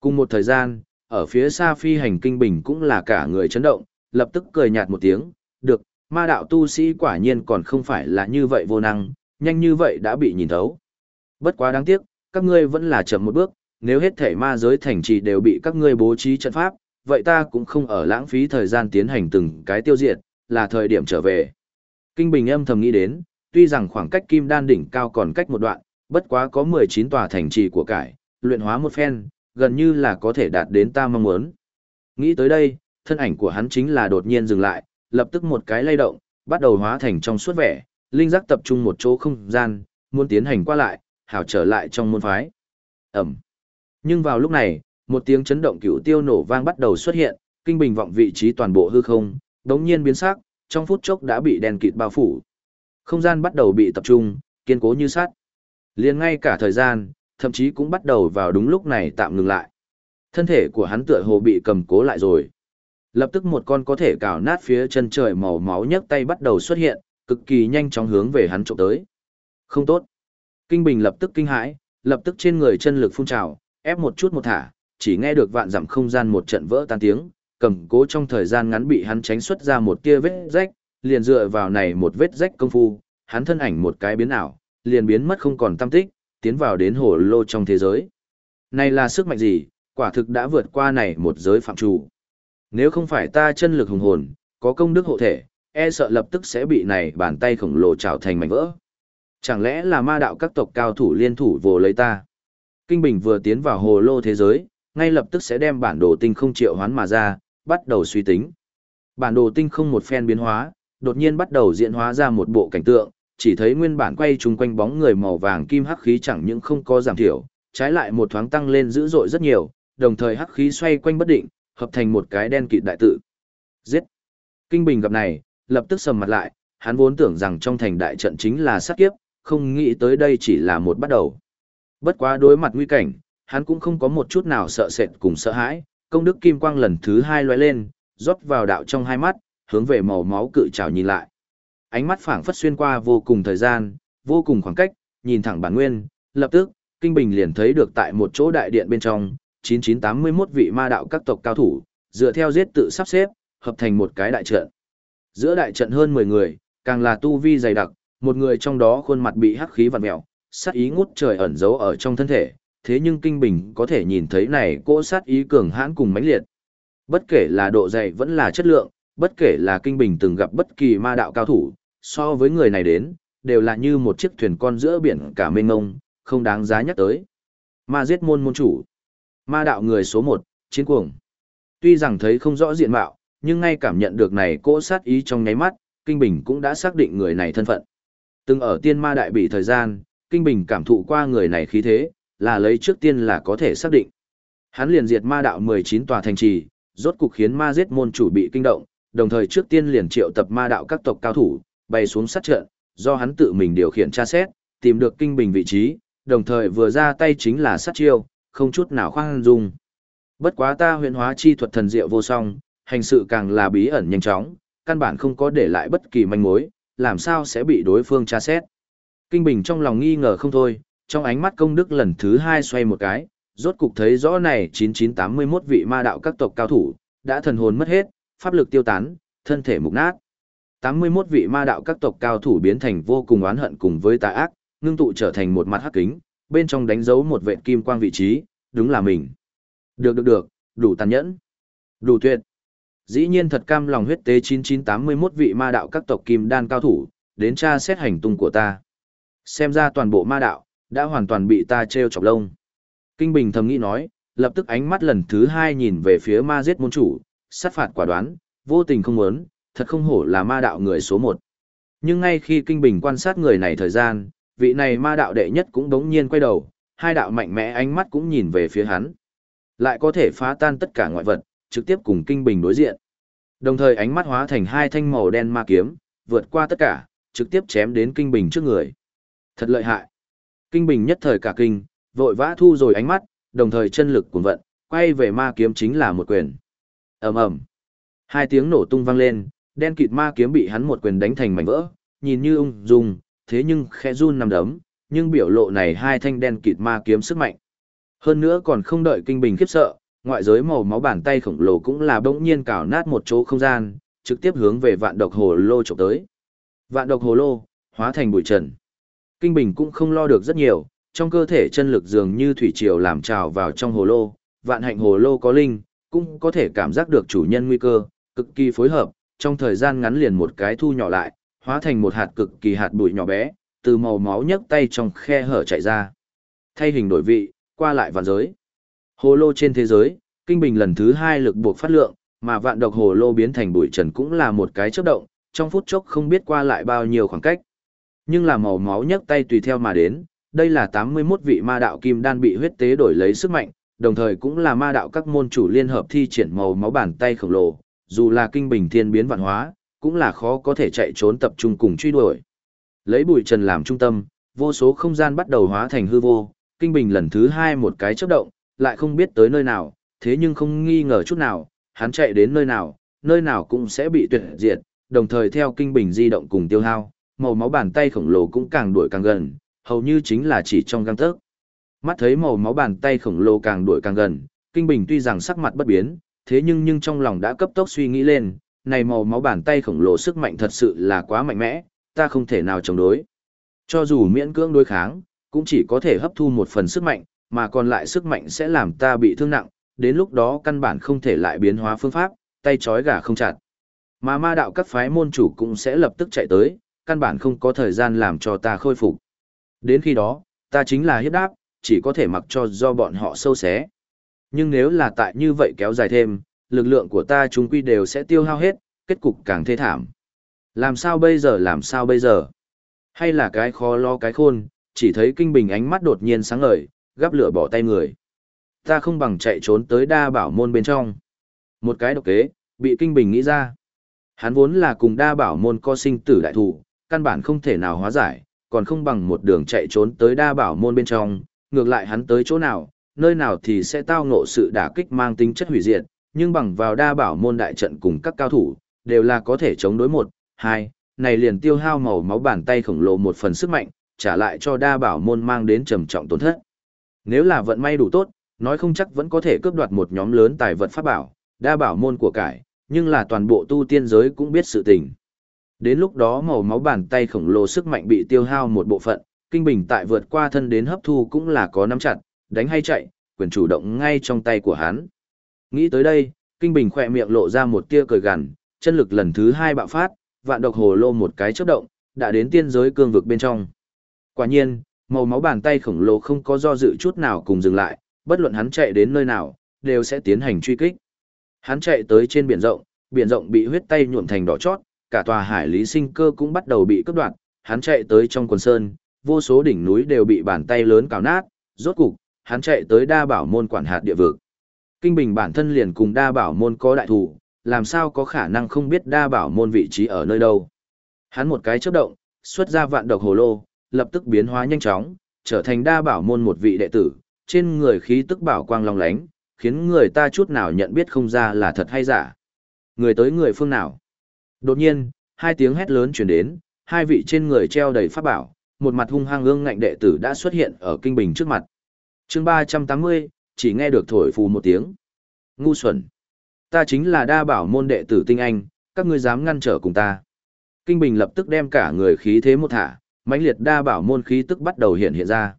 Cùng một thời gian, ở phía xa phi hành kinh bình cũng là cả người chấn động, lập tức cười nhạt một tiếng, được, ma đạo tu sĩ quả nhiên còn không phải là như vậy vô năng, nhanh như vậy đã bị nhìn thấu. Bất quá đáng tiếc, các ngươi vẫn là chậm một bước, nếu hết thể ma giới thành trì đều bị các ngươi bố trí trận pháp, vậy ta cũng không ở lãng phí thời gian tiến hành từng cái tiêu diệt, là thời điểm trở về. Kinh Bình âm thầm nghĩ đến, tuy rằng khoảng cách kim đan đỉnh cao còn cách một đoạn, bất quá có 19 tòa thành trì của cải, luyện hóa một phen, gần như là có thể đạt đến ta mong muốn. Nghĩ tới đây, thân ảnh của hắn chính là đột nhiên dừng lại, lập tức một cái lay động, bắt đầu hóa thành trong suốt vẻ, linh giác tập trung một chỗ không gian, muốn tiến hành qua lại, hảo trở lại trong môn phái. Ẩm. Nhưng vào lúc này, một tiếng chấn động cửu tiêu nổ vang bắt đầu xuất hiện, kinh bình vọng vị trí toàn bộ hư không, đống nhiên biến sắc, trong phút chốc đã bị đèn kịt bao phủ. Không gian bắt đầu bị tập trung, kiên cố như sắt. liền ngay cả thời gian, thậm chí cũng bắt đầu vào đúng lúc này tạm ngừng lại. Thân thể của hắn tựa hồ bị cầm cố lại rồi. Lập tức một con có thể cào nát phía chân trời màu máu nhấc tay bắt đầu xuất hiện, cực kỳ nhanh chóng hướng về hắn trộm tới. Không tốt. Kinh Bình lập tức kinh hãi, lập tức trên người chân lực phun trào, ép một chút một thả, chỉ nghe được vạn dặm không gian một trận vỡ tan tiếng, cầm cố trong thời gian ngắn bị hắn tránh xuất ra một tia vết rách, liền dựa vào này một vết rách công phu, hắn thân ảnh một cái biến ảo, liền biến mất không còn tâm tích, tiến vào đến hồ lô trong thế giới. Này là sức mạnh gì, quả thực đã vượt qua này một giới phạm chủ. Nếu không phải ta chân lực hùng hồn, có công đức hộ thể, e sợ lập tức sẽ bị này bàn tay khổng lồ trào thành mảnh vỡ. Chẳng lẽ là ma đạo các tộc cao thủ liên thủ vồ lấy ta? Kinh Bình vừa tiến vào hồ lô thế giới, ngay lập tức sẽ đem bản đồ tinh không triệu hoán mà ra, bắt đầu suy tính. Bản đồ tinh không một phen biến hóa, đột nhiên bắt đầu diễn hóa ra một bộ cảnh tượng, chỉ thấy nguyên bản quay chung quanh bóng người màu vàng kim hắc khí chẳng những không có giảm thiểu, trái lại một thoáng tăng lên dữ dội rất nhiều, đồng thời hắc khí xoay quanh bất định, hợp thành một cái đen kịt đại tự. Giết! Kinh Bình gặp này, lập tức sầm mặt lại, hắn vốn tưởng rằng trong thành đại trận chính là sát kiếp, không nghĩ tới đây chỉ là một bắt đầu. Bất quá đối mặt nguy cảnh, hắn cũng không có một chút nào sợ sệt cùng sợ hãi, công đức kim quang lần thứ hai lóe lên, rót vào đạo trong hai mắt, hướng về màu máu cự trào nhìn lại. Ánh mắt phảng phất xuyên qua vô cùng thời gian, vô cùng khoảng cách, nhìn thẳng bản nguyên, lập tức, Kinh Bình liền thấy được tại một chỗ đại điện bên trong, 9981 vị ma đạo các tộc cao thủ, dựa theo giết tự sắp xếp, hợp thành một cái đại trận. Giữa đại trận hơn 10 người, càng là tu vi dày đặc, một người trong đó khuôn mặt bị hắc khí vặn mèo, sát ý ngút trời ẩn giấu ở trong thân thể, thế nhưng kinh bình có thể nhìn thấy này cỗ sát ý cường hãn cùng mãnh liệt. Bất kể là độ dày vẫn là chất lượng, bất kể là kinh bình từng gặp bất kỳ ma đạo cao thủ, so với người này đến, đều là như một chiếc thuyền con giữa biển cả mênh ngông, không đáng giá nhắc tới. Ma giết môn môn chủ. Ma đạo người số 1, chiến cuồng. Tuy rằng thấy không rõ diện mạo, nhưng ngay cảm nhận được này cỗ sát ý trong nháy mắt, Kinh Bình cũng đã xác định người này thân phận. Từng ở tiên ma đại bị thời gian, Kinh Bình cảm thụ qua người này khí thế, là lấy trước tiên là có thể xác định. Hắn liền diệt ma đạo 19 tòa thành trì, rốt cục khiến ma giết môn chủ bị kinh động, đồng thời trước tiên liền triệu tập ma đạo các tộc cao thủ, bay xuống sát trận, do hắn tự mình điều khiển tra xét, tìm được kinh bình vị trí, đồng thời vừa ra tay chính là sát chiêu, không chút nào khoan dung. Bất quá ta huyền hóa chi thuật thần diệu vô song, hành sự càng là bí ẩn nhanh chóng, căn bản không có để lại bất kỳ manh mối, làm sao sẽ bị đối phương tra xét. Kinh Bình trong lòng nghi ngờ không thôi, trong ánh mắt công đức lần thứ hai xoay một cái, rốt cục thấy rõ này 9981 vị ma đạo các tộc cao thủ, đã thần hồn mất hết, pháp lực tiêu tán, thân thể mục nát. 81 vị ma đạo các tộc cao thủ biến thành vô cùng oán hận cùng với tà ác, ngưng tụ trở thành một mặt hắc kính, bên trong đánh dấu một vệt kim quang vị trí, đúng là mình. Được được được, đủ tàn nhẫn, đủ tuyệt. Dĩ nhiên thật cam lòng huyết tế 9981 vị ma đạo các tộc kim đan cao thủ, đến tra xét hành tung của ta. Xem ra toàn bộ ma đạo, đã hoàn toàn bị ta treo chọc lông. Kinh Bình thầm nghĩ nói, lập tức ánh mắt lần thứ hai nhìn về phía ma giết môn chủ, sát phạt quả đoán, vô tình không muốn, thật không hổ là ma đạo người số một. Nhưng ngay khi Kinh Bình quan sát người này thời gian, vị này ma đạo đệ nhất cũng đống nhiên quay đầu, hai đạo mạnh mẽ ánh mắt cũng nhìn về phía hắn. Lại có thể phá tan tất cả ngoại vật, trực tiếp cùng Kinh Bình đối diện. Đồng thời ánh mắt hóa thành hai thanh màu đen ma kiếm, vượt qua tất cả, trực tiếp chém đến Kinh Bình trước người. Thật lợi hại. Kinh Bình nhất thời cả kinh, vội vã thu rồi ánh mắt, đồng thời chân lực cuồn vận, quay về ma kiếm chính là một quyền. ầm ầm, hai tiếng nổ tung vang lên, đen kịt ma kiếm bị hắn một quyền đánh thành mảnh vỡ, nhìn như ung dung, thế nhưng khẽ run nằm đấm, nhưng biểu lộ này hai thanh đen kịt ma kiếm sức mạnh. Hơn nữa còn không đợi kinh bình khiếp sợ, ngoại giới màu máu bàn tay khổng lồ cũng là bỗng nhiên cào nát một chỗ không gian, trực tiếp hướng về vạn độc hồ lô chụp tới. Vạn độc hồ lô, hóa thành bụi trần. Kinh bình cũng không lo được rất nhiều, trong cơ thể chân lực dường như thủy triều làm trào vào trong hồ lô, vạn hạnh hồ lô có linh, cũng có thể cảm giác được chủ nhân nguy cơ, cực kỳ phối hợp, trong thời gian ngắn liền một cái thu nhỏ lại, hóa thành một hạt cực kỳ hạt bụi nhỏ bé, từ màu máu nhấc tay trong khe hở chạy ra. Thay hình đổi vị, qua lại vạn giới. Hồ lô trên thế giới, kinh bình lần thứ hai lực buộc phát lượng, mà vạn độc hồ lô biến thành bụi trần cũng là một cái chớp động, trong phút chốc không biết qua lại bao nhiêu khoảng cách. Nhưng là màu máu nhấc tay tùy theo mà đến, đây là 81 vị ma đạo kim đan bị huyết tế đổi lấy sức mạnh, đồng thời cũng là ma đạo các môn chủ liên hợp thi triển màu máu bàn tay khổng lồ, dù là kinh bình thiên biến vạn hóa, cũng là khó có thể chạy trốn tập trung cùng truy đuổi. Lấy bụi trần làm trung tâm, vô số không gian bắt đầu hóa thành hư vô, kinh bình lần thứ hai một cái chớp động, lại không biết tới nơi nào, thế nhưng không nghi ngờ chút nào, hắn chạy đến nơi nào, nơi nào cũng sẽ bị tuyệt diệt, đồng thời theo kinh bình di động cùng tiêu hao, màu máu bàn tay khổng lồ cũng càng đuổi càng gần, hầu như chính là chỉ trong găng tấc. Mắt thấy màu máu bàn tay khổng lồ càng đuổi càng gần, kinh bình tuy rằng sắc mặt bất biến, thế nhưng nhưng trong lòng đã cấp tốc suy nghĩ lên, này màu máu bàn tay khổng lồ sức mạnh thật sự là quá mạnh mẽ, ta không thể nào chống đối. Cho dù miễn cưỡng đối kháng, cũng chỉ có thể hấp thu một phần sức mạnh, mà còn lại sức mạnh sẽ làm ta bị thương nặng, đến lúc đó căn bản không thể lại biến hóa phương pháp, tay trói gà không chặt. Mà ma đạo các phái môn chủ cũng sẽ lập tức chạy tới, căn bản không có thời gian làm cho ta khôi phục. Đến khi đó, ta chính là hiếp đáp, chỉ có thể mặc cho do bọn họ sâu xé. Nhưng nếu là tại như vậy kéo dài thêm, lực lượng của ta chúng quy đều sẽ tiêu hao hết, kết cục càng thê thảm. Làm sao bây giờ làm sao bây giờ? Hay là cái khó lo cái khôn, chỉ thấy kinh bình ánh mắt đột nhiên sáng ngời, gắp lửa bỏ tay người. Ta không bằng chạy trốn tới đa bảo môn bên trong. Một cái độc kế, bị kinh bình nghĩ ra. Hắn vốn là cùng đa bảo môn co sinh tử đại thủ, căn bản không thể nào hóa giải, còn không bằng một đường chạy trốn tới đa bảo môn bên trong, ngược lại hắn tới chỗ nào, nơi nào thì sẽ tao ngộ sự đả kích mang tính chất hủy diệt, nhưng bằng vào đa bảo môn đại trận cùng các cao thủ, đều là có thể chống đối một, hai, này liền tiêu hao màu máu bàn tay khổng lồ một phần sức mạnh, trả lại cho đa bảo môn mang đến trầm trọng tổn thất. Nếu là vận may đủ tốt, nói không chắc vẫn có thể cướp đoạt một nhóm lớn tài vật pháp bảo, đa bảo môn của cải, nhưng là toàn bộ tu tiên giới cũng biết sự tình. Đến lúc đó màu máu bàn tay khổng lồ sức mạnh bị tiêu hao một bộ phận, kinh bình tại vượt qua thân đến hấp thu cũng là có nắm chặt, đánh hay chạy, quyền chủ động ngay trong tay của hắn. Nghĩ tới đây, kinh bình khỏe miệng lộ ra một tia cười gằn, chân lực lần thứ hai bạo phát, vạn độc hồ lô một cái chớp động, đã đến tiên giới cương vực bên trong. Quả nhiên, màu máu bàn tay khổng lồ không có do dự chút nào cùng dừng lại, bất luận hắn chạy đến nơi nào, đều sẽ tiến hành truy kích. Hắn chạy tới trên biển rộng, biển rộng bị huyết tay nhuộm thành đỏ chót, cả tòa hải lý sinh cơ cũng bắt đầu bị cướp đoạt, hắn chạy tới trong quần sơn, vô số đỉnh núi đều bị bàn tay lớn cào nát, rốt cục, hắn chạy tới đa bảo môn quản hạt địa vực. Kinh Bình bản thân liền cùng đa bảo môn có đại thủ, làm sao có khả năng không biết đa bảo môn vị trí ở nơi đâu. Hắn một cái chớp động, xuất ra vạn độc hồ lô, lập tức biến hóa nhanh chóng, trở thành đa bảo môn một vị đệ tử, trên người khí tức bảo quang long lánh, khiến người ta chút nào nhận biết không ra là thật hay giả. Người tới người phương nào? Đột nhiên, hai tiếng hét lớn chuyển đến, hai vị trên người treo đầy pháp bảo, một mặt hung hăng ương ngạnh đệ tử đã xuất hiện ở kinh bình trước mặt chương 380, chỉ nghe được thổi phù một tiếng. Ngu xuẩn. Ta chính là đa bảo môn đệ tử tinh anh, các ngươi dám ngăn trở cùng ta. Kinh bình lập tức đem cả người khí thế một thả, mãnh liệt đa bảo môn khí tức bắt đầu hiện hiện ra.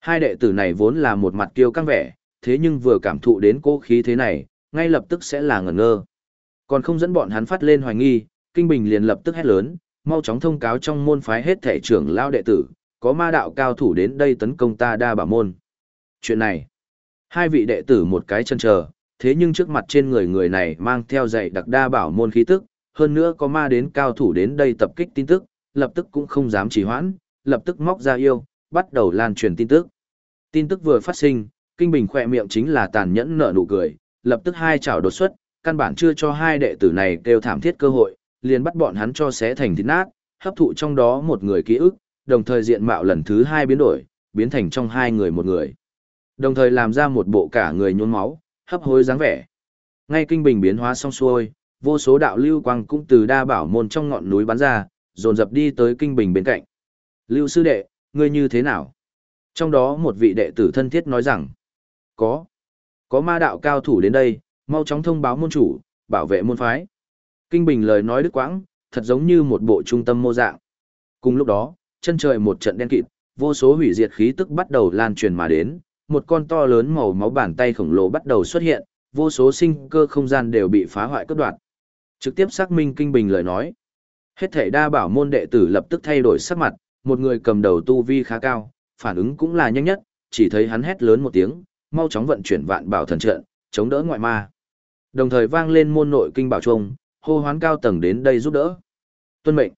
Hai đệ tử này vốn là một mặt kiêu căng vẻ, thế nhưng vừa cảm thụ đến cô khí thế này, ngay lập tức sẽ là ngẩn ngơ. Còn không dẫn bọn hắn phát lên hoài nghi, Kinh Bình liền lập tức hét lớn, mau chóng thông cáo trong môn phái hết thể trưởng lao đệ tử, có ma đạo cao thủ đến đây tấn công ta đa bảo môn. Chuyện này, hai vị đệ tử một cái chân chờ, thế nhưng trước mặt trên người người này mang theo dạy đặc đa bảo môn khí tức, hơn nữa có ma đến cao thủ đến đây tập kích tin tức, lập tức cũng không dám trì hoãn, lập tức móc ra yêu, bắt đầu lan truyền tin tức. Tin tức vừa phát sinh, Kinh Bình khỏe miệng chính là tàn nhẫn nở nụ cười, lập tức hai chảo đột xuất, căn bản chưa cho hai đệ tử này kêu thảm thiết cơ hội, liền bắt bọn hắn cho xé thành thịt nát, hấp thụ trong đó một người ký ức, đồng thời diện mạo lần thứ hai biến đổi, biến thành trong hai người một người. Đồng thời làm ra một bộ cả người nhuốm máu, hấp hối dáng vẻ. Ngay kinh bình biến hóa xong xuôi, vô số đạo lưu quang cũng từ đa bảo môn trong ngọn núi bắn ra, dồn dập đi tới kinh bình bên cạnh. Lưu sư đệ, ngươi như thế nào? Trong đó một vị đệ tử thân thiết nói rằng, Có. Có ma đạo cao thủ đến đây, mau chóng thông báo môn chủ, bảo vệ môn phái. Kinh Bình lời nói đức quãng, thật giống như một bộ trung tâm mô dạng. Cùng lúc đó, chân trời một trận đen kịt, vô số hủy diệt khí tức bắt đầu lan truyền mà đến, một con to lớn màu máu bàn tay khổng lồ bắt đầu xuất hiện, vô số sinh cơ không gian đều bị phá hoại cắt đoạn. Trực tiếp xác minh Kinh Bình lời nói. Hết thể đa bảo môn đệ tử lập tức thay đổi sắc mặt, một người cầm đầu tu vi khá cao, phản ứng cũng là nhanh nhất, chỉ thấy hắn hét lớn một tiếng, mau chóng vận chuyển vạn bảo thần trận, chống đỡ ngoại ma. Đồng thời vang lên môn nội kinh bảo trung, hô hoán cao tầng đến đây giúp đỡ. Tuân mệnh.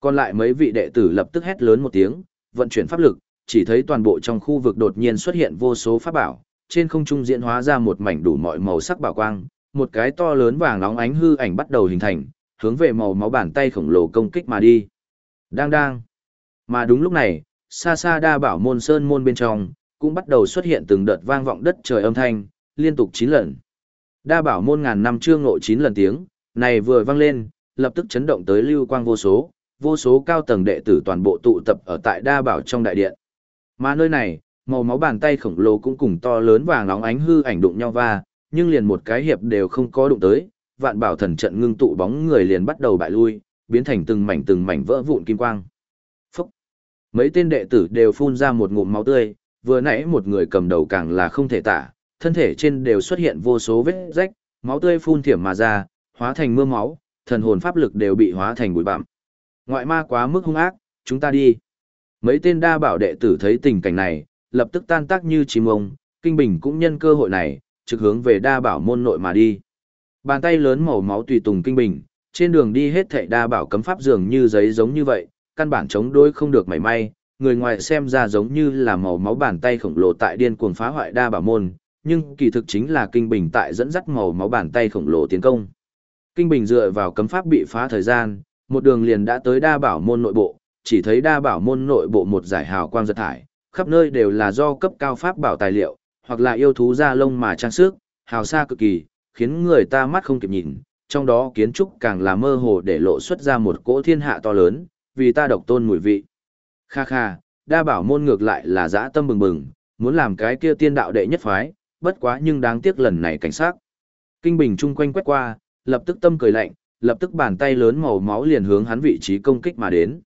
Còn lại mấy vị đệ tử lập tức hét lớn một tiếng, vận chuyển pháp lực, chỉ thấy toàn bộ trong khu vực đột nhiên xuất hiện vô số pháp bảo, trên không trung diễn hóa ra một mảnh đủ mọi màu sắc bảo quang, một cái to lớn vàng nóng ánh hư ảnh bắt đầu hình thành, hướng về màu máu bàn tay khổng lồ công kích mà đi. Đang đang. Mà đúng lúc này, xa xa đa bảo môn sơn môn bên trong, cũng bắt đầu xuất hiện từng đợt vang vọng đất trời âm thanh, liên tục 9 lần. Đa bảo môn ngàn năm chưa ngộ 9 lần tiếng, này vừa vang lên, lập tức chấn động tới lưu quang vô số, vô số cao tầng đệ tử toàn bộ tụ tập ở tại đa bảo trong đại điện. Mà nơi này, màu máu bàn tay khổng lồ cũng cùng to lớn vàng nóng ánh hư ảnh đụng nhau va, nhưng liền một cái hiệp đều không có đụng tới, vạn bảo thần trận ngưng tụ bóng người liền bắt đầu bại lui, biến thành từng mảnh từng mảnh vỡ vụn kim quang. Phúc! Mấy tên đệ tử đều phun ra một ngụm máu tươi, vừa nãy một người cầm đầu càng là không thể tả, thân thể trên đều xuất hiện vô số vết rách, máu tươi phun thiểm mà ra, hóa thành mưa máu, thần hồn pháp lực đều bị hóa thành bụi bặm. Ngoại ma quá mức hung ác, chúng ta đi. Mấy tên đa bảo đệ tử thấy tình cảnh này, lập tức tan tác như chim ông, kinh bình cũng nhân cơ hội này, trực hướng về đa bảo môn nội mà đi. Bàn tay lớn màu máu tùy tùng kinh bình, trên đường đi hết thảy đa bảo cấm pháp dường như giấy giống như vậy, căn bản chống đối không được mảy may, người ngoài xem ra giống như là màu máu bàn tay khổng lồ tại điên cuồng phá hoại đa bảo môn, nhưng kỳ thực chính là kinh bình tại dẫn dắt màu máu bàn tay khổng lồ tiến công. Kinh bình dựa vào cấm pháp bị phá thời gian, một đường liền đã tới đa bảo môn nội bộ, chỉ thấy đa bảo môn nội bộ một giải hào quang giật thải, khắp nơi đều là do cấp cao pháp bảo tài liệu, hoặc là yêu thú da lông mà trang sức, hào xa cực kỳ, khiến người ta mắt không kịp nhìn, trong đó kiến trúc càng là mơ hồ để lộ xuất ra một cỗ thiên hạ to lớn, vì ta độc tôn mùi vị. Kha kha, đa bảo môn ngược lại là dã tâm bừng bừng, muốn làm cái kia tiên đạo đệ nhất phái, bất quá nhưng đáng tiếc lần này cảnh sát. Kinh Bình chung quanh quét qua, lập tức tâm cười lạnh, lập tức bàn tay lớn màu máu liền hướng hắn vị trí công kích mà đến.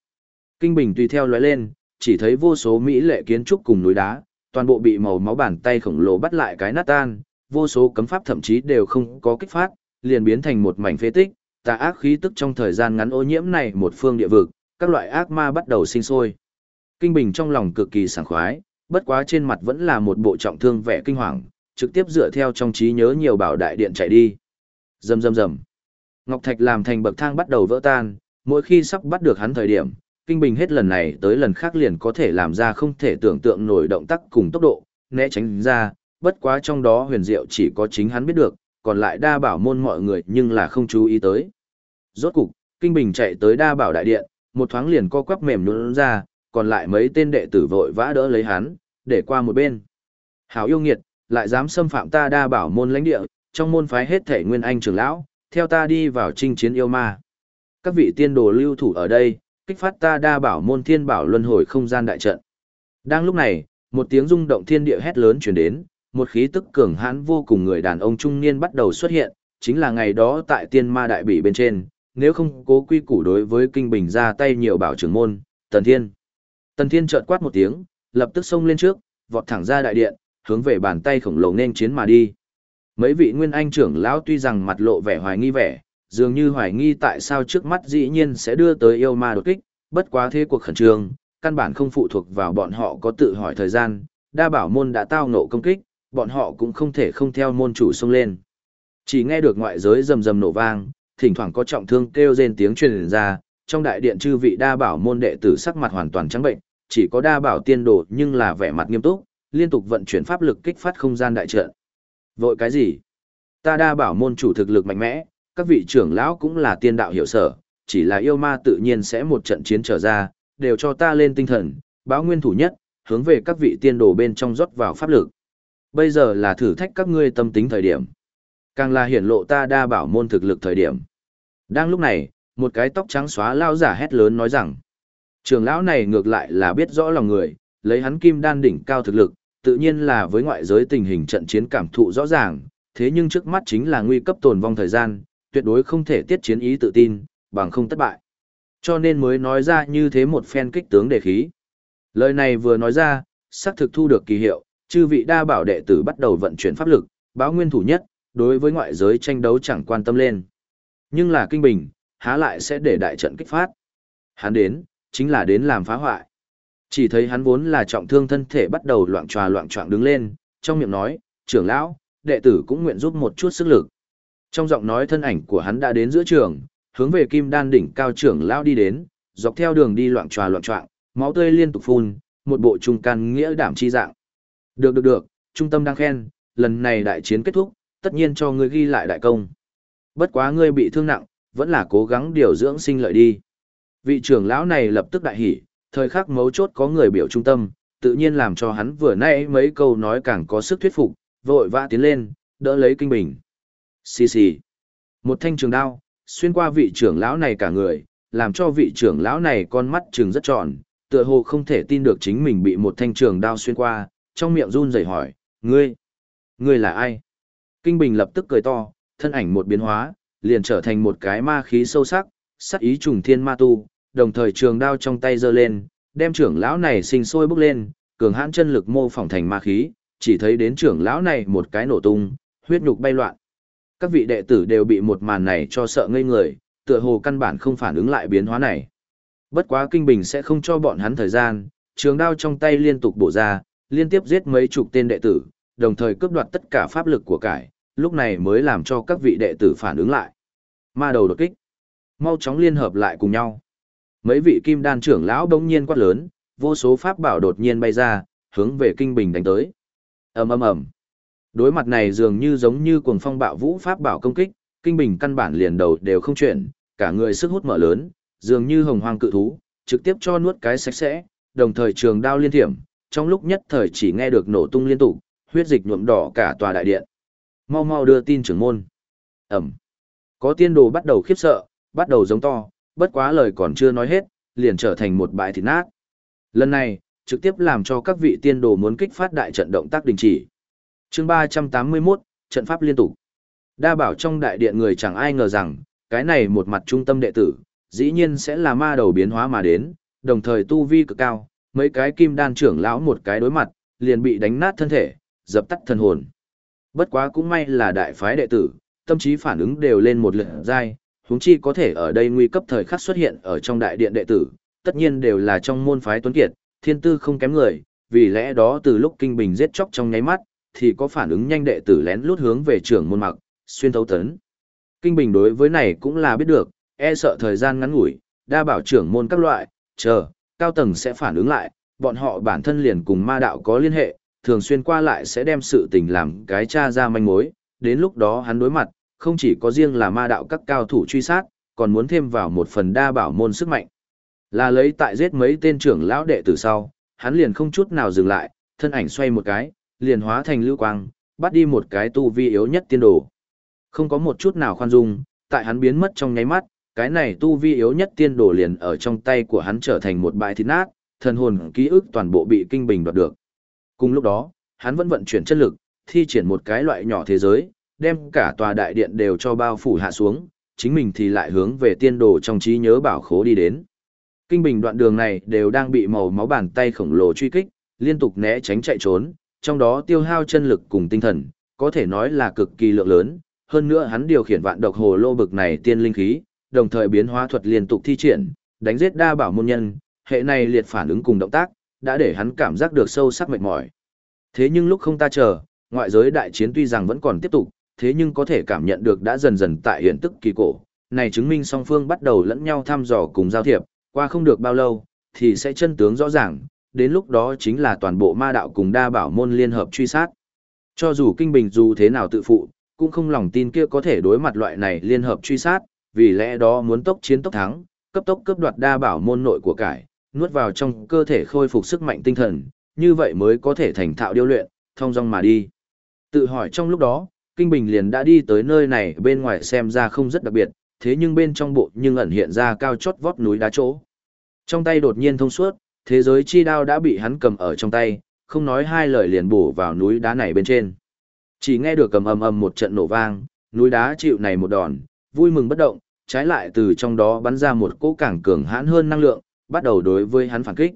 Kinh Bình tùy theo lóe lên, chỉ thấy vô số mỹ lệ kiến trúc cùng núi đá, toàn bộ bị màu máu bàn tay khổng lồ bắt lại cái nát tan, vô số cấm pháp thậm chí đều không có kích phát, liền biến thành một mảnh phế tích, tà ác khí tức trong thời gian ngắn ô nhiễm này một phương địa vực, các loại ác ma bắt đầu sinh sôi. Kinh Bình trong lòng cực kỳ sảng khoái, bất quá trên mặt vẫn là một bộ trọng thương vẻ kinh hoàng, trực tiếp dựa theo trong trí nhớ nhiều bảo đại điện chạy đi. Rầm rầm rầm. Ngọc Thạch làm thành bậc thang bắt đầu vỡ tan, mỗi khi sắp bắt được hắn thời điểm, Kinh Bình hết lần này tới lần khác liền có thể làm ra không thể tưởng tượng nổi động tác cùng tốc độ, né tránh ra, bất quá trong đó huyền diệu chỉ có chính hắn biết được, còn lại đa bảo môn mọi người nhưng là không chú ý tới. Rốt cục, Kinh Bình chạy tới đa bảo đại điện, một thoáng liền co quắp mềm nhũn ra, còn lại mấy tên đệ tử vội vã đỡ lấy hắn, để qua một bên. Hảo yêu nghiệt, lại dám xâm phạm ta đa bảo môn lãnh địa, trong môn phái hết thể nguyên anh trưởng lão, theo ta đi vào chinh chiến yêu ma. Các vị tiên đồ lưu thủ ở đây, kích phát ta đa bảo môn thiên bảo luân hồi không gian đại trận. Đang lúc này, một tiếng rung động thiên địa hét lớn truyền đến, một khí tức cường hãn vô cùng người đàn ông trung niên bắt đầu xuất hiện, chính là ngày đó tại tiên ma đại bỉ bên trên, nếu không cố quy củ đối với kinh bình ra tay nhiều bảo trưởng môn, Tần Thiên. Tần Thiên chợt quát một tiếng, lập tức xông lên trước, vọt thẳng ra đại điện, hướng về bàn tay khổng lồ nên chiến mà đi. Mấy vị nguyên anh trưởng lão tuy rằng mặt lộ vẻ hoài nghi vẻ, dường như hoài nghi tại sao trước mắt dĩ nhiên sẽ đưa tới yêu ma đột kích, bất quá thế cuộc khẩn trương, căn bản không phụ thuộc vào bọn họ có tự hỏi thời gian, đa bảo môn đã tao ngộ công kích, bọn họ cũng không thể không theo môn chủ xông lên. Chỉ nghe được ngoại giới rầm rầm nổ vang, thỉnh thoảng có trọng thương kêu rên tiếng truyền ra, trong đại điện chư vị đa bảo môn đệ tử sắc mặt hoàn toàn trắng bệnh, chỉ có đa bảo tiên đồ nhưng là vẻ mặt nghiêm túc, liên tục vận chuyển pháp lực kích phát không gian đại trận. Vội cái gì? Ta đa bảo môn chủ thực lực mạnh mẽ, các vị trưởng lão cũng là tiên đạo hiểu sở, chỉ là yêu ma tự nhiên sẽ một trận chiến trở ra, đều cho ta lên tinh thần, báo nguyên thủ nhất, hướng về các vị tiên đồ bên trong rót vào pháp lực. Bây giờ là thử thách các ngươi tâm tính thời điểm. Càng là hiển lộ ta đa bảo môn thực lực thời điểm. Đang lúc này, một cái tóc trắng xóa lao giả hét lớn nói rằng, trưởng lão này ngược lại là biết rõ lòng người, lấy hắn kim đan đỉnh cao thực lực, tự nhiên là với ngoại giới tình hình trận chiến cảm thụ rõ ràng, thế nhưng trước mắt chính là nguy cấp tồn vong thời gian, tuyệt đối không thể tiết chiến ý tự tin, bằng không thất bại. Cho nên mới nói ra như thế một phen kích tướng đề khí. Lời này vừa nói ra, xác thực thu được kỳ hiệu, chư vị đa bảo đệ tử bắt đầu vận chuyển pháp lực, báo nguyên thủ nhất, đối với ngoại giới tranh đấu chẳng quan tâm lên. Nhưng là kinh bình, há lại sẽ để đại trận kích phát. Hắn đến, chính là đến làm phá hoại. Chỉ thấy hắn vốn là trọng thương thân thể bắt đầu loạn tròa loạn trọng đứng lên, trong miệng nói, trưởng lão, đệ tử cũng nguyện giúp một chút sức lực. Trong giọng nói thân ảnh của hắn đã đến giữa trường, hướng về kim đan đỉnh cao trưởng lão đi đến, dọc theo đường đi loạn tròa loạn trọng, máu tươi liên tục phun, một bộ trung can nghĩa đảm chi dạng. Được được được, trung tâm đang khen, lần này đại chiến kết thúc, tất nhiên cho ngươi ghi lại đại công. Bất quá ngươi bị thương nặng, vẫn là cố gắng điều dưỡng sinh lợi đi. Vị trưởng lão này lập tức đại hỉ, thời khắc mấu chốt có người biểu trung tâm, tự nhiên làm cho hắn vừa nãy mấy câu nói càng có sức thuyết phục, vội vã tiến lên, đỡ lấy kinh bình. Xì xì. Một thanh trường đao, xuyên qua vị trưởng lão này cả người, làm cho vị trưởng lão này con mắt trừng rất tròn, tựa hồ không thể tin được chính mình bị một thanh trường đao xuyên qua, trong miệng run rẩy hỏi, ngươi, ngươi là ai? Kinh Bình lập tức cười to, thân ảnh một biến hóa, liền trở thành một cái ma khí sâu sắc, sắc ý trùng thiên ma tu, đồng thời trường đao trong tay giơ lên, đem trưởng lão này sinh sôi bước lên, cường hãn chân lực mô phỏng thành ma khí, chỉ thấy đến trưởng lão này một cái nổ tung, huyết nhục bay loạn. Các vị đệ tử đều bị một màn này cho sợ ngây người, tựa hồ căn bản không phản ứng lại biến hóa này. Bất quá kinh bình sẽ không cho bọn hắn thời gian, trường đao trong tay liên tục bổ ra, liên tiếp giết mấy chục tên đệ tử, đồng thời cướp đoạt tất cả pháp lực của cải, lúc này mới làm cho các vị đệ tử phản ứng lại. Ma đầu đột kích, mau chóng liên hợp lại cùng nhau. Mấy vị kim đan trưởng lão bỗng nhiên quát lớn, vô số pháp bảo đột nhiên bay ra, hướng về kinh bình đánh tới. ầm ầm ầm. Đối mặt này dường như giống như cuồng phong bạo vũ pháp bảo công kích, kinh bình căn bản liền đầu đều không chuyển, cả người sức hút mở lớn, dường như hồng hoang cự thú, trực tiếp cho nuốt cái sạch sẽ, đồng thời trường đao liên thiểm, trong lúc nhất thời chỉ nghe được nổ tung liên tục, huyết dịch nhuộm đỏ cả tòa đại điện. Mau mau đưa tin trưởng môn. Ẩm. Có tiên đồ bắt đầu khiếp sợ, bắt đầu giống to, bất quá lời còn chưa nói hết, liền trở thành một bãi thịt nát. Lần này, trực tiếp làm cho các vị tiên đồ muốn kích phát đại trận động tác đình chỉ chương 381, trận pháp liên tục. Đa bảo trong đại điện người chẳng ai ngờ rằng, cái này một mặt trung tâm đệ tử, dĩ nhiên sẽ là ma đầu biến hóa mà đến, đồng thời tu vi cực cao, mấy cái kim đan trưởng lão một cái đối mặt, liền bị đánh nát thân thể, dập tắt thân hồn. Bất quá cũng may là đại phái đệ tử, tâm trí phản ứng đều lên một lượt dai, huống chi có thể ở đây nguy cấp thời khắc xuất hiện ở trong đại điện đệ tử, tất nhiên đều là trong môn phái tuấn kiệt, thiên tư không kém người, vì lẽ đó từ lúc kinh bình giết chóc trong nháy mắt, thì có phản ứng nhanh đệ tử lén lút hướng về trưởng môn mặc, xuyên thấu tấn. Kinh bình đối với này cũng là biết được, e sợ thời gian ngắn ngủi, đa bảo trưởng môn các loại, chờ, cao tầng sẽ phản ứng lại, bọn họ bản thân liền cùng ma đạo có liên hệ, thường xuyên qua lại sẽ đem sự tình làm cái cha ra manh mối, đến lúc đó hắn đối mặt, không chỉ có riêng là ma đạo các cao thủ truy sát, còn muốn thêm vào một phần đa bảo môn sức mạnh. Là lấy tại giết mấy tên trưởng lão đệ tử sau, hắn liền không chút nào dừng lại, thân ảnh xoay một cái, liền hóa thành lưu quang, bắt đi một cái tu vi yếu nhất tiên đồ. Không có một chút nào khoan dung, tại hắn biến mất trong nháy mắt, cái này tu vi yếu nhất tiên đồ liền ở trong tay của hắn trở thành một bãi thịt nát, thần hồn ký ức toàn bộ bị kinh bình đoạt được. Cùng lúc đó, hắn vẫn vận chuyển chất lực, thi triển một cái loại nhỏ thế giới, đem cả tòa đại điện đều cho bao phủ hạ xuống, chính mình thì lại hướng về tiên đồ trong trí nhớ bảo khố đi đến. Kinh bình đoạn đường này đều đang bị màu máu bàn tay khổng lồ truy kích, liên tục né tránh chạy trốn, trong đó tiêu hao chân lực cùng tinh thần, có thể nói là cực kỳ lượng lớn, hơn nữa hắn điều khiển vạn độc hồ lô bực này tiên linh khí, đồng thời biến hóa thuật liên tục thi triển, đánh giết đa bảo môn nhân, hệ này liệt phản ứng cùng động tác, đã để hắn cảm giác được sâu sắc mệt mỏi. Thế nhưng lúc không ta chờ, ngoại giới đại chiến tuy rằng vẫn còn tiếp tục, thế nhưng có thể cảm nhận được đã dần dần tại hiện tức kỳ cổ, này chứng minh song phương bắt đầu lẫn nhau thăm dò cùng giao thiệp, qua không được bao lâu, thì sẽ chân tướng rõ ràng, đến lúc đó chính là toàn bộ ma đạo cùng đa bảo môn liên hợp truy sát. Cho dù kinh bình dù thế nào tự phụ, cũng không lòng tin kia có thể đối mặt loại này liên hợp truy sát, vì lẽ đó muốn tốc chiến tốc thắng, cấp tốc cướp đoạt đa bảo môn nội của cải, nuốt vào trong cơ thể khôi phục sức mạnh tinh thần, như vậy mới có thể thành thạo điêu luyện, thông dong mà đi. Tự hỏi trong lúc đó, Kinh Bình liền đã đi tới nơi này bên ngoài xem ra không rất đặc biệt, thế nhưng bên trong bộ nhưng ẩn hiện ra cao chót vót núi đá chỗ. Trong tay đột nhiên thông suốt, thế giới chi đao đã bị hắn cầm ở trong tay, không nói hai lời liền bổ vào núi đá này bên trên. Chỉ nghe được cầm ầm ầm một trận nổ vang, núi đá chịu này một đòn, vui mừng bất động, trái lại từ trong đó bắn ra một cỗ cảng cường hãn hơn năng lượng, bắt đầu đối với hắn phản kích.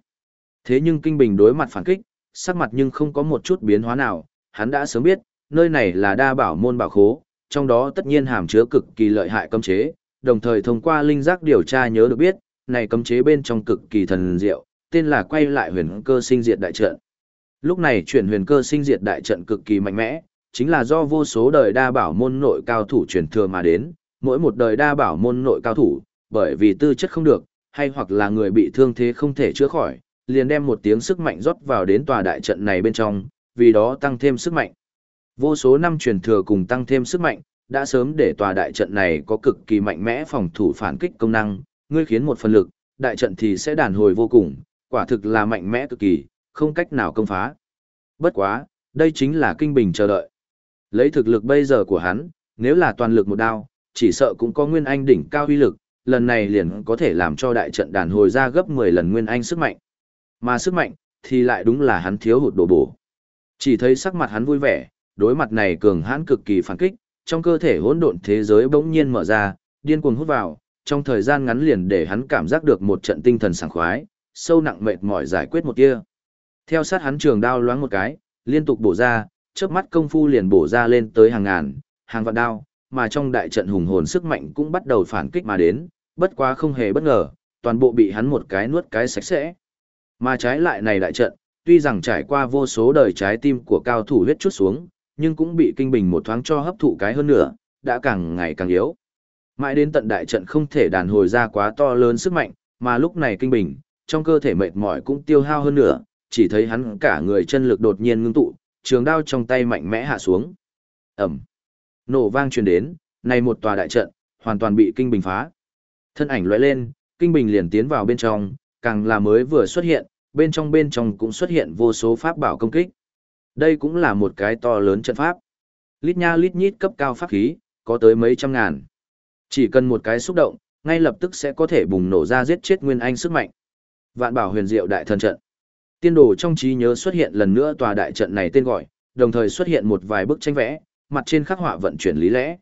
Thế nhưng Kinh Bình đối mặt phản kích, sắc mặt nhưng không có một chút biến hóa nào, hắn đã sớm biết, nơi này là đa bảo môn bảo khố, trong đó tất nhiên hàm chứa cực kỳ lợi hại cấm chế, đồng thời thông qua linh giác điều tra nhớ được biết, này cấm chế bên trong cực kỳ thần diệu, tên là quay lại huyền cơ sinh diệt đại trận. Lúc này chuyển huyền cơ sinh diệt đại trận cực kỳ mạnh mẽ, chính là do vô số đời đa bảo môn nội cao thủ truyền thừa mà đến, mỗi một đời đa bảo môn nội cao thủ, bởi vì tư chất không được, hay hoặc là người bị thương thế không thể chữa khỏi, liền đem một tiếng sức mạnh rót vào đến tòa đại trận này bên trong, vì đó tăng thêm sức mạnh. Vô số năm truyền thừa cùng tăng thêm sức mạnh, đã sớm để tòa đại trận này có cực kỳ mạnh mẽ phòng thủ phản kích công năng, ngươi khiến một phần lực, đại trận thì sẽ đàn hồi vô cùng, quả thực là mạnh mẽ cực kỳ, không cách nào công phá. Bất quá, đây chính là kinh bình chờ đợi. Lấy thực lực bây giờ của hắn, nếu là toàn lực một đao, chỉ sợ cũng có nguyên anh đỉnh cao uy lực, lần này liền có thể làm cho đại trận đàn hồi ra gấp 10 lần nguyên anh sức mạnh. Mà sức mạnh, thì lại đúng là hắn thiếu hụt đổ bổ. Chỉ thấy sắc mặt hắn vui vẻ, đối mặt này cường hãn cực kỳ phản kích, trong cơ thể hỗn độn thế giới bỗng nhiên mở ra, điên cuồng hút vào, trong thời gian ngắn liền để hắn cảm giác được một trận tinh thần sảng khoái, sâu nặng mệt mỏi giải quyết một tia. Theo sát hắn trường đao loáng một cái, liên tục bổ ra, chớp mắt công phu liền bổ ra lên tới hàng ngàn, hàng vạn đao, mà trong đại trận hùng hồn sức mạnh cũng bắt đầu phản kích mà đến, bất quá không hề bất ngờ, toàn bộ bị hắn một cái nuốt cái sạch sẽ. Mà trái lại này đại trận, tuy rằng trải qua vô số đời trái tim của cao thủ huyết chút xuống, nhưng cũng bị kinh bình một thoáng cho hấp thụ cái hơn nữa, đã càng ngày càng yếu. Mãi đến tận đại trận không thể đàn hồi ra quá to lớn sức mạnh, mà lúc này kinh bình, trong cơ thể mệt mỏi cũng tiêu hao hơn nữa, chỉ thấy hắn cả người chân lực đột nhiên ngưng tụ, trường đao trong tay mạnh mẽ hạ xuống. Ẩm. Nổ vang truyền đến, này một tòa đại trận, hoàn toàn bị kinh bình phá. Thân ảnh lóe lên, kinh bình liền tiến vào bên trong, càng là mới vừa xuất hiện, bên trong bên trong cũng xuất hiện vô số pháp bảo công kích. Đây cũng là một cái to lớn trận pháp. Lít nha lít nhít cấp cao pháp khí, có tới mấy trăm ngàn. Chỉ cần một cái xúc động, ngay lập tức sẽ có thể bùng nổ ra giết chết nguyên anh sức mạnh. Vạn bảo huyền diệu đại thần trận. Tiên đồ trong trí nhớ xuất hiện lần nữa tòa đại trận này tên gọi, đồng thời xuất hiện một vài bức tranh vẽ, mặt trên khắc họa vận chuyển lý lẽ.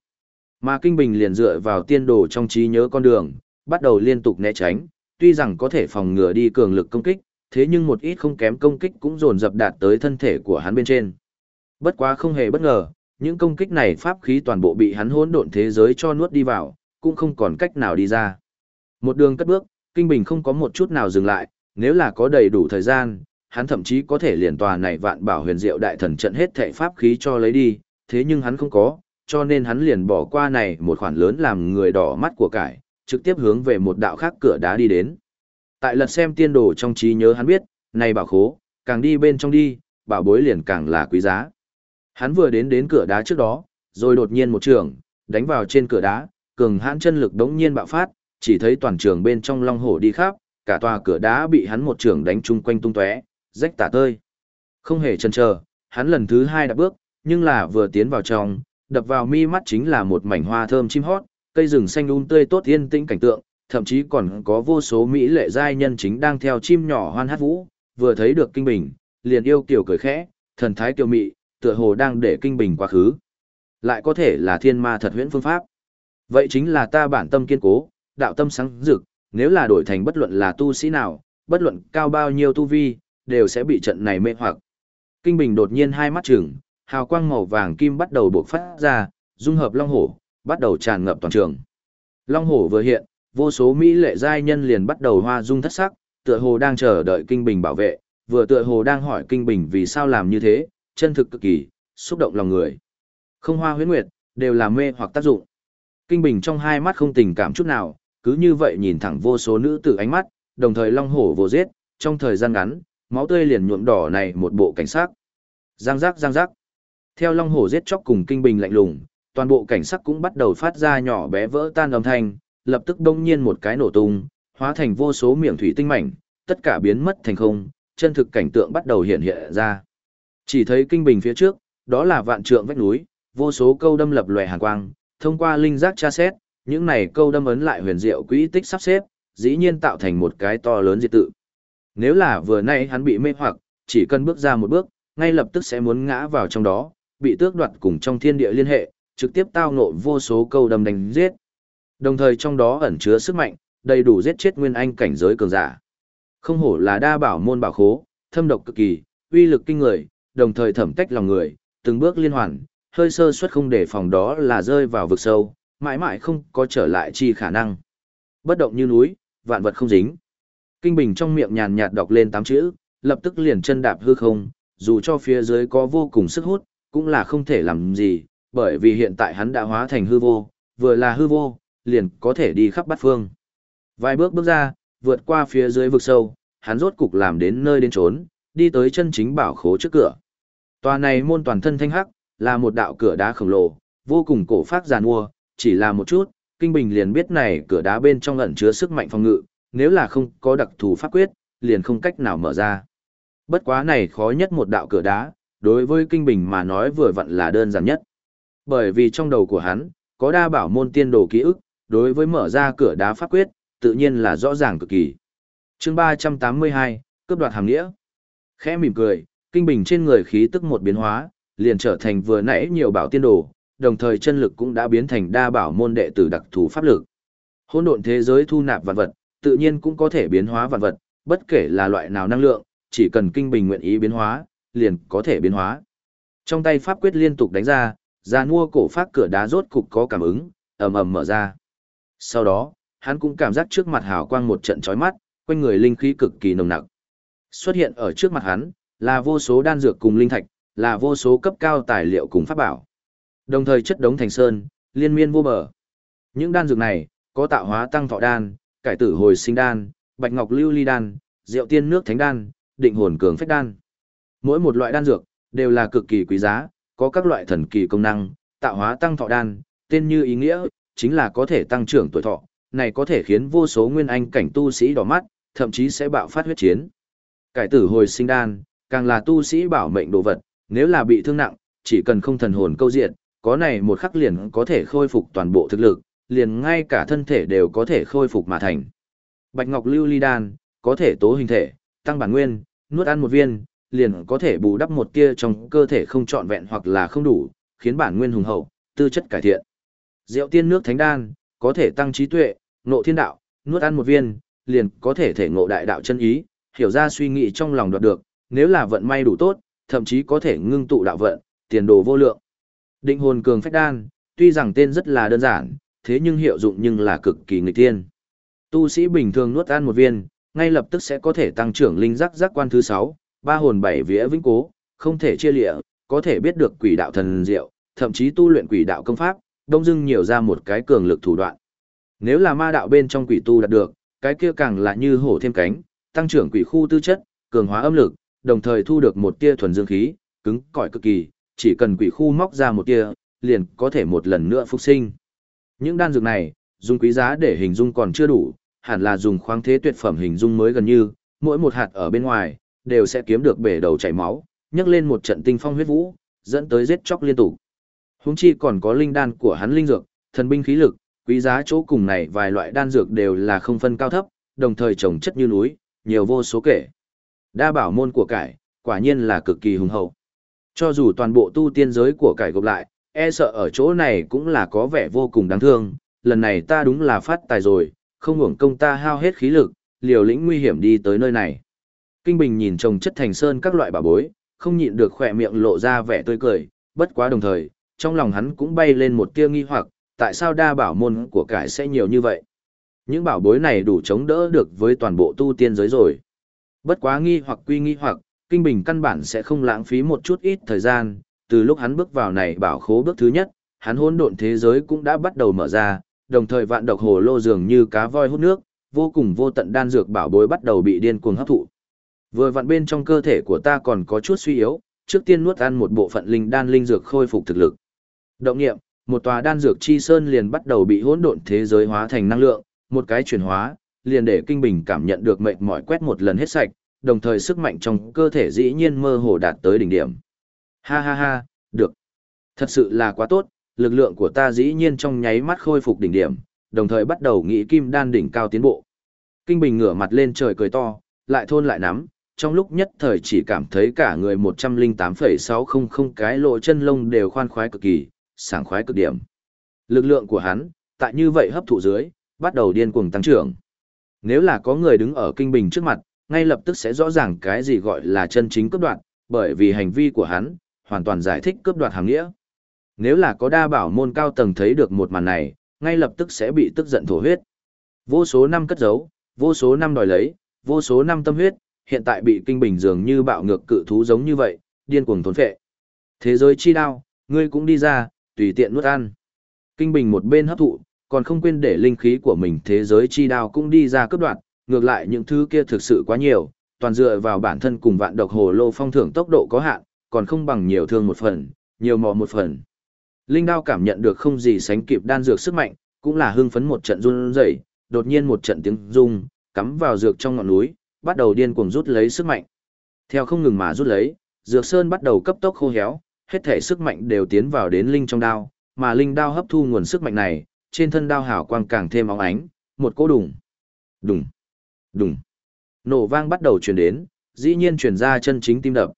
Mà Kinh Bình liền dựa vào tiên đồ trong trí nhớ con đường, bắt đầu liên tục né tránh, tuy rằng có thể phòng ngừa đi cường lực công kích, thế nhưng một ít không kém công kích cũng dồn dập đạt tới thân thể của hắn bên trên. Bất quá không hề bất ngờ, những công kích này pháp khí toàn bộ bị hắn hỗn độn thế giới cho nuốt đi vào, cũng không còn cách nào đi ra. Một đường cất bước, Kinh Bình không có một chút nào dừng lại, nếu là có đầy đủ thời gian, hắn thậm chí có thể liền tòa này vạn bảo huyền diệu đại thần trận hết thệ pháp khí cho lấy đi, thế nhưng hắn không có, cho nên hắn liền bỏ qua này một khoản lớn làm người đỏ mắt của cải, trực tiếp hướng về một đạo khác cửa đá đi đến. Tại lật xem tiên đồ trong trí nhớ hắn biết, này bảo khố, càng đi bên trong đi, bảo bối liền càng là quý giá. Hắn vừa đến đến cửa đá trước đó, rồi đột nhiên một trường, đánh vào trên cửa đá, cường hãn chân lực đống nhiên bạo phát, chỉ thấy toàn trường bên trong long hổ đi khắp, cả tòa cửa đá bị hắn một trường đánh chung quanh tung tóe, rách tả tơi. Không hề chần chờ, hắn lần thứ hai đã bước, nhưng là vừa tiến vào trong, đập vào mi mắt chính là một mảnh hoa thơm chim hót, cây rừng xanh um tươi tốt yên tĩnh cảnh tượng, thậm chí còn có vô số mỹ lệ giai nhân chính đang theo chim nhỏ hoan hát vũ, vừa thấy được kinh bình, liền yêu kiều cười khẽ, thần thái kiều mị, tựa hồ đang để kinh bình quá khứ. Lại có thể là thiên ma thật huyễn phương pháp. Vậy chính là ta bản tâm kiên cố, đạo tâm sáng rực, nếu là đổi thành bất luận là tu sĩ nào, bất luận cao bao nhiêu tu vi, đều sẽ bị trận này mê hoặc. Kinh Bình đột nhiên hai mắt trừng, hào quang màu vàng kim bắt đầu bộc phát ra, dung hợp long hổ, bắt đầu tràn ngập toàn trường. Long hổ vừa hiện, vô số mỹ lệ giai nhân liền bắt đầu hoa dung thất sắc, tựa hồ đang chờ đợi Kinh Bình bảo vệ, vừa tựa hồ đang hỏi Kinh Bình vì sao làm như thế, chân thực cực kỳ, xúc động lòng người. Không hoa huyễn nguyệt, đều là mê hoặc tác dụng. Kinh Bình trong hai mắt không tình cảm chút nào, cứ như vậy nhìn thẳng vô số nữ tử ánh mắt, đồng thời long hổ vô giết, trong thời gian ngắn, máu tươi liền nhuộm đỏ này một bộ cảnh sát. Giang giác giang giác. Theo long hổ giết chóc cùng kinh bình lạnh lùng, toàn bộ cảnh sắc cũng bắt đầu phát ra nhỏ bé vỡ tan âm thanh, lập tức đông nhiên một cái nổ tung, hóa thành vô số miệng thủy tinh mảnh, tất cả biến mất thành không, chân thực cảnh tượng bắt đầu hiện hiện ra. Chỉ thấy kinh bình phía trước, đó là vạn trượng vách núi, vô số câu đâm lập lòe hàn quang, thông qua linh giác tra xét, những này câu đâm ấn lại huyền diệu quỹ tích sắp xếp, dĩ nhiên tạo thành một cái to lớn diệt tự. Nếu là vừa nay hắn bị mê hoặc, chỉ cần bước ra một bước, ngay lập tức sẽ muốn ngã vào trong đó, bị tước đoạt cùng trong thiên địa liên hệ, trực tiếp tao ngộ vô số câu đâm đánh giết. Đồng thời trong đó ẩn chứa sức mạnh, đầy đủ giết chết nguyên anh cảnh giới cường giả. Không hổ là đa bảo môn bảo khố, thâm độc cực kỳ, uy lực kinh người, đồng thời thẩm tách lòng người, từng bước liên hoàn, hơi sơ suất không để phòng đó là rơi vào vực sâu, mãi mãi không có trở lại chi khả năng. Bất động như núi, vạn vật không dính. Kinh Bình trong miệng nhàn nhạt đọc lên tám chữ, lập tức liền chân đạp hư không, dù cho phía dưới có vô cùng sức hút, cũng là không thể làm gì, bởi vì hiện tại hắn đã hóa thành hư vô, vừa là hư vô, liền có thể đi khắp bát phương. Vài bước bước ra, vượt qua phía dưới vực sâu, hắn rốt cục làm đến nơi đến trốn, đi tới chân chính bảo khố trước cửa. Tòa này môn toàn thân thanh hắc, là một đạo cửa đá khổng lồ, vô cùng cổ phát giàn mua, chỉ là một chút, Kinh Bình liền biết này cửa đá bên trong ẩn chứa sức mạnh phòng ngự, nếu là không có đặc thù pháp quyết, liền không cách nào mở ra. Bất quá này khó nhất một đạo cửa đá, đối với Kinh Bình mà nói vừa vặn là đơn giản nhất. Bởi vì trong đầu của hắn, có đa bảo môn tiên đồ ký ức, đối với mở ra cửa đá pháp quyết, tự nhiên là rõ ràng cực kỳ. chương 382, cướp đoạt hàm nghĩa. Khẽ mỉm cười, Kinh Bình trên người khí tức một biến hóa, liền trở thành vừa nãy nhiều bảo tiên đồ, đồng thời chân lực cũng đã biến thành đa bảo môn đệ tử đặc thù pháp lực. Hỗn độn thế giới thu nạp vạn vật, tự nhiên cũng có thể biến hóa vạn vật, bất kể là loại nào năng lượng, chỉ cần kinh bình nguyện ý biến hóa, liền có thể biến hóa. Trong tay pháp quyết liên tục đánh ra, ra mua cổ phát cửa đá rốt cục có cảm ứng, ầm ầm mở ra. Sau đó, hắn cũng cảm giác trước mặt hào quang một trận chói mắt, quanh người linh khí cực kỳ nồng nặc. Xuất hiện ở trước mặt hắn, là vô số đan dược cùng linh thạch, là vô số cấp cao tài liệu cùng pháp bảo. Đồng thời chất đống thành sơn, liên miên vô bờ. Những đan dược này, có tạo hóa tăng thọ đan, cải tử hồi sinh đan, bạch ngọc lưu ly đan, rượu tiên nước thánh đan, định hồn cường phách đan. Mỗi một loại đan dược đều là cực kỳ quý giá, có các loại thần kỳ công năng, tạo hóa tăng thọ đan, tên như ý nghĩa, chính là có thể tăng trưởng tuổi thọ, này có thể khiến vô số nguyên anh cảnh tu sĩ đỏ mắt, thậm chí sẽ bạo phát huyết chiến. Cải tử hồi sinh đan, càng là tu sĩ bảo mệnh đồ vật, nếu là bị thương nặng, chỉ cần không thần hồn câu diện, có này một khắc liền có thể khôi phục toàn bộ thực lực, liền ngay cả thân thể đều có thể khôi phục mà thành. Bạch Ngọc Lưu Ly Đan, có thể tố hình thể, tăng bản nguyên, nuốt ăn một viên, liền có thể bù đắp một tia trong cơ thể không trọn vẹn hoặc là không đủ, khiến bản nguyên hùng hậu, tư chất cải thiện. Diệu tiên nước thánh đan, có thể tăng trí tuệ, ngộ thiên đạo, nuốt ăn một viên, liền có thể thể ngộ đại đạo chân ý, hiểu ra suy nghĩ trong lòng đoạt được, nếu là vận may đủ tốt, thậm chí có thể ngưng tụ đạo vận, tiền đồ vô lượng. Định hồn cường phách đan, tuy rằng tên rất là đơn giản, thế nhưng hiệu dụng nhưng là cực kỳ nghịch thiên. Tu sĩ bình thường nuốt ăn một viên, ngay lập tức sẽ có thể tăng trưởng linh giác giác quan thứ 6, ba hồn bảy vía vĩnh cố, không thể chia lịa, có thể biết được quỷ đạo thần diệu, thậm chí tu luyện quỷ đạo công pháp, đông dưng nhiều ra một cái cường lực thủ đoạn. Nếu là ma đạo bên trong quỷ tu đạt được, cái kia càng là như hổ thêm cánh, tăng trưởng quỷ khu tư chất, cường hóa âm lực, đồng thời thu được một tia thuần dương khí, cứng cỏi cực kỳ, chỉ cần quỷ khu móc ra một tia, liền có thể một lần nữa phục sinh. Những đan dược này, dùng quý giá để hình dung còn chưa đủ, hẳn là dùng khoáng thế tuyệt phẩm hình dung mới gần như, mỗi một hạt ở bên ngoài, đều sẽ kiếm được bể đầu chảy máu, nhấc lên một trận tinh phong huyết vũ, dẫn tới giết chóc liên tục. Húng chi còn có linh đan của hắn linh dược, thần binh khí lực, quý giá chỗ cùng này vài loại đan dược đều là không phân cao thấp, đồng thời trồng chất như núi, nhiều vô số kể. Đa bảo môn của cải, quả nhiên là cực kỳ hùng hậu. Cho dù toàn bộ tu tiên giới của cải gộp lại, e sợ ở chỗ này cũng là có vẻ vô cùng đáng thương, lần này ta đúng là phát tài rồi, không hưởng công ta hao hết khí lực, liều lĩnh nguy hiểm đi tới nơi này. Kinh Bình nhìn trồng chất thành sơn các loại bảo bối, không nhịn được khỏe miệng lộ ra vẻ tươi cười, bất quá đồng thời, trong lòng hắn cũng bay lên một tia nghi hoặc, tại sao đa bảo môn của cải sẽ nhiều như vậy? Những bảo bối này đủ chống đỡ được với toàn bộ tu tiên giới rồi. Bất quá nghi hoặc quy nghi hoặc, Kinh Bình căn bản sẽ không lãng phí một chút ít thời gian, từ lúc hắn bước vào này bảo khố bước thứ nhất, hắn hỗn độn thế giới cũng đã bắt đầu mở ra, đồng thời vạn độc hồ lô dường như cá voi hút nước, vô cùng vô tận đan dược bảo bối bắt đầu bị điên cuồng hấp thụ. Vừa vặn bên trong cơ thể của ta còn có chút suy yếu, trước tiên nuốt ăn một bộ phận linh đan linh dược khôi phục thực lực. Động nghiệm, một tòa đan dược chi sơn liền bắt đầu bị hỗn độn thế giới hóa thành năng lượng, một cái chuyển hóa, liền để kinh bình cảm nhận được mệt mỏi quét một lần hết sạch, đồng thời sức mạnh trong cơ thể dĩ nhiên mơ hồ đạt tới đỉnh điểm. Ha ha ha, được. Thật sự là quá tốt, lực lượng của ta dĩ nhiên trong nháy mắt khôi phục đỉnh điểm, đồng thời bắt đầu nghĩ kim đan đỉnh cao tiến bộ. Kinh Bình ngửa mặt lên trời cười to, lại thôn lại nắm, trong lúc nhất thời chỉ cảm thấy cả người 108,600 cái lộ chân lông đều khoan khoái cực kỳ, sảng khoái cực điểm. Lực lượng của hắn, tại như vậy hấp thụ dưới, bắt đầu điên cuồng tăng trưởng. Nếu là có người đứng ở kinh bình trước mặt, ngay lập tức sẽ rõ ràng cái gì gọi là chân chính cướp đoạt, bởi vì hành vi của hắn, hoàn toàn giải thích cướp đoạt hàng nghĩa. Nếu là có đa bảo môn cao tầng thấy được một màn này, ngay lập tức sẽ bị tức giận thổ huyết. Vô số năm cất giấu, vô số năm đòi lấy, vô số năm tâm huyết, hiện tại bị kinh bình dường như bạo ngược cự thú giống như vậy, điên cuồng thốn phệ. Thế giới chi đao, ngươi cũng đi ra, tùy tiện nuốt ăn. Kinh bình một bên hấp thụ, còn không quên để linh khí của mình thế giới chi đao cũng đi ra cướp đoạt ngược lại những thứ kia thực sự quá nhiều, toàn dựa vào bản thân cùng vạn độc hồ lô phong thưởng tốc độ có hạn, còn không bằng nhiều thương một phần, nhiều mò một phần. Linh đao cảm nhận được không gì sánh kịp đan dược sức mạnh, cũng là hưng phấn một trận run rẩy, đột nhiên một trận tiếng rung, cắm vào dược trong ngọn núi, bắt đầu điên cuồng rút lấy sức mạnh. Theo không ngừng mà rút lấy, dược sơn bắt đầu cấp tốc khô héo, hết thể sức mạnh đều tiến vào đến linh trong đao, mà linh đao hấp thu nguồn sức mạnh này, trên thân đao hào quang càng thêm óng ánh, một cỗ đùng, đùng, đùng. Nổ vang bắt đầu truyền đến, dĩ nhiên truyền ra chân chính tim đập.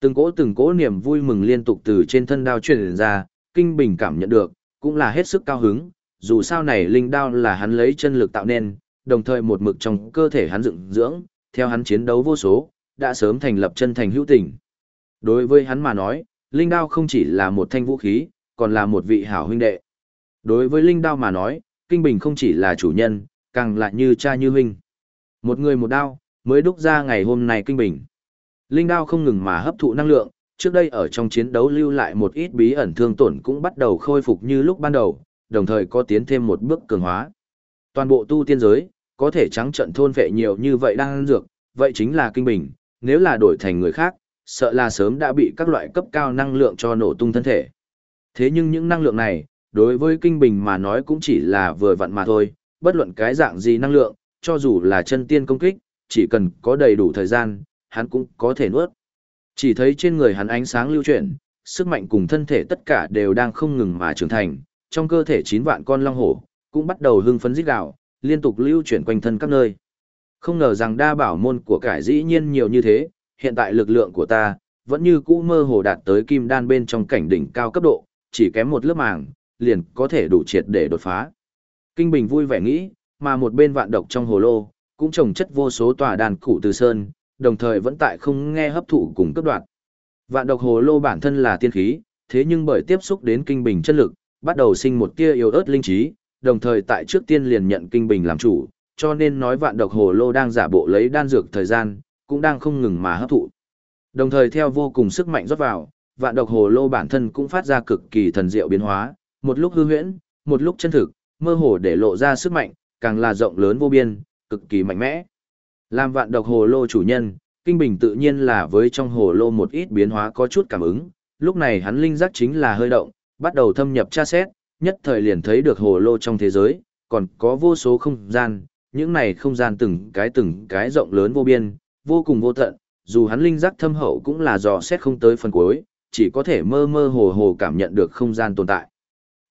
Từng cỗ từng cỗ niềm vui mừng liên tục từ trên thân đao truyền ra, kinh bình cảm nhận được, cũng là hết sức cao hứng, dù sao này linh đao là hắn lấy chân lực tạo nên, đồng thời một mực trong cơ thể hắn dựng dưỡng, theo hắn chiến đấu vô số, đã sớm thành lập chân thành hữu tình. Đối với hắn mà nói, linh đao không chỉ là một thanh vũ khí, còn là một vị hảo huynh đệ. Đối với linh đao mà nói, kinh bình không chỉ là chủ nhân, càng lại như cha như huynh. Một người một đao, mới đúc ra ngày hôm nay kinh bình. Linh đao không ngừng mà hấp thụ năng lượng, trước đây ở trong chiến đấu lưu lại một ít bí ẩn thương tổn cũng bắt đầu khôi phục như lúc ban đầu, đồng thời có tiến thêm một bước cường hóa. Toàn bộ tu tiên giới, có thể trắng trận thôn vệ nhiều như vậy đang ăn dược, vậy chính là kinh bình, nếu là đổi thành người khác, sợ là sớm đã bị các loại cấp cao năng lượng cho nổ tung thân thể. Thế nhưng những năng lượng này, đối với kinh bình mà nói cũng chỉ là vừa vặn mà thôi, bất luận cái dạng gì năng lượng, cho dù là chân tiên công kích, chỉ cần có đầy đủ thời gian, hắn cũng có thể nuốt. Chỉ thấy trên người hắn ánh sáng lưu chuyển, sức mạnh cùng thân thể tất cả đều đang không ngừng mà trưởng thành, trong cơ thể 9 vạn con long hổ, cũng bắt đầu hưng phấn rít gào, liên tục lưu chuyển quanh thân các nơi. Không ngờ rằng đa bảo môn của cải dĩ nhiên nhiều như thế, hiện tại lực lượng của ta, vẫn như cũ mơ hồ đạt tới kim đan bên trong cảnh đỉnh cao cấp độ, chỉ kém một lớp màng, liền có thể đủ triệt để đột phá. Kinh Bình vui vẻ nghĩ, mà một bên vạn độc trong hồ lô, cũng trồng chất vô số tòa đàn củ từ sơn, đồng thời vẫn tại không nghe hấp thụ cùng cấp đoạn. Vạn độc hồ lô bản thân là tiên khí, thế nhưng bởi tiếp xúc đến kinh bình chất lực, bắt đầu sinh một tia yếu ớt linh trí, đồng thời tại trước tiên liền nhận kinh bình làm chủ, cho nên nói vạn độc hồ lô đang giả bộ lấy đan dược thời gian, cũng đang không ngừng mà hấp thụ. Đồng thời theo vô cùng sức mạnh rót vào, vạn độc hồ lô bản thân cũng phát ra cực kỳ thần diệu biến hóa, một lúc hư huyễn, một lúc chân thực, mơ hồ để lộ ra sức mạnh, càng là rộng lớn vô biên, cực kỳ mạnh mẽ. Làm vạn độc hồ lô chủ nhân, Kinh Bình tự nhiên là với trong hồ lô một ít biến hóa có chút cảm ứng, lúc này hắn linh giác chính là hơi động, bắt đầu thâm nhập tra xét, nhất thời liền thấy được hồ lô trong thế giới, còn có vô số không gian, những này không gian từng cái từng cái rộng lớn vô biên, vô cùng vô tận, dù hắn linh giác thâm hậu cũng là dò xét không tới phần cuối, chỉ có thể mơ mơ hồ hồ cảm nhận được không gian tồn tại.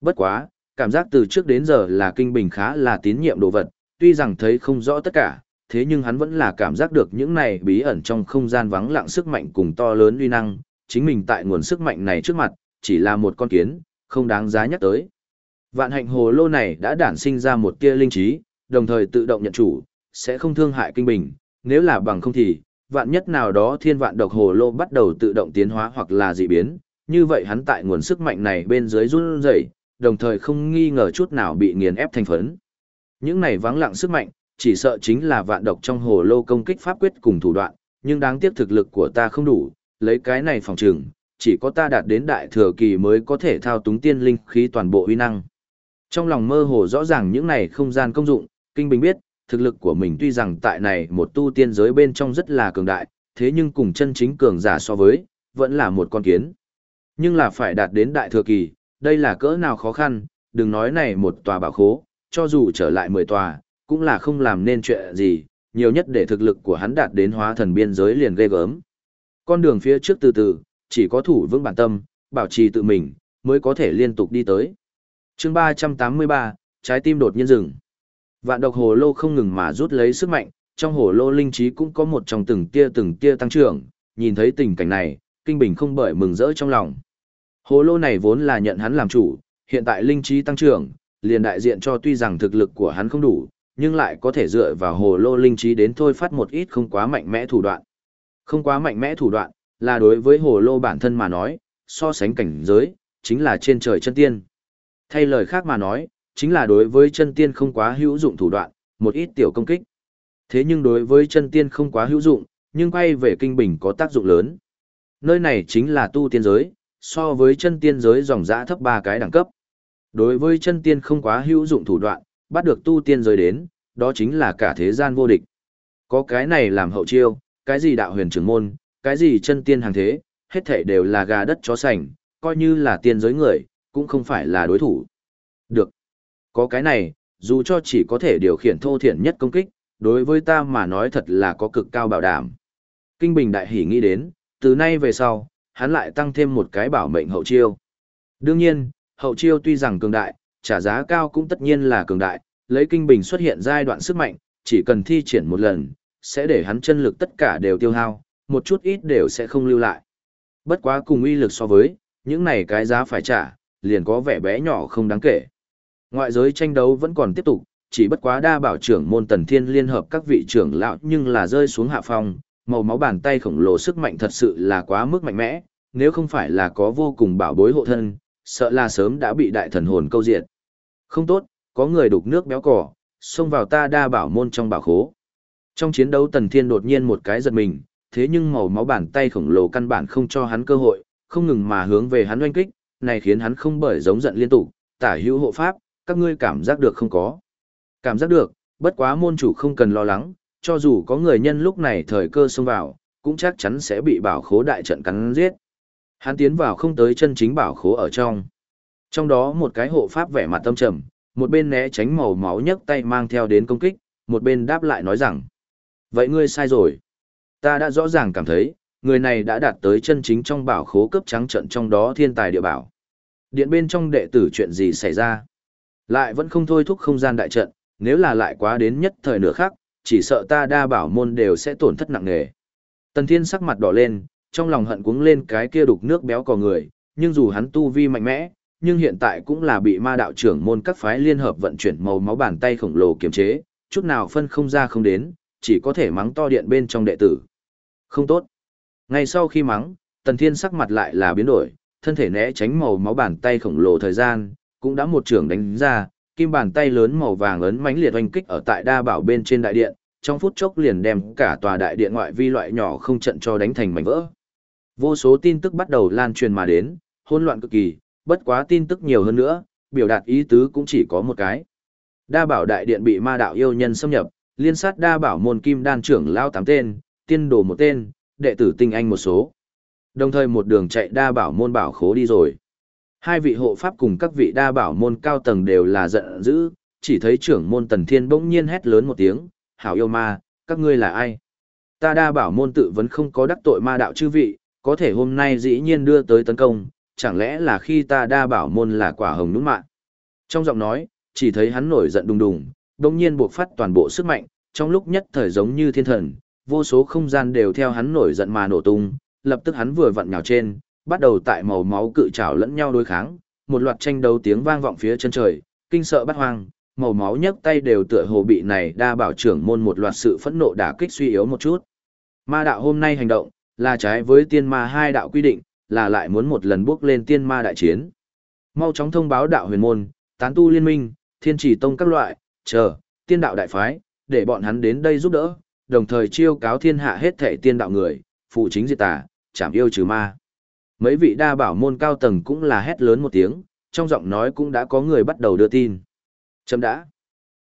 Bất quá, cảm giác từ trước đến giờ là kinh bình khá là tín nhiệm đồ vật, tuy rằng thấy không rõ tất cả, thế nhưng hắn vẫn là cảm giác được những này bí ẩn trong không gian vắng lặng sức mạnh cùng to lớn uy năng, chính mình tại nguồn sức mạnh này trước mặt, chỉ là một con kiến, không đáng giá nhắc tới. Vạn hạnh hồ lô này đã đản sinh ra một tia linh trí, đồng thời tự động nhận chủ, sẽ không thương hại kinh bình, nếu là bằng không thì, vạn nhất nào đó thiên vạn độc hồ lô bắt đầu tự động tiến hóa hoặc là dị biến, như vậy hắn tại nguồn sức mạnh này bên dưới run rẩy, đồng thời không nghi ngờ chút nào bị nghiền ép thành phấn. Những này vắng lặng sức mạnh, chỉ sợ chính là vạn độc trong hồ lô công kích pháp quyết cùng thủ đoạn, nhưng đáng tiếc thực lực của ta không đủ, lấy cái này phòng trường, chỉ có ta đạt đến đại thừa kỳ mới có thể thao túng tiên linh khí toàn bộ uy năng. Trong lòng mơ hồ rõ ràng những này không gian công dụng, Kinh Bình biết, thực lực của mình tuy rằng tại này một tu tiên giới bên trong rất là cường đại, thế nhưng cùng chân chính cường giả so với, vẫn là một con kiến. Nhưng là phải đạt đến đại thừa kỳ, đây là cỡ nào khó khăn, đừng nói này một tòa bảo khố, cho dù trở lại mười tòa, cũng là không làm nên chuyện gì, nhiều nhất để thực lực của hắn đạt đến hóa thần biên giới liền ghê gớm. Con đường phía trước từ từ, chỉ có thủ vững bản tâm, bảo trì tự mình, mới có thể liên tục đi tới. chương 383, trái tim đột nhiên dừng. Vạn độc hồ lô không ngừng mà rút lấy sức mạnh, trong hồ lô linh trí cũng có một trong từng tia từng tia tăng trưởng, nhìn thấy tình cảnh này, Kinh Bình không bởi mừng rỡ trong lòng. Hồ lô này vốn là nhận hắn làm chủ, hiện tại linh trí tăng trưởng, liền đại diện cho tuy rằng thực lực của hắn không đủ, nhưng lại có thể dựa vào hồ lô linh trí đến thôi phát một ít không quá mạnh mẽ thủ đoạn. Không quá mạnh mẽ thủ đoạn, là đối với hồ lô bản thân mà nói, so sánh cảnh giới, chính là trên trời chân tiên. Thay lời khác mà nói, chính là đối với chân tiên không quá hữu dụng thủ đoạn, một ít tiểu công kích. Thế nhưng đối với chân tiên không quá hữu dụng, nhưng quay về kinh bình có tác dụng lớn. Nơi này chính là tu tiên giới, so với chân tiên giới dòng dã thấp ba cái đẳng cấp. Đối với chân tiên không quá hữu dụng thủ đoạn, bắt được tu tiên giới đến, đó chính là cả thế gian vô địch. Có cái này làm hậu chiêu, cái gì đạo huyền trưởng môn, cái gì chân tiên hàng thế, hết thảy đều là gà đất chó sành, coi như là tiên giới người, cũng không phải là đối thủ. Được. Có cái này, dù cho chỉ có thể điều khiển thô thiển nhất công kích, đối với ta mà nói thật là có cực cao bảo đảm. Kinh Bình đại hỉ nghĩ đến, từ nay về sau, hắn lại tăng thêm một cái bảo mệnh hậu chiêu. Đương nhiên, hậu chiêu tuy rằng cường đại, trả giá cao cũng tất nhiên là cường đại, lấy Kinh Bình xuất hiện giai đoạn sức mạnh, chỉ cần thi triển một lần, sẽ để hắn chân lực tất cả đều tiêu hao, một chút ít đều sẽ không lưu lại. Bất quá cùng uy lực so với, những này cái giá phải trả, liền có vẻ bé nhỏ không đáng kể. Ngoại giới tranh đấu vẫn còn tiếp tục, chỉ bất quá đa bảo trưởng môn tần thiên liên hợp các vị trưởng lão nhưng là rơi xuống hạ phong, màu máu bàn tay khổng lồ sức mạnh thật sự là quá mức mạnh mẽ, nếu không phải là có vô cùng bảo bối hộ thân, sợ là sớm đã bị đại thần hồn câu diệt. Không tốt, có người đục nước béo cỏ, xông vào ta đa bảo môn trong bảo khố. Trong chiến đấu tần thiên đột nhiên một cái giật mình, thế nhưng màu máu bàn tay khổng lồ căn bản không cho hắn cơ hội, không ngừng mà hướng về hắn oanh kích, này khiến hắn không bởi giống giận liên tục, tả hữu hộ pháp, các ngươi cảm giác được không có. Cảm giác được, bất quá môn chủ không cần lo lắng, cho dù có người nhân lúc này thời cơ xông vào, cũng chắc chắn sẽ bị bảo khố đại trận cắn giết. Hắn tiến vào không tới chân chính bảo khố ở trong. Trong đó một cái hộ pháp vẻ mặt tâm trầm, một bên né tránh màu máu nhấc tay mang theo đến công kích, một bên đáp lại nói rằng. Vậy ngươi sai rồi. Ta đã rõ ràng cảm thấy, người này đã đạt tới chân chính trong bảo khố cấp trắng trận trong đó thiên tài địa bảo. Điện bên trong đệ tử chuyện gì xảy ra? Lại vẫn không thôi thúc không gian đại trận, nếu là lại quá đến nhất thời nửa khác, chỉ sợ ta đa bảo môn đều sẽ tổn thất nặng nề. Tần Thiên sắc mặt đỏ lên, trong lòng hận cuống lên cái kia đục nước béo cò người, nhưng dù hắn tu vi mạnh mẽ, nhưng hiện tại cũng là bị ma đạo trưởng môn các phái liên hợp vận chuyển màu máu bàn tay khổng lồ kiềm chế, chút nào phân không ra không đến, chỉ có thể mắng to điện bên trong đệ tử. Không tốt. Ngay sau khi mắng, Tần Thiên sắc mặt lại là biến đổi, thân thể né tránh màu máu bàn tay khổng lồ thời gian, cũng đã một trường đánh ra, kim bàn tay lớn màu vàng ấn mãnh liệt oanh kích ở tại đa bảo bên trên đại điện, trong phút chốc liền đem cả tòa đại điện ngoại vi loại nhỏ không trận cho đánh thành mảnh vỡ. Vô số tin tức bắt đầu lan truyền mà đến, hỗn loạn cực kỳ, bất quá tin tức nhiều hơn nữa, biểu đạt ý tứ cũng chỉ có một cái. Đa bảo đại điện bị ma đạo yêu nhân xâm nhập, liên sát đa bảo môn kim đan trưởng lao tám tên, tiên đồ một tên, đệ tử tinh anh một số. Đồng thời một đường chạy đa bảo môn bảo khố đi rồi. Hai vị hộ pháp cùng các vị đa bảo môn cao tầng đều là giận dữ, chỉ thấy trưởng môn tần thiên bỗng nhiên hét lớn một tiếng, hảo yêu ma, các ngươi là ai? Ta đa bảo môn tự vẫn không có đắc tội ma đạo chư vị, có thể hôm nay dĩ nhiên đưa tới tấn công, chẳng lẽ là khi ta đa bảo môn là quả hồng núng mạng? Trong giọng nói, chỉ thấy hắn nổi giận đùng đùng, bỗng nhiên buộc phát toàn bộ sức mạnh, trong lúc nhất thời giống như thiên thần, vô số không gian đều theo hắn nổi giận mà nổ tung, lập tức hắn vừa vặn nhào trên, bắt đầu tại màu máu cự trảo lẫn nhau đối kháng, một loạt tranh đấu tiếng vang vọng phía chân trời, kinh sợ bắt hoang, màu máu nhấc tay đều tựa hồ bị này đa bảo trưởng môn một loạt sự phẫn nộ đả kích suy yếu một chút. Ma đạo hôm nay hành động, là trái với tiên ma hai đạo quy định, là lại muốn một lần bước lên tiên ma đại chiến. Mau chóng thông báo đạo huyền môn, tán tu liên minh, thiên chỉ tông các loại, chờ, tiên đạo đại phái, để bọn hắn đến đây giúp đỡ, đồng thời chiêu cáo thiên hạ hết thảy tiên đạo người, phụ chính diệt tà, chảm yêu trừ ma. Mấy vị đa bảo môn cao tầng cũng là hét lớn một tiếng, trong giọng nói cũng đã có người bắt đầu đưa tin. Chấm đã.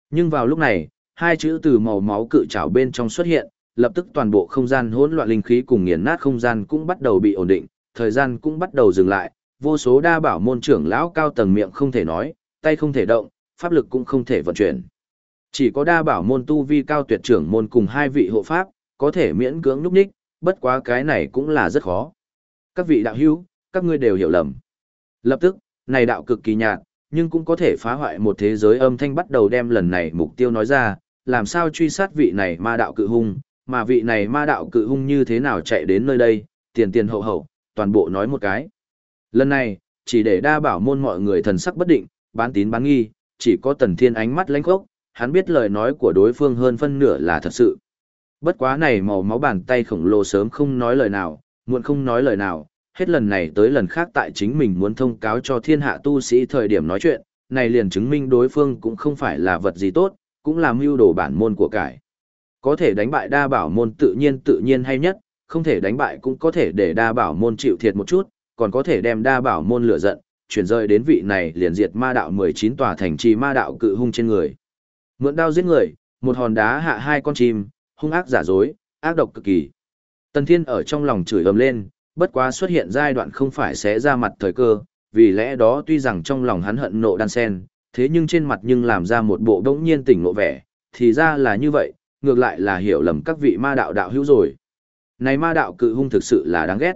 Nhưng vào lúc này, hai chữ từ màu máu cự trảo bên trong xuất hiện, lập tức toàn bộ không gian hỗn loạn linh khí cùng nghiền nát không gian cũng bắt đầu bị ổn định, thời gian cũng bắt đầu dừng lại, vô số đa bảo môn trưởng lão cao tầng miệng không thể nói, tay không thể động, pháp lực cũng không thể vận chuyển. Chỉ có đa bảo môn tu vi cao tuyệt trưởng môn cùng hai vị hộ pháp, có thể miễn cưỡng núp ních, bất quá cái này cũng là rất khó. Các vị đạo hữu, các ngươi đều hiểu lầm. Lập tức, này đạo cực kỳ nhạt, nhưng cũng có thể phá hoại một thế giới âm thanh bắt đầu đem lần này mục tiêu nói ra, làm sao truy sát vị này ma đạo cự hung, mà vị này ma đạo cự hung như thế nào chạy đến nơi đây, tiền tiền hậu hậu, toàn bộ nói một cái. Lần này, chỉ để đa bảo môn mọi người thần sắc bất định, bán tín bán nghi, chỉ có tần thiên ánh mắt lãnh khốc, hắn biết lời nói của đối phương hơn phân nửa là thật sự. Bất quá này màu máu bàn tay khổng lồ sớm không nói lời nào, muộn không nói lời nào, hết lần này tới lần khác tại chính mình muốn thông cáo cho thiên hạ tu sĩ thời điểm nói chuyện, này liền chứng minh đối phương cũng không phải là vật gì tốt, cũng là mưu đồ bản môn của cải. Có thể đánh bại đa bảo môn tự nhiên tự nhiên hay nhất, không thể đánh bại cũng có thể để đa bảo môn chịu thiệt một chút, còn có thể đem đa bảo môn lửa giận, chuyển rơi đến vị này liền diệt ma đạo 19 tòa thành trì ma đạo cự hung trên người. Mượn đao giết người, một hòn đá hạ hai con chim, hung ác giả dối, ác độc cực kỳ. Tần Thiên ở trong lòng chửi ầm lên, bất quá xuất hiện giai đoạn không phải sẽ ra mặt thời cơ, vì lẽ đó tuy rằng trong lòng hắn hận nộ đan sen, thế nhưng trên mặt nhưng làm ra một bộ đống nhiên tỉnh ngộ vẻ, thì ra là như vậy, ngược lại là hiểu lầm các vị ma đạo đạo hữu rồi. Này ma đạo cự hung thực sự là đáng ghét.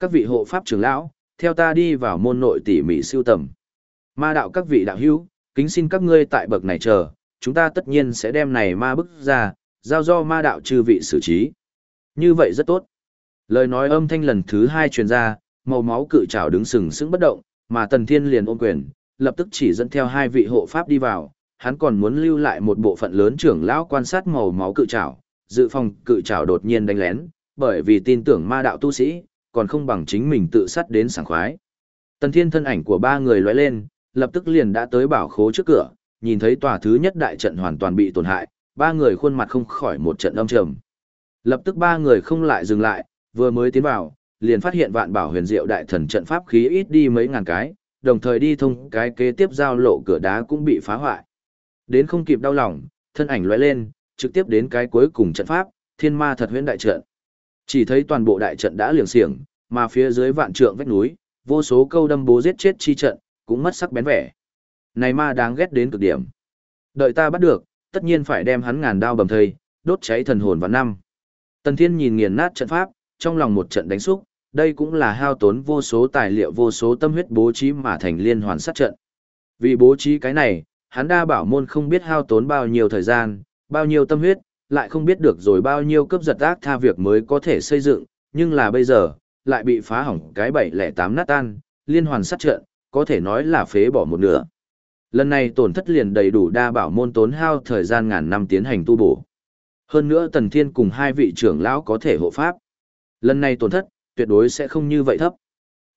Các vị hộ pháp trưởng lão, theo ta đi vào môn nội tỉ mỉ siêu tầm. Ma đạo các vị đạo hữu, kính xin các ngươi tại bậc này chờ, chúng ta tất nhiên sẽ đem này ma bức ra, giao do ma đạo chư vị xử trí. Như vậy rất tốt. Lời nói âm thanh lần thứ hai truyền ra, màu máu cự trảo đứng sừng sững bất động, mà Tần Thiên liền ôm quyền, lập tức chỉ dẫn theo hai vị hộ pháp đi vào, hắn còn muốn lưu lại một bộ phận lớn trưởng lão quan sát màu máu cự trảo, dự phòng cự trảo đột nhiên đánh lén, bởi vì tin tưởng ma đạo tu sĩ, còn không bằng chính mình tự sát đến sảng khoái. Tần Thiên thân ảnh của ba người lóe lên, lập tức liền đã tới bảo khố trước cửa, nhìn thấy tòa thứ nhất đại trận hoàn toàn bị tổn hại, ba người khuôn mặt không khỏi một trận âm trầm. Lập tức ba người không lại dừng lại, vừa mới tiến vào, liền phát hiện vạn bảo huyền diệu đại thần trận pháp khí ít đi mấy ngàn cái, đồng thời đi thông cái kế tiếp giao lộ cửa đá cũng bị phá hoại. Đến không kịp đau lòng, thân ảnh lóe lên, trực tiếp đến cái cuối cùng trận pháp, thiên ma thật huyễn đại trận. Chỉ thấy toàn bộ đại trận đã liều xiềng, mà phía dưới vạn trượng vách núi, vô số câu đâm bố giết chết chi trận, cũng mất sắc bén vẻ. Này ma đáng ghét đến cực điểm. Đợi ta bắt được, tất nhiên phải đem hắn ngàn đao bầm thây, đốt cháy thần hồn vào năm. Tần Thiên nhìn nghiền nát trận pháp, trong lòng một trận đánh xúc, đây cũng là hao tốn vô số tài liệu vô số tâm huyết bố trí mà thành liên hoàn sát trận. Vì bố trí cái này, hắn đa bảo môn không biết hao tốn bao nhiêu thời gian, bao nhiêu tâm huyết, lại không biết được rồi bao nhiêu cấp giật ác tha việc mới có thể xây dựng, nhưng là bây giờ, lại bị phá hỏng cái bảy lẻ tám nát tan, liên hoàn sát trận, có thể nói là phế bỏ một nửa. Lần này tổn thất liền đầy đủ đa bảo môn tốn hao thời gian ngàn năm tiến hành tu bổ. Hơn nữa Tần Thiên cùng hai vị trưởng lão có thể hộ pháp. Lần này tổn thất, tuyệt đối sẽ không như vậy thấp.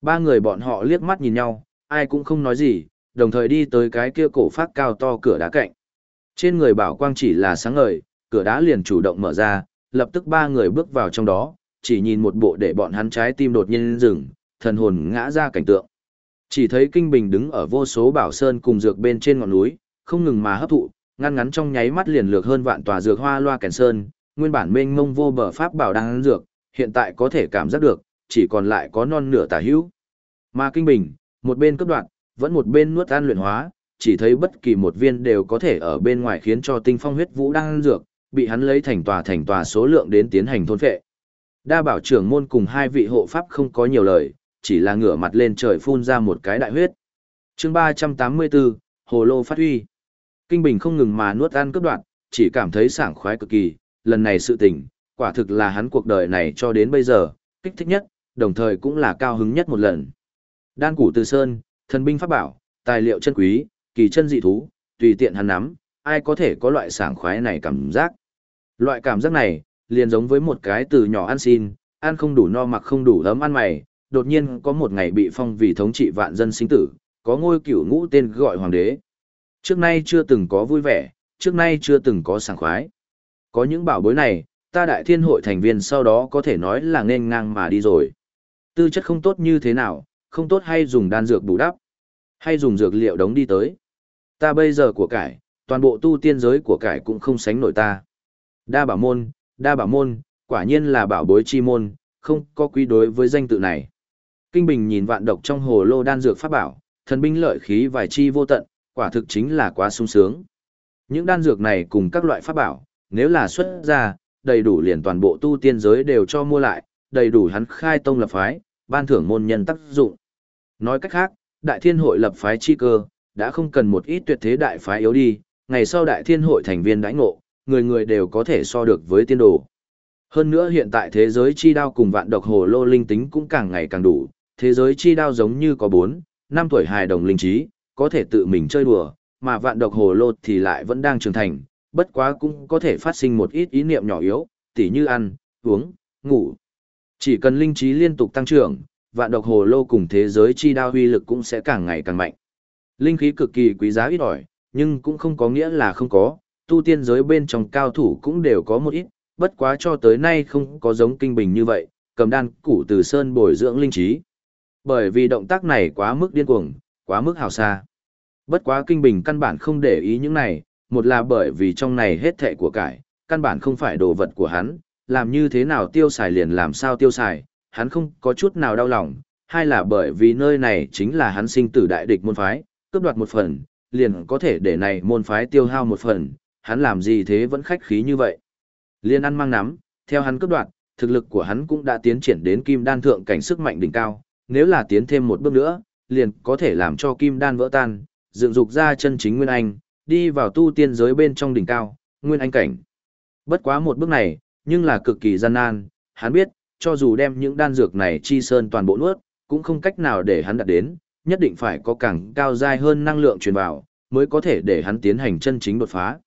Ba người bọn họ liếc mắt nhìn nhau, ai cũng không nói gì, đồng thời đi tới cái kia cổ phát cao to cửa đá cạnh. Trên người bảo quang chỉ là sáng ngời, cửa đá liền chủ động mở ra, lập tức ba người bước vào trong đó, chỉ nhìn một bộ để bọn hắn trái tim đột nhiên dừng, thần hồn ngã ra cảnh tượng. Chỉ thấy Kinh Bình đứng ở vô số bảo sơn cùng dược bên trên ngọn núi, không ngừng mà hấp thụ, ngăn ngắn trong nháy mắt liền lược hơn vạn tòa dược hoa loa kèn sơn, nguyên bản mênh mông vô bờ pháp bảo đang dược, hiện tại có thể cảm giác được, chỉ còn lại có non nửa tả hữu. Mà Kinh Bình, một bên cấp đoạn, vẫn một bên nuốt an luyện hóa, chỉ thấy bất kỳ một viên đều có thể ở bên ngoài khiến cho tinh phong huyết vũ đang dược, bị hắn lấy thành tòa thành tòa số lượng đến tiến hành thôn phệ. Đa bảo trưởng môn cùng hai vị hộ pháp không có nhiều lời, chỉ là ngửa mặt lên trời phun ra một cái đại huyết. chương 384, Hồ Lô phát huy. Kinh Bình không ngừng mà nuốt ăn cướp đoạn, chỉ cảm thấy sảng khoái cực kỳ, lần này sự tình, quả thực là hắn cuộc đời này cho đến bây giờ, kích thích nhất, đồng thời cũng là cao hứng nhất một lần. Đan củ từ sơn, thần binh pháp bảo, tài liệu chân quý, kỳ chân dị thú, tùy tiện hắn nắm, ai có thể có loại sảng khoái này cảm giác. Loại cảm giác này, liền giống với một cái từ nhỏ ăn xin, ăn không đủ no mặc không đủ ấm ăn mày, đột nhiên có một ngày bị phong vì thống trị vạn dân sinh tử, có ngôi cửu ngũ tên gọi hoàng đế. Trước nay chưa từng có vui vẻ, trước nay chưa từng có sảng khoái. Có những bảo bối này, ta đại thiên hội thành viên sau đó có thể nói là nên ngang mà đi rồi. Tư chất không tốt như thế nào, không tốt hay dùng đan dược bù đắp, hay dùng dược liệu đóng đi tới. Ta bây giờ của cải, toàn bộ tu tiên giới của cải cũng không sánh nổi ta. Đa bảo môn, đa bảo môn, quả nhiên là bảo bối chi môn, không có quý đối với danh tự này. Kinh Bình nhìn vạn độc trong hồ lô đan dược pháp bảo, thần binh lợi khí vài chi vô tận, quả thực chính là quá sung sướng. Những đan dược này cùng các loại pháp bảo, nếu là xuất ra, đầy đủ liền toàn bộ tu tiên giới đều cho mua lại, đầy đủ hắn khai tông lập phái, ban thưởng môn nhân tác dụng. Nói cách khác, đại thiên hội lập phái chi cơ, đã không cần một ít tuyệt thế đại phái yếu đi, ngày sau đại thiên hội thành viên đãi ngộ, người người đều có thể so được với tiên đồ. Hơn nữa hiện tại thế giới chi đao cùng vạn độc hồ lô linh tính cũng càng ngày càng đủ, thế giới chi đao giống như có 4, 5 tuổi hài đồng linh trí, có thể tự mình chơi đùa, mà vạn độc hồ lô thì lại vẫn đang trưởng thành, bất quá cũng có thể phát sinh một ít ý niệm nhỏ yếu, tỉ như ăn, uống, ngủ. Chỉ cần linh trí liên tục tăng trưởng, vạn độc hồ lô cùng thế giới chi đao huy lực cũng sẽ càng ngày càng mạnh. Linh khí cực kỳ quý giá ít ỏi, nhưng cũng không có nghĩa là không có, tu tiên giới bên trong cao thủ cũng đều có một ít, bất quá cho tới nay không có giống kinh bình như vậy, cầm đan củ từ sơn bồi dưỡng linh trí. Bởi vì động tác này quá mức điên cuồng, quá mức hào xa. Bất quá kinh bình căn bản không để ý những này, một là bởi vì trong này hết thệ của cải, căn bản không phải đồ vật của hắn, làm như thế nào tiêu xài liền làm sao tiêu xài, hắn không có chút nào đau lòng, hai là bởi vì nơi này chính là hắn sinh tử đại địch môn phái, cướp đoạt một phần, liền có thể để này môn phái tiêu hao một phần, hắn làm gì thế vẫn khách khí như vậy. Liên ăn mang nắm, theo hắn cướp đoạt, thực lực của hắn cũng đã tiến triển đến kim đan thượng cảnh sức mạnh đỉnh cao, nếu là tiến thêm một bước nữa, liền có thể làm cho kim đan vỡ tan, dựng dục ra chân chính nguyên anh, đi vào tu tiên giới bên trong đỉnh cao, nguyên anh cảnh. Bất quá một bước này, nhưng là cực kỳ gian nan, hắn biết, cho dù đem những đan dược này chi sơn toàn bộ nuốt, cũng không cách nào để hắn đạt đến, nhất định phải có càng cao dai hơn năng lượng truyền vào, mới có thể để hắn tiến hành chân chính đột phá.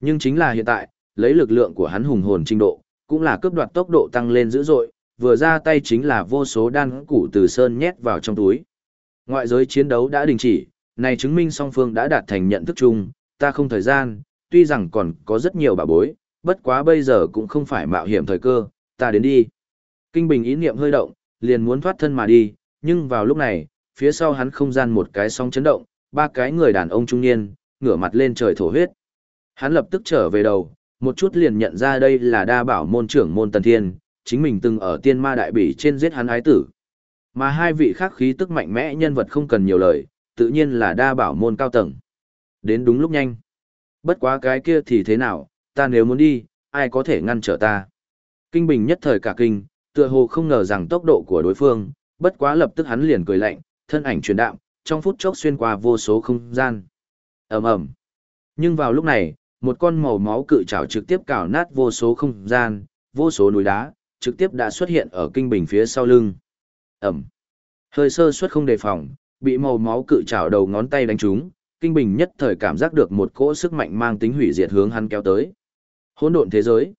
Nhưng chính là hiện tại, lấy lực lượng của hắn hùng hồn trình độ, cũng là cướp đoạt tốc độ tăng lên dữ dội, vừa ra tay chính là vô số đan củ từ sơn nhét vào trong túi. Ngoại giới chiến đấu đã đình chỉ, này chứng minh song phương đã đạt thành nhận thức chung, ta không thời gian, tuy rằng còn có rất nhiều bà bối, bất quá bây giờ cũng không phải mạo hiểm thời cơ, ta đến đi. Kinh Bình ý niệm hơi động, liền muốn thoát thân mà đi, nhưng vào lúc này, phía sau hắn không gian một cái sóng chấn động, ba cái người đàn ông trung niên, ngửa mặt lên trời thổ huyết. Hắn lập tức trở về đầu, một chút liền nhận ra đây là đa bảo môn trưởng môn Tần Thiên, chính mình từng ở tiên ma đại bỉ trên giết hắn ái tử. Mà hai vị khác khí tức mạnh mẽ nhân vật không cần nhiều lời, tự nhiên là đa bảo môn cao tầng. Đến đúng lúc nhanh. Bất quá cái kia thì thế nào, ta nếu muốn đi, ai có thể ngăn trở ta. Kinh Bình nhất thời cả kinh, tựa hồ không ngờ rằng tốc độ của đối phương, bất quá lập tức hắn liền cười lạnh, thân ảnh truyền đạm, trong phút chốc xuyên qua vô số không gian. ầm ầm. Nhưng vào lúc này, một con màu máu cự trảo trực tiếp cào nát vô số không gian, vô số núi đá, trực tiếp đã xuất hiện ở kinh bình phía sau lưng. Ẩm. Hơi sơ suất không đề phòng, bị màu máu cự trảo đầu ngón tay đánh trúng, kinh bình nhất thời cảm giác được một cỗ sức mạnh mang tính hủy diệt hướng hắn kéo tới. Hỗn độn thế giới.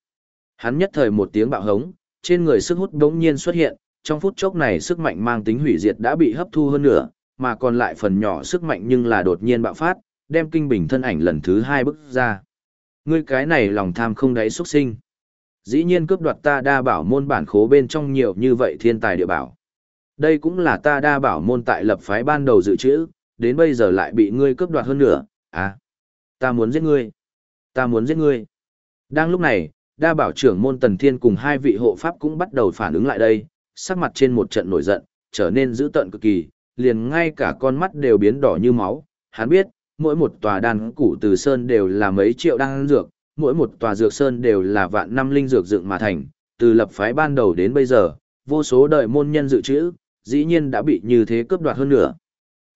Hắn nhất thời một tiếng bạo hống, trên người sức hút đống nhiên xuất hiện, trong phút chốc này sức mạnh mang tính hủy diệt đã bị hấp thu hơn nữa, mà còn lại phần nhỏ sức mạnh nhưng là đột nhiên bạo phát, đem kinh bình thân ảnh lần thứ hai bước ra. Ngươi cái này lòng tham không đáy xuất sinh. Dĩ nhiên cướp đoạt ta đa bảo môn bản khố bên trong nhiều như vậy thiên tài địa bảo. Đây cũng là ta đa bảo môn tại lập phái ban đầu dự trữ, đến bây giờ lại bị ngươi cướp đoạt hơn nữa, à, ta muốn giết ngươi, ta muốn giết ngươi. Đang lúc này, đa bảo trưởng môn Tần Thiên cùng hai vị hộ pháp cũng bắt đầu phản ứng lại đây, sắc mặt trên một trận nổi giận, trở nên dữ tợn cực kỳ, liền ngay cả con mắt đều biến đỏ như máu. Hắn biết, mỗi một tòa đan củ từ sơn đều là mấy triệu đan dược, mỗi một tòa dược sơn đều là vạn năm linh dược dựng mà thành, từ lập phái ban đầu đến bây giờ, vô số đời môn nhân dự trữ, dĩ nhiên đã bị như thế cướp đoạt hơn nữa.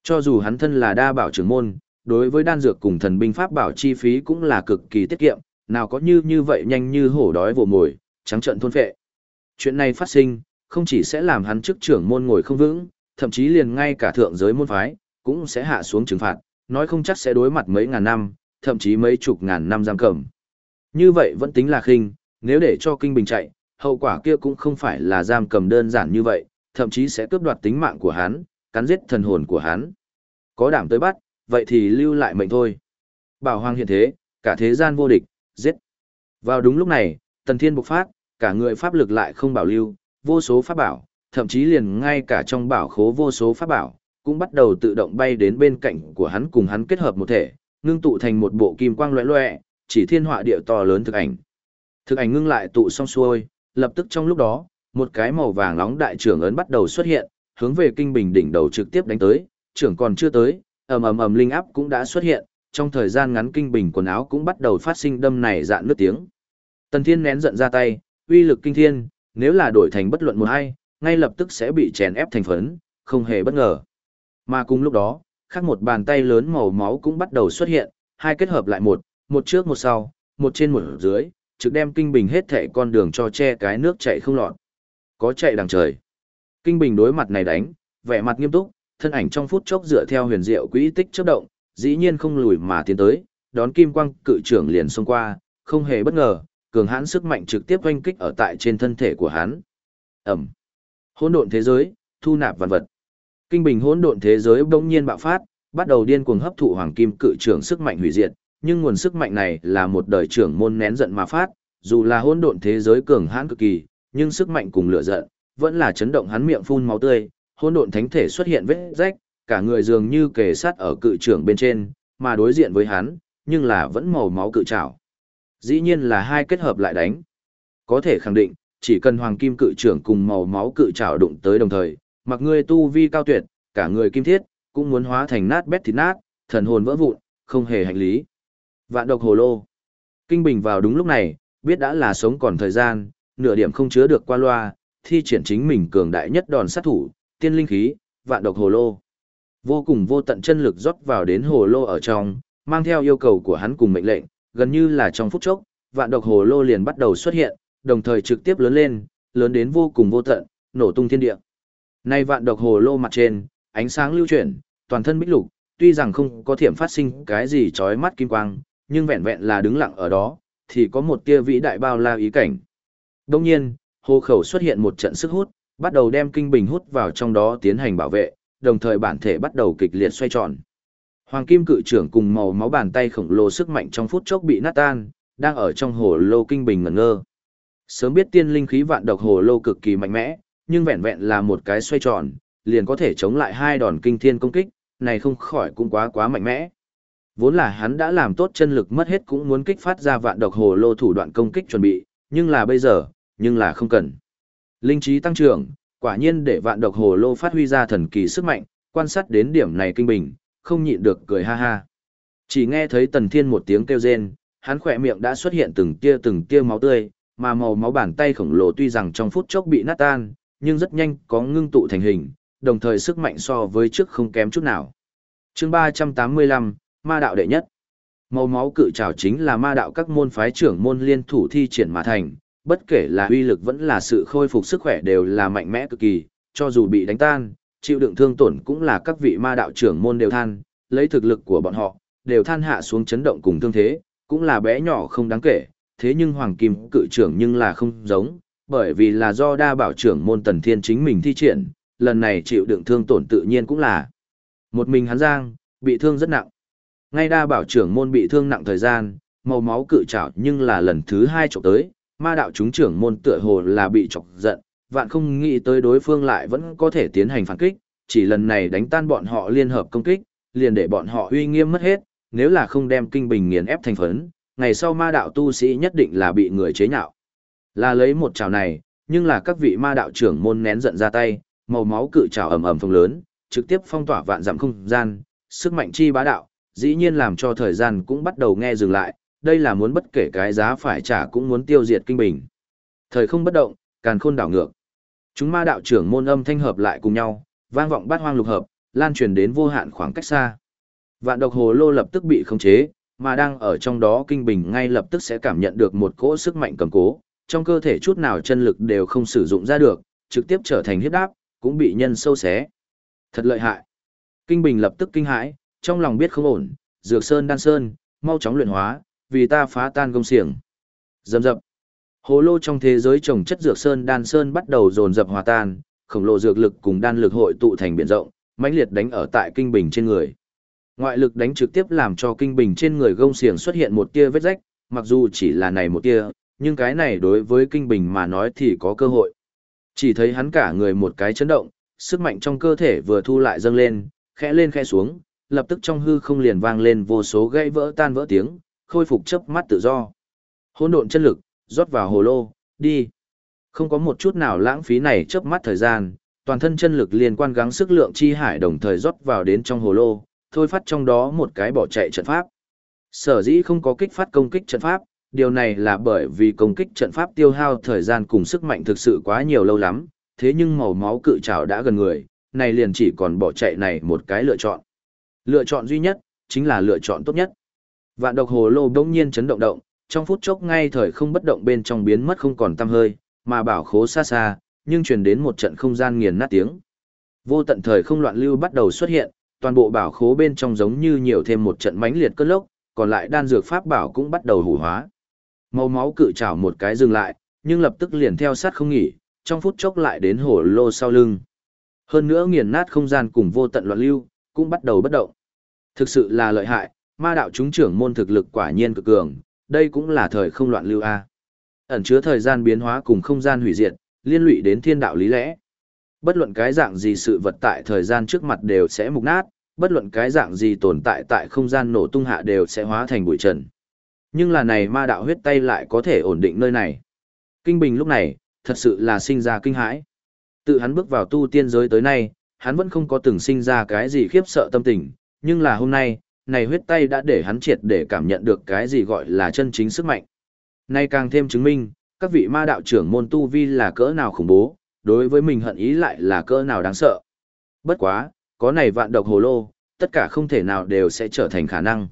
Cho dù hắn thân là đa bảo trưởng môn, đối với đan dược cùng thần binh pháp bảo chi phí cũng là cực kỳ tiết kiệm, nào có như như vậy nhanh như hổ đói vồ mồi, trắng trận thôn phệ. Chuyện này phát sinh, không chỉ sẽ làm hắn chức trưởng môn ngồi không vững, thậm chí liền ngay cả thượng giới môn phái, cũng sẽ hạ xuống trừng phạt, nói không chắc sẽ đối mặt mấy ngàn năm, thậm chí mấy chục ngàn năm giam cầm. Như vậy vẫn tính là khinh, nếu để cho kinh bình chạy, hậu quả kia cũng không phải là giam cầm đơn giản như vậy, thậm chí sẽ cướp đoạt tính mạng của hắn, cắn giết thần hồn của hắn. Có đảm tới bắt, vậy thì lưu lại mệnh thôi. Bảo hoàng hiện thế, cả thế gian vô địch, giết. Vào đúng lúc này, tần thiên bộc phát, cả người pháp lực lại không bảo lưu, vô số pháp bảo, thậm chí liền ngay cả trong bảo khố vô số pháp bảo, cũng bắt đầu tự động bay đến bên cạnh của hắn cùng hắn kết hợp một thể, ngưng tụ thành một bộ kim quang loẹ loẹ, chỉ thiên họa địa to lớn thực ảnh. Thực ảnh ngưng lại tụ xong xuôi, lập tức trong lúc đó, một cái màu vàng nóng đại trưởng ấn bắt đầu xuất hiện, hướng về kinh bình đỉnh đầu trực tiếp đánh tới, trưởng còn chưa tới, ầm ầm ầm linh áp cũng đã xuất hiện, trong thời gian ngắn kinh bình quần áo cũng bắt đầu phát sinh đâm này dạn nước tiếng. Tần Thiên nén giận ra tay, uy lực kinh thiên, nếu là đổi thành bất luận một ai, ngay lập tức sẽ bị chèn ép thành phấn, không hề bất ngờ. Mà cùng lúc đó, khác một bàn tay lớn màu máu cũng bắt đầu xuất hiện, hai kết hợp lại một, một trước một sau, một trên một dưới, trực đem kinh bình hết thảy con đường cho che cái nước chạy không lọt. Có chạy đằng trời. Kinh bình đối mặt này đánh, vẻ mặt nghiêm túc, thân ảnh trong phút chốc dựa theo huyền diệu quỹ tích chớp động, dĩ nhiên không lùi mà tiến tới, đón kim quang cự trưởng liền xông qua, không hề bất ngờ, cường hãn sức mạnh trực tiếp oanh kích ở tại trên thân thể của hắn. Ẩm. Hỗn độn thế giới, thu nạp vạn vật. Kinh bình hỗn độn thế giới bỗng nhiên bạo phát, bắt đầu điên cuồng hấp thụ hoàng kim cự trưởng sức mạnh hủy diệt, nhưng nguồn sức mạnh này là một đời trưởng môn nén giận mà phát, dù là hỗn độn thế giới cường hãn cực kỳ, nhưng sức mạnh cùng lửa giận vẫn là chấn động hắn miệng phun máu tươi, hỗn độn thánh thể xuất hiện vết rách, cả người dường như kề sát ở cự trưởng bên trên, mà đối diện với hắn, nhưng là vẫn màu máu cự trảo. Dĩ nhiên là hai kết hợp lại đánh. Có thể khẳng định, chỉ cần hoàng kim cự trưởng cùng màu máu cự trảo đụng tới đồng thời, mặc người tu vi cao tuyệt, cả người kim thiết, cũng muốn hóa thành nát bét thịt nát, thần hồn vỡ vụn, không hề hành lý. Vạn độc hồ lô. Kinh bình vào đúng lúc này, biết đã là sống còn thời gian, nửa điểm không chứa được qua loa, thi triển chính mình cường đại nhất đòn sát thủ, tiên linh khí, vạn độc hồ lô. Vô cùng vô tận chân lực rót vào đến hồ lô ở trong, mang theo yêu cầu của hắn cùng mệnh lệnh, gần như là trong phút chốc, vạn độc hồ lô liền bắt đầu xuất hiện, đồng thời trực tiếp lớn lên, lớn đến vô cùng vô tận, nổ tung thiên địa. Nay vạn độc hồ lô mặt trên, ánh sáng lưu chuyển, toàn thân bích lục, tuy rằng không có thiểm phát sinh cái gì chói mắt kim quang, nhưng vẹn vẹn là đứng lặng ở đó, thì có một tia vĩ đại bao la ý cảnh. Đông nhiên, hồ khẩu xuất hiện một trận sức hút, bắt đầu đem kinh bình hút vào trong đó tiến hành bảo vệ, đồng thời bản thể bắt đầu kịch liệt xoay tròn. Hoàng kim cự trưởng cùng màu máu bàn tay khổng lồ sức mạnh trong phút chốc bị nát tan, đang ở trong hồ lô kinh bình ngẩn ngơ. Sớm biết tiên linh khí vạn độc hồ lô cực kỳ mạnh mẽ, nhưng vẹn vẹn là một cái xoay tròn, liền có thể chống lại hai đòn kinh thiên công kích, này không khỏi cũng quá quá mạnh mẽ. Vốn là hắn đã làm tốt chân lực mất hết cũng muốn kích phát ra vạn độc hồ lô thủ đoạn công kích chuẩn bị, nhưng là bây giờ, nhưng là không cần. Linh trí tăng trưởng, quả nhiên để vạn độc hồ lô phát huy ra thần kỳ sức mạnh, quan sát đến điểm này kinh bình, không nhịn được cười ha ha. Chỉ nghe thấy tần thiên một tiếng kêu rên, hắn khỏe miệng đã xuất hiện từng tia từng tia máu tươi, mà màu máu bàn tay khổng lồ tuy rằng trong phút chốc bị nát tan, nhưng rất nhanh có ngưng tụ thành hình, đồng thời sức mạnh so với trước không kém chút nào. chương 385, Ma đạo đệ nhất. Màu máu cự trào chính là ma đạo các môn phái trưởng môn liên thủ thi triển mà thành, bất kể là uy lực vẫn là sự khôi phục sức khỏe đều là mạnh mẽ cực kỳ, cho dù bị đánh tan, chịu đựng thương tổn cũng là các vị ma đạo trưởng môn đều than, lấy thực lực của bọn họ, đều than hạ xuống chấn động cùng thương thế, cũng là bé nhỏ không đáng kể, thế nhưng hoàng kim cự trưởng nhưng là không giống, bởi vì là do đa bảo trưởng môn tần thiên chính mình thi triển, lần này chịu đựng thương tổn tự nhiên cũng là một mình hắn giang, bị thương rất nặng. Ngay đa bảo trưởng môn bị thương nặng thời gian, màu máu cự trảo nhưng là lần thứ hai trộm tới, ma đạo chúng trưởng môn tựa hồ là bị chọc giận, vạn không nghĩ tới đối phương lại vẫn có thể tiến hành phản kích, chỉ lần này đánh tan bọn họ liên hợp công kích, liền để bọn họ uy nghiêm mất hết, nếu là không đem kinh bình nghiền ép thành phấn, ngày sau ma đạo tu sĩ nhất định là bị người chế nhạo. Là lấy một trào này, nhưng là các vị ma đạo trưởng môn nén giận ra tay, màu máu cự trào ầm ầm phồng lớn, trực tiếp phong tỏa vạn dặm không gian, sức mạnh chi bá đạo, dĩ nhiên làm cho thời gian cũng bắt đầu nghe dừng lại, đây là muốn bất kể cái giá phải trả cũng muốn tiêu diệt kinh bình. Thời không bất động, càn khôn đảo ngược. Chúng ma đạo trưởng môn âm thanh hợp lại cùng nhau, vang vọng bát hoang lục hợp, lan truyền đến vô hạn khoảng cách xa. Vạn độc hồ lô lập tức bị khống chế, mà đang ở trong đó kinh bình ngay lập tức sẽ cảm nhận được một cỗ sức mạnh cầm cố, trong cơ thể chút nào chân lực đều không sử dụng ra được, trực tiếp trở thành hiếp đáp, cũng bị nhân sâu xé. Thật lợi hại. Kinh bình lập tức kinh hãi, trong lòng biết không ổn, dược sơn đan sơn, mau chóng luyện hóa, vì ta phá tan công xiềng. Dầm dập. Hồ lô trong thế giới trồng chất dược sơn đan sơn bắt đầu dồn dập hòa tan, khổng lồ dược lực cùng đan lực hội tụ thành biển rộng, mãnh liệt đánh ở tại kinh bình trên người. Ngoại lực đánh trực tiếp làm cho kinh bình trên người gông xiềng xuất hiện một tia vết rách, mặc dù chỉ là này một tia, nhưng cái này đối với kinh bình mà nói thì có cơ hội. Chỉ thấy hắn cả người một cái chấn động, sức mạnh trong cơ thể vừa thu lại dâng lên, khẽ lên khẽ xuống, lập tức trong hư không liền vang lên vô số gãy vỡ tan vỡ tiếng, khôi phục chớp mắt tự do. Hỗn độn chân lực, rót vào hồ lô, đi. Không có một chút nào lãng phí này chớp mắt thời gian, toàn thân chân lực liên quan gắng sức lượng chi hải đồng thời rót vào đến trong hồ lô, thôi phát trong đó một cái bỏ chạy trận pháp. Sở dĩ không có kích phát công kích trận pháp, điều này là bởi vì công kích trận pháp tiêu hao thời gian cùng sức mạnh thực sự quá nhiều lâu lắm, thế nhưng màu máu cự trảo đã gần người, này liền chỉ còn bỏ chạy này một cái lựa chọn. Lựa chọn duy nhất, chính là lựa chọn tốt nhất. Vạn độc hồ lô đông nhiên chấn động động, trong phút chốc ngay thời không bất động bên trong biến mất không còn tăm hơi, mà bảo khố xa xa, nhưng truyền đến một trận không gian nghiền nát tiếng. Vô tận thời không loạn lưu bắt đầu xuất hiện, toàn bộ bảo khố bên trong giống như nhiều thêm một trận mãnh liệt cơn lốc, còn lại đan dược pháp bảo cũng bắt đầu hủ hóa. Màu máu cự trảo một cái dừng lại, nhưng lập tức liền theo sát không nghỉ, trong phút chốc lại đến hổ lô sau lưng. Hơn nữa nghiền nát không gian cùng vô tận loạn lưu, cũng bắt đầu bất động. Thực sự là lợi hại, ma đạo chúng trưởng môn thực lực quả nhiên cực cường, đây cũng là thời không loạn lưu A. Ẩn chứa thời gian biến hóa cùng không gian hủy diệt, liên lụy đến thiên đạo lý lẽ. Bất luận cái dạng gì sự vật tại thời gian trước mặt đều sẽ mục nát, bất luận cái dạng gì tồn tại tại không gian nổ tung hạ đều sẽ hóa thành bụi trần. Nhưng là này ma đạo huyết tay lại có thể ổn định nơi này. Kinh Bình lúc này, thật sự là sinh ra kinh hãi. Tự hắn bước vào tu tiên giới tới nay, hắn vẫn không có từng sinh ra cái gì khiếp sợ tâm tình, nhưng là hôm nay, này huyết tay đã để hắn triệt để cảm nhận được cái gì gọi là chân chính sức mạnh. Nay càng thêm chứng minh, các vị ma đạo trưởng môn tu vi là cỡ nào khủng bố, đối với mình hận ý lại là cỡ nào đáng sợ. Bất quá, có này vạn độc hồ lô, tất cả không thể nào đều sẽ trở thành khả năng.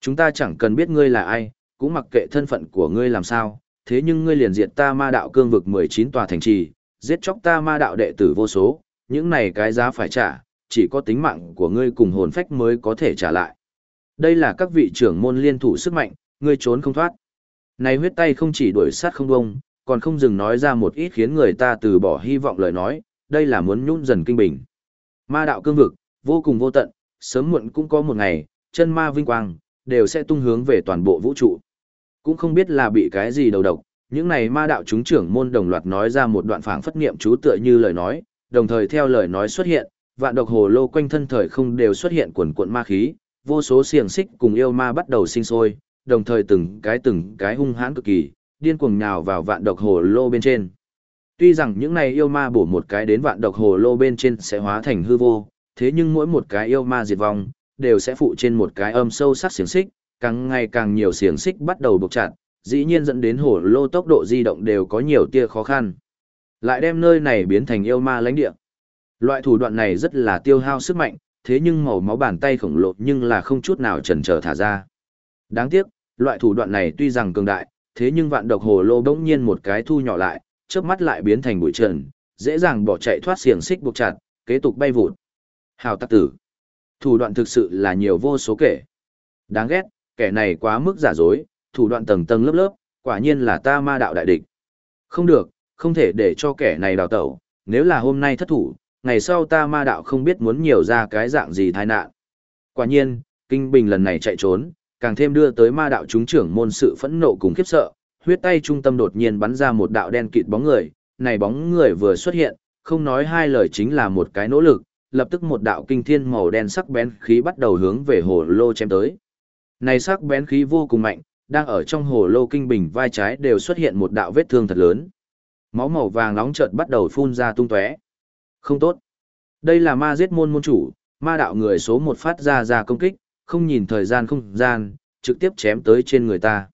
Chúng ta chẳng cần biết ngươi là ai, cũng mặc kệ thân phận của ngươi làm sao, thế nhưng ngươi liền diệt ta ma đạo cương vực 19 tòa thành trì, giết chóc ta ma đạo đệ tử vô số, những này cái giá phải trả, chỉ có tính mạng của ngươi cùng hồn phách mới có thể trả lại. Đây là các vị trưởng môn liên thủ sức mạnh, ngươi trốn không thoát. Này huyết tay không chỉ đuổi sát không bông, còn không dừng nói ra một ít khiến người ta từ bỏ hy vọng lời nói, đây là muốn nhún dần kinh bình. Ma đạo cương vực, vô cùng vô tận, sớm muộn cũng có một ngày, chân ma vinh quang, đều sẽ tung hướng về toàn bộ vũ trụ. Cũng không biết là bị cái gì đầu độc, những này ma đạo chúng trưởng môn đồng loạt nói ra một đoạn phảng phất niệm chú tựa như lời nói, đồng thời theo lời nói xuất hiện, vạn độc hồ lô quanh thân thời không đều xuất hiện quần cuộn ma khí, vô số xiềng xích cùng yêu ma bắt đầu sinh sôi, đồng thời từng cái từng cái hung hãn cực kỳ, điên cuồng nhào vào vạn độc hồ lô bên trên. Tuy rằng những này yêu ma bổ một cái đến vạn độc hồ lô bên trên sẽ hóa thành hư vô, thế nhưng mỗi một cái yêu ma diệt vong, đều sẽ phụ trên một cái âm sâu sắc xiềng xích, càng ngày càng nhiều xiềng xích bắt đầu buộc chặt, dĩ nhiên dẫn đến hồ lô tốc độ di động đều có nhiều tia khó khăn. Lại đem nơi này biến thành yêu ma lãnh địa. Loại thủ đoạn này rất là tiêu hao sức mạnh, thế nhưng màu máu bàn tay khổng lồ nhưng là không chút nào chần chờ thả ra. Đáng tiếc, loại thủ đoạn này tuy rằng cường đại, thế nhưng vạn độc hồ lô bỗng nhiên một cái thu nhỏ lại, chớp mắt lại biến thành bụi trần, dễ dàng bỏ chạy thoát xiềng xích buộc chặt, kế tục bay vụt. Hào tắc tử. Thủ đoạn thực sự là nhiều vô số kể. Đáng ghét, kẻ này quá mức giả dối, thủ đoạn tầng tầng lớp lớp, quả nhiên là ta ma đạo đại địch. Không được, không thể để cho kẻ này đào tẩu, nếu là hôm nay thất thủ, ngày sau ta ma đạo không biết muốn nhiều ra cái dạng gì tai nạn. Quả nhiên, Kinh Bình lần này chạy trốn, càng thêm đưa tới ma đạo chúng trưởng môn sự phẫn nộ cùng khiếp sợ, huyết tay trung tâm đột nhiên bắn ra một đạo đen kịt bóng người, này bóng người vừa xuất hiện, không nói hai lời chính là một cái nỗ lực, lập tức một đạo kinh thiên màu đen sắc bén khí bắt đầu hướng về hồ lô chém tới. Này sắc bén khí vô cùng mạnh, đang ở trong hồ lô kinh bình vai trái đều xuất hiện một đạo vết thương thật lớn. Máu màu vàng nóng chợt bắt đầu phun ra tung tóe. Không tốt. Đây là ma giết môn môn chủ, ma đạo người số một phát ra ra công kích, không nhìn thời gian không gian, trực tiếp chém tới trên người ta.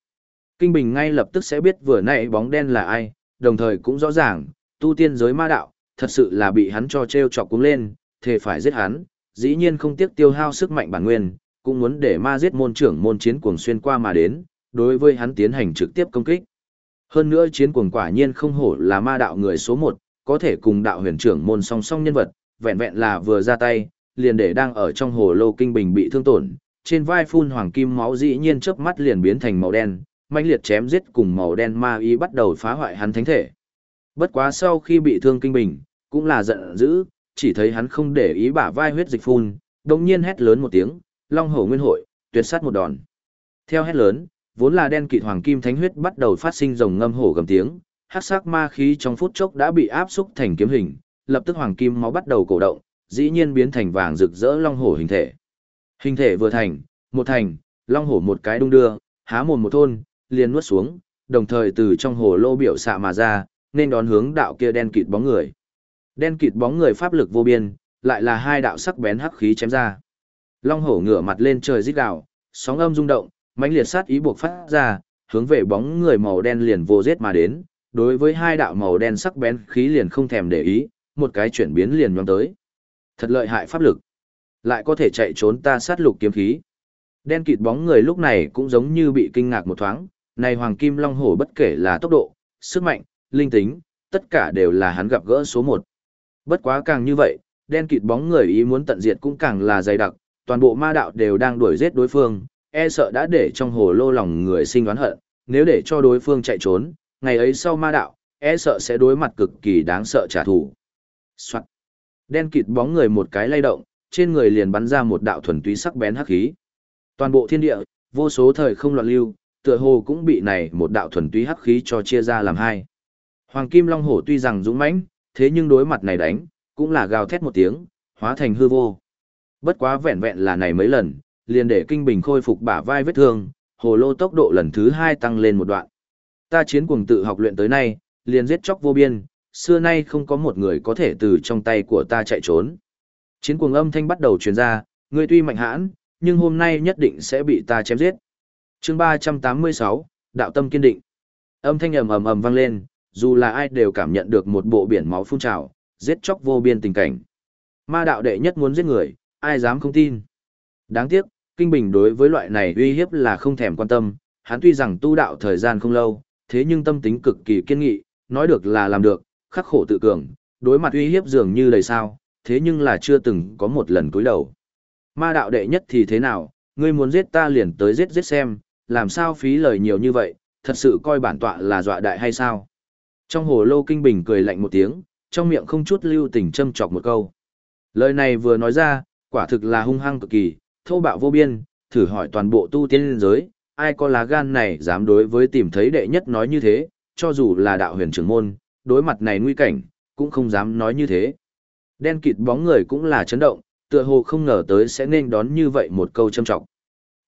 Kinh Bình ngay lập tức sẽ biết vừa nãy bóng đen là ai, đồng thời cũng rõ ràng, tu tiên giới ma đạo, thật sự là bị hắn cho treo chọc cũng lên, thề phải giết hắn, dĩ nhiên không tiếc tiêu hao sức mạnh bản nguyên, cũng muốn để ma giết môn trưởng môn chiến cuồng xuyên qua mà đến, đối với hắn tiến hành trực tiếp công kích. Hơn nữa chiến cuồng quả nhiên không hổ là ma đạo người số một, có thể cùng đạo huyền trưởng môn song song nhân vật, vẹn vẹn là vừa ra tay, liền để đang ở trong hồ lô kinh bình bị thương tổn, trên vai phun hoàng kim máu dĩ nhiên chớp mắt liền biến thành màu đen, mãnh liệt chém giết cùng màu đen ma y bắt đầu phá hoại hắn thánh thể. Bất quá sau khi bị thương kinh bình, cũng là giận dữ, chỉ thấy hắn không để ý bả vai huyết dịch phun, đồng nhiên hét lớn một tiếng, long hổ nguyên hội, tuyệt sát một đòn. Theo hét lớn, vốn là đen kịt hoàng kim thánh huyết bắt đầu phát sinh rồng ngâm hổ gầm tiếng, hắc sắc ma khí trong phút chốc đã bị áp xúc thành kiếm hình, lập tức hoàng kim máu bắt đầu cổ động, dĩ nhiên biến thành vàng rực rỡ long hổ hình thể. Hình thể vừa thành, một thành, long hổ một cái đung đưa, há mồm một thôn, liền nuốt xuống, đồng thời từ trong hồ lô biểu xạ mà ra, nên đón hướng đạo kia đen kịt bóng người. Đen kịt bóng người pháp lực vô biên, lại là hai đạo sắc bén hắc khí chém ra. Long hổ ngửa mặt lên trời rít gào, sóng âm rung động, mãnh liệt sát ý buộc phát ra, hướng về bóng người màu đen liền vô giết mà đến, đối với hai đạo màu đen sắc bén khí liền không thèm để ý, một cái chuyển biến liền nhoáng tới. Thật lợi hại pháp lực. Lại có thể chạy trốn ta sát lục kiếm khí. Đen kịt bóng người lúc này cũng giống như bị kinh ngạc một thoáng, Này Hoàng Kim Long Hổ bất kể là tốc độ, sức mạnh, linh tính, tất cả đều là hắn gặp gỡ số một. Bất quá càng như vậy, đen kịt bóng người ý muốn tận diệt cũng càng là dày đặc, toàn bộ ma đạo đều đang đuổi giết đối phương, e sợ đã để trong hồ lô lòng người sinh đoán hận, nếu để cho đối phương chạy trốn, ngày ấy sau ma đạo, e sợ sẽ đối mặt cực kỳ đáng sợ trả thù. Soạn. Đen kịt bóng người một cái lay động, trên người liền bắn ra một đạo thuần túy sắc bén hắc khí. Toàn bộ thiên địa, vô số thời không loạn lưu, tựa hồ cũng bị này một đạo thuần túy hắc khí cho chia ra làm hai. Hoàng Kim Long Hổ tuy rằng dũng mãnh, thế nhưng đối mặt này đánh, cũng là gào thét một tiếng, hóa thành hư vô. Bất quá vẹn vẹn là này mấy lần, liền để kinh bình khôi phục bả vai vết thương, hồ lô tốc độ lần thứ hai tăng lên một đoạn. Ta chiến cuồng tự học luyện tới nay, liền giết chóc vô biên, xưa nay không có một người có thể từ trong tay của ta chạy trốn. Chiến cuồng âm thanh bắt đầu truyền ra, ngươi tuy mạnh hãn, nhưng hôm nay nhất định sẽ bị ta chém giết. Chương 386, đạo tâm kiên định. Âm thanh ầm ầm ầm vang lên, dù là ai đều cảm nhận được một bộ biển máu phun trào, giết chóc vô biên tình cảnh. Ma đạo đệ nhất muốn giết người, ai dám không tin. Đáng tiếc, Kinh Bình đối với loại này uy hiếp là không thèm quan tâm, hắn tuy rằng tu đạo thời gian không lâu, thế nhưng tâm tính cực kỳ kiên nghị, nói được là làm được, khắc khổ tự cường, đối mặt uy hiếp dường như đầy sao, thế nhưng là chưa từng có một lần cúi đầu. Ma đạo đệ nhất thì thế nào, ngươi muốn giết ta liền tới giết giết xem, làm sao phí lời nhiều như vậy, thật sự coi bản tọa là dọa đại hay sao? Trong hồ lô kinh bình cười lạnh một tiếng, trong miệng không chút lưu tình châm chọc một câu. Lời này vừa nói ra, quả thực là hung hăng cực kỳ, thô bạo vô biên, thử hỏi toàn bộ tu tiên giới, ai có lá gan này dám đối với tìm thấy đệ nhất nói như thế, cho dù là đạo huyền trưởng môn, đối mặt này nguy cảnh, cũng không dám nói như thế. Đen kịt bóng người cũng là chấn động, tựa hồ không ngờ tới sẽ nên đón như vậy một câu châm trọng.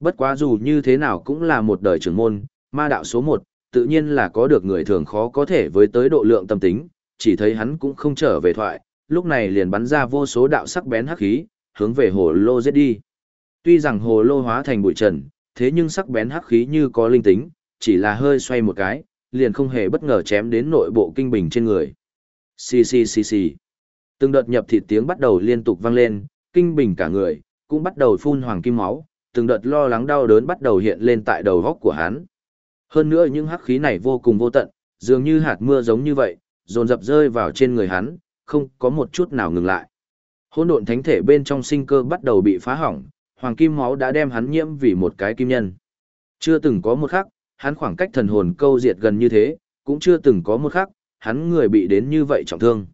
Bất quá dù như thế nào cũng là một đời trưởng môn, ma đạo số một, tự nhiên là có được người thường khó có thể với tới độ lượng tâm tính, chỉ thấy hắn cũng không trở về thoại, lúc này liền bắn ra vô số đạo sắc bén hắc khí, hướng về hồ lô giết đi. Tuy rằng hồ lô hóa thành bụi trần, thế nhưng sắc bén hắc khí như có linh tính, chỉ là hơi xoay một cái, liền không hề bất ngờ chém đến nội bộ kinh bình trên người. Xì xì xì xì. Từng đợt nhập thịt tiếng bắt đầu liên tục vang lên, kinh bình cả người, cũng bắt đầu phun hoàng kim máu, từng đợt lo lắng đau đớn bắt đầu hiện lên tại đầu góc của hắn. Hơn nữa những hắc khí này vô cùng vô tận, dường như hạt mưa giống như vậy, dồn dập rơi vào trên người hắn, không có một chút nào ngừng lại. Hỗn độn thánh thể bên trong sinh cơ bắt đầu bị phá hỏng, hoàng kim máu đã đem hắn nhiễm vì một cái kim nhân. Chưa từng có một khắc, hắn khoảng cách thần hồn câu diệt gần như thế, cũng chưa từng có một khắc, hắn người bị đến như vậy trọng thương.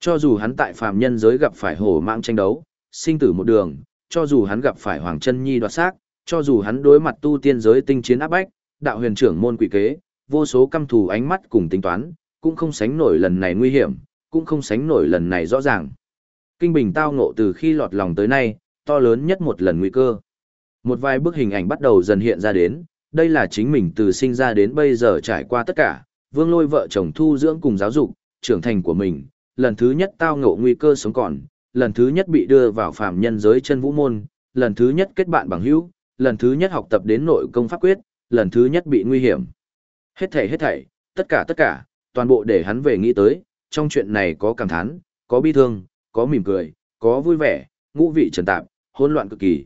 Cho dù hắn tại phàm nhân giới gặp phải hổ mạng tranh đấu, sinh tử một đường, cho dù hắn gặp phải hoàng chân nhi đoạt xác, cho dù hắn đối mặt tu tiên giới tinh chiến áp bách, đạo huyền trưởng môn quỷ kế, vô số căm thù ánh mắt cùng tính toán, cũng không sánh nổi lần này nguy hiểm, cũng không sánh nổi lần này rõ ràng. Kinh bình tao ngộ từ khi lọt lòng tới nay, to lớn nhất một lần nguy cơ. Một vài bức hình ảnh bắt đầu dần hiện ra đến, đây là chính mình từ sinh ra đến bây giờ trải qua tất cả, vương lôi vợ chồng thu dưỡng cùng giáo dục, trưởng thành của mình, lần thứ nhất tao ngộ nguy cơ sống còn, lần thứ nhất bị đưa vào phạm nhân giới chân vũ môn, lần thứ nhất kết bạn bằng hữu, lần thứ nhất học tập đến nội công pháp quyết, lần thứ nhất bị nguy hiểm. Hết thảy hết thảy, tất cả tất cả, toàn bộ để hắn về nghĩ tới, trong chuyện này có cảm thán, có bi thương, có mỉm cười, có vui vẻ, ngũ vị trần tạp, hỗn loạn cực kỳ.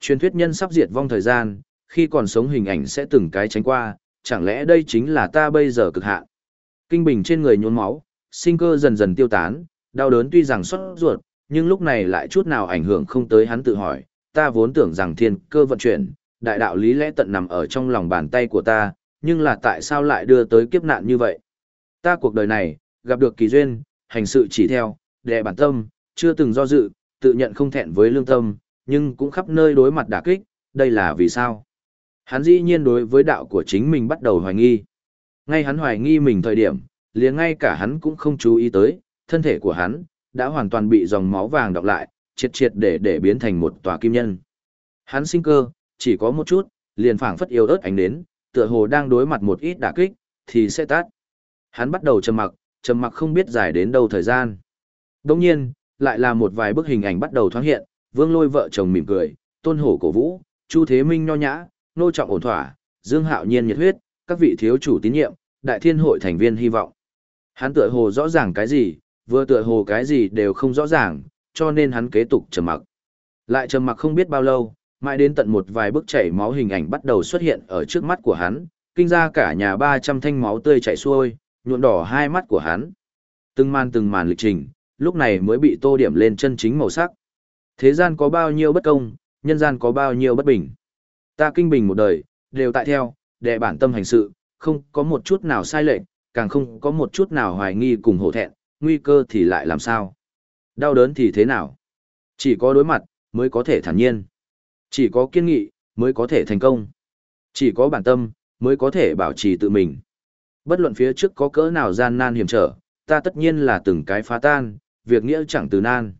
Truyền thuyết nhân sắp diệt vong thời gian, khi còn sống hình ảnh sẽ từng cái tránh qua, chẳng lẽ đây chính là ta bây giờ cực hạn. Kinh bình trên người nhuốm máu, sinh cơ dần dần tiêu tán, đau đớn tuy rằng xuất ruột, nhưng lúc này lại chút nào ảnh hưởng không tới hắn tự hỏi, ta vốn tưởng rằng thiên cơ vận chuyển, đại đạo lý lẽ tận nằm ở trong lòng bàn tay của ta, nhưng là tại sao lại đưa tới kiếp nạn như vậy? Ta cuộc đời này, gặp được kỳ duyên, hành sự chỉ theo, đệ bản tâm, chưa từng do dự, tự nhận không thẹn với lương tâm, nhưng cũng khắp nơi đối mặt đả kích, đây là vì sao? Hắn dĩ nhiên đối với đạo của chính mình bắt đầu hoài nghi. Ngay hắn hoài nghi mình thời điểm, liền ngay cả hắn cũng không chú ý tới, thân thể của hắn đã hoàn toàn bị dòng máu vàng đọc lại, triệt triệt để để biến thành một tòa kim nhân. Hắn sinh cơ, chỉ có một chút, liền phảng phất yêu ớt ánh đến, tựa hồ đang đối mặt một ít đả kích, thì sẽ tắt. Hắn bắt đầu trầm mặc, trầm mặc không biết dài đến đâu thời gian. Đồng nhiên, lại là một vài bức hình ảnh bắt đầu thoáng hiện, vương lôi vợ chồng mỉm cười, tôn hổ cổ vũ, chu thế minh nho nhã, nô trọng ổn thỏa, dương hạo nhiên nhiệt huyết, các vị thiếu chủ tín nhiệm, đại thiên hội thành viên hy vọng. Hắn tựa hồ rõ ràng cái gì, vừa tựa hồ cái gì đều không rõ ràng, cho nên hắn kế tục trầm mặc. Lại trầm mặc không biết bao lâu, mãi đến tận một vài bức chảy máu hình ảnh bắt đầu xuất hiện ở trước mắt của hắn, kinh ra cả nhà 300 thanh máu tươi chảy xuôi, nhuộm đỏ hai mắt của hắn. Từng màn từng màn lịch trình, lúc này mới bị tô điểm lên chân chính màu sắc. Thế gian có bao nhiêu bất công, nhân gian có bao nhiêu bất bình. Ta kinh bình một đời, đều tại theo, đệ bản tâm hành sự, không có một chút nào sai lệch, càng không có một chút nào hoài nghi cùng hổ thẹn, nguy cơ thì lại làm sao? Đau đớn thì thế nào? Chỉ có đối mặt, mới có thể thản nhiên. Chỉ có kiên nghị, mới có thể thành công. Chỉ có bản tâm, mới có thể bảo trì tự mình. Bất luận phía trước có cỡ nào gian nan hiểm trở, ta tất nhiên là từng cái phá tan, việc nghĩa chẳng từ nan.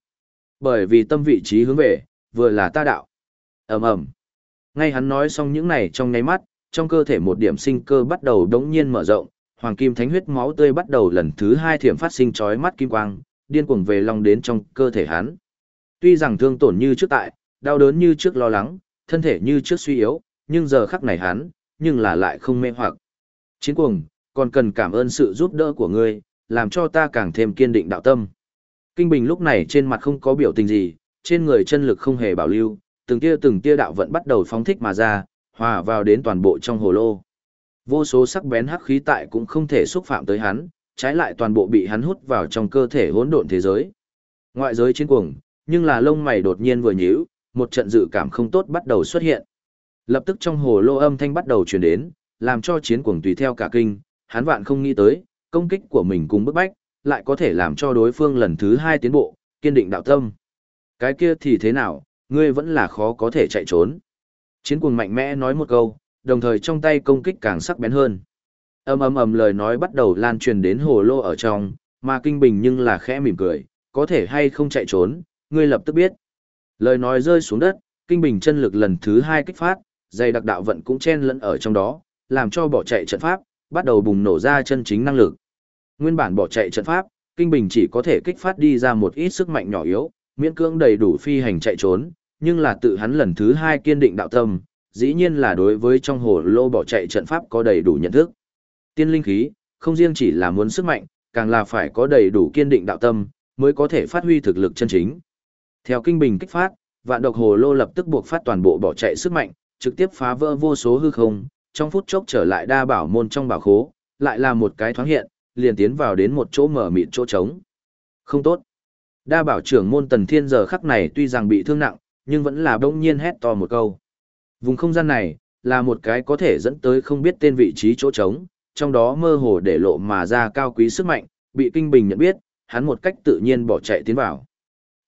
Bởi vì tâm vị trí hướng về, vừa là ta đạo. ầm ầm Ngay hắn nói xong những này trong nháy mắt, trong cơ thể một điểm sinh cơ bắt đầu đống nhiên mở rộng, hoàng kim thánh huyết máu tươi bắt đầu lần thứ hai thiểm phát sinh chói mắt kim quang, điên cuồng về long đến trong cơ thể hắn. Tuy rằng thương tổn như trước tại, đau đớn như trước lo lắng, thân thể như trước suy yếu, nhưng giờ khắc này hắn, nhưng là lại không mê hoặc. Chiến cuồng, còn cần cảm ơn sự giúp đỡ của ngươi, làm cho ta càng thêm kiên định đạo tâm. Kinh Bình lúc này trên mặt không có biểu tình gì, trên người chân lực không hề bảo lưu, từng tia từng tia đạo vận bắt đầu phóng thích mà ra, hòa vào đến toàn bộ trong hồ lô. Vô số sắc bén hắc khí tại cũng không thể xúc phạm tới hắn, trái lại toàn bộ bị hắn hút vào trong cơ thể hỗn độn thế giới. Ngoại giới chiến cuồng, nhưng là lông mày đột nhiên vừa nhíu, một trận dự cảm không tốt bắt đầu xuất hiện. Lập tức trong hồ lô âm thanh bắt đầu truyền đến, làm cho chiến cuồng tùy theo cả kinh, hắn vạn không nghĩ tới, công kích của mình cùng bức bách, lại có thể làm cho đối phương lần thứ hai tiến bộ, kiên định đạo tâm. Cái kia thì thế nào, ngươi vẫn là khó có thể chạy trốn. Chiến cuồng mạnh mẽ nói một câu, đồng thời trong tay công kích càng sắc bén hơn. Ầm ầm ầm lời nói bắt đầu lan truyền đến hồ lô ở trong, mà kinh bình nhưng là khẽ mỉm cười, có thể hay không chạy trốn, ngươi lập tức biết. Lời nói rơi xuống đất, kinh bình chân lực lần thứ hai kích phát, dày đặc đạo vận cũng chen lẫn ở trong đó, làm cho bỏ chạy trận pháp, bắt đầu bùng nổ ra chân chính năng lực. Nguyên bản bỏ chạy trận pháp, kinh bình chỉ có thể kích phát đi ra một ít sức mạnh nhỏ yếu, miễn cưỡng đầy đủ phi hành chạy trốn, nhưng là tự hắn lần thứ hai kiên định đạo tâm, dĩ nhiên là đối với trong hồ lô bỏ chạy trận pháp có đầy đủ nhận thức. Tiên linh khí, không riêng chỉ là muốn sức mạnh, càng là phải có đầy đủ kiên định đạo tâm, mới có thể phát huy thực lực chân chính. Theo kinh bình kích phát, vạn độc hồ lô lập tức buộc phát toàn bộ bỏ chạy sức mạnh, trực tiếp phá vỡ vô số hư không, trong phút chốc trở lại đa bảo môn trong bảo khố, lại là một cái thoáng hiện, liền tiến vào đến một chỗ mở mịt chỗ trống. Không tốt. Đa bảo trưởng môn tần thiên giờ khắc này tuy rằng bị thương nặng, nhưng vẫn là đông nhiên hét to một câu. Vùng không gian này, là một cái có thể dẫn tới không biết tên vị trí chỗ trống, trong đó mơ hồ để lộ mà ra cao quý sức mạnh, bị Kinh Bình nhận biết, hắn một cách tự nhiên bỏ chạy tiến vào.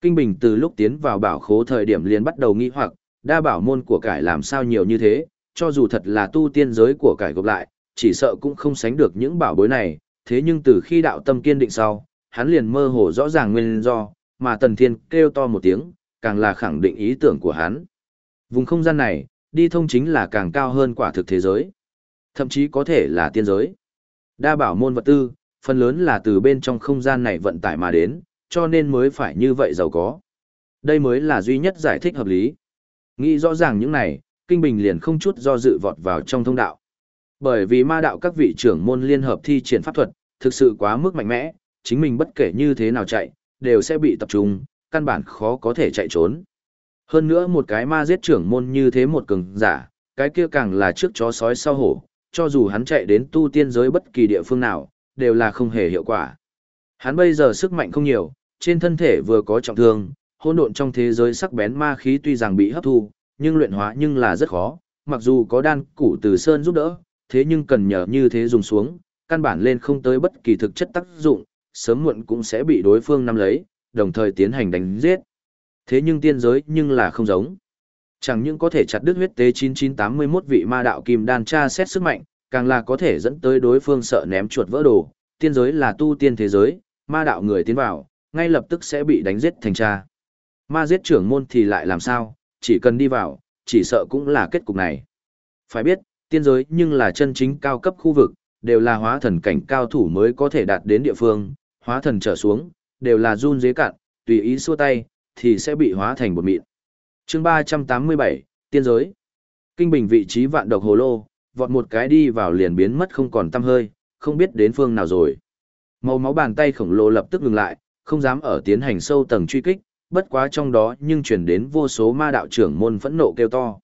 Kinh Bình từ lúc tiến vào bảo khố thời điểm liền bắt đầu nghi hoặc, đa bảo môn của cải làm sao nhiều như thế, cho dù thật là tu tiên giới của cải gộp lại, chỉ sợ cũng không sánh được những bảo bối này, thế nhưng từ khi đạo tâm kiên định sau, hắn liền mơ hồ rõ ràng nguyên do, mà Tần Thiên kêu to một tiếng, càng là khẳng định ý tưởng của hắn. Vùng không gian này, đi thông chính là càng cao hơn quả thực thế giới. Thậm chí có thể là tiên giới. Đa bảo môn vật tư, phần lớn là từ bên trong không gian này vận tải mà đến, cho nên mới phải như vậy giàu có. Đây mới là duy nhất giải thích hợp lý. Nghĩ rõ ràng những này, Kinh Bình liền không chút do dự vọt vào trong thông đạo. Bởi vì ma đạo các vị trưởng môn liên hợp thi triển pháp thuật, thực sự quá mức mạnh mẽ, chính mình bất kể như thế nào chạy, đều sẽ bị tập trung, căn bản khó có thể chạy trốn. Hơn nữa một cái ma giết trưởng môn như thế một cường giả, cái kia càng là trước chó sói sau hổ, cho dù hắn chạy đến tu tiên giới bất kỳ địa phương nào, đều là không hề hiệu quả. Hắn bây giờ sức mạnh không nhiều, trên thân thể vừa có trọng thương, hỗn độn trong thế giới sắc bén ma khí tuy rằng bị hấp thu, nhưng luyện hóa nhưng là rất khó, mặc dù có đan củ từ sơn giúp đỡ, thế nhưng cần nhờ như thế dùng xuống, căn bản lên không tới bất kỳ thực chất tác dụng, sớm muộn cũng sẽ bị đối phương nắm lấy, đồng thời tiến hành đánh giết. Thế nhưng tiên giới nhưng là không giống. Chẳng những có thể chặt đứt huyết tế 9981 vị ma đạo kim đan tra xét sức mạnh, càng là có thể dẫn tới đối phương sợ ném chuột vỡ đồ. Tiên giới là tu tiên thế giới, ma đạo người tiến vào, ngay lập tức sẽ bị đánh giết thành tra. Ma giết trưởng môn thì lại làm sao, chỉ cần đi vào, chỉ sợ cũng là kết cục này. Phải biết, tiên giới nhưng là chân chính cao cấp khu vực, đều là hóa thần cảnh cao thủ mới có thể đạt đến địa phương, hóa thần trở xuống, đều là run dế cạn, tùy ý xua tay, thì sẽ bị hóa thành bột mịn. chương 387, Tiên giới. Kinh bình vị trí vạn độc hồ lô, vọt một cái đi vào liền biến mất không còn tăm hơi, không biết đến phương nào rồi. Màu máu bàn tay khổng lồ lập tức ngừng lại, không dám ở tiến hành sâu tầng truy kích, bất quá trong đó nhưng chuyển đến vô số ma đạo trưởng môn phẫn nộ kêu to.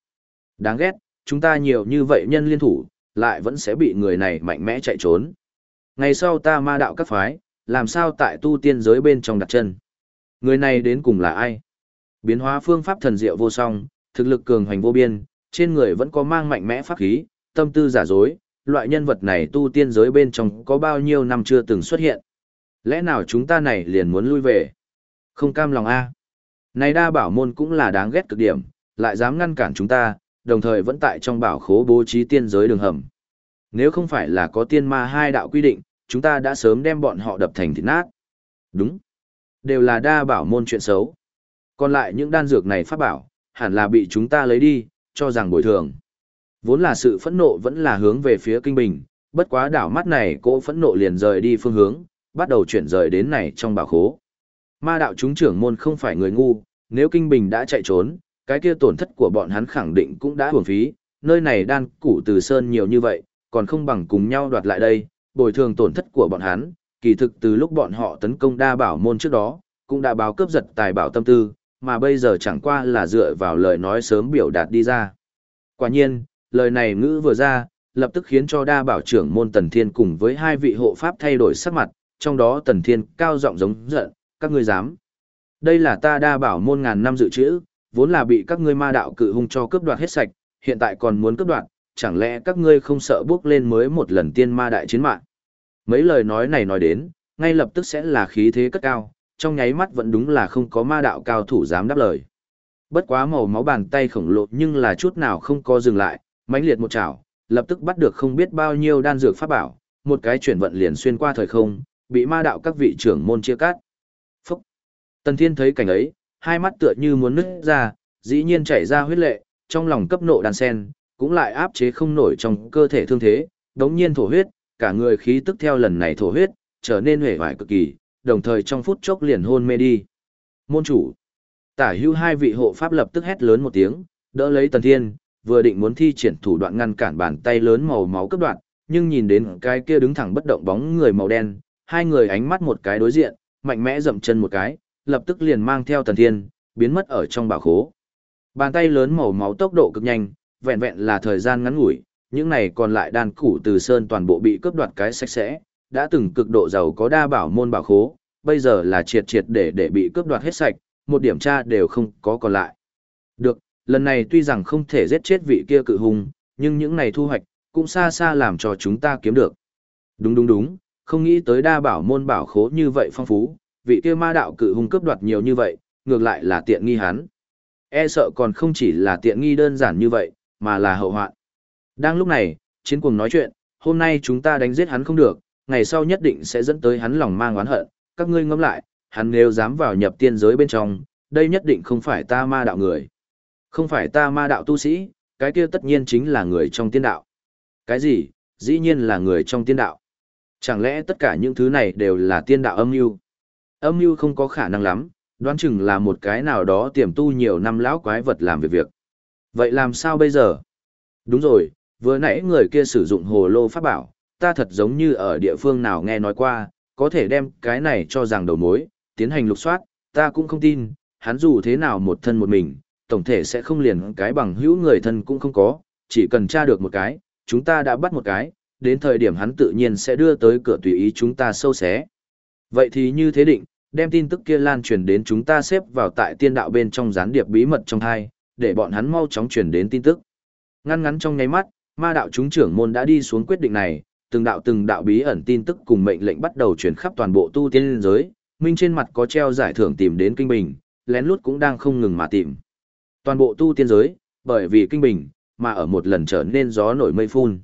Đáng ghét, chúng ta nhiều như vậy nhân liên thủ, lại vẫn sẽ bị người này mạnh mẽ chạy trốn. Ngày sau ta ma đạo các phái, làm sao tại tu tiên giới bên trong đặt chân? Người này đến cùng là ai? Biến hóa phương pháp thần diệu vô song, thực lực cường hoành vô biên, trên người vẫn có mang mạnh mẽ pháp khí, tâm tư giả dối, loại nhân vật này tu tiên giới bên trong có bao nhiêu năm chưa từng xuất hiện. Lẽ nào chúng ta này liền muốn lui về? Không cam lòng a. Này đa bảo môn cũng là đáng ghét cực điểm, lại dám ngăn cản chúng ta, đồng thời vẫn tại trong bảo khố bố trí tiên giới đường hầm. Nếu không phải là có tiên ma hai đạo quy định, chúng ta đã sớm đem bọn họ đập thành thịt nát. Đúng. Đều là đa bảo môn chuyện xấu. Còn lại những đan dược này phát bảo, hẳn là bị chúng ta lấy đi, cho rằng bồi thường. Vốn là sự phẫn nộ vẫn là hướng về phía kinh bình, bất quá đảo mắt này cô phẫn nộ liền rời đi phương hướng, bắt đầu chuyển rời đến này trong bảo khố. Ma đạo chúng trưởng môn không phải người ngu, nếu kinh bình đã chạy trốn, cái kia tổn thất của bọn hắn khẳng định cũng đã hưởng phí, nơi này đan củ từ sơn nhiều như vậy, còn không bằng cùng nhau đoạt lại đây, bồi thường tổn thất của bọn hắn, kỳ thực từ lúc bọn họ tấn công đa bảo môn trước đó, cũng đã báo cướp giật tài bảo tâm tư, mà bây giờ chẳng qua là dựa vào lời nói sớm biểu đạt đi ra. Quả nhiên, lời này ngữ vừa ra, lập tức khiến cho đa bảo trưởng môn Tần Thiên cùng với hai vị hộ pháp thay đổi sắc mặt, trong đó Tần Thiên cao giọng giống giận, các ngươi dám. Đây là ta đa bảo môn ngàn năm dự trữ, vốn là bị các ngươi ma đạo cự hung cho cướp đoạt hết sạch, hiện tại còn muốn cướp đoạt, chẳng lẽ các ngươi không sợ bước lên mới một lần tiên ma đại chiến mạng. Mấy lời nói này nói đến, ngay lập tức sẽ là khí thế cất cao, trong nháy mắt vẫn đúng là không có ma đạo cao thủ dám đáp lời. Bất quá màu máu bàn tay khổng lồ nhưng là chút nào không có dừng lại, mãnh liệt một chảo, lập tức bắt được không biết bao nhiêu đan dược pháp bảo, một cái chuyển vận liền xuyên qua thời không, bị ma đạo các vị trưởng môn chia cắt. Phúc! Tần Thiên thấy cảnh ấy, hai mắt tựa như muốn nứt ra, dĩ nhiên chảy ra huyết lệ, trong lòng cấp nộ đan sen, cũng lại áp chế không nổi trong cơ thể thương thế, đống nhiên thổ huyết, cả người khí tức theo lần này thổ huyết, trở nên hề vải cực kỳ, đồng thời trong phút chốc liền hôn mê đi. Môn chủ, tả hưu hai vị hộ pháp lập tức hét lớn một tiếng, đỡ lấy tần thiên, vừa định muốn thi triển thủ đoạn ngăn cản bàn tay lớn màu máu cấp đoạn, nhưng nhìn đến cái kia đứng thẳng bất động bóng người màu đen, hai người ánh mắt một cái đối diện, mạnh mẽ dậm chân một cái, lập tức liền mang theo tần thiên, biến mất ở trong bảo khố. Bàn tay lớn màu máu tốc độ cực nhanh, vẹn vẹn là thời gian ngắn ngủi, những này còn lại đan củ từ sơn toàn bộ bị cướp đoạt cái sạch sẽ, đã từng cực độ giàu có đa bảo môn bảo khố, bây giờ là triệt triệt để để bị cướp đoạt hết sạch, một điểm tra đều không có còn lại. Được, lần này tuy rằng không thể giết chết vị kia cự hùng, nhưng những này thu hoạch, cũng xa xa làm cho chúng ta kiếm được. Đúng đúng đúng, không nghĩ tới đa bảo môn bảo khố như vậy phong phú, vị kia ma đạo cự hung cướp đoạt nhiều như vậy, ngược lại là tiện nghi hắn. E sợ còn không chỉ là tiện nghi đơn giản như vậy, mà là hậu hoạn. Đang lúc này, chiến cuồng nói chuyện, hôm nay chúng ta đánh giết hắn không được, ngày sau nhất định sẽ dẫn tới hắn lòng mang oán hận, các ngươi ngẫm lại, hắn nếu dám vào nhập tiên giới bên trong, đây nhất định không phải ta ma đạo người. Không phải ta ma đạo tu sĩ, cái kia tất nhiên chính là người trong tiên đạo. Cái gì? Dĩ nhiên là người trong tiên đạo. Chẳng lẽ tất cả những thứ này đều là tiên đạo âm mưu? Âm mưu không có khả năng lắm, đoán chừng là một cái nào đó tiềm tu nhiều năm lão quái vật làm việc việc. Vậy làm sao bây giờ? Đúng rồi, vừa nãy người kia sử dụng hồ lô pháp bảo, ta thật giống như ở địa phương nào nghe nói qua, có thể đem cái này cho rằng đầu mối, tiến hành lục soát, ta cũng không tin, hắn dù thế nào một thân một mình, tổng thể sẽ không liền cái bằng hữu người thân cũng không có, chỉ cần tra được một cái, chúng ta đã bắt một cái, đến thời điểm hắn tự nhiên sẽ đưa tới cửa tùy ý chúng ta sâu xé. Vậy thì như thế định, đem tin tức kia lan truyền đến chúng ta xếp vào tại tiên đạo bên trong gián điệp bí mật trong hai, để bọn hắn mau chóng truyền đến tin tức. Ngăn ngắn trong nháy mắt, ma đạo chúng trưởng môn đã đi xuống quyết định này, từng đạo từng đạo bí ẩn tin tức cùng mệnh lệnh bắt đầu truyền khắp toàn bộ tu tiên giới, minh trên mặt có treo giải thưởng tìm đến kinh bình, lén lút cũng đang không ngừng mà tìm. Toàn bộ tu tiên giới, bởi vì kinh bình, mà ở một lần trở nên gió nổi mây phun.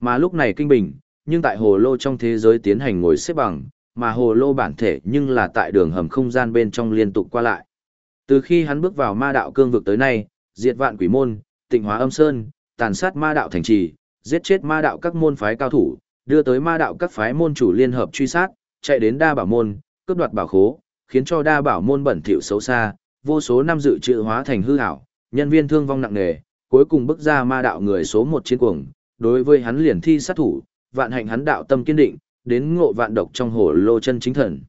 Mà lúc này kinh bình, nhưng tại hồ lô trong thế giới tiến hành ngồi xếp bằng, mà hồ lô bản thể nhưng là tại đường hầm không gian bên trong liên tục qua lại. Từ khi hắn bước vào ma đạo cương vực tới nay, diệt vạn quỷ môn, tịnh hóa âm sơn, tàn sát ma đạo thành trì, giết chết ma đạo các môn phái cao thủ, đưa tới ma đạo các phái môn chủ liên hợp truy sát, chạy đến đa bảo môn, cướp đoạt bảo khố, khiến cho đa bảo môn bẩn thỉu xấu xa, vô số năm dự trữ hóa thành hư ảo, nhân viên thương vong nặng nề, cuối cùng bức ra ma đạo người số một chiến cuồng, đối với hắn liền thi sát thủ, vạn hạnh hắn đạo tâm kiên định, đến ngộ vạn độc trong hồ lô chân chính thần.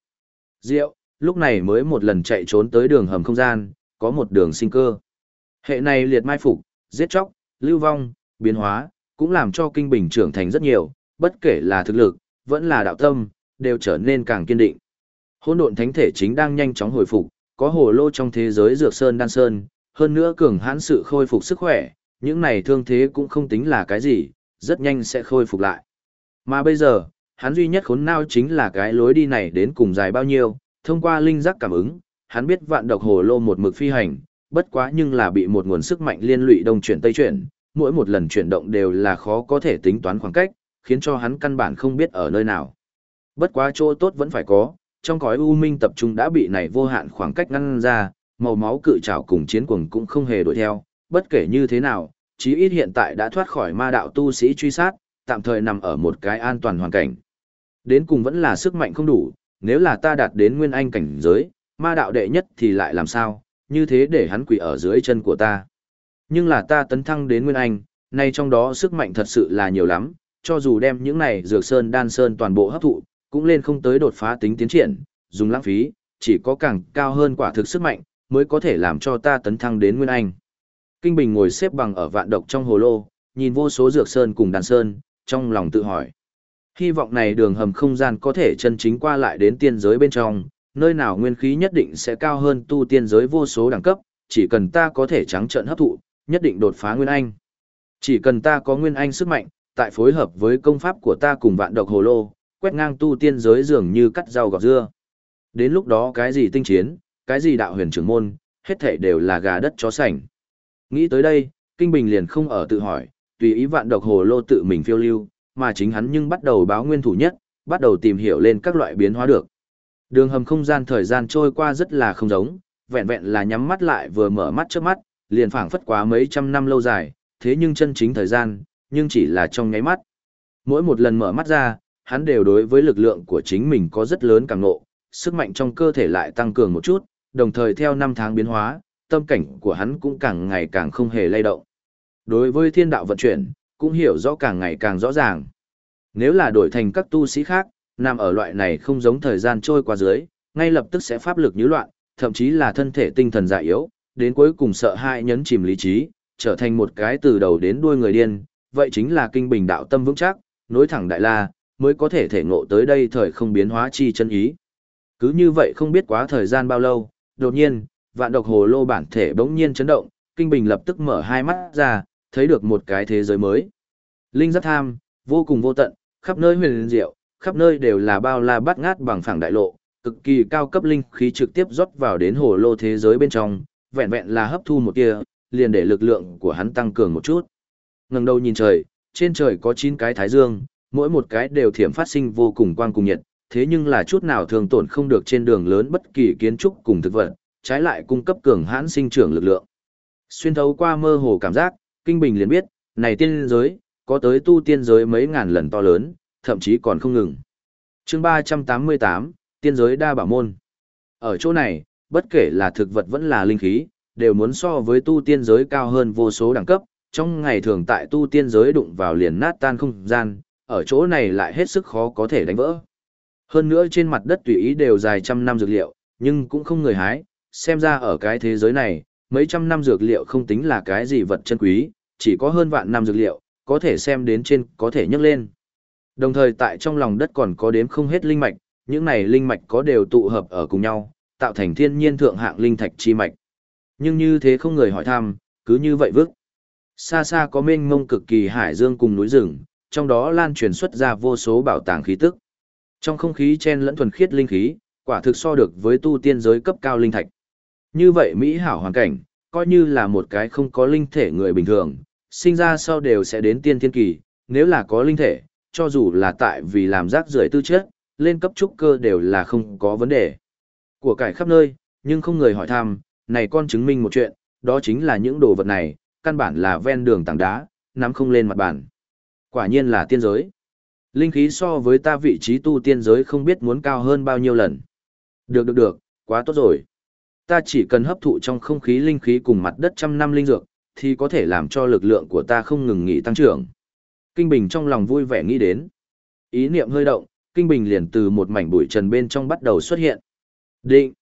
Diệu, lúc này mới một lần chạy trốn tới đường hầm không gian, có một đường sinh cơ. Hệ này liệt mai phục, giết chóc, lưu vong, biến hóa, cũng làm cho kinh bình trưởng thành rất nhiều, bất kể là thực lực, vẫn là đạo tâm, đều trở nên càng kiên định. Hỗn độn thánh thể chính đang nhanh chóng hồi phục, có hồ lô trong thế giới dược sơn đan sơn, hơn nữa cường hãn sự khôi phục sức khỏe, những này thương thế cũng không tính là cái gì, rất nhanh sẽ khôi phục lại. Mà bây giờ, hắn duy nhất khốn nao chính là cái lối đi này đến cùng dài bao nhiêu, thông qua linh giác cảm ứng, hắn biết vạn độc hồ lô một mực phi hành, bất quá nhưng là bị một nguồn sức mạnh liên lụy đông chuyển tây chuyển, mỗi một lần chuyển động đều là khó có thể tính toán khoảng cách, khiến cho hắn căn bản không biết ở nơi nào. Bất quá chỗ tốt vẫn phải có, trong cõi u minh tập trung đã bị này vô hạn khoảng cách ngăn ra, màu máu cự trảo cùng chiến cuồng cũng không hề đuổi theo, bất kể như thế nào, chí ít hiện tại đã thoát khỏi ma đạo tu sĩ truy sát, tạm thời nằm ở một cái an toàn hoàn cảnh. Đến cùng vẫn là sức mạnh không đủ, nếu là ta đạt đến nguyên anh cảnh giới, ma đạo đệ nhất thì lại làm sao, như thế để hắn quỳ ở dưới chân của ta. Nhưng là ta tấn thăng đến nguyên anh, nay trong đó sức mạnh thật sự là nhiều lắm, cho dù đem những này dược sơn đan sơn toàn bộ hấp thụ, cũng lên không tới đột phá tính tiến triển, dùng lãng phí, chỉ có càng cao hơn quả thực sức mạnh, mới có thể làm cho ta tấn thăng đến nguyên anh. Kinh Bình ngồi xếp bằng ở vạn độc trong hồ lô, nhìn vô số dược sơn cùng đàn sơn, trong lòng tự hỏi. Hy vọng này đường hầm không gian có thể chân chính qua lại đến tiên giới bên trong, nơi nào nguyên khí nhất định sẽ cao hơn tu tiên giới vô số đẳng cấp, chỉ cần ta có thể trắng trợn hấp thụ, nhất định đột phá nguyên anh. Chỉ cần ta có nguyên anh sức mạnh, tại phối hợp với công pháp của ta cùng vạn độc hồ lô, quét ngang tu tiên giới dường như cắt rau gọt dưa. Đến lúc đó cái gì tinh chiến, cái gì đạo huyền trưởng môn, hết thảy đều là gà đất chó sành. Nghĩ tới đây, Kinh Bình liền không ở tự hỏi, tùy ý vạn độc hồ lô tự mình phiêu lưu, mà chính hắn nhưng bắt đầu báo nguyên thủ nhất, bắt đầu tìm hiểu lên các loại biến hóa được. Đường hầm không gian thời gian trôi qua rất là không giống, vẹn vẹn là nhắm mắt lại vừa mở mắt trước mắt, liền phảng phất quá mấy trăm năm lâu dài, thế nhưng chân chính thời gian, nhưng chỉ là trong nháy mắt. Mỗi một lần mở mắt ra, hắn đều đối với lực lượng của chính mình có rất lớn càng nộ, sức mạnh trong cơ thể lại tăng cường một chút, đồng thời theo năm tháng biến hóa, tâm cảnh của hắn cũng càng ngày càng không hề lay động. Đối với thiên đạo vận chuyển, cũng hiểu rõ càng ngày càng rõ ràng. Nếu là đổi thành các tu sĩ khác, nằm ở loại này không giống thời gian trôi qua dưới, ngay lập tức sẽ pháp lực như loạn, thậm chí là thân thể tinh thần dại yếu, đến cuối cùng sợ hãi nhấn chìm lý trí, trở thành một cái từ đầu đến đuôi người điên, vậy chính là kinh bình đạo tâm vững chắc, nối thẳng đại la, mới có thể thể ngộ tới đây thời không biến hóa chi chân ý. Cứ như vậy không biết quá thời gian bao lâu, đột nhiên, vạn độc hồ lô bản thể bỗng nhiên chấn động, kinh bình lập tức mở hai mắt ra, thấy được một cái thế giới mới. Linh rất tham, vô cùng vô tận, khắp nơi huyền diệu, khắp nơi đều là bao la bát ngát bằng phẳng đại lộ, cực kỳ cao cấp linh khí trực tiếp rót vào đến hồ lô thế giới bên trong, vẹn vẹn là hấp thu một tia, liền để lực lượng của hắn tăng cường một chút. Ngẩng đầu nhìn trời, trên trời có 9 cái thái dương, mỗi một cái đều thiểm phát sinh vô cùng quang cùng nhiệt, thế nhưng là chút nào thường tổn không được trên đường lớn bất kỳ kiến trúc cùng thực vật, trái lại cung cấp cường hãn sinh trưởng lực lượng. Xuyên thấu qua mơ hồ cảm giác, Kinh Bình liền biết, này tiên giới, có tới tu tiên giới mấy ngàn lần to lớn, thậm chí còn không ngừng. chương 388, tiên giới đa bảo môn. Ở chỗ này, bất kể là thực vật vẫn là linh khí, đều muốn so với tu tiên giới cao hơn vô số đẳng cấp, trong ngày thường tại tu tiên giới đụng vào liền nát tan không gian, ở chỗ này lại hết sức khó có thể đánh vỡ. Hơn nữa trên mặt đất tùy ý đều dài trăm năm dược liệu, nhưng cũng không người hái, xem ra ở cái thế giới này, mấy trăm năm dược liệu không tính là cái gì vật chân quý, chỉ có hơn vạn năm dược liệu, có thể xem đến trên có thể nhấc lên. Đồng thời tại trong lòng đất còn có đếm không hết linh mạch, những này linh mạch có đều tụ hợp ở cùng nhau, tạo thành thiên nhiên thượng hạng linh thạch chi mạch. Nhưng như thế không người hỏi thăm, cứ như vậy vứt. Xa xa có mênh mông cực kỳ hải dương cùng núi rừng, trong đó lan truyền xuất ra vô số bảo tàng khí tức. Trong không khí chen lẫn thuần khiết linh khí, quả thực so được với tu tiên giới cấp cao linh thạch. Như vậy Mỹ hảo hoàn cảnh, coi như là một cái không có linh thể người bình thường, sinh ra sau đều sẽ đến tiên thiên kỳ, nếu là có linh thể, cho dù là tại vì làm rác rưởi tư chất, lên cấp trúc cơ đều là không có vấn đề. Của cải khắp nơi, nhưng không người hỏi thăm, này con chứng minh một chuyện, đó chính là những đồ vật này, căn bản là ven đường tảng đá, nắm không lên mặt bàn. Quả nhiên là tiên giới. Linh khí so với ta vị trí tu tiên giới không biết muốn cao hơn bao nhiêu lần. Được được được, quá tốt rồi. Ta chỉ cần hấp thụ trong không khí linh khí cùng mặt đất trăm năm linh dược, thì có thể làm cho lực lượng của ta không ngừng nghỉ tăng trưởng. Kinh Bình trong lòng vui vẻ nghĩ đến. Ý niệm hơi động, Kinh Bình liền từ một mảnh bụi trần bên trong bắt đầu xuất hiện. Định.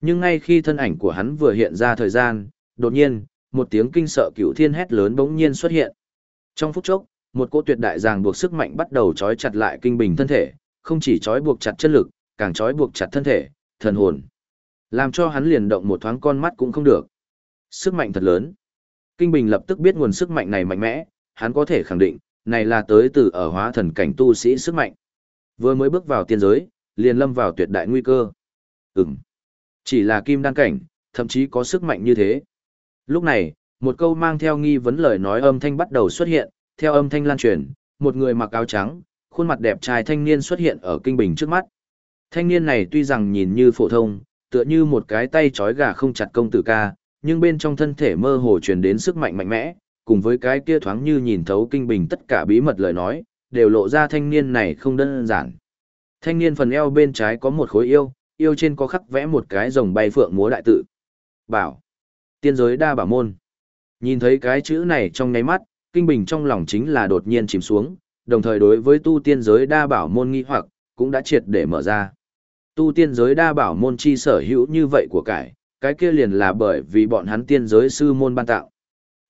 Nhưng ngay khi thân ảnh của hắn vừa hiện ra thời gian, đột nhiên, một tiếng kinh sợ cửu thiên hét lớn bỗng nhiên xuất hiện. Trong phút chốc, Một cỗ tuyệt đại ràng buộc sức mạnh bắt đầu trói chặt lại kinh bình thân thể, không chỉ trói buộc chặt chân lực, càng trói buộc chặt thân thể, thần hồn. Làm cho hắn liền động một thoáng con mắt cũng không được. Sức mạnh thật lớn. Kinh Bình lập tức biết nguồn sức mạnh này mạnh mẽ, hắn có thể khẳng định, này là tới từ ở hóa thần cảnh tu sĩ sức mạnh. Vừa mới bước vào tiên giới, liền lâm vào tuyệt đại nguy cơ. Ừm. Chỉ là kim đan cảnh, thậm chí có sức mạnh như thế. Lúc này, một câu mang theo nghi vấn lời nói âm thanh bắt đầu xuất hiện, theo âm thanh lan truyền, một người mặc áo trắng, khuôn mặt đẹp trai thanh niên xuất hiện ở kinh bình trước mắt. Thanh niên này tuy rằng nhìn như phổ thông, tựa như một cái tay trói gà không chặt công tử ca, nhưng bên trong thân thể mơ hồ truyền đến sức mạnh mạnh mẽ, cùng với cái kia thoáng như nhìn thấu kinh bình tất cả bí mật lời nói, đều lộ ra thanh niên này không đơn giản. Thanh niên phần eo bên trái có một khối yêu, yêu trên có khắc vẽ một cái rồng bay phượng múa đại tự. Bảo. Tiên giới đa bảo môn. Nhìn thấy cái chữ này trong nháy mắt, kinh bình trong lòng chính là đột nhiên chìm xuống, đồng thời đối với tu tiên giới đa bảo môn nghi hoặc, cũng đã triệt để mở ra. Tu tiên giới đa bảo môn chi sở hữu như vậy của cải, cái kia liền là bởi vì bọn hắn tiên giới sư môn ban tạo.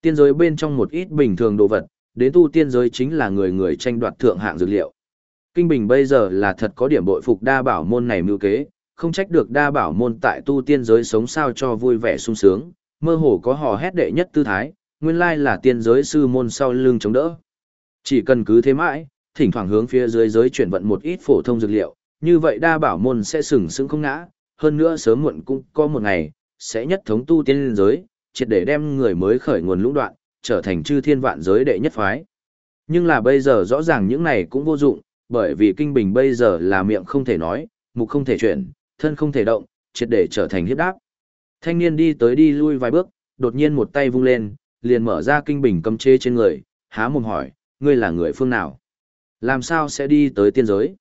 Tiên giới bên trong một ít bình thường đồ vật, đến tu tiên giới chính là người người tranh đoạt thượng hạng dược liệu. Kinh Bình bây giờ là thật có điểm bội phục đa bảo môn này mưu kế, không trách được đa bảo môn tại tu tiên giới sống sao cho vui vẻ sung sướng, mơ hồ có hò hét đệ nhất tư thái, nguyên lai là tiên giới sư môn sau lưng chống đỡ. Chỉ cần cứ thế mãi, thỉnh thoảng hướng phía dưới giới chuyển vận một ít phổ thông dược liệu, như vậy đa bảo môn sẽ sừng sững không ngã, hơn nữa sớm muộn cũng có một ngày, sẽ nhất thống tu tiên giới, triệt để đem người mới khởi nguồn lũng đoạn, trở thành chư thiên vạn giới đệ nhất phái. Nhưng là bây giờ rõ ràng những này cũng vô dụng, bởi vì kinh bình bây giờ là miệng không thể nói, mục không thể chuyển, thân không thể động, triệt để trở thành hiếp đáp. Thanh niên đi tới đi lui vài bước, đột nhiên một tay vung lên, liền mở ra kinh bình cấm chế trên người, há mồm hỏi, ngươi là người phương nào? Làm sao sẽ đi tới tiên giới?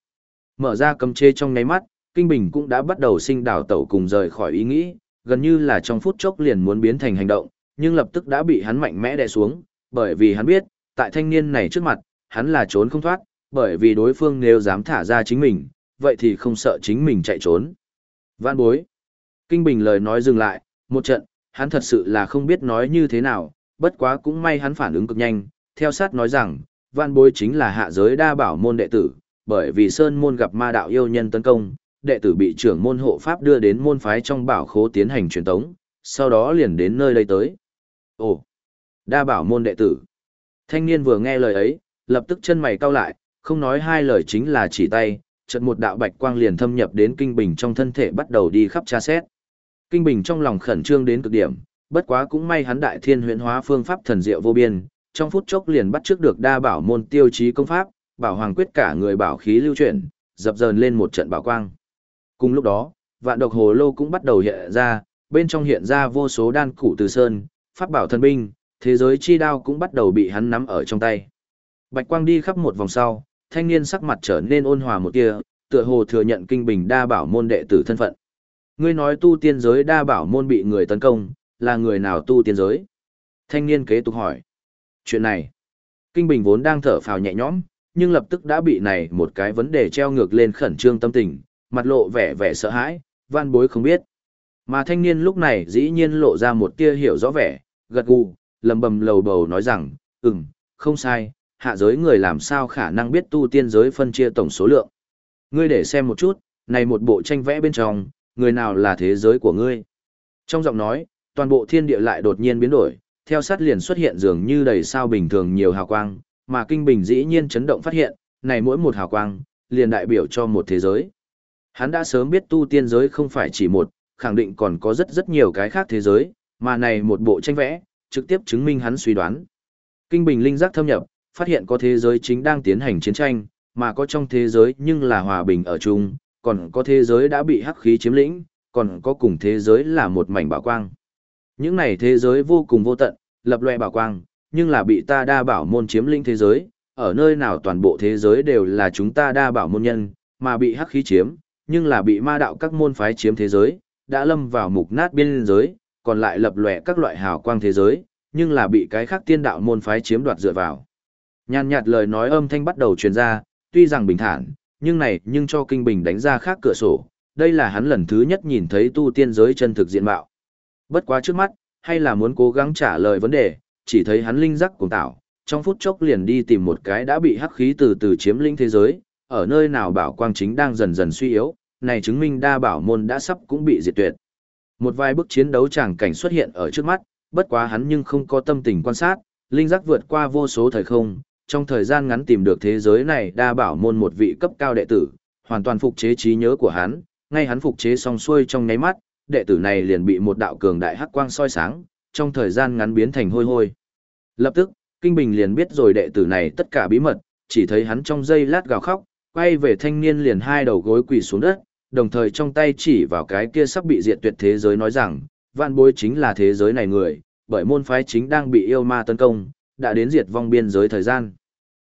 Mở ra cấm chế trong ngáy mắt, kinh bình cũng đã bắt đầu sinh đảo tẩu cùng rời khỏi ý nghĩ, gần như là trong phút chốc liền muốn biến thành hành động, nhưng lập tức đã bị hắn mạnh mẽ đè xuống, bởi vì hắn biết, tại thanh niên này trước mặt, hắn là trốn không thoát, bởi vì đối phương nếu dám thả ra chính mình, vậy thì không sợ chính mình chạy trốn. Vạn bối. Kinh Bình lời nói dừng lại, một trận, hắn thật sự là không biết nói như thế nào, bất quá cũng may hắn phản ứng cực nhanh, theo sát nói rằng, vạn bối chính là hạ giới đa bảo môn đệ tử, bởi vì Sơn môn gặp ma đạo yêu nhân tấn công, đệ tử bị trưởng môn hộ pháp đưa đến môn phái trong bảo khố tiến hành truyền tống, sau đó liền đến nơi đây tới. Ồ, đa bảo môn đệ tử. Thanh niên vừa nghe lời ấy, lập tức chân mày cau lại, không nói hai lời chính là chỉ tay, chợt một đạo bạch quang liền thâm nhập đến kinh bình trong thân thể bắt đầu đi khắp tra xét. Kinh bình trong lòng khẩn trương đến cực điểm, bất quá cũng may hắn đại thiên huyễn hóa phương pháp thần diệu vô biên, trong phút chốc liền bắt trước được đa bảo môn tiêu chí công pháp, bảo hoàng quyết cả người bảo khí lưu chuyển, dập dờn lên một trận bảo quang. Cùng lúc đó, vạn độc hồ lô cũng bắt đầu hiện ra, bên trong hiện ra vô số đan cụ từ sơn, pháp bảo thần binh, thế giới chi đao cũng bắt đầu bị hắn nắm ở trong tay. Bạch quang đi khắp một vòng sau, thanh niên sắc mặt trở nên ôn hòa một tia, tựa hồ thừa nhận kinh bình đa bảo môn đệ tử thân phận. Ngươi nói tu tiên giới đa bảo môn bị người tấn công, là người nào tu tiên giới? Thanh niên kế tục hỏi. Chuyện này, kinh bình vốn đang thở phào nhẹ nhõm, nhưng lập tức đã bị này một cái vấn đề treo ngược lên khẩn trương tâm tình, mặt lộ vẻ vẻ sợ hãi, van bối không biết. Mà thanh niên lúc này dĩ nhiên lộ ra một tia hiểu rõ vẻ, gật gù, lầm bầm lầu bầu nói rằng, ừm, không sai, hạ giới người làm sao khả năng biết tu tiên giới phân chia tổng số lượng. Ngươi để xem một chút, này một bộ tranh vẽ bên trong, người nào là thế giới của ngươi. Trong giọng nói, toàn bộ thiên địa lại đột nhiên biến đổi, theo sát liền xuất hiện dường như đầy sao bình thường nhiều hào quang, mà kinh bình dĩ nhiên chấn động phát hiện, này mỗi một hào quang, liền đại biểu cho một thế giới. Hắn đã sớm biết tu tiên giới không phải chỉ một, khẳng định còn có rất rất nhiều cái khác thế giới, mà này một bộ tranh vẽ, trực tiếp chứng minh hắn suy đoán. Kinh bình linh giác thâm nhập, phát hiện có thế giới chính đang tiến hành chiến tranh, mà có trong thế giới nhưng là hòa bình ở chung, còn có thế giới đã bị hắc khí chiếm lĩnh, còn có cùng thế giới là một mảnh bảo quang. Những này thế giới vô cùng vô tận, lập loè bảo quang, nhưng là bị ta đa bảo môn chiếm lĩnh thế giới, ở nơi nào toàn bộ thế giới đều là chúng ta đa bảo môn nhân, mà bị hắc khí chiếm, nhưng là bị ma đạo các môn phái chiếm thế giới, đã lâm vào mục nát biên giới, còn lại lập lòe các loại hào quang thế giới, nhưng là bị cái khác tiên đạo môn phái chiếm đoạt dựa vào. Nhàn nhạt lời nói âm thanh bắt đầu truyền ra, tuy rằng bình thản, nhưng này nhưng cho kinh bình đánh ra khác cửa sổ, đây là hắn lần thứ nhất nhìn thấy tu tiên giới chân thực diện mạo. Bất quá trước mắt, hay là muốn cố gắng trả lời vấn đề, chỉ thấy hắn linh giác cùng tạo, trong phút chốc liền đi tìm một cái đã bị hắc khí từ từ chiếm lĩnh thế giới, ở nơi nào bảo quang chính đang dần dần suy yếu, này chứng minh đa bảo môn đã sắp cũng bị diệt tuyệt. Một vài bức chiến đấu tràng cảnh xuất hiện ở trước mắt, bất quá hắn nhưng không có tâm tình quan sát, linh giác vượt qua vô số thời không, trong thời gian ngắn tìm được thế giới này đa bảo môn một vị cấp cao đệ tử, hoàn toàn phục chế trí nhớ của hắn, ngay hắn phục chế xong xuôi trong nháy mắt, đệ tử này liền bị một đạo cường đại hắc quang soi sáng, trong thời gian ngắn biến thành hôi hôi. Lập tức, Kinh Bình liền biết rồi đệ tử này tất cả bí mật, chỉ thấy hắn trong giây lát gào khóc, quay về thanh niên liền hai đầu gối quỳ xuống đất, đồng thời trong tay chỉ vào cái kia sắp bị diệt tuyệt thế giới nói rằng, vạn bối chính là thế giới này người, bởi môn phái chính đang bị yêu ma tấn công, đã đến diệt vong biên giới thời gian.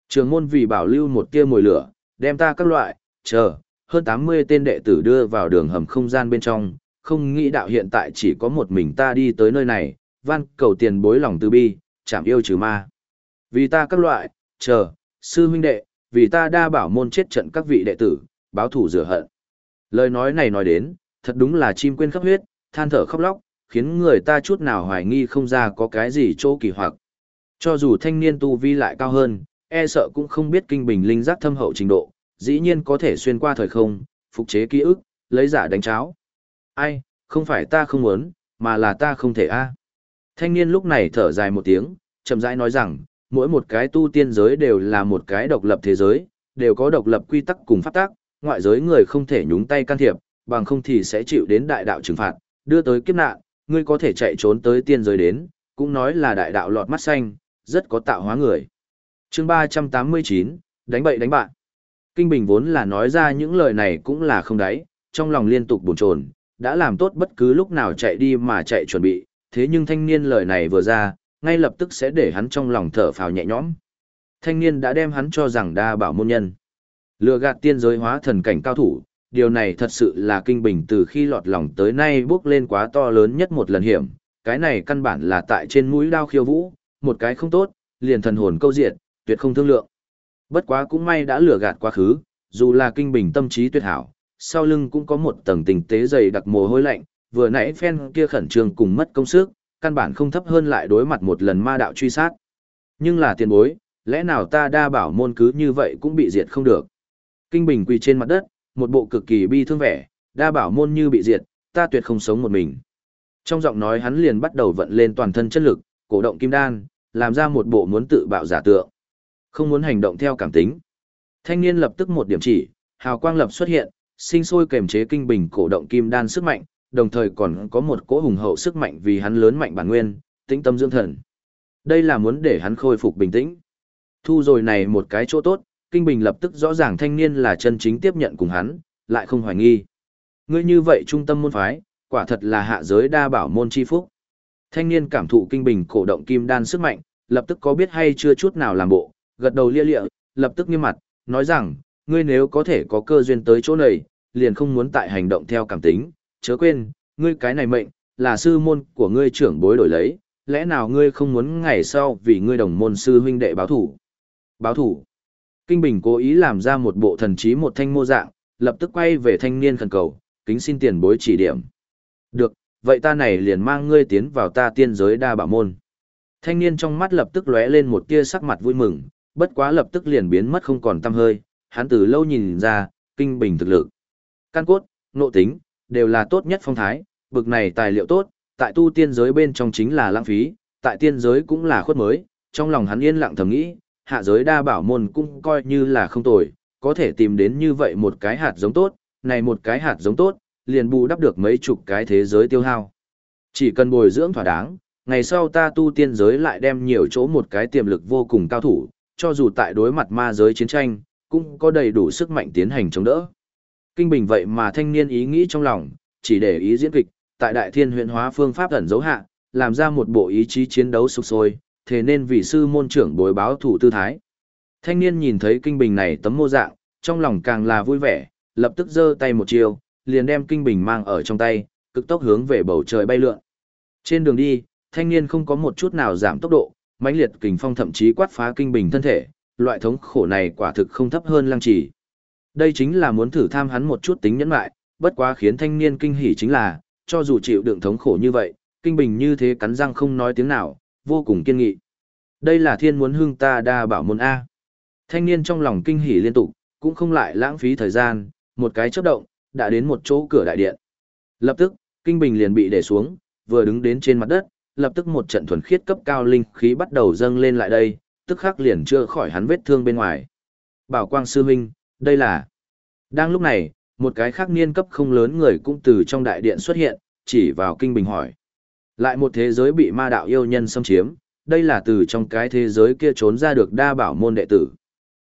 Trường môn vì bảo lưu một tia mồi lửa, đem ta các loại, chờ, hơn 80 tên đệ tử đưa vào đường hầm không gian bên trong, không nghĩ đạo hiện tại chỉ có một mình ta đi tới nơi này, van cầu tiền bối lòng từ bi, chảm yêu trừ ma. Vì ta các loại, chờ, sư huynh đệ, vì ta đa bảo môn chết trận các vị đệ tử, báo thủ rửa hận. Lời nói này nói đến, thật đúng là chim quên khắp huyết, than thở khóc lóc, khiến người ta chút nào hoài nghi không ra có cái gì chỗ kỳ hoặc. Cho dù thanh niên tu vi lại cao hơn, e sợ cũng không biết kinh bình linh giác thâm hậu trình độ, dĩ nhiên có thể xuyên qua thời không, phục chế ký ức, lấy giả đánh cháo. Ai, không phải ta không muốn, mà là ta không thể a. Thanh niên lúc này thở dài một tiếng, chậm rãi nói rằng, mỗi một cái tu tiên giới đều là một cái độc lập thế giới, đều có độc lập quy tắc cùng pháp tắc, ngoại giới người không thể nhúng tay can thiệp, bằng không thì sẽ chịu đến đại đạo trừng phạt, đưa tới kiếp nạn, ngươi có thể chạy trốn tới tiên giới đến, cũng nói là đại đạo lọt mắt xanh, rất có tạo hóa người. Chương 389, đánh bậy đánh bạn. Kinh Bình vốn là nói ra những lời này cũng là không đáy, trong lòng liên tục buồn chồn, đã làm tốt bất cứ lúc nào chạy đi mà chạy chuẩn bị, thế nhưng thanh niên lời này vừa ra, ngay lập tức sẽ để hắn trong lòng thở phào nhẹ nhõm. Thanh niên đã đem hắn cho rằng đa bảo môn nhân. Lừa gạt tiên giới hóa thần cảnh cao thủ, điều này thật sự là kinh bình từ khi lọt lòng tới nay bước lên quá to lớn nhất một lần hiểm, cái này căn bản là tại trên mũi đao khiêu vũ, một cái không tốt, liền thần hồn câu diệt, tuyệt không thương lượng. Bất quá cũng may đã lừa gạt quá khứ, dù là kinh bình tâm trí tuyệt hảo, sau lưng cũng có một tầng tình tế dày đặc mồ hôi lạnh, vừa nãy phen kia khẩn trương cùng mất công sức, căn bản không thấp hơn lại đối mặt một lần ma đạo truy sát. Nhưng là tiền bối, lẽ nào ta đa bảo môn cứ như vậy cũng bị diệt không được. Kinh Bình quỳ trên mặt đất, một bộ cực kỳ bi thương vẻ, đa bảo môn như bị diệt, ta tuyệt không sống một mình. Trong giọng nói hắn liền bắt đầu vận lên toàn thân chất lực, cổ động kim đan, làm ra một bộ muốn tự bạo giả tượng. Không muốn hành động theo cảm tính. Thanh niên lập tức một điểm chỉ, hào quang lập xuất hiện, sinh sôi kềm chế kinh bình cổ động kim đan sức mạnh, đồng thời còn có một cỗ hùng hậu sức mạnh vì hắn lớn mạnh bản nguyên, tĩnh tâm dưỡng thần. Đây là muốn để hắn khôi phục bình tĩnh. Thu rồi này một cái chỗ tốt, Kinh Bình lập tức rõ ràng thanh niên là chân chính tiếp nhận cùng hắn, lại không hoài nghi. Ngươi như vậy trung tâm môn phái, quả thật là hạ giới đa bảo môn chi phúc. Thanh niên cảm thụ Kinh Bình cổ động kim đan sức mạnh, lập tức có biết hay chưa chút nào làm bộ, gật đầu lia lịa, lập tức nghiêm mặt, nói rằng, ngươi nếu có thể có cơ duyên tới chỗ này, liền không muốn tại hành động theo cảm tính, chớ quên, ngươi cái này mệnh, là sư môn của ngươi trưởng bối đổi lấy, lẽ nào ngươi không muốn ngày sau vì ngươi đồng môn sư huynh đệ báo thủ? Báo thủ. Kinh Bình cố ý làm ra một bộ thần trí một thanh mô dạng, lập tức quay về thanh niên khẩn cầu, kính xin tiền bối chỉ điểm. Được, vậy ta này liền mang ngươi tiến vào ta tiên giới đa bảo môn. Thanh niên trong mắt lập tức lóe lên một tia sắc mặt vui mừng, bất quá lập tức liền biến mất không còn tăm hơi, hắn từ lâu nhìn ra, kinh bình thực lực. Căn cốt, nộ tính, đều là tốt nhất phong thái, bực này tài liệu tốt, tại tu tiên giới bên trong chính là lãng phí, tại tiên giới cũng là khuất mới, trong lòng hắn yên lặng thầm nghĩ, hạ giới đa bảo môn cũng coi như là không tồi, có thể tìm đến như vậy một cái hạt giống tốt, này một cái hạt giống tốt, liền bù đắp được mấy chục cái thế giới tiêu hao. Chỉ cần bồi dưỡng thỏa đáng, ngày sau ta tu tiên giới lại đem nhiều chỗ một cái tiềm lực vô cùng cao thủ, cho dù tại đối mặt ma giới chiến tranh, cũng có đầy đủ sức mạnh tiến hành chống đỡ. Kinh bình vậy mà thanh niên ý nghĩ trong lòng, chỉ để ý diễn kịch, tại đại thiên huyện hóa phương pháp ẩn dấu hạ, làm ra một bộ ý chí chiến đấu sục sôi, thế nên vì sư môn trưởng bối báo thủ tư thái. Thanh niên nhìn thấy kinh bình này tấm mô dạng, trong lòng càng là vui vẻ, lập tức giơ tay một chiều, liền đem kinh bình mang ở trong tay, cực tốc hướng về bầu trời bay lượn. Trên đường đi, thanh niên không có một chút nào giảm tốc độ, mãnh liệt kình phong thậm chí quát phá kinh bình thân thể, loại thống khổ này quả thực không thấp hơn lăng trì. Đây chính là muốn thử tham hắn một chút tính nhẫn lại, bất quá khiến thanh niên kinh hỉ chính là, cho dù chịu đựng thống khổ như vậy, kinh bình như thế cắn răng không nói tiếng nào, vô cùng kiên nghị. Đây là thiên muốn hưng ta đa bảo môn A. Thanh niên trong lòng kinh hỉ liên tục, cũng không lại lãng phí thời gian, một cái chớp động, đã đến một chỗ cửa đại điện. Lập tức, kinh bình liền bị để xuống, vừa đứng đến trên mặt đất, lập tức một trận thuần khiết cấp cao linh khí bắt đầu dâng lên lại đây, tức khắc liền chưa khỏi hắn vết thương bên ngoài. Bảo Quang sư huynh, đây là. Đang lúc này, một cái khác niên cấp không lớn người cũng từ trong đại điện xuất hiện, chỉ vào kinh bình hỏi. Lại một thế giới bị ma đạo yêu nhân xâm chiếm, đây là từ trong cái thế giới kia trốn ra được đa bảo môn đệ tử.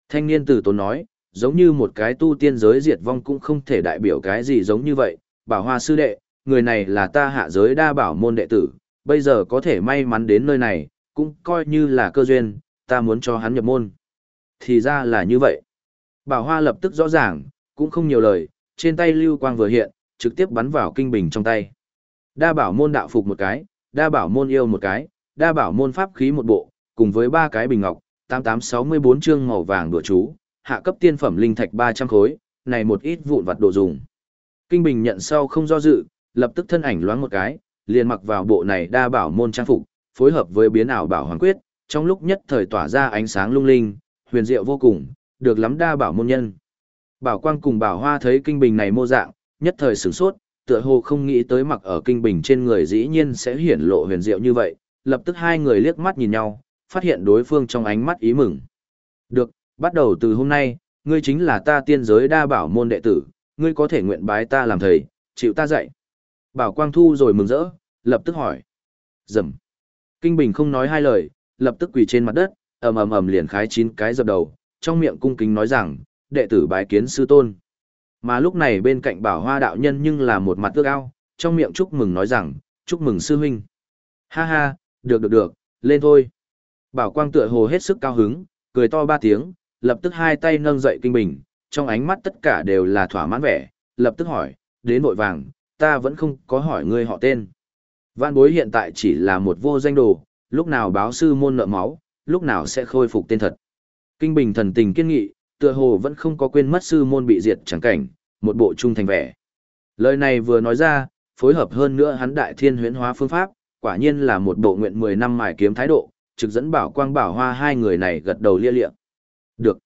Thanh niên tử tốn nói, giống như một cái tu tiên giới diệt vong cũng không thể đại biểu cái gì giống như vậy, bảo hoa sư đệ, người này là ta hạ giới đa bảo môn đệ tử, bây giờ có thể may mắn đến nơi này, cũng coi như là cơ duyên, ta muốn cho hắn nhập môn. Thì ra là như vậy. Bảo hoa lập tức rõ ràng, cũng không nhiều lời, trên tay lưu quang vừa hiện, trực tiếp bắn vào kinh bình trong tay. Đa bảo môn đạo phục một cái, đa bảo môn yêu một cái, đa bảo môn pháp khí một bộ, cùng với ba cái bình ngọc, 8864 chương màu vàng đùa chú, hạ cấp tiên phẩm linh thạch 300 khối, này một ít vụn vặt đồ dùng. Kinh bình nhận sau không do dự, lập tức thân ảnh loáng một cái, liền mặc vào bộ này đa bảo môn trang phục, phối hợp với biến ảo bảo hoàng quyết, trong lúc nhất thời tỏa ra ánh sáng lung linh, huyền diệu vô cùng, được lắm đa bảo môn nhân. Bảo Quang cùng Bảo Hoa thấy kinh bình này mô dạng, nhất thời sửng sốt, tựa hồ không nghĩ tới mặc ở kinh bình trên người dĩ nhiên sẽ hiển lộ huyền diệu như vậy, lập tức hai người liếc mắt nhìn nhau, phát hiện đối phương trong ánh mắt ý mừng. Được, bắt đầu từ hôm nay, ngươi chính là ta tiên giới đa bảo môn đệ tử, ngươi có thể nguyện bái ta làm thầy, chịu ta dạy. Bảo Quang thu rồi mừng rỡ, lập tức hỏi. Dầm. Kinh Bình không nói hai lời, lập tức quỳ trên mặt đất, ầm ầm ầm liền khái chín cái dập đầu, trong miệng cung kính nói rằng, đệ tử bái kiến sư tôn. Mà lúc này bên cạnh bảo hoa đạo nhân nhưng là một mặt ước ao, trong miệng chúc mừng nói rằng, chúc mừng sư huynh. Ha ha, được được được, lên thôi. Bảo quang tựa hồ hết sức cao hứng, cười to ba tiếng, lập tức hai tay nâng dậy kinh bình, trong ánh mắt tất cả đều là thỏa mãn vẻ, lập tức hỏi, đến vội vàng, ta vẫn không có hỏi ngươi họ tên. Vạn bối hiện tại chỉ là một vô danh đồ, lúc nào báo sư môn nợ máu, lúc nào sẽ khôi phục tên thật. Kinh bình thần tình kiên nghị, tựa hồ vẫn không có quên mất sư môn bị diệt chẳng cảnh, một bộ trung thành vẻ. Lời này vừa nói ra, phối hợp hơn nữa hắn đại thiên huyễn hóa phương pháp, quả nhiên là một bộ nguyện 10 năm mài kiếm thái độ, trực dẫn bảo quang bảo hoa hai người này gật đầu lia lịa. Được.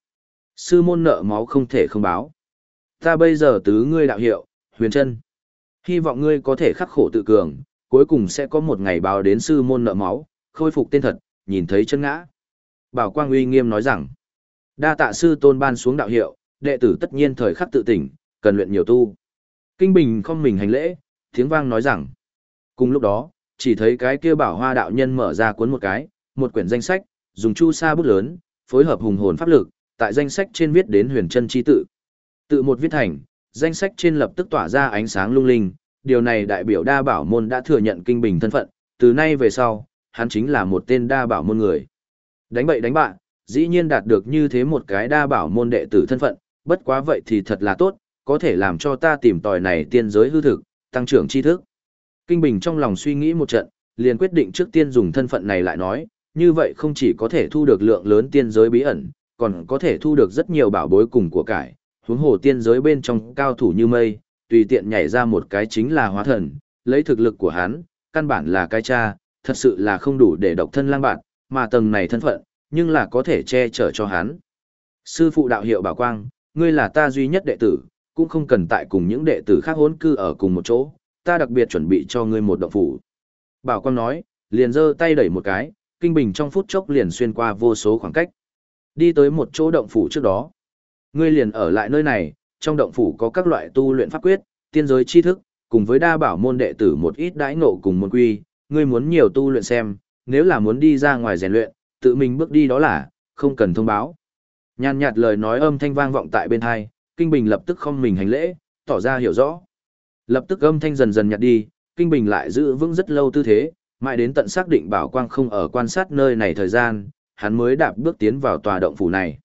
Sư môn nợ máu không thể không báo. Ta bây giờ tứ ngươi đạo hiệu, huyền chân. Hy vọng ngươi có thể khắc khổ tự cường, cuối cùng sẽ có một ngày báo đến sư môn nợ máu, khôi phục tên thật, nhìn thấy chân ngã. Bảo quang uy nghiêm nói rằng, Đa tạ sư tôn ban xuống đạo hiệu, đệ tử tất nhiên thời khắc tự tỉnh, cần luyện nhiều tu. Kinh Bình không mình hành lễ, tiếng vang nói rằng. Cùng lúc đó, chỉ thấy cái kia bảo hoa đạo nhân mở ra cuốn một cái, một quyển danh sách, dùng chu sa bút lớn, phối hợp hùng hồn pháp lực, tại danh sách trên viết đến huyền chân chi tự. Tự một viết thành, danh sách trên lập tức tỏa ra ánh sáng lung linh, điều này đại biểu đa bảo môn đã thừa nhận kinh bình thân phận, từ nay về sau, hắn chính là một tên đa bảo môn người. Đánh bậy đánh bạn, dĩ nhiên đạt được như thế một cái đa bảo môn đệ tử thân phận, bất quá vậy thì thật là tốt, có thể làm cho ta tìm tòi này tiên giới hư thực, tăng trưởng tri thức. Kinh Bình trong lòng suy nghĩ một trận, liền quyết định trước tiên dùng thân phận này lại nói, như vậy không chỉ có thể thu được lượng lớn tiên giới bí ẩn, còn có thể thu được rất nhiều bảo bối cùng của cải, huống hồ tiên giới bên trong cao thủ như mây, tùy tiện nhảy ra một cái chính là hóa thần, lấy thực lực của hắn, căn bản là cái cha, thật sự là không đủ để độc thân lang bạn, mà tầng này thân phận, nhưng là có thể che chở cho hắn. Sư phụ đạo hiệu bảo quang, ngươi là ta duy nhất đệ tử, cũng không cần tại cùng những đệ tử khác hỗn cư ở cùng một chỗ, ta đặc biệt chuẩn bị cho ngươi một động phủ. Bảo quang nói, liền giơ tay đẩy một cái, kinh bình trong phút chốc liền xuyên qua vô số khoảng cách. Đi tới một chỗ động phủ trước đó. Ngươi liền ở lại nơi này, trong động phủ có các loại tu luyện pháp quyết, tiên giới tri thức, cùng với đa bảo môn đệ tử một ít đãi ngộ cùng môn quy, ngươi muốn nhiều tu luyện xem, nếu là muốn đi ra ngoài rèn luyện, tự mình bước đi đó là, không cần thông báo. Nhàn nhạt lời nói âm thanh vang vọng tại bên hai, Kinh Bình lập tức không mình hành lễ, tỏ ra hiểu rõ. Lập tức âm thanh dần dần nhạt đi, Kinh Bình lại giữ vững rất lâu tư thế, mãi đến tận xác định bảo quang không ở quan sát nơi này thời gian, hắn mới đạp bước tiến vào tòa động phủ này.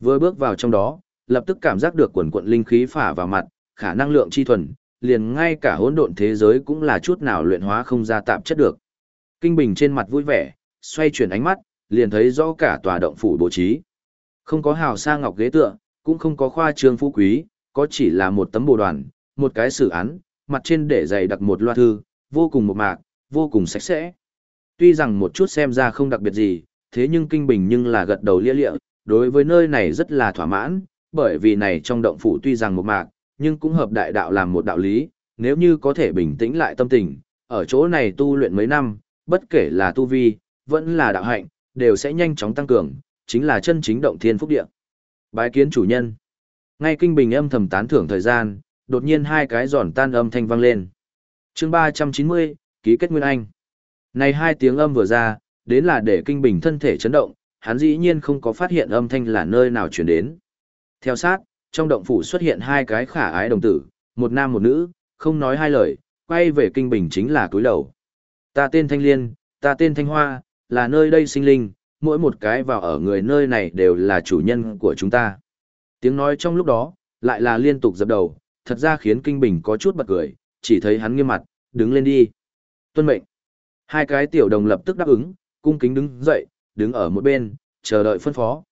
Vừa bước vào trong đó, lập tức cảm giác được quần quận linh khí phả vào mặt, khả năng lượng chi thuần, liền ngay cả hỗn độn thế giới cũng là chút nào luyện hóa không ra tạm chất được. Kinh Bình trên mặt vui vẻ, xoay chuyển ánh mắt, liền thấy rõ cả tòa động phủ bố trí. Không có hào sa ngọc ghế tựa, cũng không có khoa trương phú quý, có chỉ là một tấm bồ đoàn, một cái sử án, mặt trên để dày đặt một loa thư, vô cùng một mạc, vô cùng sạch sẽ. Tuy rằng một chút xem ra không đặc biệt gì, thế nhưng Kinh Bình nhưng là gật đầu lia lịa, đối với nơi này rất là thỏa mãn, bởi vì này trong động phủ tuy rằng một mạc, nhưng cũng hợp đại đạo làm một đạo lý, nếu như có thể bình tĩnh lại tâm tình, ở chỗ này tu luyện mấy năm, bất kể là tu vi, vẫn là đạo hạnh, đều sẽ nhanh chóng tăng cường, chính là chân chính động thiên phúc địa. Bái kiến chủ nhân. Ngay kinh bình âm thầm tán thưởng thời gian, đột nhiên hai cái giòn tan âm thanh vang lên. chương 390, ký kết Nguyên Anh. Này hai tiếng âm vừa ra, đến là để kinh bình thân thể chấn động, hắn dĩ nhiên không có phát hiện âm thanh là nơi nào chuyển đến. Theo sát, trong động phủ xuất hiện hai cái khả ái đồng tử, một nam một nữ, không nói hai lời, quay về kinh bình chính là túi đầu. Ta tên Thanh Liên, ta tên Thanh Hoa, là nơi đây sinh linh, mỗi một cái vào ở người nơi này đều là chủ nhân của chúng ta. Tiếng nói trong lúc đó, lại là liên tục dập đầu, thật ra khiến Kinh Bình có chút bật cười, chỉ thấy hắn nghiêm mặt, đứng lên đi. Tuân mệnh. Hai cái tiểu đồng lập tức đáp ứng, cung kính đứng dậy, đứng ở một bên, chờ đợi phân phó.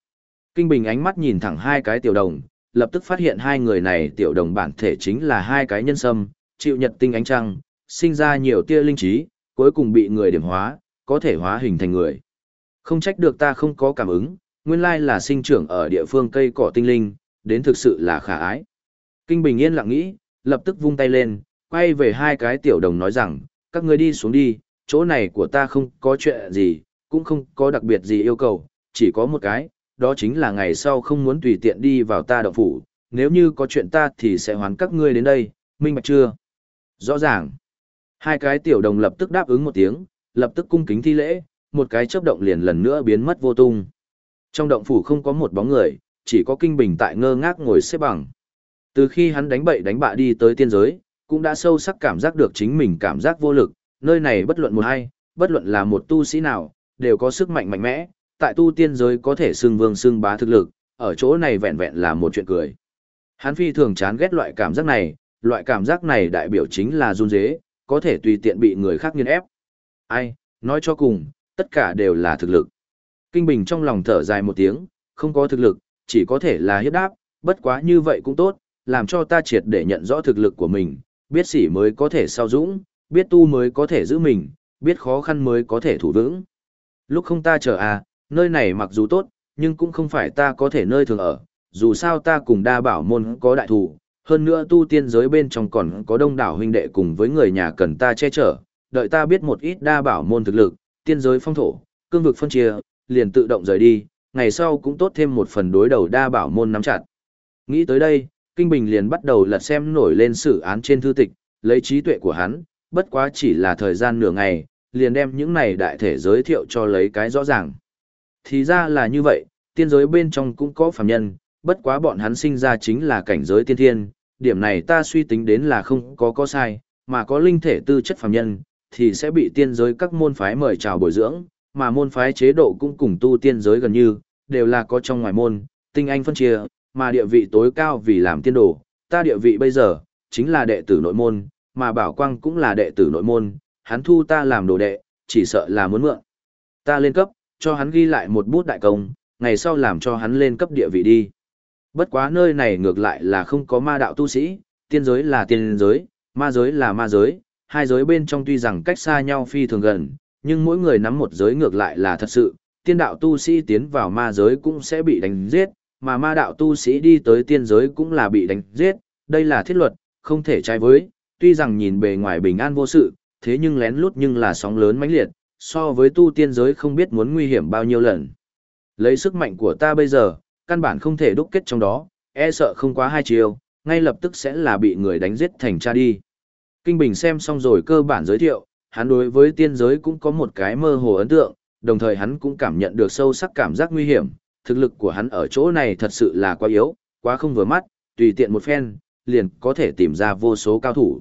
Kinh Bình ánh mắt nhìn thẳng hai cái tiểu đồng, lập tức phát hiện hai người này tiểu đồng bản thể chính là hai cái nhân sâm, chịu nhật tinh ánh trăng, sinh ra nhiều tia linh trí, cuối cùng bị người điểm hóa, có thể hóa hình thành người. Không trách được ta không có cảm ứng, nguyên lai là sinh trưởng ở địa phương cây cỏ tinh linh, đến thực sự là khả ái. Kinh Bình yên lặng nghĩ, lập tức vung tay lên, quay về hai cái tiểu đồng nói rằng, các ngươi đi xuống đi, chỗ này của ta không có chuyện gì, cũng không có đặc biệt gì yêu cầu, chỉ có một cái, đó chính là ngày sau không muốn tùy tiện đi vào ta động phủ, nếu như có chuyện ta thì sẽ hoán các ngươi đến đây, minh bạch chưa? Rõ ràng. Hai cái tiểu đồng lập tức đáp ứng một tiếng, lập tức cung kính thi lễ, một cái chớp động liền lần nữa biến mất vô tung. Trong động phủ không có một bóng người, chỉ có kinh bình tại ngơ ngác ngồi xếp bằng. Từ khi hắn đánh bậy đánh bạ đi tới tiên giới, cũng đã sâu sắc cảm giác được chính mình cảm giác vô lực, nơi này bất luận một hay, bất luận là một tu sĩ nào, đều có sức mạnh mạnh mẽ, tại tu tiên giới có thể xưng vương xưng bá thực lực, ở chỗ này vẹn vẹn là một chuyện cười. Hắn phi thường chán ghét loại cảm giác này, loại cảm giác này đại biểu chính là run dế, có thể tùy tiện bị người khác nghiên ép. Ai, nói cho cùng, tất cả đều là thực lực. Kinh Bình trong lòng thở dài một tiếng, không có thực lực, chỉ có thể là hiếp đáp, bất quá như vậy cũng tốt, làm cho ta triệt để nhận rõ thực lực của mình, biết sỉ mới có thể sao dũng, biết tu mới có thể giữ mình, biết khó khăn mới có thể thủ vững. Lúc không ta chờ à, nơi này mặc dù tốt, nhưng cũng không phải ta có thể nơi thường ở, dù sao ta cùng đa bảo môn có đại thủ, hơn nữa tu tiên giới bên trong còn có đông đảo huynh đệ cùng với người nhà cần ta che chở, đợi ta biết một ít đa bảo môn thực lực, tiên giới phong thổ, cương vực phân chia, liền tự động rời đi, ngày sau cũng tốt thêm một phần đối đầu đa bảo môn nắm chặt. Nghĩ tới đây, Kinh Bình liền bắt đầu lật xem nổi lên sự án trên thư tịch, lấy trí tuệ của hắn, bất quá chỉ là thời gian nửa ngày, liền đem những này đại thể giới thiệu cho lấy cái rõ ràng. Thì ra là như vậy, tiên giới bên trong cũng có phàm nhân, bất quá bọn hắn sinh ra chính là cảnh giới tiên thiên, điểm này ta suy tính đến là không có có sai, mà có linh thể tư chất phàm nhân, thì sẽ bị tiên giới các môn phái mời chào bồi dưỡng, mà môn phái chế độ cũng cùng tu tiên giới gần như, đều là có trong ngoài môn, tinh anh phân chia, mà địa vị tối cao vì làm tiên đồ, ta địa vị bây giờ, chính là đệ tử nội môn, mà Bảo Quang cũng là đệ tử nội môn, hắn thu ta làm đồ đệ, chỉ sợ là muốn mượn. Ta lên cấp, cho hắn ghi lại một bút đại công, ngày sau làm cho hắn lên cấp địa vị đi. Bất quá nơi này ngược lại là không có ma đạo tu sĩ, tiên giới là tiên giới, ma giới là ma giới, hai giới bên trong tuy rằng cách xa nhau phi thường gần, nhưng mỗi người nắm một giới ngược lại là thật sự, tiên đạo tu sĩ tiến vào ma giới cũng sẽ bị đánh giết, mà ma đạo tu sĩ đi tới tiên giới cũng là bị đánh giết, đây là thiết luật, không thể trái với, tuy rằng nhìn bề ngoài bình an vô sự, thế nhưng lén lút nhưng là sóng lớn mãnh liệt, so với tu tiên giới không biết muốn nguy hiểm bao nhiêu lần. Lấy sức mạnh của ta bây giờ, căn bản không thể đúc kết trong đó, e sợ không quá hai chiều, ngay lập tức sẽ là bị người đánh giết thành cha đi. Kinh Bình xem xong rồi cơ bản giới thiệu, hắn đối với tiên giới cũng có một cái mơ hồ ấn tượng, đồng thời hắn cũng cảm nhận được sâu sắc cảm giác nguy hiểm, thực lực của hắn ở chỗ này thật sự là quá yếu, quá không vừa mắt, tùy tiện một phen, liền có thể tìm ra vô số cao thủ.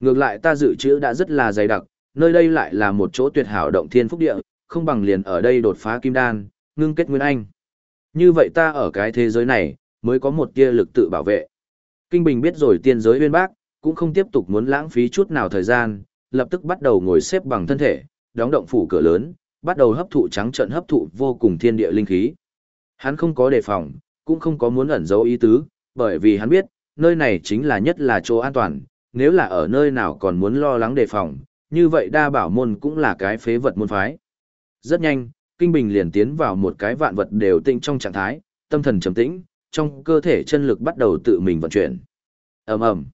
Ngược lại ta dự trữ đã rất là dày đặc, nơi đây lại là một chỗ tuyệt hảo động thiên phúc địa, không bằng liền ở đây đột phá kim đan, ngưng kết nguyên anh. Như vậy ta ở cái thế giới này, mới có một tia lực tự bảo vệ. Kinh Bình biết rồi tiên giới uyên bác, cũng không tiếp tục muốn lãng phí chút nào thời gian, lập tức bắt đầu ngồi xếp bằng thân thể, đóng động phủ cửa lớn, bắt đầu hấp thụ trắng trận hấp thụ vô cùng thiên địa linh khí. Hắn không có đề phòng, cũng không có muốn ẩn giấu ý tứ, bởi vì hắn biết, nơi này chính là nhất là chỗ an toàn, nếu là ở nơi nào còn muốn lo lắng đề phòng, như vậy đa bảo môn cũng là cái phế vật môn phái. Rất nhanh, Kinh Bình liền tiến vào một cái vạn vật đều tĩnh trong trạng thái, tâm thần trầm tĩnh, trong cơ thể chân lực bắt đầu tự mình vận chuyển. Ầm ầm.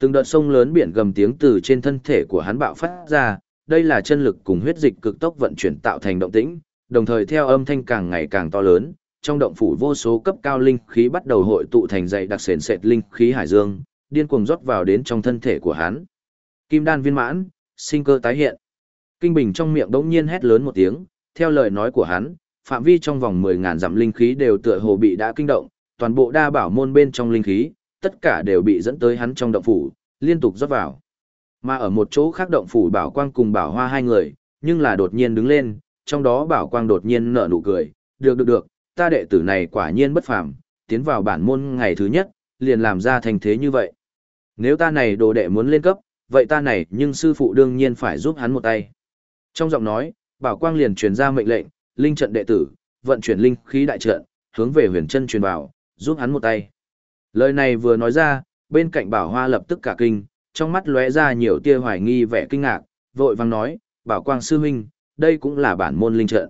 Từng đợt sông lớn biển gầm tiếng từ trên thân thể của hắn bạo phát ra, đây là chân lực cùng huyết dịch cực tốc vận chuyển tạo thành động tĩnh, đồng thời theo âm thanh càng ngày càng to lớn, trong động phủ vô số cấp cao linh khí bắt đầu hội tụ thành dày đặc sền sệt linh khí hải dương, điên cuồng rót vào đến trong thân thể của hắn. Kim đan viên mãn, sinh cơ tái hiện. Kinh Bình trong miệng đống nhiên hét lớn một tiếng, theo lời nói của hắn, phạm vi trong vòng mười ngàn dặm linh khí đều tựa hồ bị đã kinh động, toàn bộ đa bảo môn bên trong linh khí, tất cả đều bị dẫn tới hắn trong động phủ, liên tục rót vào. Mà ở một chỗ khác động phủ bảo quang cùng bảo hoa hai người, nhưng là đột nhiên đứng lên, trong đó bảo quang đột nhiên nở nụ cười, được được được, ta đệ tử này quả nhiên bất phàm, tiến vào bản môn ngày thứ nhất, liền làm ra thành thế như vậy. Nếu ta này đồ đệ muốn lên cấp, vậy ta này nhưng sư phụ đương nhiên phải giúp hắn một tay. Trong giọng nói, bảo quang liền truyền ra mệnh lệnh, linh trận đệ tử, vận chuyển linh khí đại trận, hướng về huyền chân truyền vào, giúp hắn một tay. Lời này vừa nói ra, bên cạnh bảo hoa lập tức cả kinh, trong mắt lóe ra nhiều tia hoài nghi vẻ kinh ngạc, vội vang nói, bảo quang sư huynh, đây cũng là bản môn linh trận.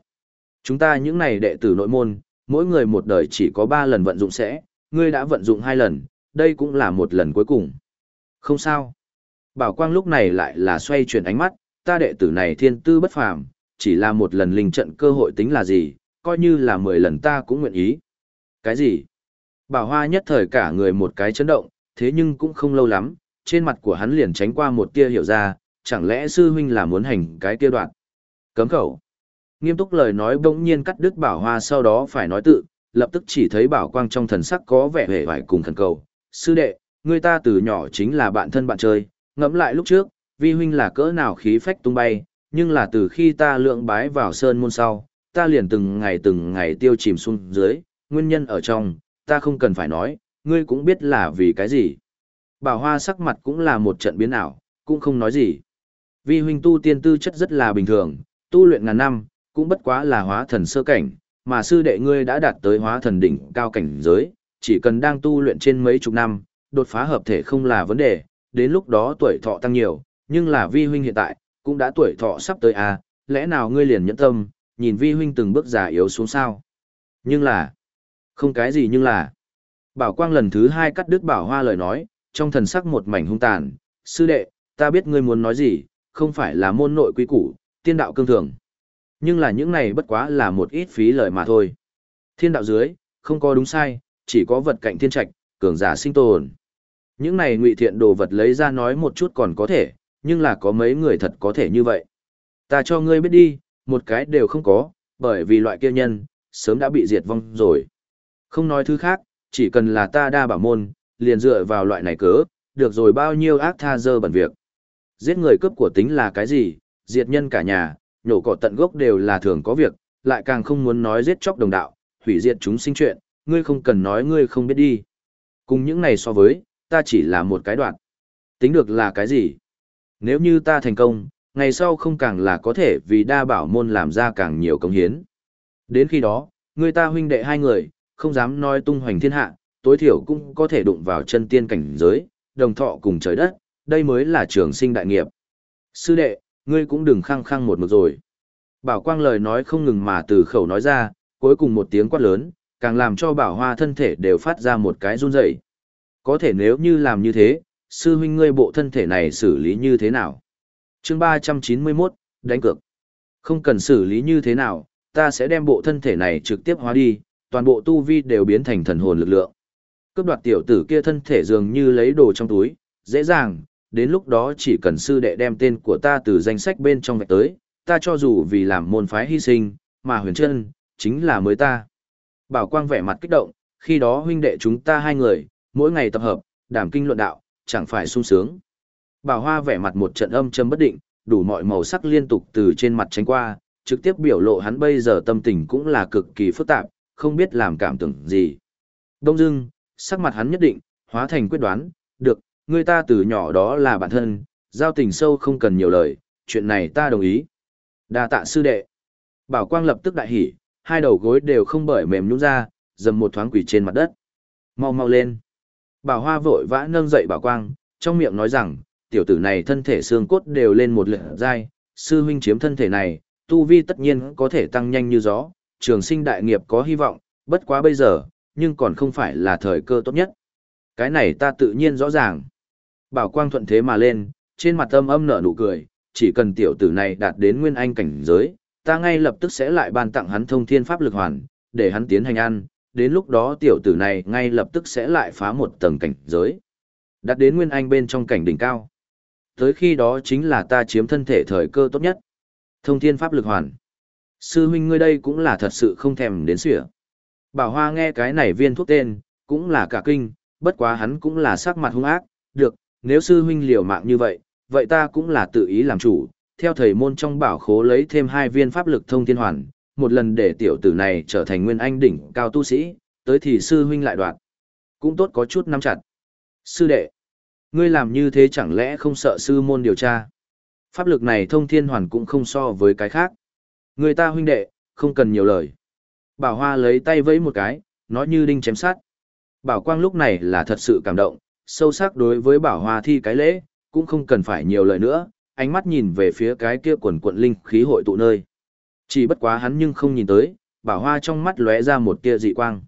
Chúng ta những này đệ tử nội môn, mỗi người một đời chỉ có ba lần vận dụng sẽ, ngươi đã vận dụng hai lần, đây cũng là một lần cuối cùng. Không sao. Bảo quang lúc này lại là xoay chuyển ánh mắt, ta đệ tử này thiên tư bất phàm, chỉ là một lần linh trận cơ hội tính là gì, coi như là mười lần ta cũng nguyện ý. Cái gì? Bảo hoa nhất thời cả người một cái chấn động, thế nhưng cũng không lâu lắm, trên mặt của hắn liền tránh qua một tia hiểu ra, chẳng lẽ sư huynh là muốn hành cái kia đoạn. Cấm khẩu. Nghiêm túc lời nói bỗng nhiên cắt đứt bảo hoa sau đó phải nói tự, lập tức chỉ thấy bảo quang trong thần sắc có vẻ hề vải cùng thần cầu. Sư đệ, người ta từ nhỏ chính là bạn thân bạn chơi, ngẫm lại lúc trước, vi huynh là cỡ nào khí phách tung bay, nhưng là từ khi ta lượng bái vào sơn môn sau, ta liền từng ngày từng ngày tiêu chìm xuống dưới, nguyên nhân ở trong, ta không cần phải nói, ngươi cũng biết là vì cái gì. Bảo hoa sắc mặt cũng là một trận biến ảo, cũng không nói gì. Vi huynh tu tiên tư chất rất là bình thường, tu luyện ngàn năm, cũng bất quá là hóa thần sơ cảnh, mà sư đệ ngươi đã đạt tới hóa thần đỉnh cao cảnh giới, chỉ cần đang tu luyện trên mấy chục năm, đột phá hợp thể không là vấn đề, đến lúc đó tuổi thọ tăng nhiều, nhưng là vi huynh hiện tại, cũng đã tuổi thọ sắp tới à, lẽ nào ngươi liền nhẫn tâm, nhìn vi huynh từng bước già yếu xuống sao? Nhưng là, không cái gì nhưng là, bảo quang lần thứ hai cắt đứt bảo hoa lời nói, trong thần sắc một mảnh hung tàn, sư đệ, ta biết ngươi muốn nói gì, không phải là môn nội quý củ, tiên đạo cương thường. Nhưng là những này bất quá là một ít phí lời mà thôi. Thiên đạo dưới, không có đúng sai, chỉ có vật cạnh thiên trạch, cường giả sinh tồn. Những này ngụy thiện đồ vật lấy ra nói một chút còn có thể, nhưng là có mấy người thật có thể như vậy. Ta cho ngươi biết đi, một cái đều không có, bởi vì loại kia nhân, sớm đã bị diệt vong rồi. Không nói thứ khác, chỉ cần là ta đa bảo môn, liền dựa vào loại này cớ, được rồi bao nhiêu ác tha dơ bẩn việc. Giết người cướp của tính là cái gì, diệt nhân cả nhà, nhổ cỏ tận gốc đều là thường có việc, lại càng không muốn nói giết chóc đồng đạo, hủy diệt chúng sinh chuyện, ngươi không cần nói ngươi không biết đi. Cùng những này so với, ta chỉ là một cái đoạn. Tính được là cái gì? Nếu như ta thành công, ngày sau không càng là có thể vì đa bảo môn làm ra càng nhiều công hiến. Đến khi đó, người ta huynh đệ hai người, không dám nói tung hoành thiên hạ, tối thiểu cũng có thể đụng vào chân tiên cảnh giới, đồng thọ cùng trời đất, đây mới là trường sinh đại nghiệp. Sư đệ, ngươi cũng đừng khăng khăng một mực rồi. Bảo quang lời nói không ngừng mà từ khẩu nói ra, cuối cùng một tiếng quát lớn, càng làm cho bảo hoa thân thể đều phát ra một cái run rẩy. Có thể nếu như làm như thế, sư huynh ngươi bộ thân thể này xử lý như thế nào? chương 391, đánh cược. Không cần xử lý như thế nào, ta sẽ đem bộ thân thể này trực tiếp hóa đi, toàn bộ tu vi đều biến thành thần hồn lực lượng. Cướp đoạt tiểu tử kia thân thể dường như lấy đồ trong túi, dễ dàng, đến lúc đó chỉ cần sư đệ đem tên của ta từ danh sách bên trong vạch tới, ta cho dù vì làm môn phái hy sinh, mà huyền chân, chính là mới ta. Bảo Quang vẻ mặt kích động, khi đó huynh đệ chúng ta hai người, mỗi ngày tập hợp, đảm kinh luận đạo, chẳng phải sung sướng. Bảo Hoa vẻ mặt một trận âm châm bất định, đủ mọi màu sắc liên tục từ trên mặt tránh qua, trực tiếp biểu lộ hắn bây giờ tâm tình cũng là cực kỳ phức tạp, không biết làm cảm tưởng gì. Đông dưng, sắc mặt hắn nhất định, hóa thành quyết đoán, được, người ta từ nhỏ đó là bản thân, giao tình sâu không cần nhiều lời, chuyện này ta đồng ý. đa tạ sư đệ. Bảo Quang lập tức đại hỉ, hai đầu gối đều không bởi mềm nhũn ra, dầm một thoáng quỷ trên mặt đất. Mau mau lên. Bảo Hoa vội vã nâng dậy Bảo Quang, trong miệng nói rằng, tiểu tử này thân thể xương cốt đều lên một lượt dai, sư huynh chiếm thân thể này, tu vi tất nhiên có thể tăng nhanh như gió, trường sinh đại nghiệp có hy vọng, bất quá bây giờ, nhưng còn không phải là thời cơ tốt nhất. Cái này ta tự nhiên rõ ràng. Bảo quang thuận thế mà lên, trên mặt âm âm nở nụ cười, chỉ cần tiểu tử này đạt đến nguyên anh cảnh giới, ta ngay lập tức sẽ lại ban tặng hắn thông thiên pháp lực hoàn, để hắn tiến hành ăn, đến lúc đó tiểu tử này ngay lập tức sẽ lại phá một tầng cảnh giới. Đạt đến nguyên anh bên trong cảnh đỉnh cao. Tới khi đó chính là ta chiếm thân thể thời cơ tốt nhất. Thông thiên pháp lực hoàn. Sư huynh ngươi đây cũng là thật sự không thèm đến sỉa. Bảo Hoa nghe cái này viên thuốc tên, cũng là cả kinh, bất quá hắn cũng là sắc mặt hung ác, được, nếu sư huynh liều mạng như vậy, vậy ta cũng là tự ý làm chủ, theo thầy môn trong bảo khố lấy thêm hai viên pháp lực thông thiên hoàn, một lần để tiểu tử này trở thành nguyên anh đỉnh cao tu sĩ, tới thì sư huynh lại đoạt. Cũng tốt có chút nắm chặt. Sư đệ, ngươi làm như thế chẳng lẽ không sợ sư môn điều tra? Pháp lực này thông thiên hoàn cũng không so với cái khác. Người ta huynh đệ, không cần nhiều lời. Bảo Hoa lấy tay vẫy một cái, nói như đinh chém sát. Bảo Quang lúc này là thật sự cảm động, sâu sắc đối với Bảo Hoa thi cái lễ, cũng không cần phải nhiều lời nữa, ánh mắt nhìn về phía cái kia quần quận linh khí hội tụ nơi. Chỉ bất quá hắn nhưng không nhìn tới, Bảo Hoa trong mắt lóe ra một tia dị quang.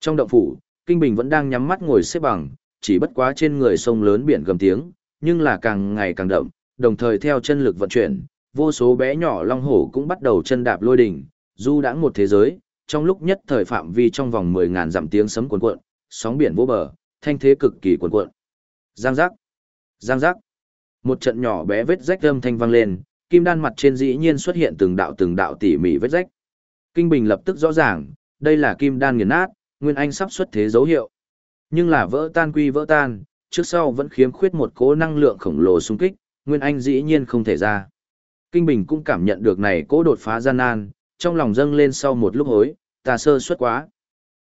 Trong động phủ, Kinh Bình vẫn đang nhắm mắt ngồi xếp bằng, chỉ bất quá trên người sông lớn biển gầm tiếng, nhưng là càng ngày càng đậm, đồng thời theo chân lực vận chuyển, vô số bé nhỏ long hổ cũng bắt đầu chân đạp lôi đỉnh, du đãng một thế giới, trong lúc nhất thời phạm vi trong vòng 10.000 dặm tiếng sấm cuồn cuộn, sóng biển vô bờ, thanh thế cực kỳ cuồn cuộn. Giang giác, giang giác. Một trận nhỏ bé vết rách âm thanh vang lên, kim đan mặt trên dĩ nhiên xuất hiện từng đạo từng đạo tỉ mỉ vết rách. Kinh Bình lập tức rõ ràng, đây là kim đan nghiền nát, Nguyên Anh sắp xuất thế dấu hiệu. Nhưng là vỡ tan quy vỡ tan, trước sau vẫn khiếm khuyết một cố năng lượng khổng lồ xung kích, Nguyên Anh dĩ nhiên không thể ra. Kinh Bình cũng cảm nhận được này cố đột phá gian nan, trong lòng dâng lên sau một lúc hối, ta sơ suất quá.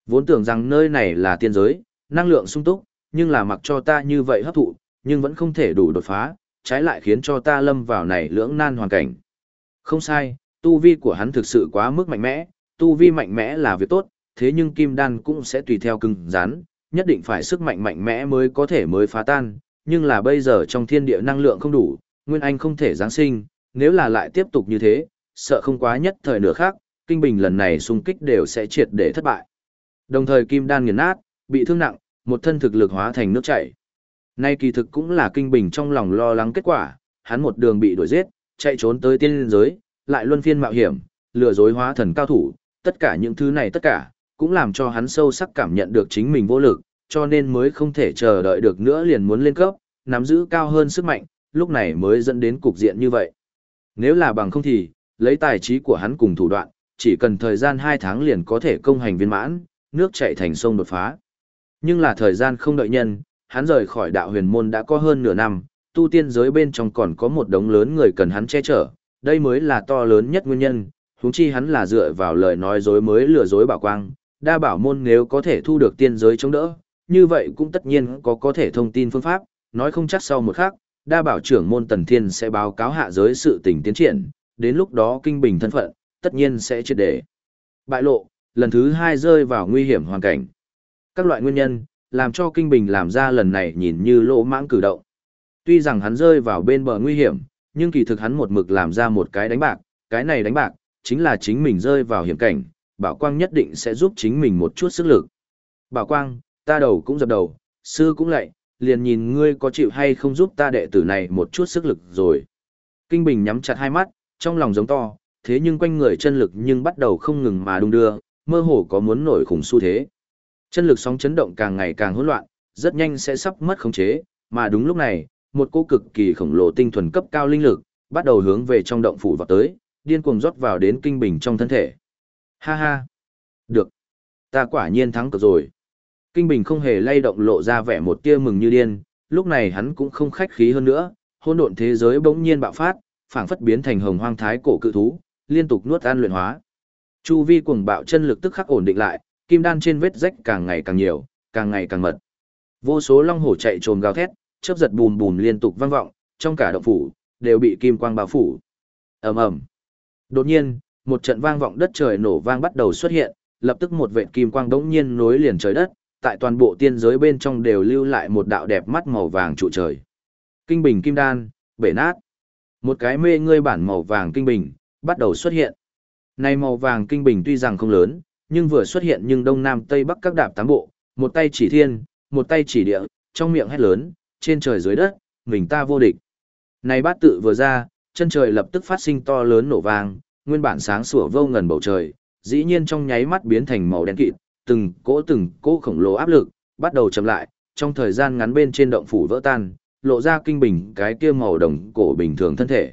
Vốn tưởng rằng nơi này là tiên giới, năng lượng sung túc, nhưng là mặc cho ta như vậy hấp thụ, nhưng vẫn không thể đủ đột phá, trái lại khiến cho ta lâm vào này lưỡng nan hoàn cảnh. Không sai, tu vi của hắn thực sự quá mức mạnh mẽ, tu vi mạnh mẽ là việc tốt, thế nhưng kim đan cũng sẽ tùy theo cứng rắn, nhất định phải sức mạnh mạnh mẽ mới có thể mới phá tan, nhưng là bây giờ trong thiên địa năng lượng không đủ, Nguyên Anh không thể giáng sinh, nếu là lại tiếp tục như thế, sợ không quá nhất thời nửa khác, kinh bình lần này xung kích đều sẽ triệt để thất bại. Đồng thời kim đan nghiền nát, bị thương nặng, một thân thực lực hóa thành nước chảy. Nay kỳ thực cũng là kinh bình trong lòng lo lắng kết quả, hắn một đường bị đuổi giết, chạy trốn tới tiên giới, lại luân phiên mạo hiểm, lừa dối hóa thần cao thủ, tất cả những thứ này tất cả, cũng làm cho hắn sâu sắc cảm nhận được chính mình vô lực, cho nên mới không thể chờ đợi được nữa liền muốn lên cấp, nắm giữ cao hơn sức mạnh, lúc này mới dẫn đến cục diện như vậy. Nếu là bằng không thì, lấy tài trí của hắn cùng thủ đoạn, chỉ cần thời gian 2 tháng liền có thể công hành viên mãn, nước chảy thành sông đột phá. Nhưng là thời gian không đợi nhân, hắn rời khỏi đạo huyền môn đã có hơn nửa năm, tu tiên giới bên trong còn có một đống lớn người cần hắn che chở, đây mới là to lớn nhất nguyên nhân, huống chi hắn là dựa vào lời nói dối mới lừa dối bảo quang, đa bảo môn nếu có thể thu được tiên giới chống đỡ, như vậy cũng tất nhiên có có thể thông tin phương pháp, nói không chắc sau một khắc, đa bảo trưởng môn Tần Thiên sẽ báo cáo hạ giới sự tình tiến triển, đến lúc đó kinh bình thân phận, tất nhiên sẽ triệt để. Bại lộ, lần thứ hai rơi vào nguy hiểm hoàn cảnh. Các loại nguyên nhân, làm cho kinh bình làm ra lần này nhìn như lỗ mãng cử động. Tuy rằng hắn rơi vào bên bờ nguy hiểm, nhưng kỳ thực hắn một mực làm ra một cái đánh bạc, cái này đánh bạc, chính là chính mình rơi vào hiểm cảnh, Bảo Quang nhất định sẽ giúp chính mình một chút sức lực. Bảo Quang, ta đầu cũng dập đầu, sư cũng lạy, liền nhìn ngươi có chịu hay không giúp ta đệ tử này một chút sức lực rồi. Kinh Bình nhắm chặt hai mắt, trong lòng giống to, thế nhưng quanh người chân lực nhưng bắt đầu không ngừng mà đung đưa, mơ hồ có muốn nổi khủng xu thế. Chân lực sóng chấn động càng ngày càng hỗn loạn, rất nhanh sẽ sắp mất khống chế, mà đúng lúc này, một cô cực kỳ khổng lồ tinh thuần cấp cao linh lực, bắt đầu hướng về trong động phủ vào tới, điên cuồng rót vào đến kinh bình trong thân thể. Ha ha! Được! Ta quả nhiên thắng cược rồi. Kinh bình không hề lay động lộ ra vẻ một tia mừng như điên, lúc này hắn cũng không khách khí hơn nữa, hôn độn thế giới bỗng nhiên bạo phát, phảng phất biến thành hồng hoang thái cổ cự thú, liên tục nuốt ăn luyện hóa. Chu vi cuồng bạo chân lực tức khắc ổn định lại, kim đan trên vết rách càng ngày càng nhiều, càng ngày càng mật. Vô số long hổ chạy trồm gào thét, chớp giật bùm bùm liên tục vang vọng, trong cả động phủ đều bị kim quang bao phủ. Ầm ầm. Đột nhiên, một trận vang vọng đất trời nổ vang bắt đầu xuất hiện, lập tức một vệt kim quang đống nhiên nối liền trời đất, tại toàn bộ tiên giới bên trong đều lưu lại một đạo đẹp mắt màu vàng trụ trời. Kinh bình kim đan, bể nát. Một cái mê ngươi bản màu vàng kinh bình, bắt đầu xuất hiện. Này màu vàng kinh bình tuy rằng không lớn, nhưng vừa xuất hiện nhưng đông nam tây bắc các đạp tám bộ, một tay chỉ thiên, một tay chỉ địa, trong miệng hét lớn, trên trời dưới đất, mình ta vô địch. Này bát tự vừa ra, chân trời lập tức phát sinh to lớn nổ vang, nguyên bản sáng sủa vô ngần bầu trời, dĩ nhiên trong nháy mắt biến thành màu đen kịt, từng cỗ từng cỗ khổng lồ áp lực, bắt đầu chậm lại, trong thời gian ngắn bên trên động phủ vỡ tan, lộ ra kinh bình cái kia màu đồng cổ bình thường thân thể.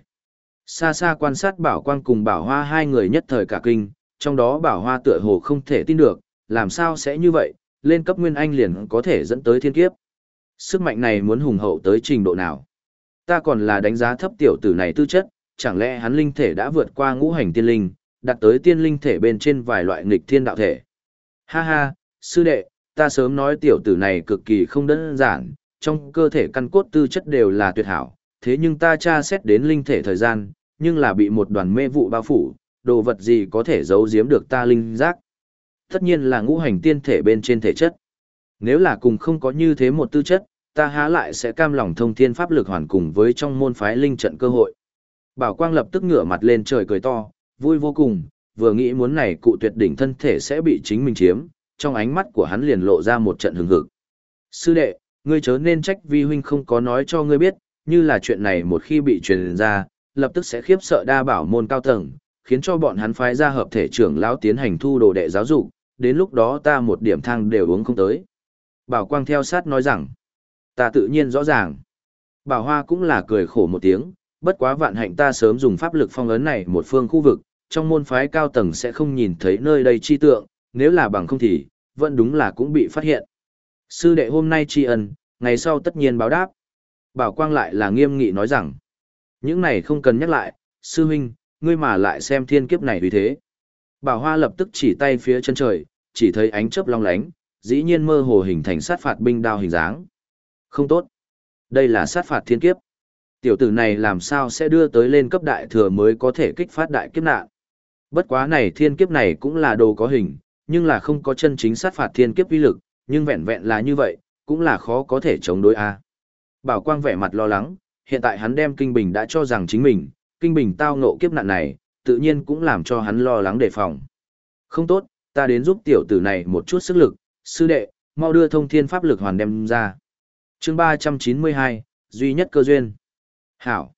Xa xa quan sát bảo quang cùng bảo hoa hai người nhất thời cả kinh, trong đó bảo hoa tựa hồ không thể tin được, làm sao sẽ như vậy, lên cấp nguyên anh liền có thể dẫn tới thiên kiếp. Sức mạnh này muốn hùng hậu tới trình độ nào? Ta còn là đánh giá thấp tiểu tử này tư chất, chẳng lẽ hắn linh thể đã vượt qua ngũ hành tiên linh, đặt tới tiên linh thể bên trên vài loại nghịch thiên đạo thể. Ha ha, sư đệ, ta sớm nói tiểu tử này cực kỳ không đơn giản, trong cơ thể căn cốt tư chất đều là tuyệt hảo, thế nhưng ta tra xét đến linh thể thời gian, nhưng là bị một đoàn mê vụ bao phủ, đồ vật gì có thể giấu giếm được ta linh giác. Tất nhiên là ngũ hành tiên thể bên trên thể chất. Nếu là cùng không có như thế một tư chất, ta há lại sẽ cam lòng thông thiên pháp lực hoàn cùng với trong môn phái linh trận cơ hội. Bảo Quang lập tức ngửa mặt lên trời cười to, vui vô cùng, vừa nghĩ muốn này cụ tuyệt đỉnh thân thể sẽ bị chính mình chiếm, trong ánh mắt của hắn liền lộ ra một trận hứng hực. Sư đệ, ngươi chớ nên trách vi huynh không có nói cho ngươi biết, như là chuyện này một khi bị truyền ra, lập tức sẽ khiếp sợ đa bảo môn cao tầng, khiến cho bọn hắn phái ra hợp thể trưởng lão tiến hành thu đồ đệ giáo dục, đến lúc đó ta một điểm thang đều uống không tới. Bảo Quang theo sát nói rằng, ta tự nhiên rõ ràng. Bảo Hoa cũng là cười khổ một tiếng, bất quá vạn hạnh ta sớm dùng pháp lực phong ấn này một phương khu vực, trong môn phái cao tầng sẽ không nhìn thấy nơi đây chi tượng, nếu là bằng không thì, vẫn đúng là cũng bị phát hiện. Sư đệ hôm nay tri ân, ngày sau tất nhiên báo đáp. Bảo Quang lại là nghiêm nghị nói rằng, những này không cần nhắc lại, sư huynh, ngươi mà lại xem thiên kiếp này vì thế. Bảo Hoa lập tức chỉ tay phía chân trời, chỉ thấy ánh chớp long lánh, dĩ nhiên mơ hồ hình thành sát phạt binh đao hình dáng. Không tốt. Đây là sát phạt thiên kiếp. Tiểu tử này làm sao sẽ đưa tới lên cấp đại thừa mới có thể kích phát đại kiếp nạn. Bất quá này thiên kiếp này cũng là đồ có hình, nhưng là không có chân chính sát phạt thiên kiếp uy lực, nhưng vẹn vẹn là như vậy, cũng là khó có thể chống đối a. Bảo Quang vẻ mặt lo lắng, hiện tại hắn đem Kinh Bình đã cho rằng chính mình, Kinh Bình tao ngộ kiếp nạn này, tự nhiên cũng làm cho hắn lo lắng đề phòng. Không tốt, ta đến giúp tiểu tử này một chút sức lực, sư đệ, mau đưa thông thiên pháp lực hoàn đem ra. chương 392, duy nhất cơ duyên. Hảo.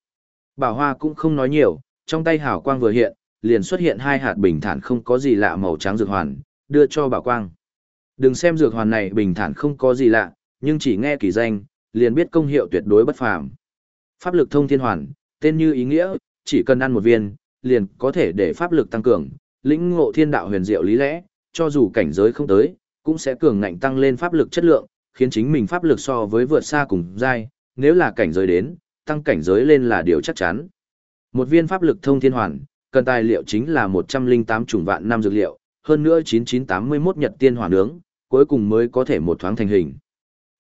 Bảo Hoa cũng không nói nhiều, trong tay Hảo Quang vừa hiện, liền xuất hiện hai hạt bình thản không có gì lạ màu trắng dược hoàn, đưa cho Bảo Quang. Đừng xem dược hoàn này bình thản không có gì lạ, nhưng chỉ nghe kỳ danh, liền biết công hiệu tuyệt đối bất phàm. Pháp lực thông thiên hoàn, tên như ý nghĩa, chỉ cần ăn một viên, liền có thể để pháp lực tăng cường, lĩnh ngộ thiên đạo huyền diệu lý lẽ, cho dù cảnh giới không tới, cũng sẽ cường ngạnh tăng lên pháp lực chất lượng, khiến chính mình pháp lực so với vượt xa cùng giai, nếu là cảnh giới đến, tăng cảnh giới lên là điều chắc chắn. Một viên pháp lực thông thiên hoàn, cần tài liệu chính là 108 chủng vạn năm dược liệu, hơn nữa 9981 nhật tiên hỏa nướng, cuối cùng mới có thể một thoáng thành hình.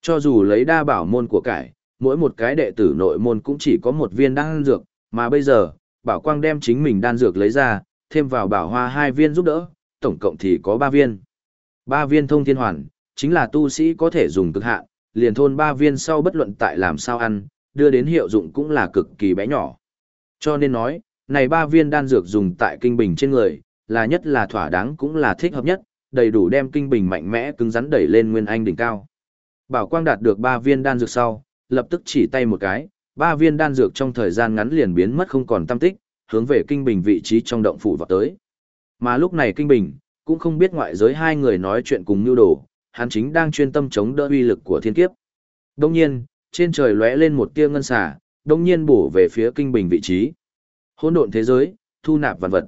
Cho dù lấy đa bảo môn của cải, mỗi một cái đệ tử nội môn cũng chỉ có một viên đan dược, mà bây giờ, bảo quang đem chính mình đan dược lấy ra, thêm vào bảo hoa hai viên giúp đỡ, tổng cộng thì có ba viên. Ba viên thông thiên hoàn, chính là tu sĩ có thể dùng cực hạn, liền thôn ba viên sau bất luận tại làm sao ăn, đưa đến hiệu dụng cũng là cực kỳ bé nhỏ. Cho nên nói, này ba viên đan dược dùng tại kinh bình trên người, là nhất là thỏa đáng cũng là thích hợp nhất, đầy đủ đem kinh bình mạnh mẽ cứng rắn đẩy lên nguyên anh đỉnh cao. Bảo Quang đạt được ba viên đan dược sau, lập tức chỉ tay một cái, ba viên đan dược trong thời gian ngắn liền biến mất không còn tâm tích, hướng về kinh bình vị trí trong động phủ vào tới. Mà lúc này kinh bình, cũng không biết ngoại giới hai người nói chuyện cùng nhu đồ, hắn chính đang chuyên tâm chống đỡ uy lực của thiên kiếp. Đồng nhiên, trên trời lóe lên một tia ngân xà, đồng nhiên bổ về phía kinh bình vị trí. Hỗn độn thế giới, thu nạp vạn vật.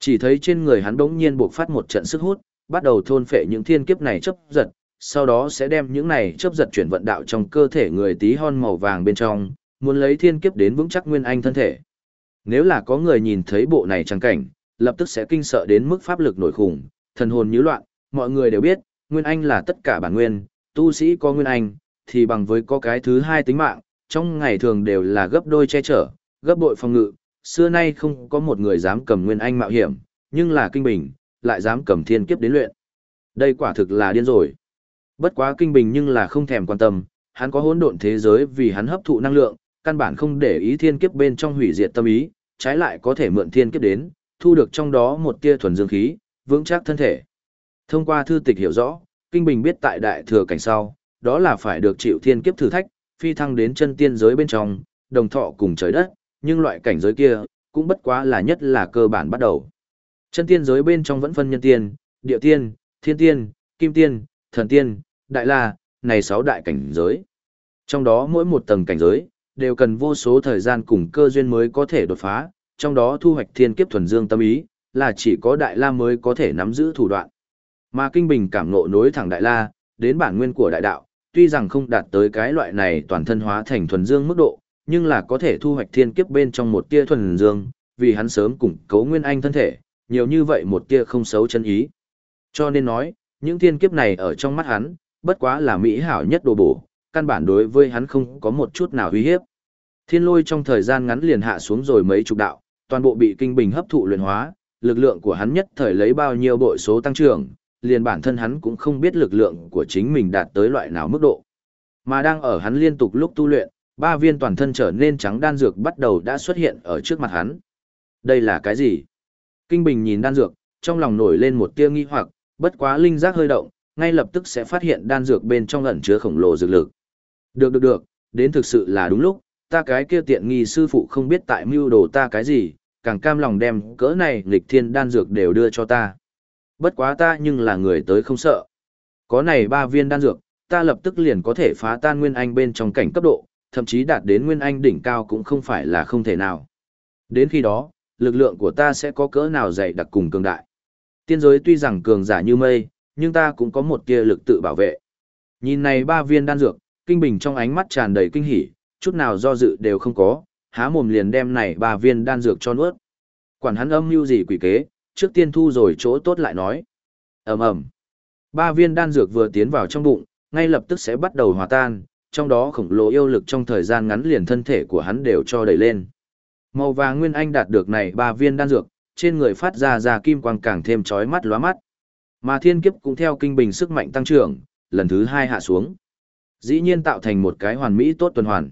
Chỉ thấy trên người hắn đống nhiên bộc phát một trận sức hút, bắt đầu thôn phệ những thiên kiếp này chấp giật, sau đó sẽ đem những này chấp giật chuyển vận đạo trong cơ thể người tí hon màu vàng bên trong, muốn lấy thiên kiếp đến vững chắc nguyên anh thân thể. Nếu là có người nhìn thấy bộ này trang cảnh, lập tức sẽ kinh sợ đến mức pháp lực nổi khủng, thần hồn như loạn, mọi người đều biết, nguyên anh là tất cả bản nguyên, tu sĩ có nguyên anh, thì bằng với có cái thứ hai tính mạng, trong ngày thường đều là gấp đôi che chở, gấp bội phòng ngự, xưa nay không có một người dám cầm nguyên anh mạo hiểm, nhưng là kinh bình, lại dám cầm thiên kiếp đến luyện. Đây quả thực là điên rồi. Bất quá kinh bình nhưng là không thèm quan tâm, hắn có hỗn độn thế giới vì hắn hấp thụ năng lượng, căn bản không để ý thiên kiếp bên trong hủy diệt tâm ý, trái lại có thể mượn thiên kiếp đến, thu được trong đó một tia thuần dương khí, vững chắc thân thể. Thông qua thư tịch hiểu rõ, Kinh Bình biết tại đại thừa cảnh sau, đó là phải được chịu thiên kiếp thử thách, phi thăng đến chân tiên giới bên trong, đồng thọ cùng trời đất, nhưng loại cảnh giới kia, cũng bất quá là nhất là cơ bản bắt đầu. Chân tiên giới bên trong vẫn phân nhân tiên, địa tiên, thiên tiên, kim tiên, thần tiên, đại la, này sáu đại cảnh giới. Trong đó mỗi một tầng cảnh giới, đều cần vô số thời gian cùng cơ duyên mới có thể đột phá, trong đó thu hoạch thiên kiếp thuần dương tâm ý, là chỉ có đại la mới có thể nắm giữ thủ đoạn. Mà kinh bình cảm ngộ nối thẳng đại la, đến bản nguyên của đại đạo, tuy rằng không đạt tới cái loại này toàn thân hóa thành thuần dương mức độ, nhưng là có thể thu hoạch thiên kiếp bên trong một tia thuần dương, vì hắn sớm củng cố nguyên anh thân thể, nhiều như vậy một tia không xấu chân ý. Cho nên nói, những thiên kiếp này ở trong mắt hắn, bất quá là mỹ hảo nhất đồ bổ, căn bản đối với hắn không có một chút nào uy hiếp. Thiên lôi trong thời gian ngắn liền hạ xuống rồi mấy chục đạo, toàn bộ bị kinh bình hấp thụ luyện hóa, lực lượng của hắn nhất thời lấy bao nhiêu bội số tăng trưởng, liền bản thân hắn cũng không biết lực lượng của chính mình đạt tới loại nào mức độ. Mà đang ở hắn liên tục lúc tu luyện, ba viên toàn thân trở nên trắng đan dược bắt đầu đã xuất hiện ở trước mặt hắn. Đây là cái gì? Kinh Bình nhìn đan dược, trong lòng nổi lên một tia nghi hoặc, bất quá linh giác hơi động, ngay lập tức sẽ phát hiện đan dược bên trong ẩn chứa khổng lồ dược lực. Được được được, đến thực sự là đúng lúc, ta cái kia tiện nghi sư phụ không biết tại mưu đồ ta cái gì, càng cam lòng đem cỡ này nghịch thiên đan dược đều đưa cho ta. Bất quá ta nhưng là người tới không sợ. Có này ba viên đan dược, ta lập tức liền có thể phá tan Nguyên Anh bên trong cảnh cấp độ, thậm chí đạt đến Nguyên Anh đỉnh cao cũng không phải là không thể nào. Đến khi đó, lực lượng của ta sẽ có cỡ nào dày đặc cùng cường đại. Tiên giới tuy rằng cường giả như mây, nhưng ta cũng có một tia lực tự bảo vệ. Nhìn này ba viên đan dược, Kinh Bình trong ánh mắt tràn đầy kinh hỉ, chút nào do dự đều không có, há mồm liền đem này ba viên đan dược cho nuốt. Quản hắn âm mưu gì quỷ kế, trước tiên thu rồi chỗ tốt lại nói. ầm ầm Ba viên đan dược vừa tiến vào trong bụng, ngay lập tức sẽ bắt đầu hòa tan, trong đó khổng lồ yêu lực trong thời gian ngắn liền thân thể của hắn đều cho đẩy lên. Màu vàng nguyên anh đạt được này ba viên đan dược, trên người phát ra ra kim quang càng thêm chói mắt lóa mắt. Mà thiên kiếp cũng theo kinh bình sức mạnh tăng trưởng, lần thứ hai hạ xuống. Dĩ nhiên tạo thành một cái hoàn mỹ tốt tuần hoàn.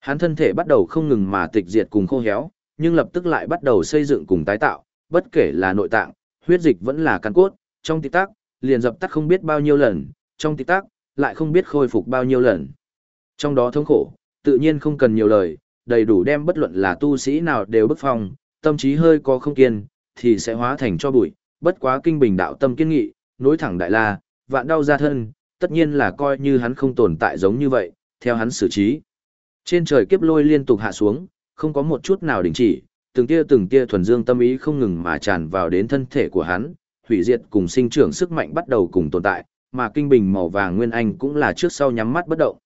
Hắn thân thể bắt đầu không ngừng mà tịch diệt cùng khô héo, nhưng lập tức lại bắt đầu xây dựng cùng tái tạo, bất kể là nội tạng, huyết dịch vẫn là căn cốt, trong tích tắc, liền dập tắt không biết bao nhiêu lần, trong tích tắc, lại không biết khôi phục bao nhiêu lần. Trong đó thống khổ, tự nhiên không cần nhiều lời, đầy đủ đem bất luận là tu sĩ nào đều bức phong, tâm trí hơi có không kiên, thì sẽ hóa thành cho bụi, bất quá kinh bình đạo tâm kiên nghị, nối thẳng đại la, vạn đau ra thân, tất nhiên là coi như hắn không tồn tại giống như vậy, theo hắn xử trí. Trên trời kiếp lôi liên tục hạ xuống, không có một chút nào đình chỉ, từng tia từng tia thuần dương tâm ý không ngừng mà tràn vào đến thân thể của hắn, hủy diệt cùng sinh trưởng sức mạnh bắt đầu cùng tồn tại, mà kinh bình màu vàng nguyên anh cũng là trước sau nhắm mắt bất động.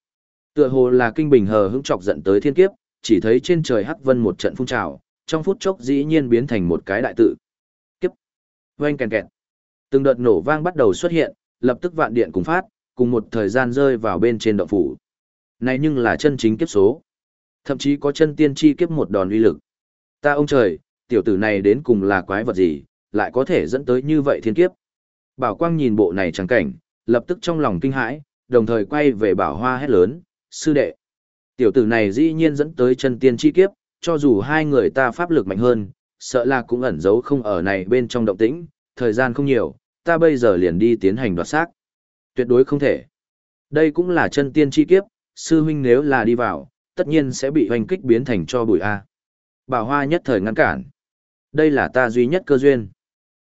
Tựa hồ là kinh bình hờ hững chọc giận tới thiên kiếp, chỉ thấy trên trời hắc vân một trận phun trào, trong phút chốc dĩ nhiên biến thành một cái đại tự. Kiếp. Oanh kèn kẹt. Từng đợt nổ vang bắt đầu xuất hiện, lập tức vạn điện cùng phát, cùng một thời gian rơi vào bên trên động phủ. Này nhưng là chân chính kiếp số. Thậm chí có chân tiên chi kiếp một đòn uy lực. Ta ông trời, tiểu tử này đến cùng là quái vật gì, lại có thể dẫn tới như vậy thiên kiếp. Bảo Quang nhìn bộ này trắng cảnh, lập tức trong lòng kinh hãi, đồng thời quay về bảo hoa hét lớn, sư đệ. Tiểu tử này dĩ nhiên dẫn tới chân tiên chi kiếp, cho dù hai người ta pháp lực mạnh hơn, sợ là cũng ẩn giấu không ở này bên trong động tĩnh, thời gian không nhiều, ta bây giờ liền đi tiến hành đoạt xác. Tuyệt đối không thể. Đây cũng là chân tiên chi kiếp, sư huynh nếu là đi vào, tất nhiên sẽ bị hoành kích biến thành cho bụi A. Bảo Hoa nhất thời ngăn cản. Đây là ta duy nhất cơ duyên.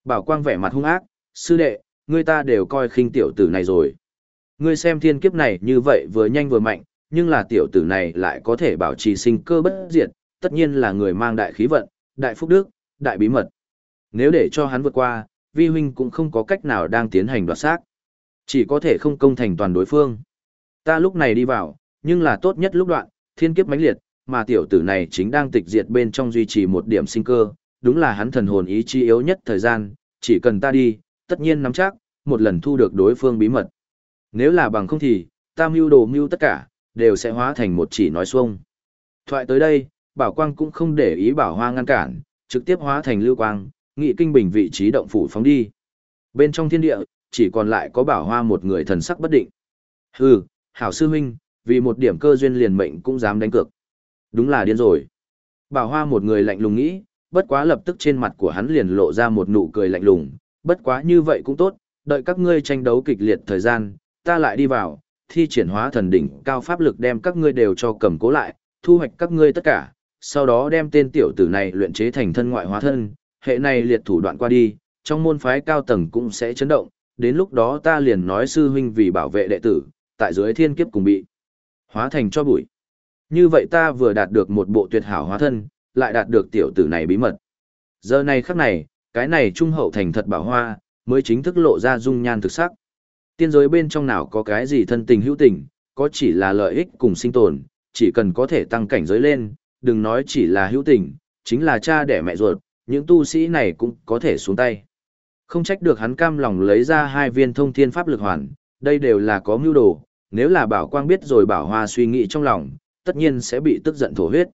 Bảo Quang vẻ mặt hung ác, sư đệ, ngươi ta đều coi khinh tiểu tử này rồi. Ngươi xem thiên kiếp này như vậy vừa nhanh vừa mạnh, nhưng là tiểu tử này lại có thể bảo trì sinh cơ bất diệt, tất nhiên là người mang đại khí vận, đại phúc đức, đại bí mật. Nếu để cho hắn vượt qua, vi huynh cũng không có cách nào đang tiến hành đoạt xác. Chỉ có thể không công thành toàn đối phương. Ta lúc này đi vào, nhưng là tốt nhất lúc đoạn, thiên kiếp mãnh liệt, mà tiểu tử này chính đang tịch diệt bên trong duy trì một điểm sinh cơ, đúng là hắn thần hồn ý chí yếu nhất thời gian, chỉ cần ta đi, tất nhiên nắm chắc, một lần thu được đối phương bí mật. Nếu là bằng không thì, ta mưu đồ mưu tất cả, đều sẽ hóa thành một chỉ nói xuông. Thoại tới đây, Bảo Quang cũng không để ý Bảo Hoa ngăn cản, trực tiếp hóa thành lưu quang, nghị kinh bình vị trí động phủ phóng đi. Bên trong thiên địa, chỉ còn lại có Bảo Hoa một người thần sắc bất định. Hừ, hảo sư huynh, vì một điểm cơ duyên liền mệnh cũng dám đánh cược. Đúng là điên rồi. Bảo Hoa một người lạnh lùng nghĩ, bất quá lập tức trên mặt của hắn liền lộ ra một nụ cười lạnh lùng, bất quá như vậy cũng tốt, đợi các ngươi tranh đấu kịch liệt thời gian, ta lại đi vào, thi triển hóa thần đỉnh cao pháp lực đem các ngươi đều cho cầm cố lại, thu hoạch các ngươi tất cả, sau đó đem tên tiểu tử này luyện chế thành thân ngoại hóa thân, hệ này liệt thủ đoạn qua đi, trong môn phái cao tầng cũng sẽ chấn động, đến lúc đó ta liền nói sư huynh vì bảo vệ đệ tử, tại dưới thiên kiếp cùng bị hóa thành cho bụi. Như vậy ta vừa đạt được một bộ tuyệt hảo hóa thân, lại đạt được tiểu tử này bí mật. Giờ này khắc này, cái này trung hậu thành thật bảo hoa, mới chính thức lộ ra dung nhan thực sắc. Tiên giới bên trong nào có cái gì thân tình hữu tình, có chỉ là lợi ích cùng sinh tồn, chỉ cần có thể tăng cảnh giới lên, đừng nói chỉ là hữu tình, chính là cha đẻ mẹ ruột, những tu sĩ này cũng có thể xuống tay. Không trách được hắn cam lòng lấy ra hai viên thông thiên pháp lực hoàn, đây đều là có mưu đồ, nếu là bảo quang biết rồi bảo hoa suy nghĩ trong lòng, tất nhiên sẽ bị tức giận thổ huyết.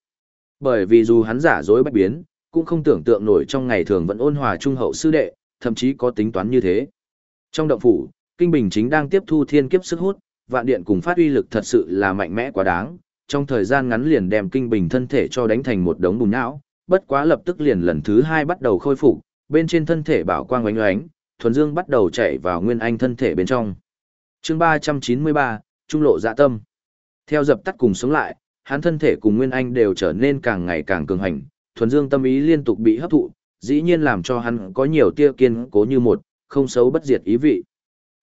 Bởi vì dù hắn giả dối bách biến, cũng không tưởng tượng nổi trong ngày thường vẫn ôn hòa trung hậu sư đệ, thậm chí có tính toán như thế. Trong động phủ, Kinh Bình chính đang tiếp thu thiên kiếp sức hút, vạn điện cùng phát uy lực thật sự là mạnh mẽ quá đáng, trong thời gian ngắn liền đem Kinh Bình thân thể cho đánh thành một đống bùn não, bất quá lập tức liền lần thứ hai bắt đầu khôi phục, bên trên thân thể bảo quang oánh oánh, thuần dương bắt đầu chạy vào nguyên anh thân thể bên trong. Chương 393, Trung lộ dạ tâm. Theo dập tắt cùng sống lại, hắn thân thể cùng nguyên anh đều trở nên càng ngày càng cường hành, thuần dương tâm ý liên tục bị hấp thụ, dĩ nhiên làm cho hắn có nhiều tia kiên cố như một, không xấu bất diệt ý vị.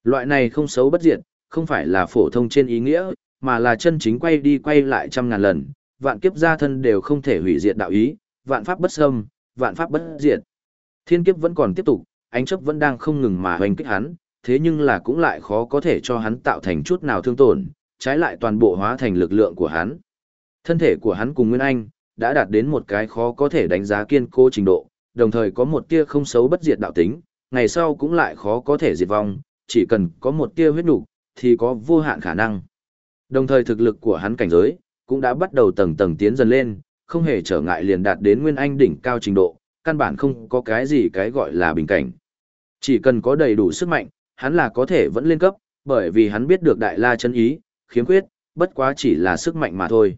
Loại này không xấu bất diệt, không phải là phổ thông trên ý nghĩa, mà là chân chính quay đi quay lại trăm ngàn lần, vạn kiếp gia thân đều không thể hủy diệt đạo ý, vạn pháp bất xâm, vạn pháp bất diệt. Thiên kiếp vẫn còn tiếp tục, ánh chấp vẫn đang không ngừng mà hoành kích hắn, thế nhưng là cũng lại khó có thể cho hắn tạo thành chút nào thương tổn, trái lại toàn bộ hóa thành lực lượng của hắn. Thân thể của hắn cùng Nguyên Anh, đã đạt đến một cái khó có thể đánh giá kiên cố trình độ, đồng thời có một tia không xấu bất diệt đạo tính, ngày sau cũng lại khó có thể diệt vong, chỉ cần có một tia huyết đủ thì có vô hạn khả năng. Đồng thời thực lực của hắn cảnh giới, cũng đã bắt đầu tầng tầng tiến dần lên, không hề trở ngại liền đạt đến nguyên anh đỉnh cao trình độ, căn bản không có cái gì cái gọi là bình cảnh. Chỉ cần có đầy đủ sức mạnh, hắn là có thể vẫn lên cấp, bởi vì hắn biết được đại la chân ý, khiếm khuyết, bất quá chỉ là sức mạnh mà thôi.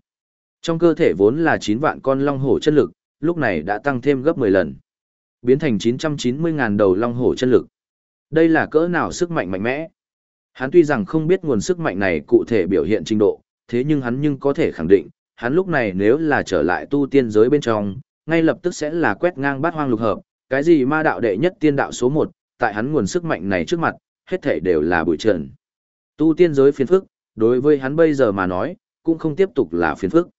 Trong cơ thể vốn là 9 vạn con long hổ chân lực, lúc này đã tăng thêm gấp 10 lần. Biến thành 990.000 đầu long hổ chân lực. Đây là cỡ nào sức mạnh mạnh mẽ. Hắn tuy rằng không biết nguồn sức mạnh này cụ thể biểu hiện trình độ, thế nhưng hắn nhưng có thể khẳng định, hắn lúc này nếu là trở lại tu tiên giới bên trong, ngay lập tức sẽ là quét ngang bát hoang lục hợp, cái gì ma đạo đệ nhất tiên đạo số một, tại hắn nguồn sức mạnh này trước mặt, hết thảy đều là bụi trần. Tu tiên giới phiền phức, đối với hắn bây giờ mà nói, cũng không tiếp tục là phiền phức.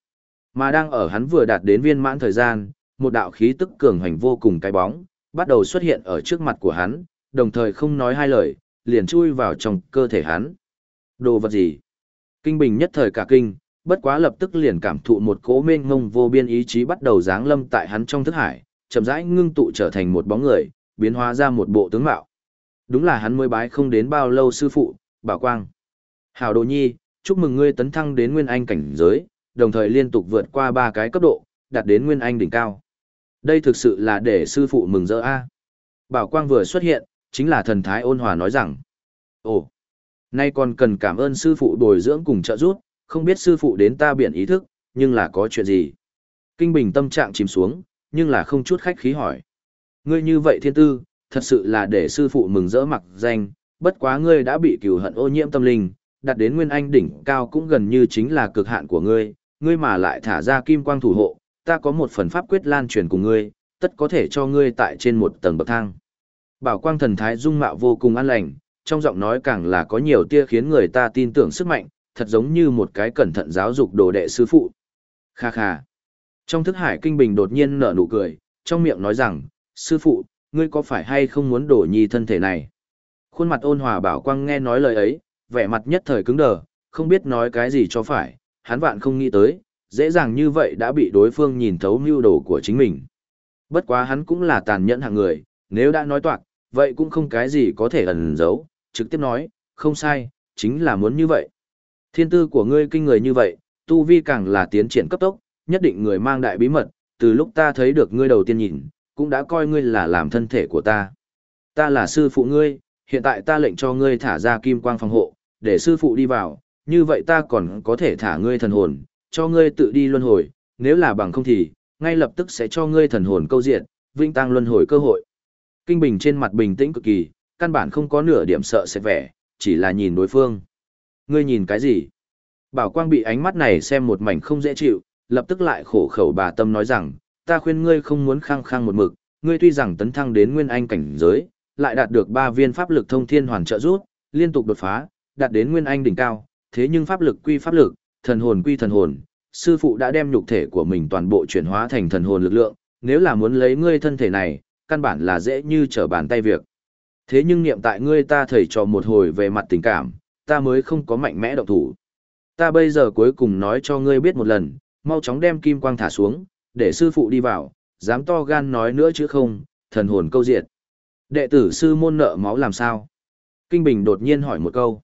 Mà đang ở hắn vừa đạt đến viên mãn thời gian, một đạo khí tức cường hành vô cùng cái bóng, bắt đầu xuất hiện ở trước mặt của hắn, đồng thời không nói hai lời, liền chui vào trong cơ thể hắn. Đồ vật gì? Kinh bình nhất thời cả kinh, bất quá lập tức liền cảm thụ một cỗ mênh ngông vô biên ý chí bắt đầu giáng lâm tại hắn trong thức hải, chậm rãi ngưng tụ trở thành một bóng người, biến hóa ra một bộ tướng mạo. Đúng là hắn mới bái không đến bao lâu sư phụ, Bảo Quang. Hảo Đồ Nhi, chúc mừng ngươi tấn thăng đến nguyên anh cảnh giới, đồng thời liên tục vượt qua ba cái cấp độ, đạt đến nguyên anh đỉnh cao. Đây thực sự là để sư phụ mừng rỡ a. Bảo Quang vừa xuất hiện, chính là thần thái ôn hòa nói rằng: "Ồ, nay còn cần cảm ơn sư phụ bồi dưỡng cùng trợ giúp, không biết sư phụ đến ta biển ý thức, nhưng là có chuyện gì?" Kinh Bình tâm trạng chìm xuống, nhưng là không chút khách khí hỏi: "Ngươi như vậy thiên tư, thật sự là để sư phụ mừng rỡ mặc danh, bất quá ngươi đã bị cừu hận ô nhiễm tâm linh, đạt đến nguyên anh đỉnh cao cũng gần như chính là cực hạn của ngươi, ngươi mà lại thả ra kim quang thủ hộ, ta có một phần pháp quyết lan truyền cùng ngươi, tất có thể cho ngươi tại trên một tầng bậc thang. Bảo quang thần thái dung mạo vô cùng an lành, trong giọng nói càng là có nhiều tia khiến người ta tin tưởng sức mạnh, thật giống như một cái cẩn thận giáo dục đồ đệ sư phụ. Kha kha. Trong thức hải kinh bình đột nhiên nở nụ cười, trong miệng nói rằng, sư phụ, ngươi có phải hay không muốn đổ nhi thân thể này? Khuôn mặt ôn hòa bảo quang nghe nói lời ấy, vẻ mặt nhất thời cứng đờ, không biết nói cái gì cho phải, hắn vạn không nghĩ tới, dễ dàng như vậy đã bị đối phương nhìn thấu mưu đồ của chính mình. Bất quá hắn cũng là tàn nhẫn hạng người, nếu đã nói toạc, vậy cũng không cái gì có thể ẩn giấu, trực tiếp nói, không sai, chính là muốn như vậy. Thiên tư của ngươi kinh người như vậy, tu vi càng là tiến triển cấp tốc, nhất định người mang đại bí mật, từ lúc ta thấy được ngươi đầu tiên nhìn, cũng đã coi ngươi là làm thân thể của ta. Ta là sư phụ ngươi, hiện tại ta lệnh cho ngươi thả ra kim quang phòng hộ, để sư phụ đi vào, như vậy ta còn có thể thả ngươi thần hồn, cho ngươi tự đi luân hồi, nếu là bằng không thì, ngay lập tức sẽ cho ngươi thần hồn câu diện, vinh tăng luân hồi cơ hội. Kinh Bình trên mặt bình tĩnh cực kỳ, căn bản không có nửa điểm sợ sẽ vẻ, chỉ là nhìn đối phương. Ngươi nhìn cái gì? Bảo Quang bị ánh mắt này xem một mảnh không dễ chịu, lập tức lại khổ khẩu bà tâm nói rằng, ta khuyên ngươi không muốn khăng khăng một mực, ngươi tuy rằng tấn thăng đến nguyên anh cảnh giới, lại đạt được ba viên pháp lực thông thiên hoàn trợ rút, liên tục đột phá, đạt đến nguyên anh đỉnh cao, thế nhưng pháp lực quy pháp lực, thần hồn quy thần hồn, sư phụ đã đem nhục thể của mình toàn bộ chuyển hóa thành thần hồn lực lượng, nếu là muốn lấy ngươi thân thể này, căn bản là dễ như trở bàn tay việc. Thế nhưng niệm tại ngươi ta thầy trò một hồi về mặt tình cảm, ta mới không có mạnh mẽ động thủ. Ta bây giờ cuối cùng nói cho ngươi biết một lần, mau chóng đem kim quang thả xuống, để sư phụ đi vào, dám to gan nói nữa chứ không, thần hồn câu diệt. Đệ tử sư môn nợ máu làm sao? Kinh Bình đột nhiên hỏi một câu.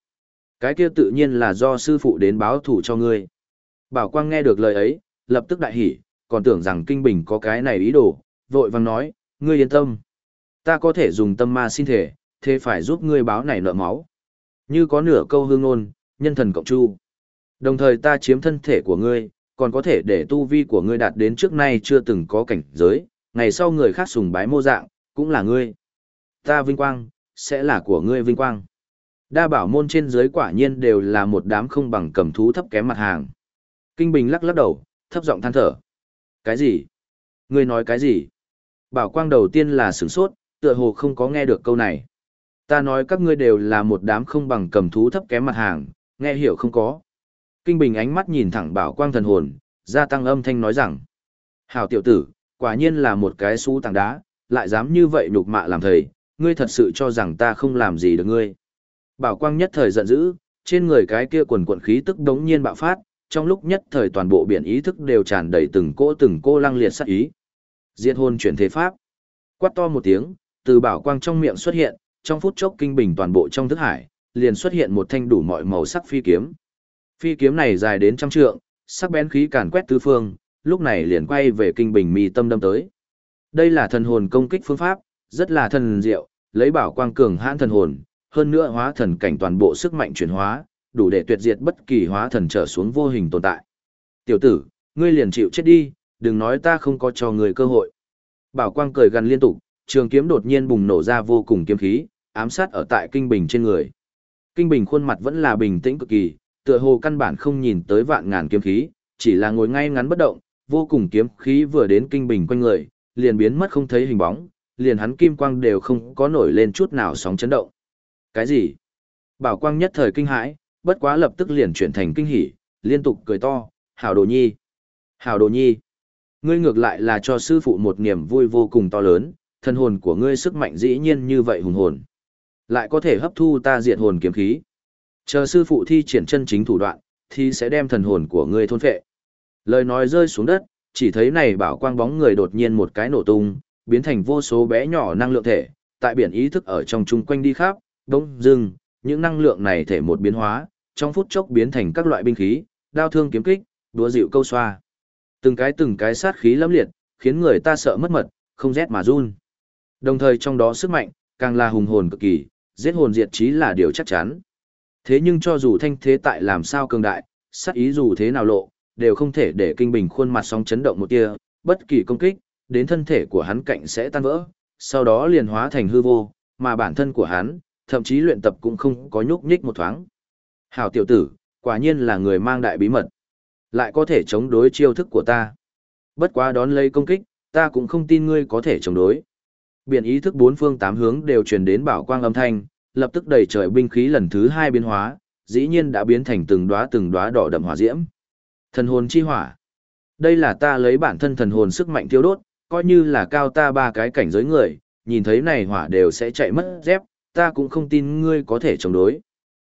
Cái kia tự nhiên là do sư phụ đến báo thủ cho ngươi. Bảo Quang nghe được lời ấy, lập tức đại hỉ, còn tưởng rằng Kinh Bình có cái này ý đồ, vội vàng nói, ngươi yên tâm. Ta có thể dùng tâm ma xin thể, thế phải giúp ngươi báo này nợ máu. Như có nửa câu hương ngôn, nhân thần cộng chu. Đồng thời ta chiếm thân thể của ngươi, còn có thể để tu vi của ngươi đạt đến trước nay chưa từng có cảnh giới, ngày sau người khác sùng bái mô dạng, cũng là ngươi. Ta vinh quang, sẽ là của ngươi vinh quang. Đa bảo môn trên dưới quả nhiên đều là một đám không bằng cầm thú thấp kém mặt hàng. Kinh Bình lắc lắc đầu, thấp giọng than thở. Cái gì? Ngươi nói cái gì? Bảo quang đầu tiên là sửng sốt, tựa hồ không có nghe được câu này. Ta nói các ngươi đều là một đám không bằng cầm thú thấp kém mặt hàng, nghe hiểu không có. Kinh Bình ánh mắt nhìn thẳng bảo quang thần hồn, gia tăng âm thanh nói rằng. Hảo tiểu tử, quả nhiên là một cái xú tảng đá, lại dám như vậy nhục mạ làm thầy, ngươi thật sự cho rằng ta không làm gì được ngươi. Bảo quang nhất thời giận dữ, trên người cái kia quần quận khí tức đống nhiên bạo phát, trong lúc nhất thời toàn bộ biển ý thức đều tràn đầy từng cỗ từng cô lăng liệt sát ý. Diệt hồn chuyển thế pháp. Quát to một tiếng, từ bảo quang trong miệng xuất hiện, trong phút chốc kinh bình toàn bộ trong thức hải, liền xuất hiện một thanh đủ mọi màu sắc phi kiếm. Phi kiếm này dài đến trăm trượng, sắc bén khí càn quét tứ phương, lúc này liền quay về kinh bình mi tâm đâm tới. Đây là thần hồn công kích phương pháp, rất là thần diệu, lấy bảo quang cường hãn thần hồn, hơn nữa hóa thần cảnh toàn bộ sức mạnh chuyển hóa, đủ để tuyệt diệt bất kỳ hóa thần trở xuống vô hình tồn tại. Tiểu tử, ngươi liền chịu chết đi, đừng nói ta không có cho người cơ hội. Bảo quang cười gần liên tục, trường kiếm đột nhiên bùng nổ ra vô cùng kiếm khí, ám sát ở tại kinh bình trên người. Kinh bình khuôn mặt vẫn là bình tĩnh cực kỳ, tựa hồ căn bản không nhìn tới vạn ngàn kiếm khí, chỉ là ngồi ngay ngắn bất động, vô cùng kiếm khí vừa đến kinh bình quanh người, liền biến mất không thấy hình bóng, liền hắn kim quang đều không có nổi lên chút nào sóng chấn động. Cái gì? Bảo quang nhất thời kinh hãi, bất quá lập tức liền chuyển thành kinh hỉ, liên tục cười to, hảo đồ nhi. Hảo đồ nhi. Ngươi ngược lại là cho sư phụ một niềm vui vô cùng to lớn, thân hồn của ngươi sức mạnh dĩ nhiên như vậy hùng hồn. Lại có thể hấp thu ta diệt hồn kiếm khí. Chờ sư phụ thi triển chân chính thủ đoạn, thì sẽ đem thần hồn của ngươi thôn phệ. Lời nói rơi xuống đất, chỉ thấy này bảo quang bóng người đột nhiên một cái nổ tung, biến thành vô số bé nhỏ năng lượng thể, tại biển ý thức ở trong chung quanh đi khắp, đống dừng. những năng lượng này thể một biến hóa, trong phút chốc biến thành các loại binh khí, đao thương kiếm kích, đúa dịu câu xoa. Từng cái từng cái sát khí lẫm liệt, khiến người ta sợ mất mật, không rét mà run. Đồng thời trong đó sức mạnh, càng là hùng hồn cực kỳ, giết hồn diệt trí là điều chắc chắn. Thế nhưng cho dù thanh thế tại làm sao cường đại, sát ý dù thế nào lộ, đều không thể để kinh bình khuôn mặt sóng chấn động một tia, bất kỳ công kích, đến thân thể của hắn cạnh sẽ tan vỡ, sau đó liền hóa thành hư vô, mà bản thân của hắn, thậm chí luyện tập cũng không có nhúc nhích một thoáng. Hảo tiểu tử, quả nhiên là người mang đại bí mật. Lại có thể chống đối chiêu thức của ta. Bất quá đón lấy công kích, ta cũng không tin ngươi có thể chống đối. Biển ý thức bốn phương tám hướng đều truyền đến bảo quang âm thanh, lập tức đầy trời binh khí lần thứ hai biến hóa, dĩ nhiên đã biến thành từng đóa từng đóa đỏ đậm hỏa diễm. Thần hồn chi hỏa. Đây là ta lấy bản thân thần hồn sức mạnh thiêu đốt, coi như là cao ta ba cái cảnh giới người, nhìn thấy này hỏa đều sẽ chạy mất dép, ta cũng không tin ngươi có thể chống đối.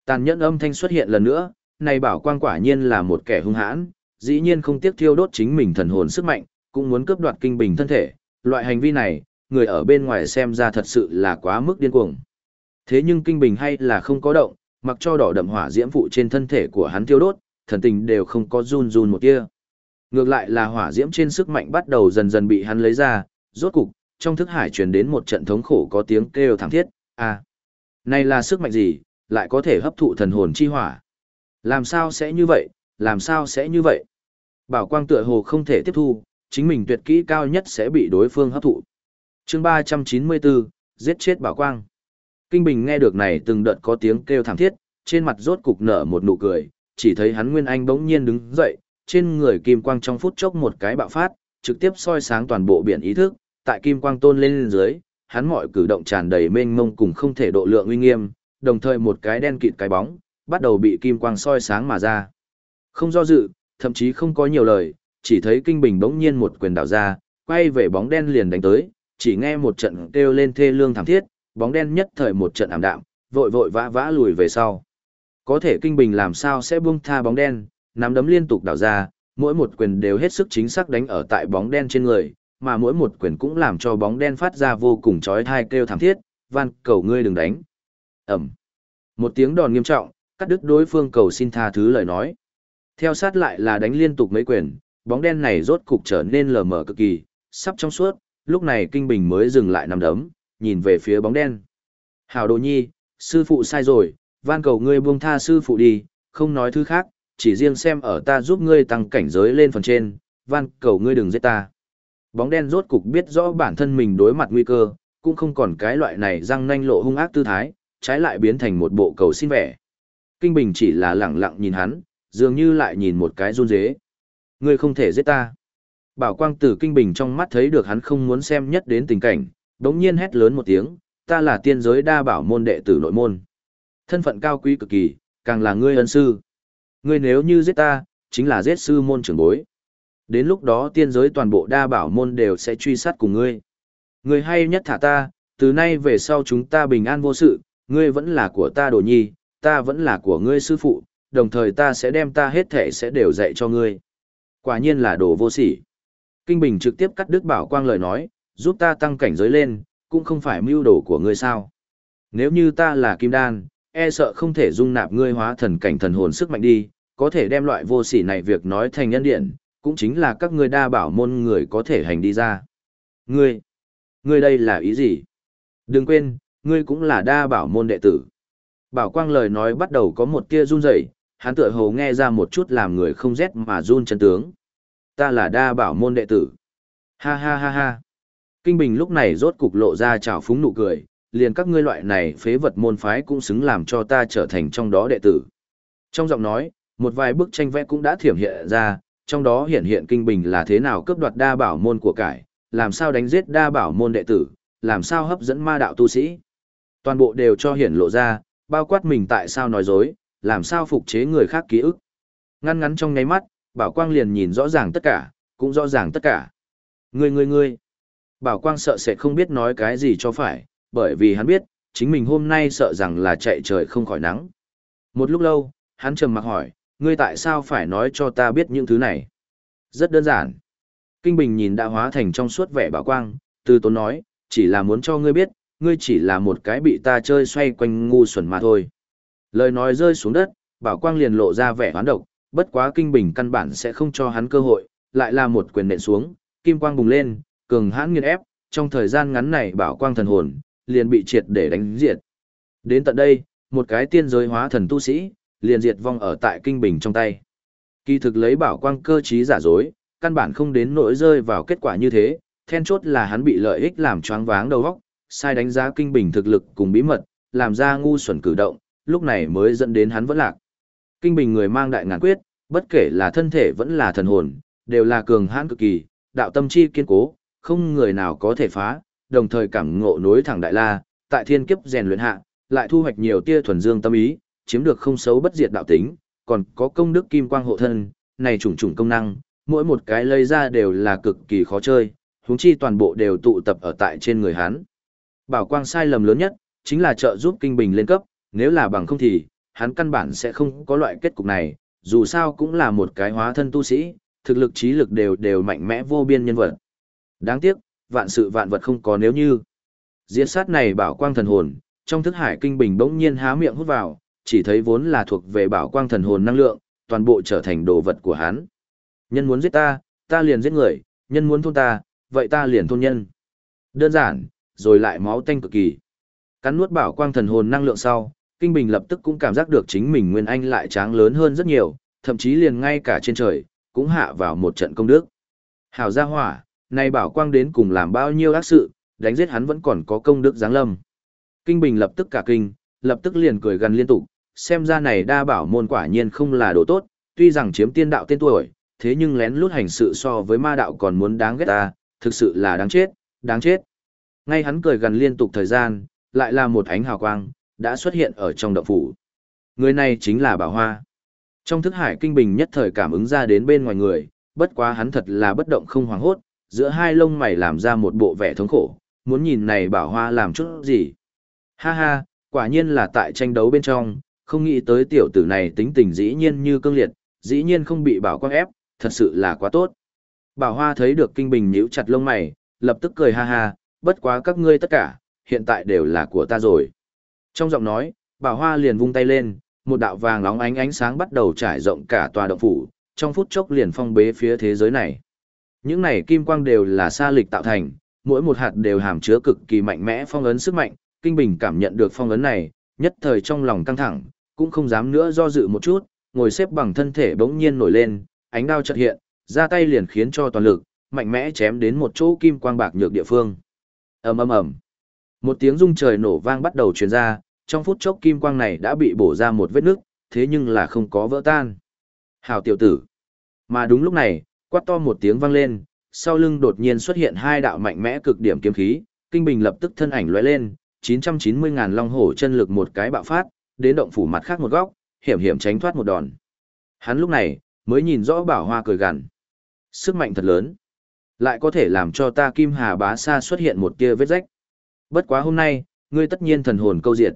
Tàn nhẫn âm thanh xuất hiện lần nữa, này bảo quang quả nhiên là một kẻ hung hãn, dĩ nhiên không tiếc thiêu đốt chính mình thần hồn sức mạnh, cũng muốn cướp đoạt kinh bình thân thể, loại hành vi này, người ở bên ngoài xem ra thật sự là quá mức điên cuồng. Thế nhưng kinh bình hay là không có động, mặc cho đỏ đậm hỏa diễm phụ trên thân thể của hắn thiêu đốt, thần tình đều không có run run một tia. Ngược lại là hỏa diễm trên sức mạnh bắt đầu dần dần bị hắn lấy ra, rốt cục, trong thức hải truyền đến một trận thống khổ có tiếng kêu thảm thiết, à, này là sức mạnh gì, lại có thể hấp thụ thần hồn chi hỏa. Làm sao sẽ như vậy, làm sao sẽ như vậy? Bảo quang tựa hồ không thể tiếp thu, chính mình tuyệt kỹ cao nhất sẽ bị đối phương hấp thụ. chương 394, giết chết bảo quang. Kinh Bình nghe được này từng đợt có tiếng kêu thảm thiết, trên mặt rốt cục nở một nụ cười, chỉ thấy hắn Nguyên Anh bỗng nhiên đứng dậy, trên người kim quang trong phút chốc một cái bạo phát, trực tiếp soi sáng toàn bộ biển ý thức, tại kim quang tôn lên dưới, hắn mọi cử động tràn đầy mênh mông cùng không thể độ lượng uy nghiêm, đồng thời một cái đen kịt cái bóng, bắt đầu bị kim quang soi sáng mà ra. Không do dự, thậm chí không có nhiều lời, chỉ thấy kinh bình bỗng nhiên một quyền đảo ra, quay về bóng đen liền đánh tới, chỉ nghe một trận kêu lên thê lương thảm thiết, bóng đen nhất thời một trận ảm đạm, vội vội vã vã lùi về sau. Có thể kinh bình làm sao sẽ buông tha bóng đen, nắm đấm liên tục đảo ra, mỗi một quyền đều hết sức chính xác đánh ở tại bóng đen trên người, mà mỗi một quyền cũng làm cho bóng đen phát ra vô cùng chói tai kêu thảm thiết, van cầu ngươi đừng đánh. Ẩm. Một tiếng đòn nghiêm trọng, cắt đứt đối phương cầu xin tha thứ lời nói. Theo sát lại là đánh liên tục mấy quyền, bóng đen này rốt cục trở nên lờ mờ cực kỳ, sắp trong suốt, lúc này kinh bình mới dừng lại nằm đấm, nhìn về phía bóng đen. Hảo đồ nhi, sư phụ sai rồi, van cầu ngươi buông tha sư phụ đi, không nói thứ khác, chỉ riêng xem ở ta giúp ngươi tăng cảnh giới lên phần trên, van cầu ngươi đừng giết ta. Bóng đen rốt cục biết rõ bản thân mình đối mặt nguy cơ, cũng không còn cái loại này răng nanh lộ hung ác tư thái, trái lại biến thành một bộ cầu xin vẻ. Kinh Bình chỉ là lẳng lặng nhìn hắn, dường như lại nhìn một cái run dế. Ngươi không thể giết ta. Bảo quang tử Kinh Bình trong mắt thấy được hắn không muốn xem nhất đến tình cảnh, đống nhiên hét lớn một tiếng, ta là tiên giới đa bảo môn đệ tử nội môn. Thân phận cao quý cực kỳ, càng là ngươi ân sư. Ngươi nếu như giết ta, chính là giết sư môn trưởng bối. Đến lúc đó tiên giới toàn bộ đa bảo môn đều sẽ truy sát cùng ngươi. Ngươi hay nhất thả ta, từ nay về sau chúng ta bình an vô sự, ngươi vẫn là của ta đồ nhi, ta vẫn là của ngươi sư phụ, đồng thời ta sẽ đem ta hết thể sẽ đều dạy cho ngươi. Quả nhiên là đồ vô sỉ. Kinh Bình trực tiếp cắt đứt bảo quang lời nói, giúp ta tăng cảnh giới lên, cũng không phải mưu đồ của ngươi sao. Nếu như ta là kim đan, e sợ không thể dung nạp ngươi hóa thần cảnh thần hồn sức mạnh đi, có thể đem loại vô sỉ này việc nói thành nhân điện, cũng chính là các ngươi đa bảo môn người có thể hành đi ra. Ngươi, ngươi đây là ý gì? Đừng quên, ngươi cũng là đa bảo môn đệ tử. Bảo quang lời nói bắt đầu có một tia run rẩy, hắn tựa hồ nghe ra một chút làm người không rét mà run chân tướng. Ta là đa bảo môn đệ tử. Ha ha ha ha. Kinh Bình lúc này rốt cục lộ ra trào phúng nụ cười, liền các ngươi loại này phế vật môn phái cũng xứng làm cho ta trở thành trong đó đệ tử. Trong giọng nói, một vài bức tranh vẽ cũng đã thiểm hiện ra, trong đó hiện hiện Kinh Bình là thế nào cướp đoạt đa bảo môn của cải, làm sao đánh giết đa bảo môn đệ tử, làm sao hấp dẫn ma đạo tu sĩ. Toàn bộ đều cho hiển lộ ra, bao quát mình tại sao nói dối, làm sao phục chế người khác ký ức. Ngăn ngắn trong nháy mắt, Bảo Quang liền nhìn rõ ràng tất cả, cũng rõ ràng tất cả. Ngươi ngươi ngươi. Bảo Quang sợ sẽ không biết nói cái gì cho phải, bởi vì hắn biết, chính mình hôm nay sợ rằng là chạy trời không khỏi nắng. Một lúc lâu, hắn trầm mặc hỏi, ngươi tại sao phải nói cho ta biết những thứ này? Rất đơn giản. Kinh Bình nhìn đã hóa thành trong suốt vẻ bảo quang, từ tốn nói, chỉ là muốn cho ngươi biết, ngươi chỉ là một cái bị ta chơi xoay quanh ngu xuẩn mà thôi. Lời nói rơi xuống đất, bảo quang liền lộ ra vẻ hoán độc, bất quá kinh bình căn bản sẽ không cho hắn cơ hội, lại là một quyền nện xuống, kim quang bùng lên, cường hãn nghiền ép, trong thời gian ngắn này bảo quang thần hồn, liền bị triệt để đánh diệt. Đến tận đây, một cái tiên giới hóa thần tu sĩ, liền diệt vong ở tại kinh bình trong tay. Kỳ thực lấy bảo quang cơ trí giả dối, căn bản không đến nỗi rơi vào kết quả như thế, then chốt là hắn bị lợi ích làm choáng váng đầu óc, sai đánh giá kinh bình thực lực cùng bí mật, làm ra ngu xuẩn cử động, lúc này mới dẫn đến hắn vẫn lạc. Kinh bình người mang đại ngàn quyết, bất kể là thân thể vẫn là thần hồn, đều là cường hãn cực kỳ, đạo tâm chi kiên cố, không người nào có thể phá, đồng thời cảm ngộ nối thẳng đại la, tại thiên kiếp rèn luyện hạ, lại thu hoạch nhiều tia thuần dương tâm ý, chiếm được không xấu bất diệt đạo tính, còn có công đức kim quang hộ thân, này trùng trùng công năng, mỗi một cái lấy ra đều là cực kỳ khó chơi, huống chi toàn bộ đều tụ tập ở tại trên người hắn. Bảo quang sai lầm lớn nhất, chính là trợ giúp kinh bình lên cấp, nếu là bằng không thì, hắn căn bản sẽ không có loại kết cục này, dù sao cũng là một cái hóa thân tu sĩ, thực lực trí lực đều đều mạnh mẽ vô biên nhân vật. Đáng tiếc, vạn sự vạn vật không có nếu như. Diệt sát này bảo quang thần hồn, trong thức hải kinh bình bỗng nhiên há miệng hút vào, chỉ thấy vốn là thuộc về bảo quang thần hồn năng lượng, toàn bộ trở thành đồ vật của hắn. Nhân muốn giết ta, ta liền giết người, nhân muốn thôn ta, vậy ta liền thôn nhân. Đơn giản, rồi lại máu tanh cực kỳ. Cắn nuốt bảo quang thần hồn năng lượng sau, Kinh Bình lập tức cũng cảm giác được chính mình Nguyên Anh lại tráng lớn hơn rất nhiều, thậm chí liền ngay cả trên trời, cũng hạ vào một trận công đức. Hảo gia hỏa, nay bảo quang đến cùng làm bao nhiêu ác sự, đánh giết hắn vẫn còn có công đức giáng lâm. Kinh Bình lập tức cả kinh, lập tức liền cười gần liên tục, xem ra này đa bảo môn quả nhiên không là đồ tốt, tuy rằng chiếm tiên đạo tên tuổi, thế nhưng lén lút hành sự so với ma đạo còn muốn đáng ghét ta, thực sự là đáng chết, đáng chết. Ngay hắn cười gần liên tục thời gian, lại là một ánh hào quang, đã xuất hiện ở trong động phủ. Người này chính là Bảo Hoa. Trong thức hải kinh bình nhất thời cảm ứng ra đến bên ngoài người, bất quá hắn thật là bất động không hoảng hốt, giữa hai lông mày làm ra một bộ vẻ thống khổ, muốn nhìn này Bảo Hoa làm chút gì. Ha ha, quả nhiên là tại tranh đấu bên trong, không nghĩ tới tiểu tử này tính tình dĩ nhiên như cương liệt, dĩ nhiên không bị Bảo Quang ép, thật sự là quá tốt. Bảo Hoa thấy được kinh bình nhíu chặt lông mày, lập tức cười ha ha, bất quá các ngươi tất cả, hiện tại đều là của ta rồi. Trong giọng nói, bà Hoa liền vung tay lên, một đạo vàng nóng ánh ánh sáng bắt đầu trải rộng cả tòa động phủ, trong phút chốc liền phong bế phía thế giới này. Những này kim quang đều là sa lịch tạo thành, mỗi một hạt đều hàm chứa cực kỳ mạnh mẽ phong ấn sức mạnh, Kinh Bình cảm nhận được phong ấn này, nhất thời trong lòng căng thẳng, cũng không dám nữa do dự một chút, ngồi xếp bằng thân thể bỗng nhiên nổi lên, ánh đao chợt hiện, ra tay liền khiến cho toàn lực, mạnh mẽ chém đến một chỗ kim quang bạc nhược địa phương. Ầm ầm ầm. Một tiếng rung trời nổ vang bắt đầu truyền ra, trong phút chốc kim quang này đã bị bổ ra một vết nứt, thế nhưng là không có vỡ tan. Hảo tiểu tử. Mà đúng lúc này, quát to một tiếng vang lên, sau lưng đột nhiên xuất hiện hai đạo mạnh mẽ cực điểm kiếm khí, kinh bình lập tức thân ảnh lóe lên, 990 ngàn long hổ chân lực một cái bạo phát, đến động phủ mặt khác một góc, hiểm hiểm tránh thoát một đòn. Hắn lúc này, mới nhìn rõ bảo hoa cười gằn. Sức mạnh thật lớn. Lại có thể làm cho ta kim hà bá sa xuất hiện một tia vết rách. Bất quá hôm nay, ngươi tất nhiên thần hồn câu diệt.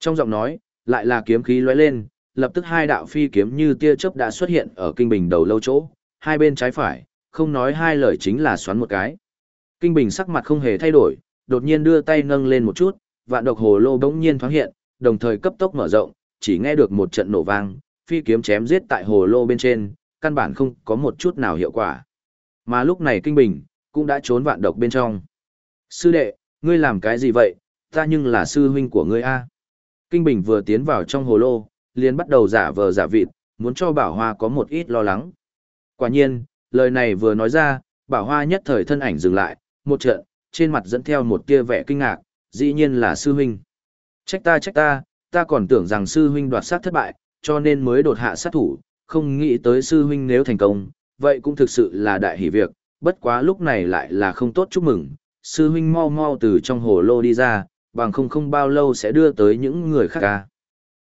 Trong giọng nói, lại là kiếm khí lóe lên, lập tức hai đạo phi kiếm như tia chớp đã xuất hiện ở kinh bình đầu lâu chỗ, hai bên trái phải, không nói hai lời chính là xoắn một cái. Kinh bình sắc mặt không hề thay đổi, đột nhiên đưa tay nâng lên một chút, vạn độc hồ lô bỗng nhiên thoáng hiện, đồng thời cấp tốc mở rộng, chỉ nghe được một trận nổ vang, phi kiếm chém giết tại hồ lô bên trên, căn bản không có một chút nào hiệu quả. Mà lúc này kinh bình, cũng đã trốn vạn độc bên trong. Sư đệ, ngươi làm cái gì vậy, ta nhưng là sư huynh của ngươi a. Kinh bình vừa tiến vào trong hồ lô, liền bắt đầu giả vờ giả vịt, muốn cho bảo hoa có một ít lo lắng. Quả nhiên, lời này vừa nói ra, bảo hoa nhất thời thân ảnh dừng lại, một trận, trên mặt dẫn theo một tia vẻ kinh ngạc, dĩ nhiên là sư huynh. Trách ta trách ta, ta còn tưởng rằng sư huynh đoạt sát thất bại, cho nên mới đột hạ sát thủ, không nghĩ tới sư huynh nếu thành công, vậy cũng thực sự là đại hỷ việc, bất quá lúc này lại là không tốt chúc mừng, sư huynh mau mau từ trong hồ lô đi ra, bằng không không bao lâu sẽ đưa tới những người khác ca.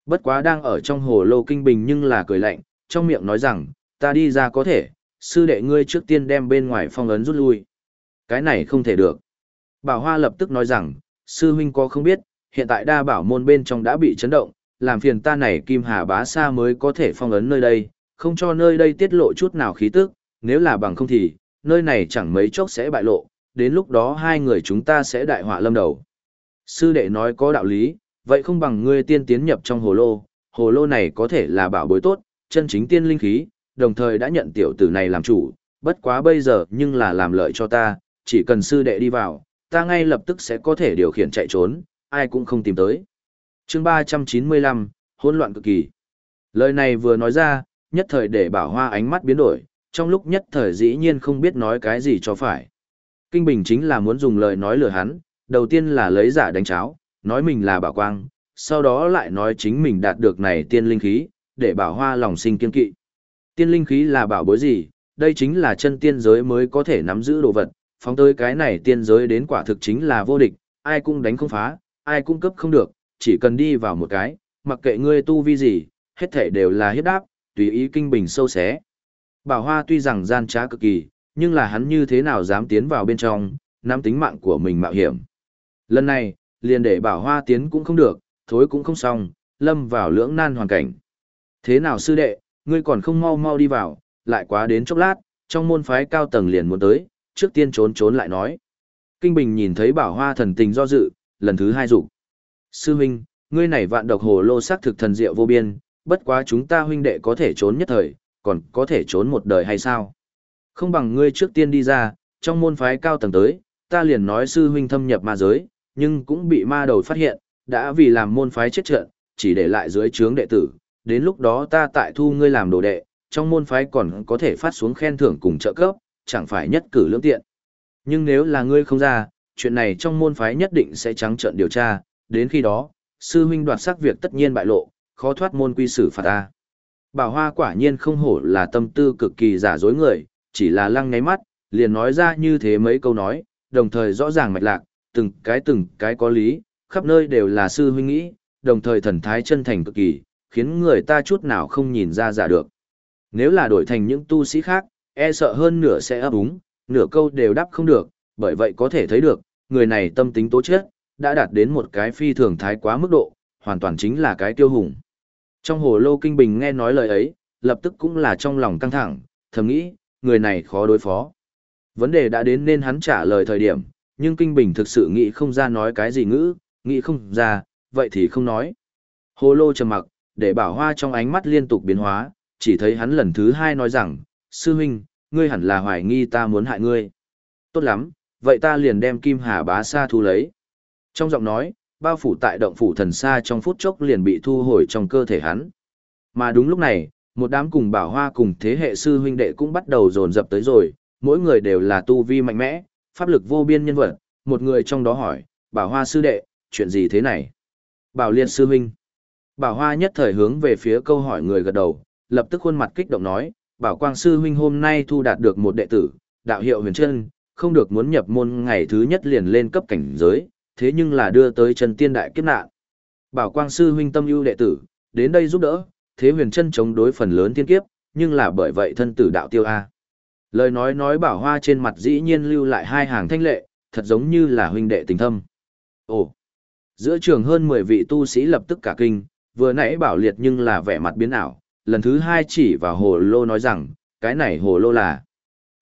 Bất quá đang ở trong hồ lô kinh bình nhưng là cười lạnh, trong miệng nói rằng, ta đi ra có thể, sư đệ ngươi trước tiên đem bên ngoài phong ấn rút lui. Cái này không thể được. Bảo Hoa lập tức nói rằng, sư huynh có không biết, hiện tại đa bảo môn bên trong đã bị chấn động, làm phiền ta này Kim Hà bá sa mới có thể phong ấn nơi đây, không cho nơi đây tiết lộ chút nào khí tức, nếu là bằng không thì, nơi này chẳng mấy chốc sẽ bại lộ, đến lúc đó hai người chúng ta sẽ đại họa lâm đầu. Sư đệ nói có đạo lý, vậy không bằng ngươi tiên tiến nhập trong hồ lô, hồ lô này có thể là bảo bối tốt, chân chính tiên linh khí, đồng thời đã nhận tiểu tử này làm chủ, bất quá bây giờ nhưng là làm lợi cho ta, chỉ cần sư đệ đi vào, ta ngay lập tức sẽ có thể điều khiển chạy trốn, ai cũng không tìm tới. chương 395, hỗn loạn cực kỳ. Lời này vừa nói ra, nhất thời để bảo hoa ánh mắt biến đổi, trong lúc nhất thời dĩ nhiên không biết nói cái gì cho phải. Kinh Bình chính là muốn dùng lời nói lừa hắn, đầu tiên là lấy giả đánh cháo, nói mình là bảo quang, sau đó lại nói chính mình đạt được này tiên linh khí, để bảo hoa lòng sinh kiên kỵ. Tiên linh khí là bảo bối gì, đây chính là chân tiên giới mới có thể nắm giữ đồ vật, phóng tới cái này tiên giới đến quả thực chính là vô địch, ai cũng đánh không phá, ai cũng cấp không được, chỉ cần đi vào một cái, mặc kệ ngươi tu vi gì, hết thể đều là hiếp đáp, tùy ý kinh bình sâu xé. Bảo Hoa tuy rằng gian trá cực kỳ, nhưng là hắn như thế nào dám tiến vào bên trong, nắm tính mạng của mình mạo hiểm. Lần này, liền để Bảo Hoa tiến cũng không được, thối cũng không xong, lâm vào lưỡng nan hoàn cảnh. Thế nào sư đệ, ngươi còn không mau mau đi vào, lại quá đến chốc lát, trong môn phái cao tầng liền muốn tới, trước tiên trốn trốn lại nói. Kinh Bình nhìn thấy Bảo Hoa thần tình do dự, lần thứ hai dục Sư huynh, ngươi này vạn độc hồ lô sắc thực thần diệu vô biên, bất quá chúng ta huynh đệ có thể trốn nhất thời, còn có thể trốn một đời hay sao? Không bằng ngươi trước tiên đi ra, trong môn phái cao tầng tới, ta liền nói sư huynh thâm nhập ma giới, nhưng cũng bị ma đầu phát hiện, đã vì làm môn phái chết trận, chỉ để lại dưới trướng đệ tử, đến lúc đó ta tại thu ngươi làm đồ đệ, trong môn phái còn có thể phát xuống khen thưởng cùng trợ cấp, chẳng phải nhất cử lưỡng tiện. Nhưng nếu là ngươi không ra, chuyện này trong môn phái nhất định sẽ trắng trợn điều tra, đến khi đó, sư huynh đoạt sắc việc tất nhiên bại lộ, khó thoát môn quy xử phạt ta. Bảo Hoa quả nhiên không hổ là tâm tư cực kỳ giả dối người, chỉ là lăng ngáy mắt, liền nói ra như thế mấy câu nói, đồng thời rõ ràng mạch lạc, từng cái từng cái có lý, khắp nơi đều là sư huynh nghĩ, đồng thời thần thái chân thành cực kỳ, khiến người ta chút nào không nhìn ra giả được. Nếu là đổi thành những tu sĩ khác, e sợ hơn nửa sẽ ấp úng, nửa câu đều đáp không được, bởi vậy có thể thấy được, người này tâm tính tố chất, đã đạt đến một cái phi thường thái quá mức độ, hoàn toàn chính là cái tiêu hùng. Trong hồ lô kinh bình nghe nói lời ấy, lập tức cũng là trong lòng căng thẳng, thầm nghĩ, người này khó đối phó. Vấn đề đã đến nên hắn trả lời thời điểm, nhưng kinh bình thực sự nghĩ không ra nói cái gì ngữ, nghĩ không ra, vậy thì không nói. Hồ lô trầm mặc, để bảo hoa trong ánh mắt liên tục biến hóa, chỉ thấy hắn lần thứ hai nói rằng, sư huynh, ngươi hẳn là hoài nghi ta muốn hại ngươi. Tốt lắm, vậy ta liền đem kim hà bá sa thu lấy. Trong giọng nói, bao phủ tại động phủ thần xa trong phút chốc liền bị thu hồi trong cơ thể hắn. Mà đúng lúc này, một đám cùng bảo hoa cùng thế hệ sư huynh đệ cũng bắt đầu dồn dập tới rồi, mỗi người đều là tu vi mạnh mẽ, pháp lực vô biên nhân vật, một người trong đó hỏi, bảo hoa sư đệ, chuyện gì thế này? Bảo liên sư huynh. Bảo hoa nhất thời hướng về phía câu hỏi người gật đầu, lập tức khuôn mặt kích động nói, bảo quang sư huynh hôm nay thu đạt được một đệ tử, đạo hiệu huyền chân, không được muốn nhập môn ngày thứ nhất liền lên cấp cảnh giới, thế nhưng là đưa tới chân tiên đại kiếp nạn. Bảo quang sư huynh tâm ưu đệ tử, đến đây giúp đỡ, thế huyền chân chống đối phần lớn thiên kiếp, nhưng là bởi vậy thân tử đạo tiêu A. Lời nói nói bảo hoa trên mặt dĩ nhiên lưu lại hai hàng thanh lệ, thật giống như là huynh đệ tình thâm. Ồ! Giữa trường hơn 10 vị tu sĩ lập tức cả kinh, vừa nãy bảo liệt nhưng là vẻ mặt biến ảo, lần thứ hai chỉ vào hồ lô nói rằng, cái này hồ lô là.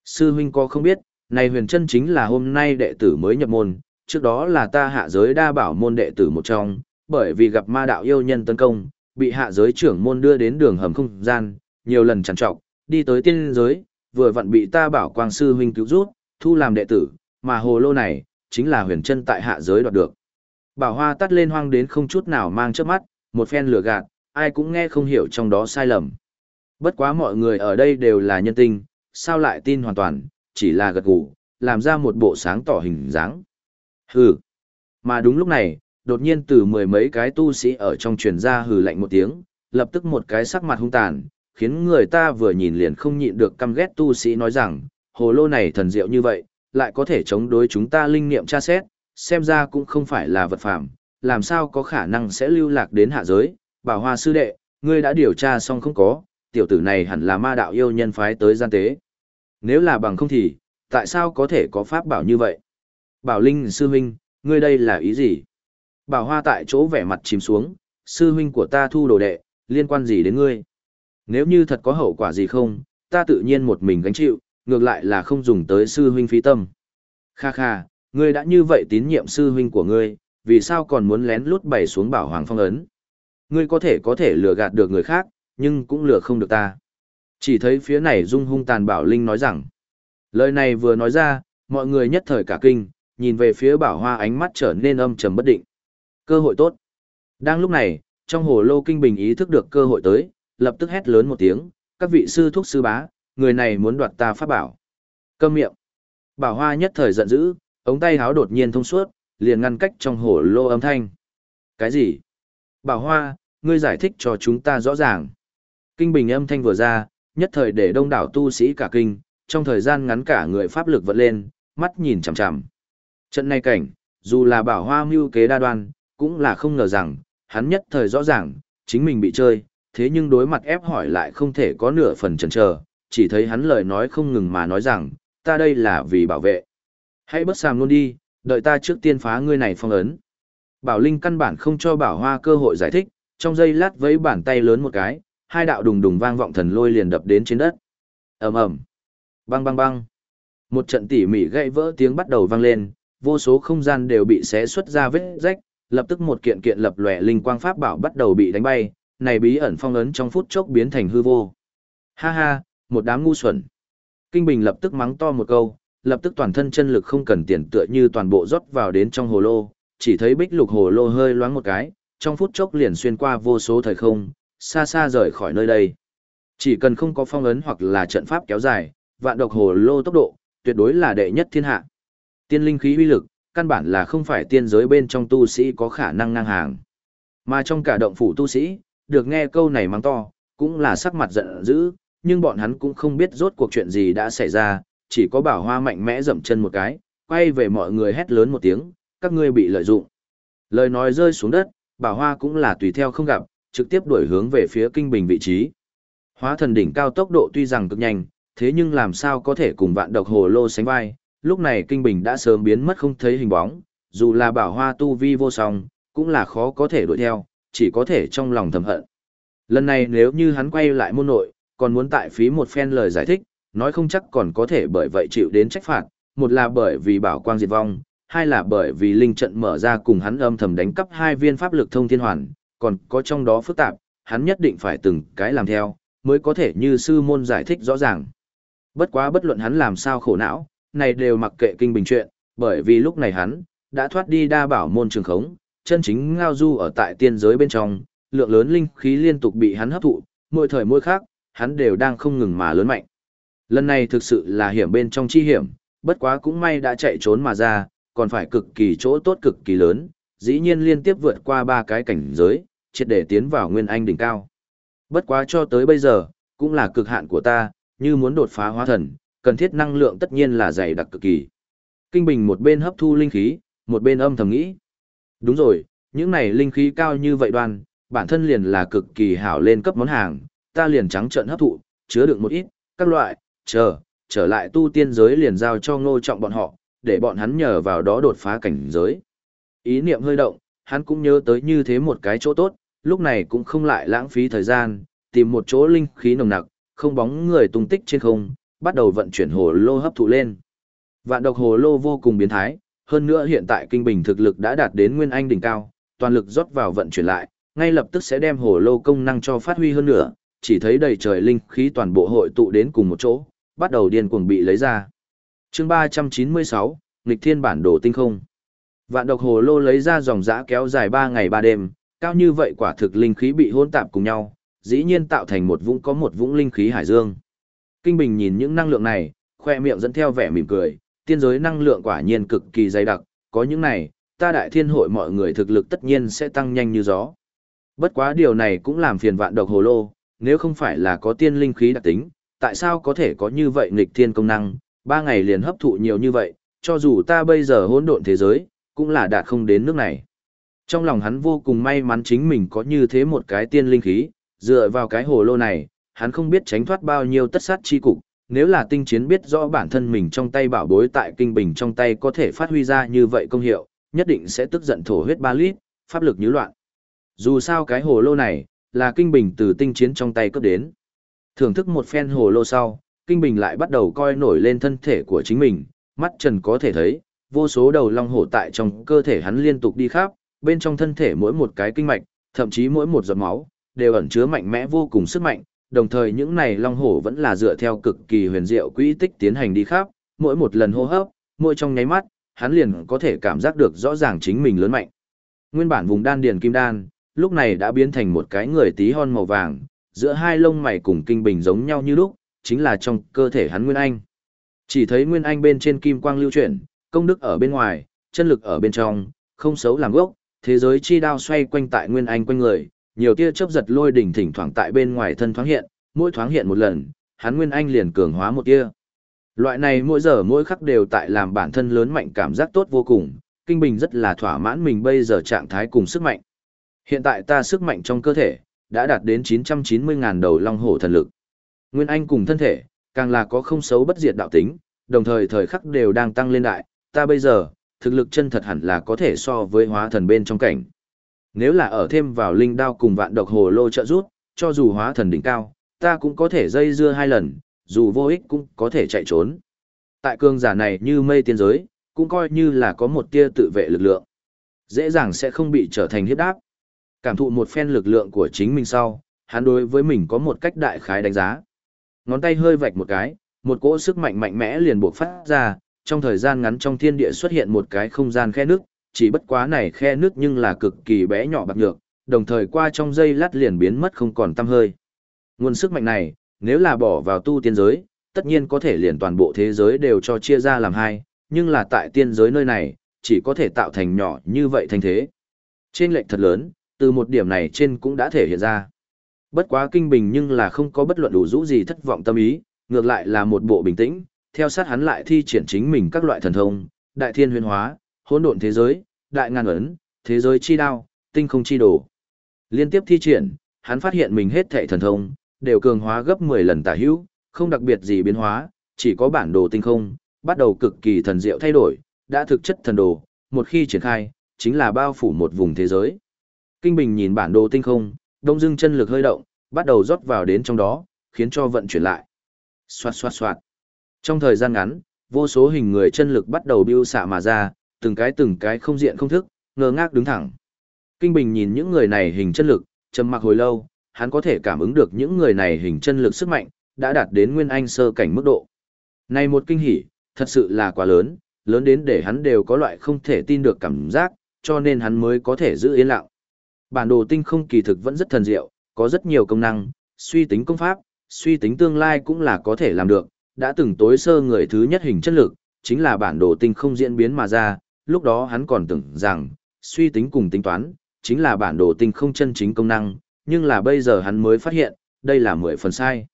Sư huynh có không biết, này huyền chân chính là hôm nay đệ tử mới nhập môn, trước đó là ta hạ giới đa bảo môn đệ tử một trong, bởi vì gặp ma đạo yêu nhân tấn công, bị hạ giới trưởng môn đưa đến đường hầm không gian, nhiều lần trằn trọc, đi tới tiên giới, vừa vặn bị ta bảo quang sư huynh cứu rút, thu làm đệ tử, mà hồ lô này, chính là huyền chân tại hạ giới đoạt được. Bảo hoa tắt lên hoang đến không chút nào mang trước mắt, một phen lửa gạt, ai cũng nghe không hiểu trong đó sai lầm. Bất quá mọi người ở đây đều là nhân tinh, sao lại tin hoàn toàn, chỉ là gật gù, làm ra một bộ sáng tỏ hình dáng. Hừ. Mà đúng lúc này, đột nhiên từ mười mấy cái tu sĩ ở trong truyền ra hừ lạnh một tiếng, lập tức một cái sắc mặt hung tàn, khiến người ta vừa nhìn liền không nhịn được căm ghét tu sĩ nói rằng, hồ lô này thần diệu như vậy, lại có thể chống đối chúng ta linh niệm tra xét, xem ra cũng không phải là vật phạm, làm sao có khả năng sẽ lưu lạc đến hạ giới, bảo hoa sư đệ, ngươi đã điều tra xong không có, tiểu tử này hẳn là ma đạo yêu nhân phái tới gian tế. Nếu là bằng không thì, tại sao có thể có pháp bảo như vậy? Bảo Linh sư huynh, ngươi đây là ý gì? Bảo Hoa tại chỗ vẻ mặt chìm xuống, sư huynh của ta thu đồ đệ, liên quan gì đến ngươi? Nếu như thật có hậu quả gì không, ta tự nhiên một mình gánh chịu, ngược lại là không dùng tới sư huynh phí tâm. Kha kha, ngươi đã như vậy tín nhiệm sư huynh của ngươi, vì sao còn muốn lén lút bày xuống bảo hoàng phong ấn? Ngươi có thể có thể lừa gạt được người khác, nhưng cũng lừa không được ta. Chỉ thấy phía này dung hung tàn bảo linh nói rằng, lời này vừa nói ra, mọi người nhất thời cả kinh, nhìn về phía bảo hoa ánh mắt trở nên âm trầm bất định. Cơ hội tốt. Đang lúc này, trong hồ lô kinh bình ý thức được cơ hội tới, lập tức hét lớn một tiếng, các vị sư thuốc sư bá, người này muốn đoạt ta pháp bảo. Câm miệng. Bảo hoa nhất thời giận dữ, ống tay háo đột nhiên thông suốt, liền ngăn cách trong hồ lô âm thanh. Cái gì? Bảo hoa, ngươi giải thích cho chúng ta rõ ràng. Kinh bình âm thanh vừa ra, nhất thời để đông đảo tu sĩ cả kinh, trong thời gian ngắn cả người pháp lực vận lên, mắt nhìn chằm chằm. Trận này cảnh, dù là bảo hoa mưu kế đa đoan, cũng là không ngờ rằng, hắn nhất thời rõ ràng, chính mình bị chơi, thế nhưng đối mặt ép hỏi lại không thể có nửa phần chần chờ, chỉ thấy hắn lời nói không ngừng mà nói rằng, ta đây là vì bảo vệ. Hãy bất sàm luôn đi, đợi ta trước tiên phá ngươi này phong ấn. Bảo Linh căn bản không cho bảo hoa cơ hội giải thích, trong giây lát với bàn tay lớn một cái, hai đạo đùng đùng vang vọng thần lôi liền đập đến trên đất. ầm ầm, băng băng băng. Một trận tỉ mỉ gãy vỡ tiếng bắt đầu vang lên, vô số không gian đều bị xé xuất ra vết rách, lập tức một kiện kiện lập lòe linh quang pháp bảo bắt đầu bị đánh bay, này bí ẩn phong ấn trong phút chốc biến thành hư vô. Ha ha, một đám ngu xuẩn. Kinh Bình lập tức mắng to một câu, lập tức toàn thân chân lực không cần tiền tựa như toàn bộ rót vào đến trong hồ lô, chỉ thấy bích lục hồ lô hơi loáng một cái, trong phút chốc liền xuyên qua vô số thời không, xa xa rời khỏi nơi đây. Chỉ cần không có phong ấn hoặc là trận pháp kéo dài, vạn độc hồ lô tốc độ, tuyệt đối là đệ nhất thiên hạ. Tiên linh khí uy lực, căn bản là không phải tiên giới bên trong tu sĩ có khả năng ngang hàng. Mà trong cả động phủ tu sĩ, được nghe câu này mắng to, cũng là sắc mặt giận dữ, nhưng bọn hắn cũng không biết rốt cuộc chuyện gì đã xảy ra, chỉ có bảo hoa mạnh mẽ dậm chân một cái, quay về mọi người hét lớn một tiếng, các ngươi bị lợi dụng. Lời nói rơi xuống đất, bảo hoa cũng là tùy theo không gặp, trực tiếp đuổi hướng về phía kinh bình vị trí. Hóa thần đỉnh cao tốc độ tuy rằng cực nhanh, thế nhưng làm sao có thể cùng vạn độc hồ lô sánh vai, lúc này kinh bình đã sớm biến mất không thấy hình bóng, dù là bảo hoa tu vi vô song, cũng là khó có thể đuổi theo, chỉ có thể trong lòng thầm hận. Lần này nếu như hắn quay lại môn nội, còn muốn tại phí một phen lời giải thích, nói không chắc còn có thể bởi vậy chịu đến trách phạt, một là bởi vì bảo quang diệt vong, hai là bởi vì linh trận mở ra cùng hắn âm thầm đánh cắp hai viên pháp lực thông thiên hoàn, còn có trong đó phức tạp, hắn nhất định phải từng cái làm theo, mới có thể như sư môn giải thích rõ ràng. Bất quá bất luận hắn làm sao khổ não, này đều mặc kệ kinh bình chuyện, bởi vì lúc này hắn, đã thoát đi đa bảo môn trường khống, chân chính ngao du ở tại tiên giới bên trong, lượng lớn linh khí liên tục bị hắn hấp thụ, mỗi thời mỗi khác, hắn đều đang không ngừng mà lớn mạnh. Lần này thực sự là hiểm bên trong chi hiểm, bất quá cũng may đã chạy trốn mà ra, còn phải cực kỳ chỗ tốt cực kỳ lớn, dĩ nhiên liên tiếp vượt qua ba cái cảnh giới, triệt để tiến vào nguyên anh đỉnh cao. Bất quá cho tới bây giờ, cũng là cực hạn của ta, như muốn đột phá hóa thần, cần thiết năng lượng tất nhiên là dày đặc cực kỳ. Kinh Bình một bên hấp thu linh khí, một bên âm thầm nghĩ. Đúng rồi, những này linh khí cao như vậy đoan, bản thân liền là cực kỳ hảo lên cấp món hàng, ta liền trắng trợn hấp thụ, chứa được một ít, các loại, chờ, trở lại tu tiên giới liền giao cho ngô trọng bọn họ, để bọn hắn nhờ vào đó đột phá cảnh giới. Ý niệm hơi động, hắn cũng nhớ tới như thế một cái chỗ tốt, lúc này cũng không lại lãng phí thời gian, tìm một chỗ linh khí nồng nặc, không bóng người tung tích trên không, bắt đầu vận chuyển hồ lô hấp thụ lên. Vạn độc hồ lô vô cùng biến thái, hơn nữa hiện tại kinh bình thực lực đã đạt đến nguyên anh đỉnh cao, toàn lực rót vào vận chuyển lại, ngay lập tức sẽ đem hồ lô công năng cho phát huy hơn nữa, chỉ thấy đầy trời linh khí toàn bộ hội tụ đến cùng một chỗ, bắt đầu điên cuồng bị lấy ra. Chương 396, nghịch thiên bản đồ tinh không. Vạn độc hồ lô lấy ra dòng dã kéo dài 3 ngày 3 đêm, cao như vậy quả thực linh khí bị hỗn tạp cùng nhau, dĩ nhiên tạo thành một vũng có một vũng linh khí hải dương. Kinh Bình nhìn những năng lượng này, khoe miệng dẫn theo vẻ mỉm cười, tiên giới năng lượng quả nhiên cực kỳ dày đặc, có những này, ta đại thiên hội mọi người thực lực tất nhiên sẽ tăng nhanh như gió. Bất quá điều này cũng làm phiền vạn độc hồ lô, nếu không phải là có tiên linh khí đặc tính, tại sao có thể có như vậy nghịch thiên công năng, ba ngày liền hấp thụ nhiều như vậy, cho dù ta bây giờ hỗn độn thế giới, cũng là đạt không đến nước này. Trong lòng hắn vô cùng may mắn chính mình có như thế một cái tiên linh khí, dựa vào cái hồ lô này, hắn không biết tránh thoát bao nhiêu tất sát chi cục, nếu là tinh chiến biết rõ bản thân mình trong tay bảo bối tại kinh bình trong tay có thể phát huy ra như vậy công hiệu, nhất định sẽ tức giận thổ huyết ba lít, pháp lực như loạn. Dù sao cái hồ lô này, là kinh bình từ tinh chiến trong tay cấp đến. Thưởng thức một phen hồ lô sau, kinh bình lại bắt đầu coi nổi lên thân thể của chính mình, mắt trần có thể thấy, vô số đầu long hổ tại trong cơ thể hắn liên tục đi khắp, bên trong thân thể mỗi một cái kinh mạch, thậm chí mỗi một giọt máu, đều ẩn chứa mạnh mẽ vô cùng sức mạnh, đồng thời những này long hổ vẫn là dựa theo cực kỳ huyền diệu quỹ tích tiến hành đi khắp, mỗi một lần hô hấp, mỗi trong nháy mắt, hắn liền có thể cảm giác được rõ ràng chính mình lớn mạnh. Nguyên bản vùng đan điền kim đan, lúc này đã biến thành một cái người tí hon màu vàng, giữa hai lông mày cùng kinh bình giống nhau như lúc, chính là trong cơ thể hắn Nguyên Anh. Chỉ thấy Nguyên Anh bên trên kim quang lưu chuyển, công đức ở bên ngoài, chân lực ở bên trong, không xấu làm gốc, thế giới chi đao xoay quanh tại Nguyên Anh quanh người, nhiều tia chớp giật lôi đỉnh thỉnh thoảng tại bên ngoài thân thoáng hiện, mỗi thoáng hiện một lần, hắn Nguyên Anh liền cường hóa một tia. Loại này mỗi giờ mỗi khắc đều tại làm bản thân lớn mạnh cảm giác tốt vô cùng, Kinh Bình rất là thỏa mãn mình bây giờ trạng thái cùng sức mạnh. Hiện tại ta sức mạnh trong cơ thể, đã đạt đến 990.000 đầu long hổ thần lực. Nguyên Anh cùng thân thể, càng là có không xấu bất diệt đạo tính, đồng thời thời khắc đều đang tăng lên đại, ta bây giờ, thực lực chân thật hẳn là có thể so với hóa thần bên trong cảnh. Nếu là ở thêm vào linh đao cùng vạn độc hồ lô trợ rút, cho dù hóa thần đỉnh cao, ta cũng có thể dây dưa hai lần, dù vô ích cũng có thể chạy trốn. Tại cương giả này như mây tiên giới, cũng coi như là có một tia tự vệ lực lượng. Dễ dàng sẽ không bị trở thành hiếp đáp. Cảm thụ một phen lực lượng của chính mình sau, hắn đối với mình có một cách đại khái đánh giá. Ngón tay hơi vạch một cái, một cỗ sức mạnh mạnh mẽ liền buộc phát ra, trong thời gian ngắn trong thiên địa xuất hiện một cái không gian khe nước, chỉ bất quá này khe nước nhưng là cực kỳ bé nhỏ bạc nhược, đồng thời qua trong dây lát liền biến mất không còn tăm hơi. Nguồn sức mạnh này, nếu là bỏ vào tu tiên giới, tất nhiên có thể liền toàn bộ thế giới đều cho chia ra làm hai, nhưng là tại tiên giới nơi này, chỉ có thể tạo thành nhỏ như vậy thành thế. Trên lệnh thật lớn, từ một điểm này trên cũng đã thể hiện ra. Bất quá kinh bình nhưng là không có bất luận đủ rũ gì thất vọng tâm ý, ngược lại là một bộ bình tĩnh, theo sát hắn lại thi triển chính mình các loại thần thông, đại thiên huyền hóa, hỗn độn thế giới, đại ngàn ấn, thế giới chi đao, tinh không chi đồ. Liên tiếp thi triển, hắn phát hiện mình hết thảy thần thông, đều cường hóa gấp 10 lần tả hữu, không đặc biệt gì biến hóa, chỉ có bản đồ tinh không, bắt đầu cực kỳ thần diệu thay đổi, đã thực chất thần đồ, một khi triển khai, chính là bao phủ một vùng thế giới. Kinh Bình nhìn bản đồ tinh không, đông dưng chân lực hơi động, bắt đầu rót vào đến trong đó, khiến cho vận chuyển lại. Xoạt xoạt xoạt. Trong thời gian ngắn, vô số hình người chân lực bắt đầu biêu xạ mà ra, từng cái từng cái không diện không thức, ngơ ngác đứng thẳng. Kinh Bình nhìn những người này hình chân lực, trầm mặc hồi lâu, hắn có thể cảm ứng được những người này hình chân lực sức mạnh, đã đạt đến nguyên anh sơ cảnh mức độ. Này một kinh hỉ, thật sự là quá lớn, lớn đến để hắn đều có loại không thể tin được cảm giác, cho nên hắn mới có thể giữ yên lặng. Bản đồ tinh không kỳ thực vẫn rất thần diệu, có rất nhiều công năng, suy tính công pháp, suy tính tương lai cũng là có thể làm được, đã từng tối sơ người thứ nhất hình chất lực, chính là bản đồ tinh không diễn biến mà ra, lúc đó hắn còn tưởng rằng, suy tính cùng tính toán, chính là bản đồ tinh không chân chính công năng, nhưng là bây giờ hắn mới phát hiện, đây là mười phần sai.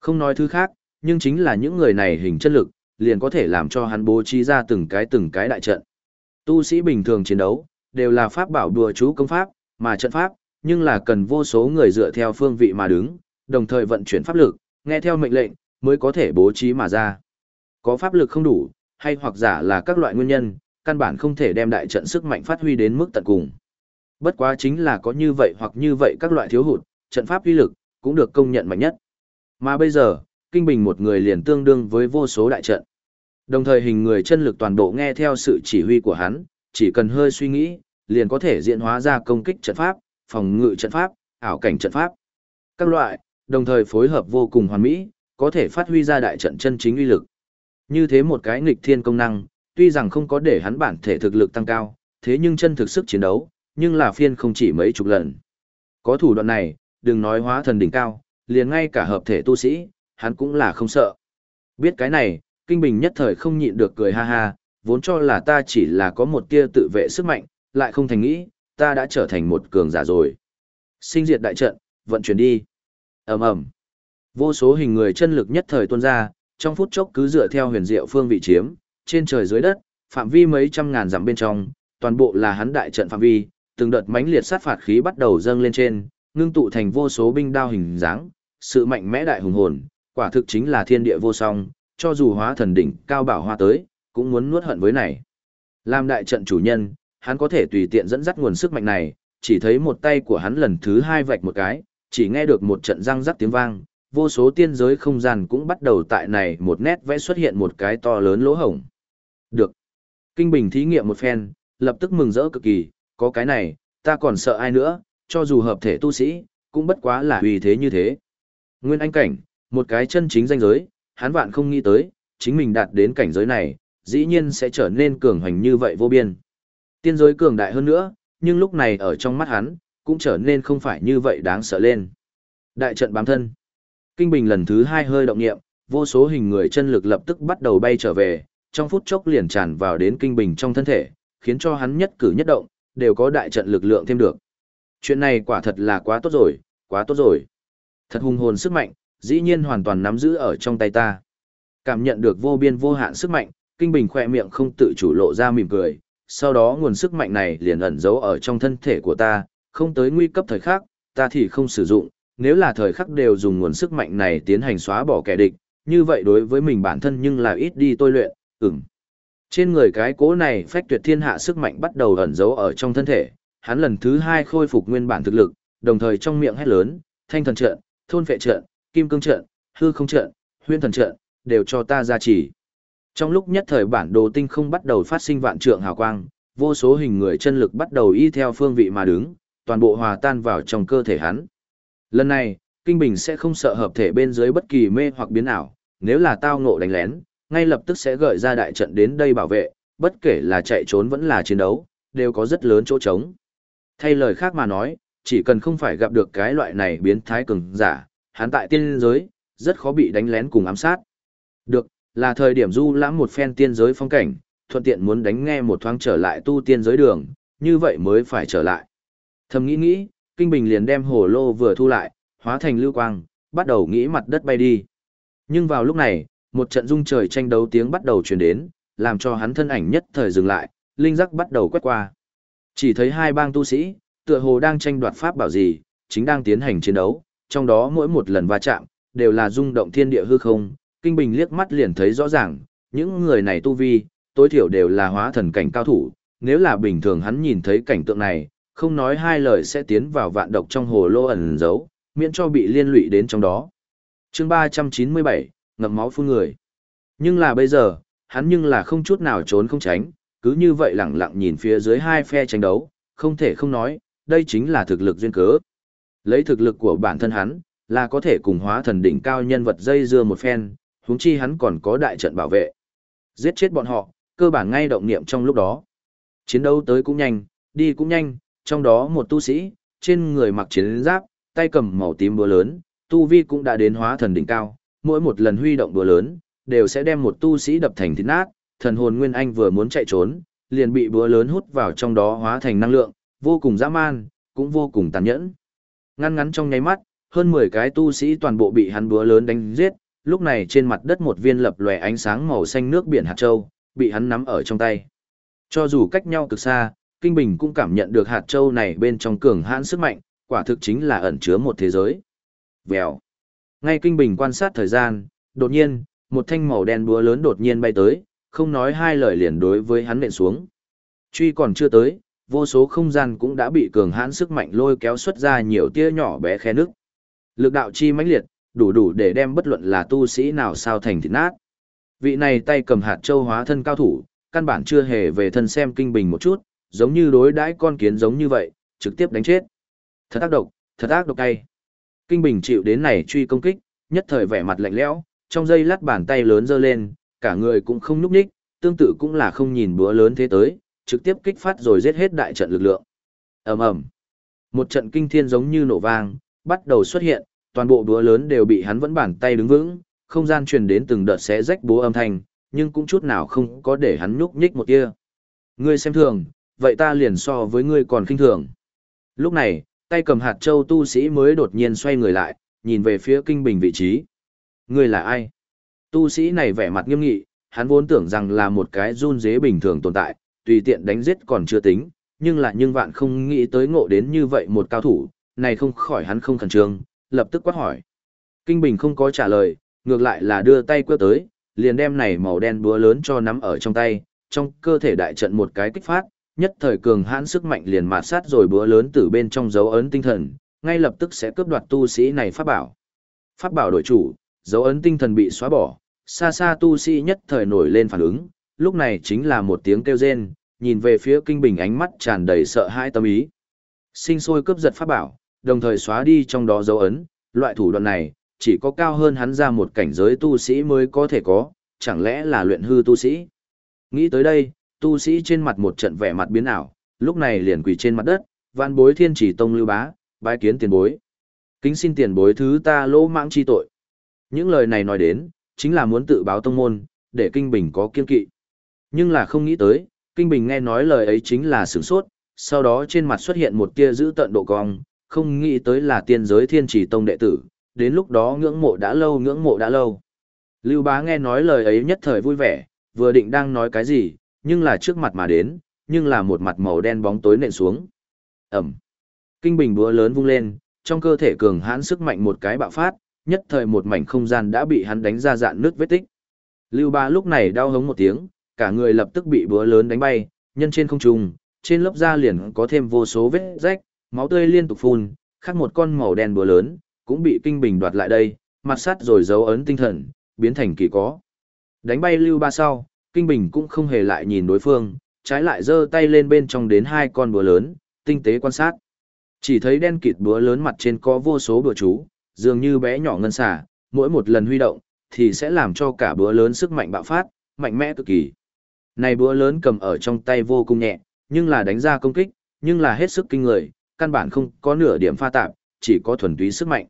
Không nói thứ khác, nhưng chính là những người này hình chất lực, liền có thể làm cho hắn bố trí ra từng cái từng cái đại trận. Tu sĩ bình thường chiến đấu, đều là pháp bảo đùa chú công pháp, mà trận pháp, nhưng là cần vô số người dựa theo phương vị mà đứng, đồng thời vận chuyển pháp lực, nghe theo mệnh lệnh, mới có thể bố trí mà ra. Có pháp lực không đủ, hay hoặc giả là các loại nguyên nhân, căn bản không thể đem đại trận sức mạnh phát huy đến mức tận cùng. Bất quá chính là có như vậy hoặc như vậy các loại thiếu hụt, trận pháp uy lực cũng được công nhận mạnh nhất. Mà bây giờ, Kinh Bình một người liền tương đương với vô số đại trận. Đồng thời hình người chân lực toàn bộ nghe theo sự chỉ huy của hắn, chỉ cần hơi suy nghĩ, liền có thể diễn hóa ra công kích trận pháp, phòng ngự trận pháp, ảo cảnh trận pháp. Các loại, đồng thời phối hợp vô cùng hoàn mỹ, có thể phát huy ra đại trận chân chính uy lực. Như thế một cái nghịch thiên công năng, tuy rằng không có để hắn bản thể thực lực tăng cao, thế nhưng chân thực sức chiến đấu, nhưng là phiên không chỉ mấy chục lần. Có thủ đoạn này, đừng nói hóa thần đỉnh cao, liền ngay cả hợp thể tu sĩ, hắn cũng là không sợ. Biết cái này, Kinh Bình nhất thời không nhịn được cười ha ha, vốn cho là ta chỉ là có một tia tự vệ sức mạnh, lại không thành nghĩ, ta đã trở thành một cường giả rồi. Sinh diệt đại trận, vận chuyển đi. ầm ầm Vô số hình người chân lực nhất thời tuôn ra, trong phút chốc cứ dựa theo huyền diệu phương vị chiếm, trên trời dưới đất, phạm vi mấy trăm ngàn dặm bên trong, toàn bộ là hắn đại trận phạm vi, từng đợt mãnh liệt sát phạt khí bắt đầu dâng lên trên, ngưng tụ thành vô số binh đao hình dáng, sự mạnh mẽ đại hùng hồn, quả thực chính là thiên địa vô song, cho dù hóa thần đỉnh cao bảo hoa tới, cũng muốn nuốt hận với này. Làm đại trận chủ nhân, hắn có thể tùy tiện dẫn dắt nguồn sức mạnh này, chỉ thấy một tay của hắn lần thứ hai vạch một cái, chỉ nghe được một trận răng rắc tiếng vang, vô số tiên giới không gian cũng bắt đầu tại này một nét vẽ xuất hiện một cái to lớn lỗ hổng. Được. Kinh Bình thí nghiệm một phen, lập tức mừng rỡ cực kỳ, có cái này, ta còn sợ ai nữa, cho dù hợp thể tu sĩ, cũng bất quá là uy thế như thế. Nguyên anh cảnh, một cái chân chính danh giới, hắn vạn không nghĩ tới, chính mình đạt đến cảnh giới này, dĩ nhiên sẽ trở nên cường hành như vậy vô biên. Tiên giới cường đại hơn nữa, nhưng lúc này ở trong mắt hắn, cũng trở nên không phải như vậy đáng sợ lên. Đại trận bám thân. Kinh Bình lần thứ hai hơi động nghiệm, vô số hình người chân lực lập tức bắt đầu bay trở về, trong phút chốc liền tràn vào đến Kinh Bình trong thân thể, khiến cho hắn nhất cử nhất động, đều có đại trận lực lượng thêm được. Chuyện này quả thật là quá tốt rồi, quá tốt rồi. Thật hùng hồn sức mạnh, dĩ nhiên hoàn toàn nắm giữ ở trong tay ta. Cảm nhận được vô biên vô hạn sức mạnh, Kinh Bình khỏe miệng không tự chủ lộ ra mỉm cười, sau đó nguồn sức mạnh này liền ẩn giấu ở trong thân thể của ta, không tới nguy cấp thời khắc, ta thì không sử dụng, nếu là thời khắc đều dùng nguồn sức mạnh này tiến hành xóa bỏ kẻ địch, như vậy đối với mình bản thân nhưng là ít đi tôi luyện, ừm. Trên người cái cố này phách tuyệt thiên hạ sức mạnh bắt đầu ẩn giấu ở trong thân thể, hắn lần thứ hai khôi phục nguyên bản thực lực, đồng thời trong miệng hét lớn, thanh thần trận, thôn vệ trận, kim cương trận, hư không trận, huyên thần trận, đều cho ta ra chỉ. Trong lúc nhất thời bản đồ tinh không bắt đầu phát sinh vạn trượng hào quang, vô số hình người chân lực bắt đầu y theo phương vị mà đứng, toàn bộ hòa tan vào trong cơ thể hắn. Lần này, Kinh Bình sẽ không sợ hợp thể bên dưới bất kỳ mê hoặc biến ảo, nếu là tao ngộ đánh lén, ngay lập tức sẽ gợi ra đại trận đến đây bảo vệ, bất kể là chạy trốn vẫn là chiến đấu, đều có rất lớn chỗ trống. Thay lời khác mà nói, chỉ cần không phải gặp được cái loại này biến thái cường giả, hắn tại tiên giới, rất khó bị đánh lén cùng ám sát. Được, là thời điểm du lãm một phen tiên giới phong cảnh, thuận tiện muốn đánh nghe một thoáng trở lại tu tiên giới đường, như vậy mới phải trở lại. Thầm nghĩ nghĩ, Kinh Bình liền đem hồ lô vừa thu lại, hóa thành lưu quang, bắt đầu nghĩ mặt đất bay đi. Nhưng vào lúc này, một trận rung trời tranh đấu tiếng bắt đầu truyền đến, làm cho hắn thân ảnh nhất thời dừng lại, linh giác bắt đầu quét qua. Chỉ thấy hai bang tu sĩ, tựa hồ đang tranh đoạt pháp bảo gì, chính đang tiến hành chiến đấu, trong đó mỗi một lần va chạm, đều là rung động thiên địa hư không, Kinh Bình liếc mắt liền thấy rõ ràng, những người này tu vi, tối thiểu đều là hóa thần cảnh cao thủ, nếu là bình thường hắn nhìn thấy cảnh tượng này, không nói hai lời sẽ tiến vào vạn độc trong hồ lô ẩn giấu, miễn cho bị liên lụy đến trong đó. chương 397, ngậm máu phun người. Nhưng là bây giờ, hắn nhưng là không chút nào trốn không tránh, cứ như vậy lẳng lặng nhìn phía dưới hai phe tranh đấu, không thể không nói, đây chính là thực lực duyên cớ. Lấy thực lực của bản thân hắn, là có thể cùng hóa thần đỉnh cao nhân vật dây dưa một phen, huống chi hắn còn có đại trận bảo vệ. Giết chết bọn họ, cơ bản ngay động niệm trong lúc đó. Chiến đấu tới cũng nhanh, đi cũng nhanh, trong đó một tu sĩ, trên người mặc chiến giáp, tay cầm màu tím búa lớn, tu vi cũng đã đến hóa thần đỉnh cao, mỗi một lần huy động búa lớn, đều sẽ đem một tu sĩ đập thành thịt nát, thần hồn nguyên anh vừa muốn chạy trốn, liền bị búa lớn hút vào trong đó hóa thành năng lượng, vô cùng dã man, cũng vô cùng tàn nhẫn. Ngăn ngắn trong nháy mắt, hơn 10 cái tu sĩ toàn bộ bị hắn búa lớn đánh giết, lúc này trên mặt đất một viên lập lòe ánh sáng màu xanh nước biển hạt châu, bị hắn nắm ở trong tay. Cho dù cách nhau cực xa, Kinh Bình cũng cảm nhận được hạt châu này bên trong cường hãn sức mạnh, quả thực chính là ẩn chứa một thế giới. Vèo. Ngay Kinh Bình quan sát thời gian, đột nhiên, một thanh màu đen búa lớn đột nhiên bay tới, không nói hai lời liền đối với hắn nện xuống. Truy còn chưa tới, vô số không gian cũng đã bị cường hãn sức mạnh lôi kéo xuất ra nhiều tia nhỏ bé khe nước. Lực đạo chi mãnh liệt, đủ đủ để đem bất luận là tu sĩ nào sao thành thịt nát. Vị này tay cầm hạt châu hóa thân cao thủ, căn bản chưa hề về thân xem kinh bình một chút, giống như đối đãi con kiến giống như vậy, trực tiếp đánh chết. Thật ác độc, thật ác độc cay. Kinh bình chịu đến này truy công kích, nhất thời vẻ mặt lạnh lẽo, trong giây lát bàn tay lớn giơ lên, cả người cũng không nhúc nhích, tương tự cũng là không nhìn búa lớn thế tới, trực tiếp kích phát rồi giết hết đại trận lực lượng. Ầm ầm. Một trận kinh thiên giống như nổ vang, bắt đầu xuất hiện, toàn bộ búa lớn đều bị hắn vẫn bàn tay đứng vững, không gian truyền đến từng đợt xé rách búa âm thanh, nhưng cũng chút nào không có để hắn nhúc nhích một tia. Ngươi xem thường, vậy ta liền so với ngươi còn khinh thường. Lúc này, tay cầm hạt châu tu sĩ mới đột nhiên xoay người lại, nhìn về phía kinh bình vị trí. Người là ai? Tu sĩ này vẻ mặt nghiêm nghị, hắn vốn tưởng rằng là một cái run dế bình thường tồn tại, tùy tiện đánh giết còn chưa tính, nhưng là nhưng vạn không nghĩ tới ngộ đến như vậy một cao thủ, này không khỏi hắn không khẩn trương, lập tức quát hỏi. Kinh Bình không có trả lời, ngược lại là đưa tay quơ tới, liền đem này màu đen búa lớn cho nắm ở trong tay, trong cơ thể đại trận một cái kích phát, nhất thời cường hãn sức mạnh liền mạt sát rồi búa lớn từ bên trong dấu ấn tinh thần, ngay lập tức sẽ cướp đoạt tu sĩ này pháp bảo. Pháp bảo đổi chủ, dấu ấn tinh thần bị xóa bỏ, xa xa tu sĩ nhất thời nổi lên phản ứng, lúc này chính là một tiếng kêu rên, nhìn về phía kinh bình ánh mắt tràn đầy sợ hãi tâm ý. Sinh sôi cướp giật pháp bảo, đồng thời xóa đi trong đó dấu ấn, loại thủ đoạn này, chỉ có cao hơn hắn ra một cảnh giới tu sĩ mới có thể có, chẳng lẽ là luyện hư tu sĩ. Nghĩ tới đây, tu sĩ trên mặt một trận vẻ mặt biến ảo, lúc này liền quỳ trên mặt đất, vạn bối thiên chỉ tông lưu bá, bái kiến tiền bối. Kính xin tiền bối thứ ta lỗ mãng chi tội. Những lời này nói đến, chính là muốn tự báo tông môn, để Kinh Bình có kiên kỵ. Nhưng là không nghĩ tới, Kinh Bình nghe nói lời ấy chính là sửng sốt, sau đó trên mặt xuất hiện một tia giữ tận độ cong, không nghĩ tới là tiên giới thiên chỉ tông đệ tử, đến lúc đó ngưỡng mộ đã lâu ngưỡng mộ đã lâu. Lưu bá nghe nói lời ấy nhất thời vui vẻ, vừa định đang nói cái gì, nhưng là trước mặt mà đến, nhưng là một mặt màu đen bóng tối nện xuống. Ẩm. Kinh bình búa lớn vung lên, trong cơ thể cường hãn sức mạnh một cái bạo phát, nhất thời một mảnh không gian đã bị hắn đánh ra dạn nước vết tích. Lưu Ba lúc này đau hống một tiếng, cả người lập tức bị búa lớn đánh bay, nhân trên không trung, trên lớp da liền có thêm vô số vết rách, máu tươi liên tục phun, khác một con màu đen búa lớn, cũng bị kinh bình đoạt lại đây, mặt sắt rồi dấu ấn tinh thần, biến thành kỳ có. Đánh bay lưu ba sau, kinh bình cũng không hề lại nhìn đối phương, trái lại giơ tay lên bên trong đến hai con búa lớn, tinh tế quan sát. Chỉ thấy đen kịt búa lớn mặt trên có vô số búa chú, dường như bé nhỏ ngân xả, mỗi một lần huy động, thì sẽ làm cho cả búa lớn sức mạnh bạo phát, mạnh mẽ cực kỳ. Này búa lớn cầm ở trong tay vô cùng nhẹ, nhưng là đánh ra công kích, nhưng là hết sức kinh người, căn bản không có nửa điểm pha tạp, chỉ có thuần túy sức mạnh.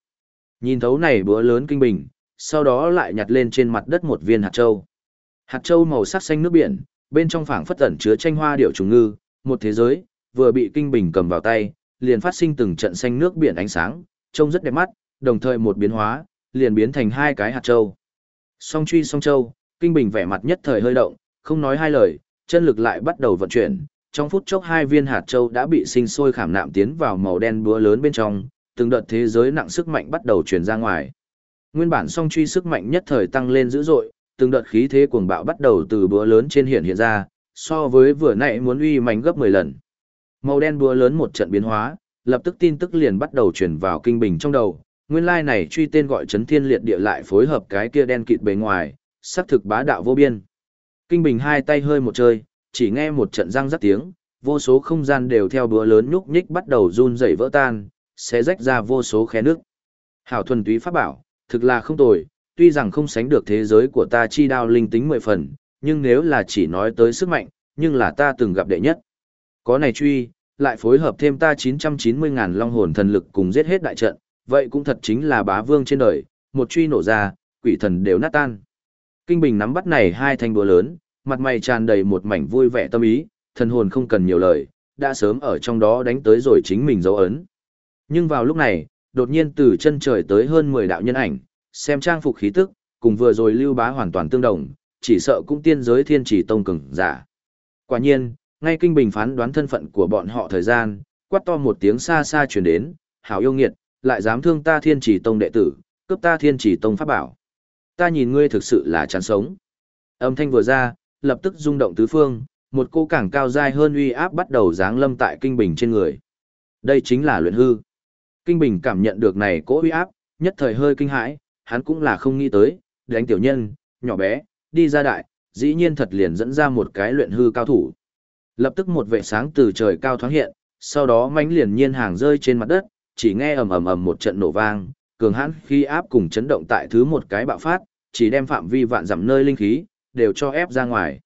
Nhìn thấu này búa lớn kinh bình, sau đó lại nhặt lên trên mặt đất một viên hạt châu. Hạt châu màu sắc xanh nước biển, bên trong phảng phất tẩn chứa tranh hoa điểu trùng ngư, một thế giới, vừa bị kinh bình cầm vào tay, liền phát sinh từng trận xanh nước biển ánh sáng, trông rất đẹp mắt, đồng thời một biến hóa, liền biến thành hai cái hạt châu. Song truy song châu, kinh bình vẻ mặt nhất thời hơi động, không nói hai lời, chân lực lại bắt đầu vận chuyển, trong phút chốc hai viên hạt châu đã bị sinh sôi khảm nạm tiến vào màu đen búa lớn bên trong, từng đợt thế giới nặng sức mạnh bắt đầu truyền ra ngoài. Nguyên bản song truy sức mạnh nhất thời tăng lên dữ dội, từng đợt khí thế cuồng bạo bắt đầu từ búa lớn trên hiện hiện ra, so với vừa nãy muốn uy mạnh gấp 10 lần. Màu đen búa lớn một trận biến hóa, lập tức tin tức liền bắt đầu truyền vào kinh bình trong đầu. Nguyên lai like này truy tên gọi chấn thiên liệt địa lại phối hợp cái kia đen kịt bề ngoài, sắc thực bá đạo vô biên. Kinh bình hai tay hơi một chơi, chỉ nghe một trận răng rắc tiếng, vô số không gian đều theo búa lớn nhúc nhích bắt đầu run rẩy vỡ tan, sẽ rách ra vô số khe nước. Hảo thuần túy pháp bảo, thực là không tồi, tuy rằng không sánh được thế giới của ta chi đao linh tính mười phần, nhưng nếu là chỉ nói tới sức mạnh, nhưng là ta từng gặp đệ nhất. Có này truy, lại phối hợp thêm ta 990 ngàn long hồn thần lực cùng giết hết đại trận, vậy cũng thật chính là bá vương trên đời, một truy nổ ra, quỷ thần đều nát tan. Kinh Bình nắm bắt này hai thanh búa lớn, mặt mày tràn đầy một mảnh vui vẻ tâm ý, thần hồn không cần nhiều lời, đã sớm ở trong đó đánh tới rồi chính mình dấu ấn. Nhưng vào lúc này, đột nhiên từ chân trời tới hơn 10 đạo nhân ảnh, xem trang phục khí tức, cùng vừa rồi lưu bá hoàn toàn tương đồng, chỉ sợ cũng tiên giới thiên chỉ tông cường giả. Quả nhiên, ngay kinh bình phán đoán thân phận của bọn họ thời gian, quát to một tiếng xa xa truyền đến, hảo yêu nghiệt, lại dám thương ta thiên chỉ tông đệ tử, cướp ta thiên chỉ tông pháp bảo. Ta nhìn ngươi thực sự là chán sống. Âm thanh vừa ra, lập tức rung động tứ phương, một cô càng cao dai hơn uy áp bắt đầu giáng lâm tại kinh bình trên người. Đây chính là luyện hư. Kinh bình cảm nhận được này cỗ uy áp, nhất thời hơi kinh hãi, hắn cũng là không nghĩ tới, đánh tiểu nhân, nhỏ bé, đi ra đại, dĩ nhiên thật liền dẫn ra một cái luyện hư cao thủ. Lập tức một vệ sáng từ trời cao thoáng hiện, sau đó mãnh liền nhiên hàng rơi trên mặt đất, chỉ nghe ầm ầm ầm một trận nổ vang, cường hãn khi áp cùng chấn động tại thứ một cái bạo phát, chỉ đem phạm vi vạn dặm nơi linh khí đều cho ép ra ngoài.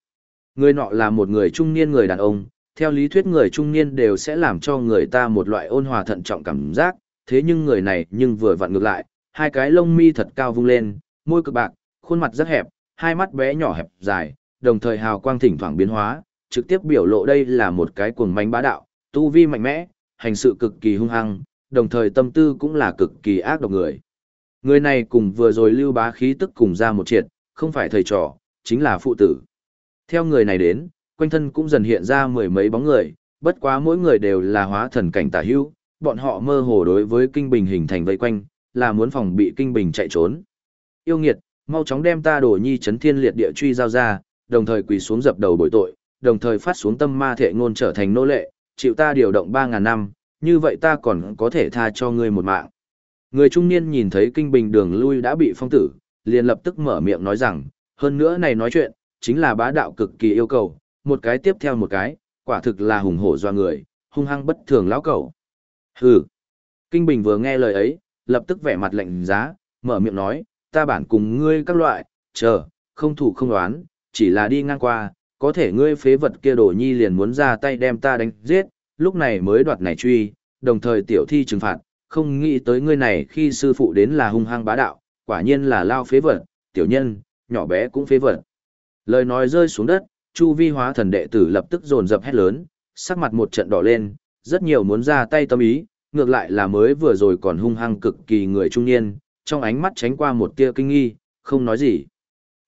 Người nọ là một người trung niên người đàn ông, theo lý thuyết người trung niên đều sẽ làm cho người ta một loại ôn hòa thận trọng cảm giác, thế nhưng người này nhưng vừa vặn ngược lại, hai cái lông mi thật cao vung lên, môi cực bạc, khuôn mặt rất hẹp, hai mắt bé nhỏ hẹp dài, đồng thời hào quang thỉnh thoảng biến hóa, trực tiếp biểu lộ đây là một cái cuồng manh bá đạo, tu vi mạnh mẽ, hành sự cực kỳ hung hăng, đồng thời tâm tư cũng là cực kỳ ác độc người. Người này cùng vừa rồi lưu bá khí tức cùng ra một triệt, không phải thầy trò, chính là phụ tử. Theo người này đến, quanh thân cũng dần hiện ra mười mấy bóng người, bất quá mỗi người đều là hóa thần cảnh tả hữu, bọn họ mơ hồ đối với kinh bình hình thành vây quanh, là muốn phòng bị kinh bình chạy trốn. Yêu nghiệt, mau chóng đem ta đổ nhi chấn thiên liệt địa truy giao ra, đồng thời quỳ xuống dập đầu bồi tội, đồng thời phát xuống tâm ma thể ngôn trở thành nô lệ, chịu ta điều động 3.000 năm, như vậy ta còn có thể tha cho ngươi một mạng. Người trung niên nhìn thấy kinh bình đường lui đã bị phong tử, liền lập tức mở miệng nói rằng, hơn nữa này nói chuyện, chính là bá đạo cực kỳ yêu cầu, một cái tiếp theo một cái, quả thực là hùng hổ doa người, hung hăng bất thường lão cầu. Hừ. Kinh Bình vừa nghe lời ấy, lập tức vẻ mặt lạnh giá, mở miệng nói, ta bản cùng ngươi các loại, chờ, không thủ không đoán, chỉ là đi ngang qua, có thể ngươi phế vật kia đổ nhi liền muốn ra tay đem ta đánh giết, lúc này mới đoạt này truy, đồng thời tiểu thi trừng phạt, không nghĩ tới ngươi này khi sư phụ đến là hung hăng bá đạo, quả nhiên là lao phế vật, tiểu nhân, nhỏ bé cũng phế vật. Lời nói rơi xuống đất, Chu Vi hóa thần đệ tử lập tức dồn dập hét lớn, sắc mặt một trận đỏ lên, rất nhiều muốn ra tay tâm ý, ngược lại là mới vừa rồi còn hung hăng cực kỳ người trung niên, trong ánh mắt tránh qua một tia kinh nghi, không nói gì.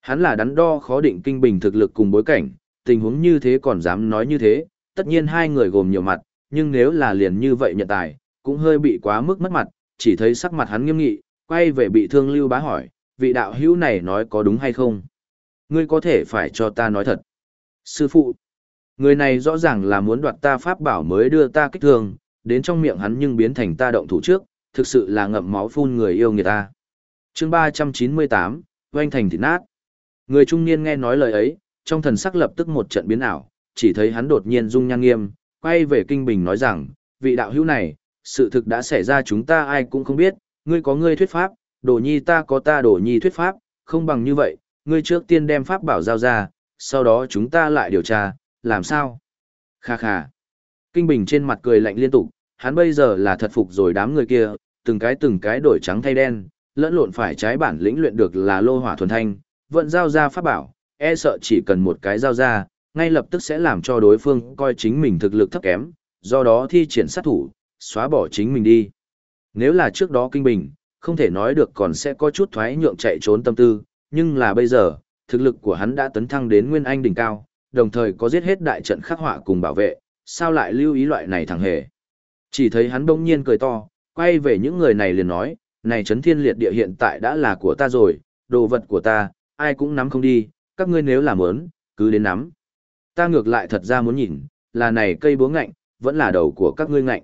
Hắn là đắn đo khó định kinh bình thực lực cùng bối cảnh, tình huống như thế còn dám nói như thế, tất nhiên hai người gồm nhiều mặt, nhưng nếu là liền như vậy nhận tài, cũng hơi bị quá mức mất mặt, chỉ thấy sắc mặt hắn nghiêm nghị, quay về bị thương lưu bá hỏi, vị đạo hữu này nói có đúng hay không? Ngươi có thể phải cho ta nói thật. Sư phụ, người này rõ ràng là muốn đoạt ta pháp bảo mới đưa ta kích thương, đến trong miệng hắn nhưng biến thành ta động thủ trước, thực sự là ngậm máu phun người yêu người ta. chương 398, oanh thành thịt nát. Người trung niên nghe nói lời ấy, trong thần sắc lập tức một trận biến ảo, chỉ thấy hắn đột nhiên rung nhan nghiêm, quay về kinh bình nói rằng, vị đạo hữu này, sự thực đã xảy ra chúng ta ai cũng không biết, ngươi có ngươi thuyết pháp, đổ nhi ta có ta đổ nhi thuyết pháp, không bằng như vậy, ngươi trước tiên đem pháp bảo giao ra, sau đó chúng ta lại điều tra, làm sao? Kha kha. Kinh Bình trên mặt cười lạnh liên tục, hắn bây giờ là thật phục rồi đám người kia, từng cái từng cái đổi trắng thay đen, lẫn lộn phải trái bản lĩnh luyện được là lô hỏa thuần thanh, vận giao ra pháp bảo, e sợ chỉ cần một cái giao ra, ngay lập tức sẽ làm cho đối phương coi chính mình thực lực thấp kém, do đó thi triển sát thủ, xóa bỏ chính mình đi. Nếu là trước đó kinh bình, không thể nói được còn sẽ có chút thoái nhượng chạy trốn tâm tư, nhưng là bây giờ, thực lực của hắn đã tấn thăng đến nguyên anh đỉnh cao, đồng thời có giết hết đại trận khắc họa cùng bảo vệ, sao lại lưu ý loại này thằng hề. Chỉ thấy hắn bỗng nhiên cười to, quay về những người này liền nói, này chấn thiên liệt địa hiện tại đã là của ta rồi, đồ vật của ta, ai cũng nắm không đi, các ngươi nếu làm ớn, cứ đến nắm. Ta ngược lại thật ra muốn nhìn, là này cây búa ngạnh, vẫn là đầu của các ngươi ngạnh.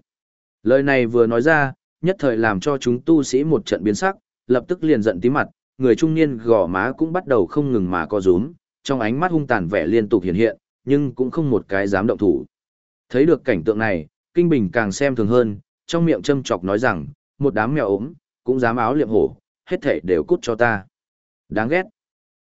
Lời này vừa nói ra, nhất thời làm cho chúng tu sĩ một trận biến sắc, lập tức liền giận tí mặt, người trung niên gò má cũng bắt đầu không ngừng mà co rúm, trong ánh mắt hung tàn vẻ liên tục hiện hiện, nhưng cũng không một cái dám động thủ. Thấy được cảnh tượng này, Kinh Bình càng xem thường hơn, trong miệng châm chọc nói rằng, một đám mèo ốm, cũng dám áo liệm hổ, hết thể đều cút cho ta. Đáng ghét.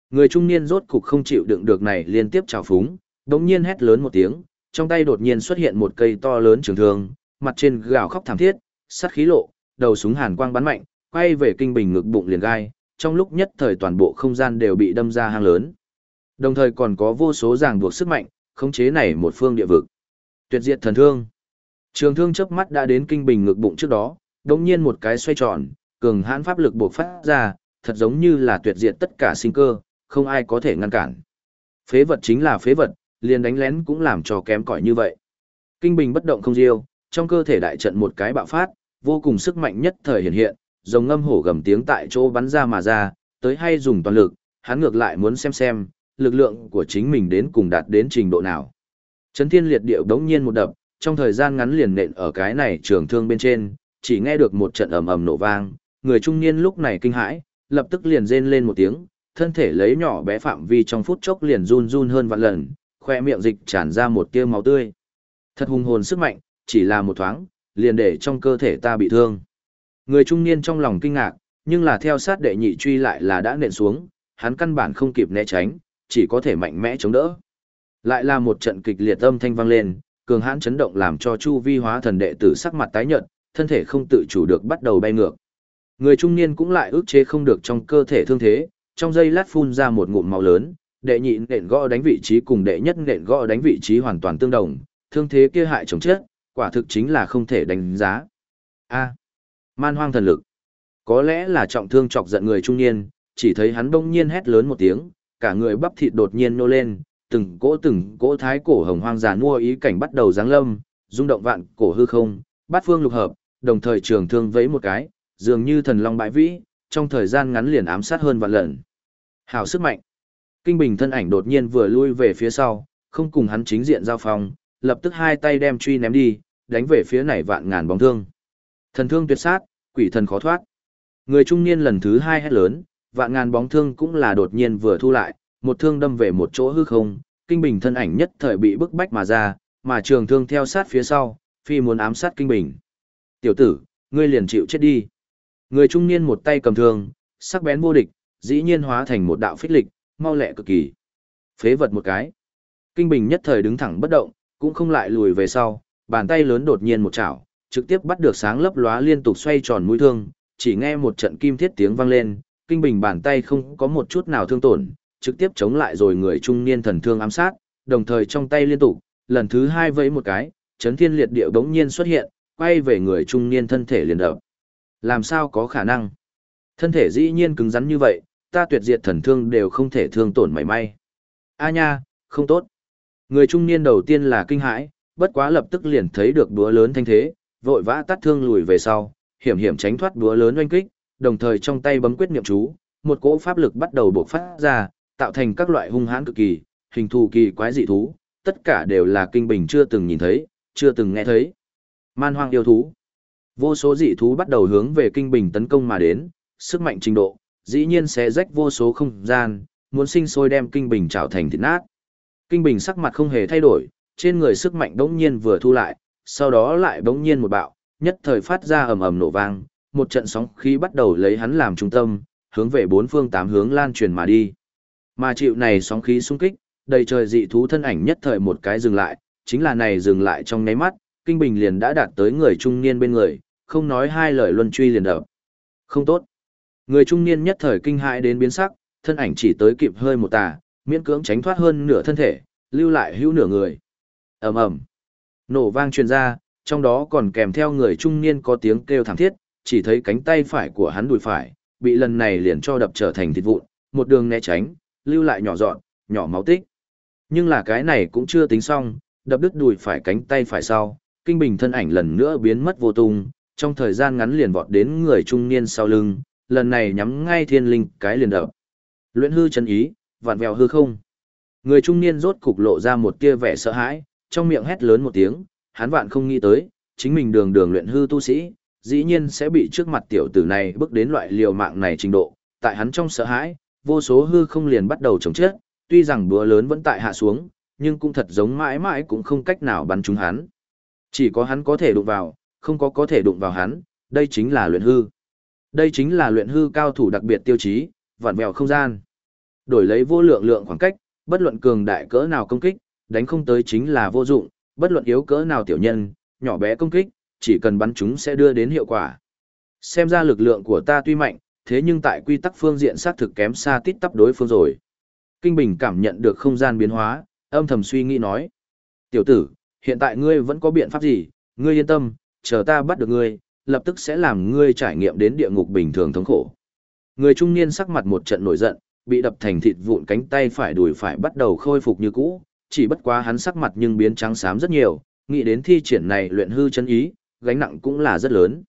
Người trung niên rốt cục không chịu đựng được này liên tiếp trào phúng, đống nhiên hét lớn một tiếng, trong tay đột nhiên xuất hiện một cây to lớn trường thương, mặt trên gào khóc thảm thiết, sát khí lộ, đầu súng hàn quang bắn mạnh, quay về kinh bình ngực bụng liền gai, trong lúc nhất thời toàn bộ không gian đều bị đâm ra hang lớn. Đồng thời còn có vô số ràng buộc sức mạnh, khống chế này một phương địa vực. Tuyệt diệt thần thương. Trường thương chớp mắt đã đến kinh bình ngực bụng trước đó, đột nhiên một cái xoay tròn, cường hãn pháp lực bộc phát ra, thật giống như là tuyệt diệt tất cả sinh cơ, không ai có thể ngăn cản. Phế vật chính là phế vật, liền đánh lén cũng làm cho kém cỏi như vậy. Kinh bình bất động không diêu, trong cơ thể đại trận một cái bạo phát, vô cùng sức mạnh nhất thời hiện hiện, rồng ngâm hổ gầm tiếng tại chỗ bắn ra mà ra, tới hay dùng toàn lực, hắn ngược lại muốn xem xem, lực lượng của chính mình đến cùng đạt đến trình độ nào. Chấn thiên liệt điệu đống nhiên một đập, trong thời gian ngắn liền nện ở cái này trường thương bên trên, chỉ nghe được một trận ầm ầm nổ vang, người trung niên lúc này kinh hãi, lập tức liền rên lên một tiếng, thân thể lấy nhỏ bé phạm vi trong phút chốc liền run run hơn vạn lần, khoe miệng dịch tràn ra một tia máu tươi. Thật hùng hồn sức mạnh, chỉ là một thoáng, liền để trong cơ thể ta bị thương. Người trung niên trong lòng kinh ngạc, nhưng là theo sát đệ nhị truy lại là đã nện xuống, hắn căn bản không kịp né tránh, chỉ có thể mạnh mẽ chống đỡ. Lại là một trận kịch liệt âm thanh vang lên, cường hãn chấn động làm cho chu vi hóa thần đệ tử sắc mặt tái nhợt, thân thể không tự chủ được bắt đầu bay ngược. Người trung niên cũng lại ức chế không được trong cơ thể thương thế, trong giây lát phun ra một ngụm máu lớn, đệ nhị nện gõ đánh vị trí cùng đệ nhất nện gõ đánh vị trí hoàn toàn tương đồng, thương thế kia hại chồng chết, quả thực chính là không thể đánh giá. A. man hoang thần lực. Có lẽ là trọng thương chọc giận người trung niên, chỉ thấy hắn bỗng nhiên hét lớn một tiếng, cả người bắp thịt đột nhiên nô lên, từng cỗ từng cỗ thái cổ hồng hoang giàn mua ý cảnh bắt đầu giáng lâm, rung động vạn cổ hư không, bát phương lục hợp, đồng thời trường thương vẫy một cái, dường như thần long bãi vĩ, trong thời gian ngắn liền ám sát hơn vạn lần. Hào sức mạnh. Kinh Bình thân ảnh đột nhiên vừa lui về phía sau, không cùng hắn chính diện giao phong, lập tức hai tay đem truy ném đi, đánh về phía này vạn ngàn bóng thương. Thần thương tuyệt sát, quỷ thần khó thoát. Người trung niên lần thứ hai hét lớn, vạn ngàn bóng thương cũng là đột nhiên vừa thu lại, một thương đâm về một chỗ hư không, kinh bình thân ảnh nhất thời bị bức bách mà ra, mà trường thương theo sát phía sau, phi muốn ám sát kinh bình. Tiểu tử, ngươi liền chịu chết đi. Người trung niên một tay cầm thương, sắc bén vô địch, dĩ nhiên hóa thành một đạo phích lịch, mau lẹ cực kỳ. Phế vật một cái. Kinh bình nhất thời đứng thẳng bất động, cũng không lại lùi về sau, bàn tay lớn đột nhiên một chảo, trực tiếp bắt được sáng lấp lóa liên tục xoay tròn mũi thương, chỉ nghe một trận kim thiết tiếng vang lên, kinh bình bàn tay không có một chút nào thương tổn, trực tiếp chống lại rồi người trung niên thần thương ám sát, đồng thời trong tay liên tục, lần thứ hai vẫy một cái, chấn thiên liệt địa bỗng nhiên xuất hiện, quay về người trung niên thân thể liền đập. Làm sao có khả năng? Thân thể dĩ nhiên cứng rắn như vậy, ta tuyệt diệt thần thương đều không thể thương tổn mảy may. A nha, không tốt. Người trung niên đầu tiên là kinh hãi, bất quá lập tức liền thấy được đúa lớn thanh thế, vội vã tắt thương lùi về sau, hiểm hiểm tránh thoát đúa lớn oanh kích, đồng thời trong tay bấm quyết niệm chú, một cỗ pháp lực bắt đầu bộc phát ra, tạo thành các loại hung hãn cực kỳ, hình thù kỳ quái dị thú, tất cả đều là kinh bình chưa từng nhìn thấy, chưa từng nghe thấy. Man hoang yêu thú. Vô số dị thú bắt đầu hướng về kinh bình tấn công mà đến, sức mạnh trình độ, dĩ nhiên sẽ rách vô số không gian, muốn sinh sôi đem kinh bình trảo thành thịt nát. Kinh bình sắc mặt không hề thay đổi, trên người sức mạnh đống nhiên vừa thu lại, sau đó lại đống nhiên một bạo, nhất thời phát ra ầm ầm nổ vang, một trận sóng khí bắt đầu lấy hắn làm trung tâm, hướng về bốn phương tám hướng lan truyền mà đi. Mà chịu này sóng khí xung kích, đầy trời dị thú thân ảnh nhất thời một cái dừng lại, chính là này dừng lại trong nháy mắt, kinh bình liền đã đạt tới người trung niên bên người, không nói hai lời luân truy liền đập. Không tốt. Người trung niên nhất thời kinh hãi đến biến sắc, thân ảnh chỉ tới kịp hơi một tà, miễn cưỡng tránh thoát hơn nửa thân thể, lưu lại hữu nửa người. ầm ầm, nổ vang truyền ra, trong đó còn kèm theo người trung niên có tiếng kêu thảm thiết, chỉ thấy cánh tay phải của hắn đùi phải, bị lần này liền cho đập trở thành thịt vụn, một đường né tránh, lưu lại nhỏ dọn, nhỏ máu tích. Nhưng là cái này cũng chưa tính xong, đập đứt đùi phải cánh tay phải sau, kinh bình thân ảnh lần nữa biến mất vô tung, trong thời gian ngắn liền vọt đến người trung niên sau lưng, lần này nhắm ngay thiên linh cái liền đập. Luyện hư chân ý, vạn vẹo hư không. Người trung niên rốt cục lộ ra một tia vẻ sợ hãi, trong miệng hét lớn một tiếng, hắn vạn không nghĩ tới, chính mình đường đường luyện hư tu sĩ, dĩ nhiên sẽ bị trước mặt tiểu tử này bước đến loại liều mạng này trình độ, tại hắn trong sợ hãi, vô số hư không liền bắt đầu chống chết, tuy rằng búa lớn vẫn tại hạ xuống, nhưng cũng thật giống mãi mãi cũng không cách nào bắn trúng hắn. Chỉ có hắn có thể đụng vào, không có có thể đụng vào hắn, đây chính là luyện hư. Đây chính là luyện hư cao thủ đặc biệt tiêu chí, vặn vẹo không gian. Đổi lấy vô lượng lượng khoảng cách, bất luận cường đại cỡ nào công kích, đánh không tới chính là vô dụng, bất luận yếu cỡ nào tiểu nhân, nhỏ bé công kích, chỉ cần bắn chúng sẽ đưa đến hiệu quả. Xem ra lực lượng của ta tuy mạnh, thế nhưng tại quy tắc phương diện xác thực kém xa tít tắp đối phương rồi. Kinh Bình cảm nhận được không gian biến hóa, âm thầm suy nghĩ nói. Tiểu tử, hiện tại ngươi vẫn có biện pháp gì, ngươi yên tâm, chờ ta bắt được ngươi, lập tức sẽ làm ngươi trải nghiệm đến địa ngục bình thường thống khổ. Người trung niên sắc mặt một trận nổi giận, bị đập thành thịt vụn cánh tay phải đùi phải bắt đầu khôi phục như cũ, chỉ bất quá hắn sắc mặt nhưng biến trắng xám rất nhiều, nghĩ đến thi triển này luyện hư chân ý, gánh nặng cũng là rất lớn.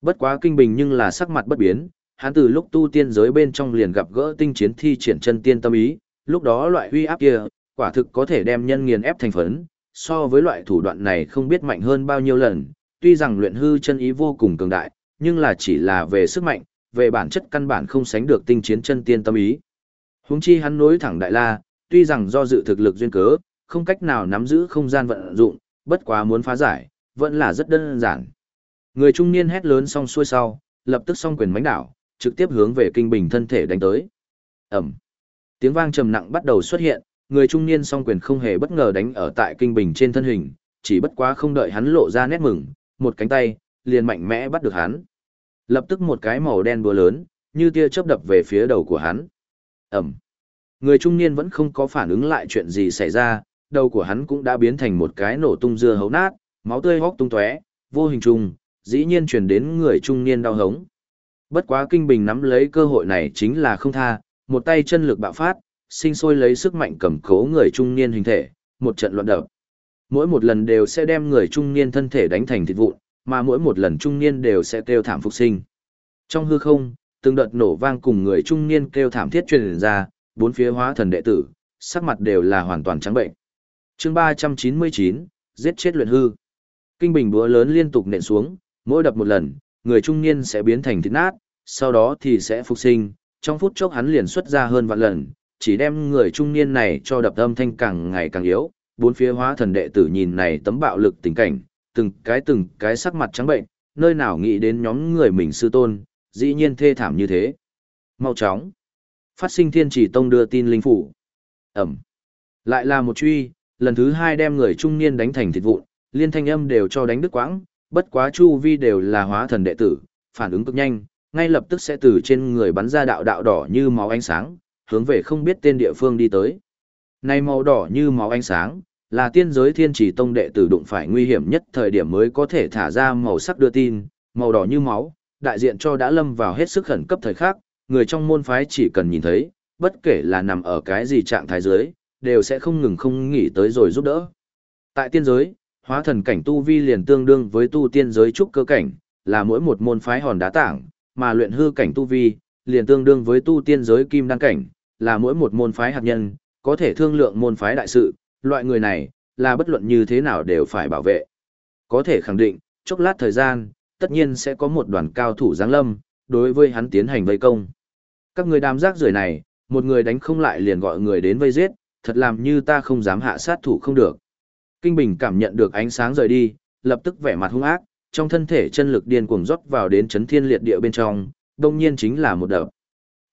Bất quá kinh bình nhưng là sắc mặt bất biến, hắn từ lúc tu tiên giới bên trong liền gặp gỡ tinh chiến thi triển chân tiên tâm ý, lúc đó loại huy áp kia, quả thực có thể đem nhân nghiền ép thành phấn, so với loại thủ đoạn này không biết mạnh hơn bao nhiêu lần, tuy rằng luyện hư chân ý vô cùng cường đại, nhưng là chỉ là về sức mạnh, về bản chất căn bản không sánh được tinh chiến chân tiên tâm ý. Huống chi hắn nối thẳng đại la, tuy rằng do dự thực lực duyên cớ, không cách nào nắm giữ không gian vận dụng, bất quá muốn phá giải, vẫn là rất đơn giản. Người trung niên hét lớn xong xuôi sau, lập tức song quyền mánh đảo, trực tiếp hướng về kinh bình thân thể đánh tới. Ẩm. Tiếng vang trầm nặng bắt đầu xuất hiện, người trung niên song quyền không hề bất ngờ đánh ở tại kinh bình trên thân hình, chỉ bất quá không đợi hắn lộ ra nét mừng, một cánh tay, liền mạnh mẽ bắt được hắn. Lập tức một cái màu đen búa lớn, như tia chớp đập về phía đầu của hắn. Ẩm. Người trung niên vẫn không có phản ứng lại chuyện gì xảy ra, đầu của hắn cũng đã biến thành một cái nổ tung dưa hấu nát, máu tươi hốc tung tóe, vô hình trùng, dĩ nhiên truyền đến người trung niên đau hống. Bất quá kinh bình nắm lấy cơ hội này chính là không tha, một tay chân lực bạo phát, sinh sôi lấy sức mạnh cầm cố người trung niên hình thể, một trận loạn đập. Mỗi một lần đều sẽ đem người trung niên thân thể đánh thành thịt vụn, mà mỗi một lần trung niên đều sẽ kêu thảm phục sinh. Trong hư không, từng đợt nổ vang cùng người trung niên kêu thảm thiết truyền ra, bốn phía hóa thần đệ tử, sắc mặt đều là hoàn toàn trắng bệnh. Chương 399, giết chết luyện hư. Kinh bình búa lớn liên tục nện xuống, mỗi đập một lần, người trung niên sẽ biến thành thịt nát, sau đó thì sẽ phục sinh, trong phút chốc hắn liền xuất ra hơn vạn lần, chỉ đem người trung niên này cho đập âm thanh càng ngày càng yếu, bốn phía hóa thần đệ tử nhìn này tấm bạo lực tình cảnh, từng cái từng cái sắc mặt trắng bệnh, nơi nào nghĩ đến nhóm người mình sư tôn, dĩ nhiên thê thảm như thế. Mau chóng. Phát sinh thiên chỉ tông đưa tin linh phủ. Ẩm. Lại là một truy, lần thứ hai đem người trung niên đánh thành thịt vụn, liên thanh âm đều cho đánh đứt quãng, bất quá chu vi đều là hóa thần đệ tử, phản ứng cực nhanh, ngay lập tức sẽ từ trên người bắn ra đạo đạo đỏ như máu ánh sáng, hướng về không biết tên địa phương đi tới. Này màu đỏ như máu ánh sáng, là tiên giới thiên chỉ tông đệ tử đụng phải nguy hiểm nhất thời điểm mới có thể thả ra màu sắc đưa tin, màu đỏ như máu, đại diện cho đã lâm vào hết sức khẩn cấp thời khắc, người trong môn phái chỉ cần nhìn thấy, bất kể là nằm ở cái gì trạng thái giới, đều sẽ không ngừng không nghỉ tới rồi giúp đỡ. Tại tiên giới, hóa thần cảnh tu vi liền tương đương với tu tiên giới trúc cơ cảnh, là mỗi một môn phái hòn đá tảng, mà luyện hư cảnh tu vi, liền tương đương với tu tiên giới kim đăng cảnh, là mỗi một môn phái hạt nhân, có thể thương lượng môn phái đại sự, loại người này, là bất luận như thế nào đều phải bảo vệ. Có thể khẳng định, chốc lát thời gian, tất nhiên sẽ có một đoàn cao thủ giáng lâm, đối với hắn tiến hành vây công. Các người đám rác rưởi này, một người đánh không lại liền gọi người đến vây giết, thật làm như ta không dám hạ sát thủ không được. Kinh Bình cảm nhận được ánh sáng rời đi, lập tức vẻ mặt hung ác, trong thân thể chân lực điên cuồng rót vào đến chấn thiên liệt địa bên trong, đông nhiên chính là một đập.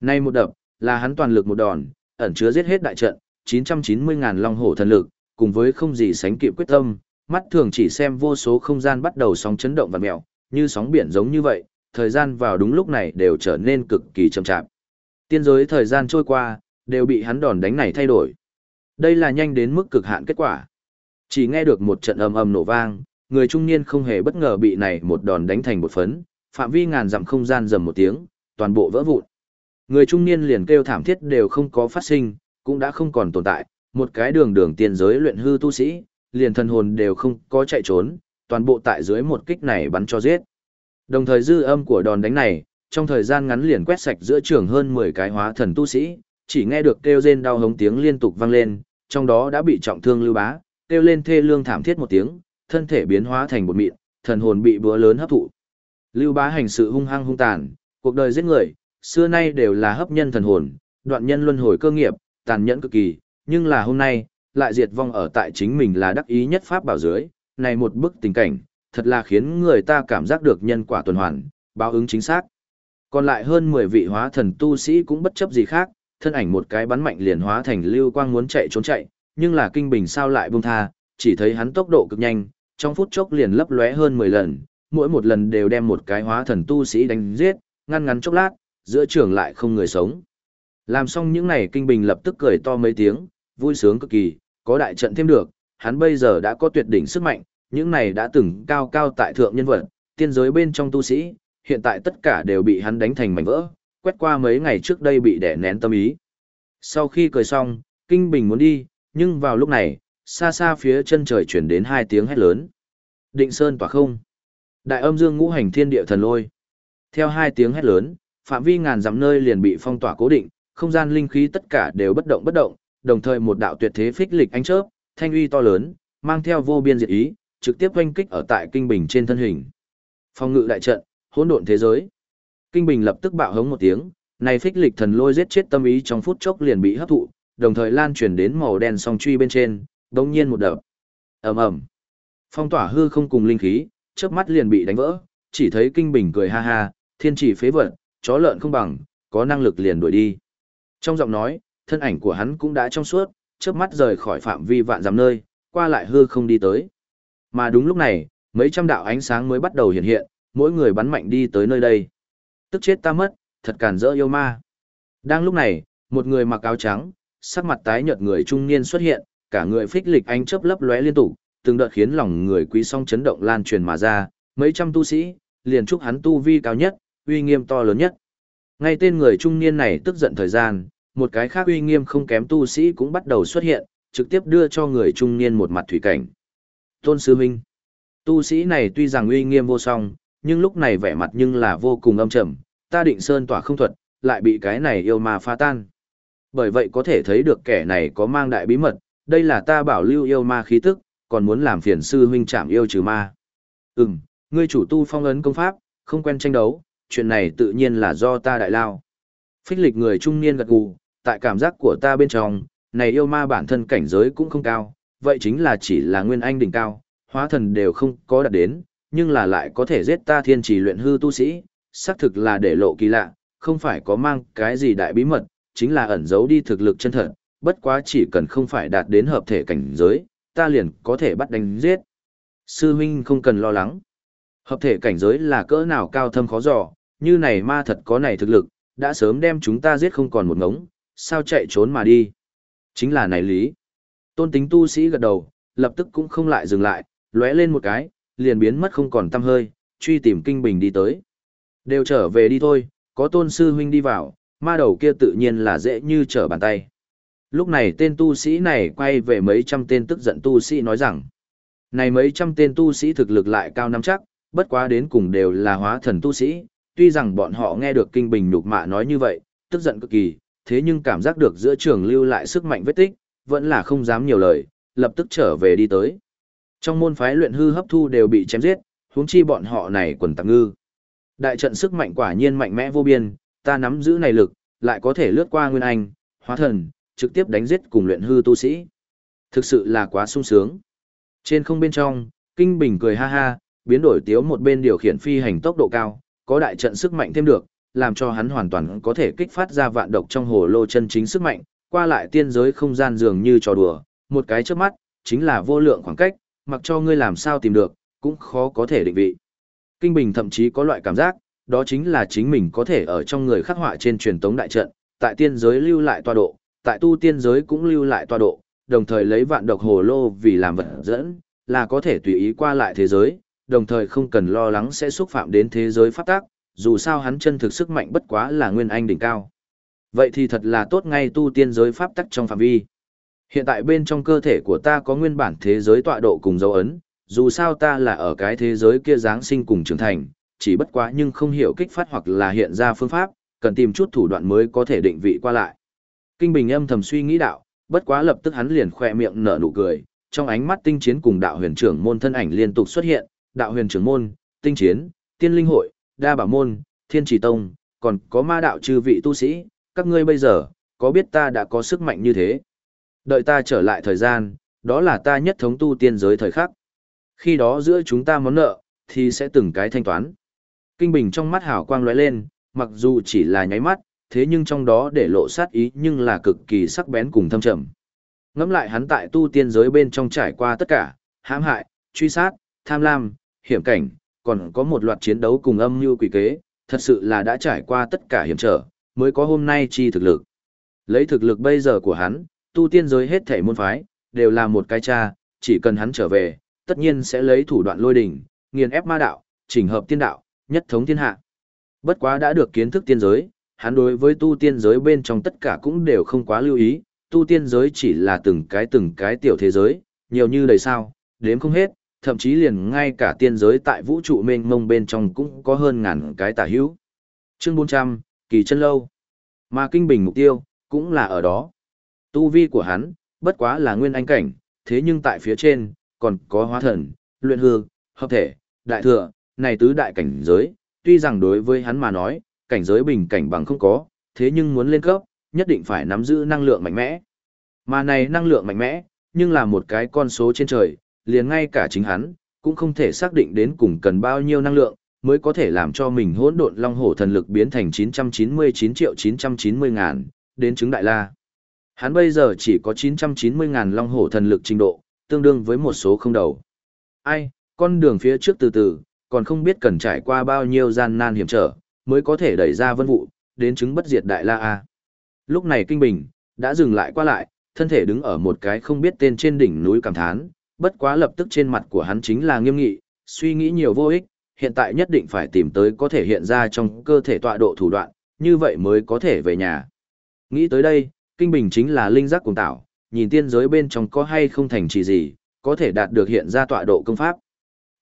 Nay một đập, là hắn toàn lực một đòn, ẩn chứa giết hết đại trận, 990.000 long hổ thần lực, cùng với không gì sánh kịp quyết tâm, mắt thường chỉ xem vô số không gian bắt đầu sóng chấn động và mèo, như sóng biển giống như vậy, thời gian vào đúng lúc này đều trở nên cực kỳ chậm chạp. Tiên giới thời gian trôi qua, đều bị hắn đòn đánh này thay đổi. Đây là nhanh đến mức cực hạn kết quả. Chỉ nghe được một trận ầm ầm nổ vang, người trung niên không hề bất ngờ bị này một đòn đánh thành một phấn, phạm vi ngàn dặm không gian rầm một tiếng, toàn bộ vỡ vụn. Người trung niên liền kêu thảm thiết đều không có phát sinh, cũng đã không còn tồn tại, một cái đường đường tiên giới luyện hư tu sĩ, liền thần hồn đều không có chạy trốn, toàn bộ tại dưới một kích này bắn cho giết. Đồng thời dư âm của đòn đánh này, trong thời gian ngắn liền quét sạch giữa trường hơn 10 cái hóa thần tu sĩ, chỉ nghe được kêu rên đau hống tiếng liên tục vang lên, trong đó đã bị trọng thương lưu bá, kêu lên thê lương thảm thiết một tiếng, thân thể biến hóa thành bột mịn, thần hồn bị búa lớn hấp thụ. Lưu bá hành sự hung hăng hung tàn, cuộc đời giết người, xưa nay đều là hấp nhân thần hồn, đoạn nhân luân hồi cơ nghiệp, tàn nhẫn cực kỳ, nhưng là hôm nay, lại diệt vong ở tại chính mình là đắc ý nhất pháp bảo dưới, này một bức tình cảnh, thật là khiến người ta cảm giác được nhân quả tuần hoàn, báo ứng chính xác. Còn lại hơn 10 vị hóa thần tu sĩ cũng bất chấp gì khác, thân ảnh một cái bắn mạnh liền hóa thành lưu quang muốn chạy trốn chạy, nhưng là kinh bình sao lại buông tha, chỉ thấy hắn tốc độ cực nhanh, trong phút chốc liền lấp lóe hơn 10 lần, mỗi một lần đều đem một cái hóa thần tu sĩ đánh giết, ngăn ngắn chốc lát, giữa trường lại không người sống. Làm xong những này kinh bình lập tức cười to mấy tiếng, vui sướng cực kỳ, có đại trận thêm được, hắn bây giờ đã có tuyệt đỉnh sức mạnh, những này đã từng cao cao tại thượng nhân vật, tiên giới bên trong tu sĩ, hiện tại tất cả đều bị hắn đánh thành mảnh vỡ, quét qua mấy ngày trước đây bị đẻ nén tâm ý. Sau khi cười xong, Kinh Bình muốn đi, nhưng vào lúc này, xa xa phía chân trời chuyển đến hai tiếng hét lớn. Định Sơn tỏa không. Đại âm dương ngũ hành thiên địa thần lôi. Theo hai tiếng hét lớn, phạm vi ngàn dặm nơi liền bị phong tỏa cố định, không gian linh khí tất cả đều bất động bất động, đồng thời một đạo tuyệt thế phích lịch ánh chớp, thanh uy to lớn, mang theo vô biên diệt ý, trực tiếp oanh kích ở tại kinh bình trên thân hình. Phong ngự đại trận, hỗn độn thế giới. Kinh bình lập tức bạo hống một tiếng, này phích lịch thần lôi giết chết tâm ý trong phút chốc liền bị hấp thụ, đồng thời lan truyền đến màu đen song truy bên trên, đống nhiên một đập. ầm ầm, phong tỏa hư không cùng linh khí, chớp mắt liền bị đánh vỡ, chỉ thấy kinh bình cười ha ha, thiên chỉ phế vật, chó lợn không bằng, có năng lực liền đuổi đi. Trong giọng nói, thân ảnh của hắn cũng đã trong suốt, chớp mắt rời khỏi phạm vi vạn dặm nơi, qua lại hư không đi tới. Mà đúng lúc này, mấy trăm đạo ánh sáng mới bắt đầu hiện hiện, mỗi người bắn mạnh đi tới nơi đây. Tức chết ta mất, thật cản rỡ yêu ma. Đang lúc này, một người mặc áo trắng, sắc mặt tái nhợt người trung niên xuất hiện, cả người phích lịch ánh chớp lấp lóe liên tục, từng đợt khiến lòng người quý song chấn động lan truyền mà ra, mấy trăm tu sĩ, liền chúc hắn tu vi cao nhất, uy nghiêm to lớn nhất. Ngay tên người trung niên này tức giận thời gian, một cái khác uy nghiêm không kém tu sĩ cũng bắt đầu xuất hiện, trực tiếp đưa cho người trung niên một mặt thủy cảnh. Tôn Sư Minh Tu sĩ này tuy rằng uy nghiêm vô song, nhưng lúc này vẻ mặt nhưng là vô cùng âm trầm, ta định sơn tỏa không thuật, lại bị cái này yêu ma phá tan. Bởi vậy có thể thấy được kẻ này có mang đại bí mật, đây là ta bảo lưu yêu ma khí tức, còn muốn làm phiền sư huynh chạm yêu trừ ma. Ừm, ngươi chủ tu phong ấn công pháp, không quen tranh đấu, chuyện này tự nhiên là do ta đại lao. Phích lịch người trung niên gật gù, tại cảm giác của ta bên trong, này yêu ma bản thân cảnh giới cũng không cao, vậy chính là chỉ là nguyên anh đỉnh cao, hóa thần đều không có đạt đến, nhưng là lại có thể giết ta thiên trì luyện hư tu sĩ, xác thực là để lộ kỳ lạ, không phải có mang cái gì đại bí mật, chính là ẩn giấu đi thực lực chân thật, bất quá chỉ cần không phải đạt đến hợp thể cảnh giới, ta liền có thể bắt đánh giết. Sư huynh không cần lo lắng. Hợp thể cảnh giới là cỡ nào cao thâm khó dò, như này ma thật có này thực lực, đã sớm đem chúng ta giết không còn một ngống, sao chạy trốn mà đi. Chính là này lý. Tôn tính tu sĩ gật đầu, lập tức cũng không lại dừng lại, lóe lên một cái, liền biến mất không còn tăm hơi, truy tìm kinh bình đi tới. Đều trở về đi thôi, có tôn sư huynh đi vào, ma đầu kia tự nhiên là dễ như trở bàn tay. Lúc này tên tu sĩ này quay về mấy trăm tên tức giận tu sĩ nói rằng, này mấy trăm tên tu sĩ thực lực lại cao nắm chắc, bất quá đến cùng đều là hóa thần tu sĩ, tuy rằng bọn họ nghe được kinh bình nhục mạ nói như vậy, tức giận cực kỳ, thế nhưng cảm giác được giữa trường lưu lại sức mạnh vết tích, vẫn là không dám nhiều lời, lập tức trở về đi tới. Trong môn phái luyện hư hấp thu đều bị chém giết, huống chi bọn họ này quần tạp ngư. Đại trận sức mạnh quả nhiên mạnh mẽ vô biên, ta nắm giữ này lực, lại có thể lướt qua nguyên anh, hóa thần, trực tiếp đánh giết cùng luyện hư tu sĩ. Thực sự là quá sung sướng. Trên không bên trong, Kinh Bình cười ha ha, biến đổi tiếu một bên điều khiển phi hành tốc độ cao, có đại trận sức mạnh thêm được, làm cho hắn hoàn toàn có thể kích phát ra vạn độc trong hồ lô chân chính sức mạnh, qua lại tiên giới không gian dường như trò đùa, một cái trước mắt, chính là vô lượng khoảng cách, mặc cho ngươi làm sao tìm được, cũng khó có thể định vị. Kinh Bình thậm chí có loại cảm giác, đó chính là chính mình có thể ở trong người khắc họa trên truyền tống đại trận, tại tiên giới lưu lại tọa độ, tại tu tiên giới cũng lưu lại tọa độ, đồng thời lấy vạn độc hồ lô vì làm vật dẫn, là có thể tùy ý qua lại thế giới, đồng thời không cần lo lắng sẽ xúc phạm đến thế giới pháp tác, dù sao hắn chân thực sức mạnh bất quá là nguyên anh đỉnh cao. Vậy thì thật là tốt ngay tu tiên giới pháp tắc trong phạm vi. Hiện tại bên trong cơ thể của ta có nguyên bản thế giới tọa độ cùng dấu ấn, dù sao ta là ở cái thế giới kia giáng sinh cùng trưởng thành, chỉ bất quá nhưng không hiểu kích phát hoặc là hiện ra phương pháp, cần tìm chút thủ đoạn mới có thể định vị qua lại. Kinh Bình âm thầm suy nghĩ đạo, bất quá lập tức hắn liền khỏe miệng nở nụ cười, trong ánh mắt tinh chiến cùng đạo huyền trưởng môn thân ảnh liên tục xuất hiện, đạo huyền trưởng môn, tinh chiến, tiên linh hội, đa bảo môn, thiên trì tông, còn có ma đạo chư vị tu sĩ, các ngươi bây giờ, có biết ta đã có sức mạnh như thế? Đợi ta trở lại thời gian, đó là ta nhất thống tu tiên giới thời khắc. Khi đó giữa chúng ta món nợ, thì sẽ từng cái thanh toán. Kinh Bình trong mắt hào quang lóe lên, mặc dù chỉ là nháy mắt, thế nhưng trong đó để lộ sát ý nhưng là cực kỳ sắc bén cùng thâm trầm. Ngẫm lại hắn tại tu tiên giới bên trong trải qua tất cả, hãm hại, truy sát, tham lam, hiểm cảnh, còn có một loạt chiến đấu cùng âm mưu quỷ kế, thật sự là đã trải qua tất cả hiểm trở, mới có hôm nay chi thực lực. Lấy thực lực bây giờ của hắn, tu tiên giới hết thể môn phái, đều là một cái cha, chỉ cần hắn trở về, tất nhiên sẽ lấy thủ đoạn lôi đỉnh, nghiền ép ma đạo, chỉnh hợp tiên đạo, nhất thống thiên hạ. Bất quá đã được kiến thức tiên giới, hắn đối với tu tiên giới bên trong tất cả cũng đều không quá lưu ý, tu tiên giới chỉ là từng cái từng cái tiểu thế giới, nhiều như đầy sao, đếm không hết, thậm chí liền ngay cả tiên giới tại vũ trụ mênh mông bên trong cũng có hơn ngàn cái tả hữu. Chương 400, kỳ chân lâu. Mà kinh bình mục tiêu, cũng là ở đó. Tu vi của hắn, bất quá là nguyên anh cảnh, thế nhưng tại phía trên, còn có hóa thần, luyện hư, hợp thể, đại thừa, này tứ đại cảnh giới, tuy rằng đối với hắn mà nói, cảnh giới bình cảnh bằng không có, thế nhưng muốn lên cấp, nhất định phải nắm giữ năng lượng mạnh mẽ. Mà này năng lượng mạnh mẽ, nhưng là một cái con số trên trời, liền ngay cả chính hắn, cũng không thể xác định đến cùng cần bao nhiêu năng lượng, mới có thể làm cho mình hỗn độn long hổ thần lực biến thành 999 triệu 990 ngàn, đến chứng đại la. Hắn bây giờ chỉ có 990 ngàn long hổ thần lực trình độ, tương đương với một số không đầu. Ai, con đường phía trước từ từ, còn không biết cần trải qua bao nhiêu gian nan hiểm trở, mới có thể đẩy ra vân vụ, đến chứng bất diệt đại la A. Lúc này Kinh Bình, đã dừng lại qua lại, thân thể đứng ở một cái không biết tên trên đỉnh núi cảm thán, bất quá lập tức trên mặt của hắn chính là nghiêm nghị, suy nghĩ nhiều vô ích, hiện tại nhất định phải tìm tới có thể hiện ra trong cơ thể tọa độ thủ đoạn, như vậy mới có thể về nhà. Nghĩ tới đây, Kinh Bình chính là linh giác cùng tạo, nhìn tiên giới bên trong có hay không thành trì gì, có thể đạt được hiện ra tọa độ công pháp.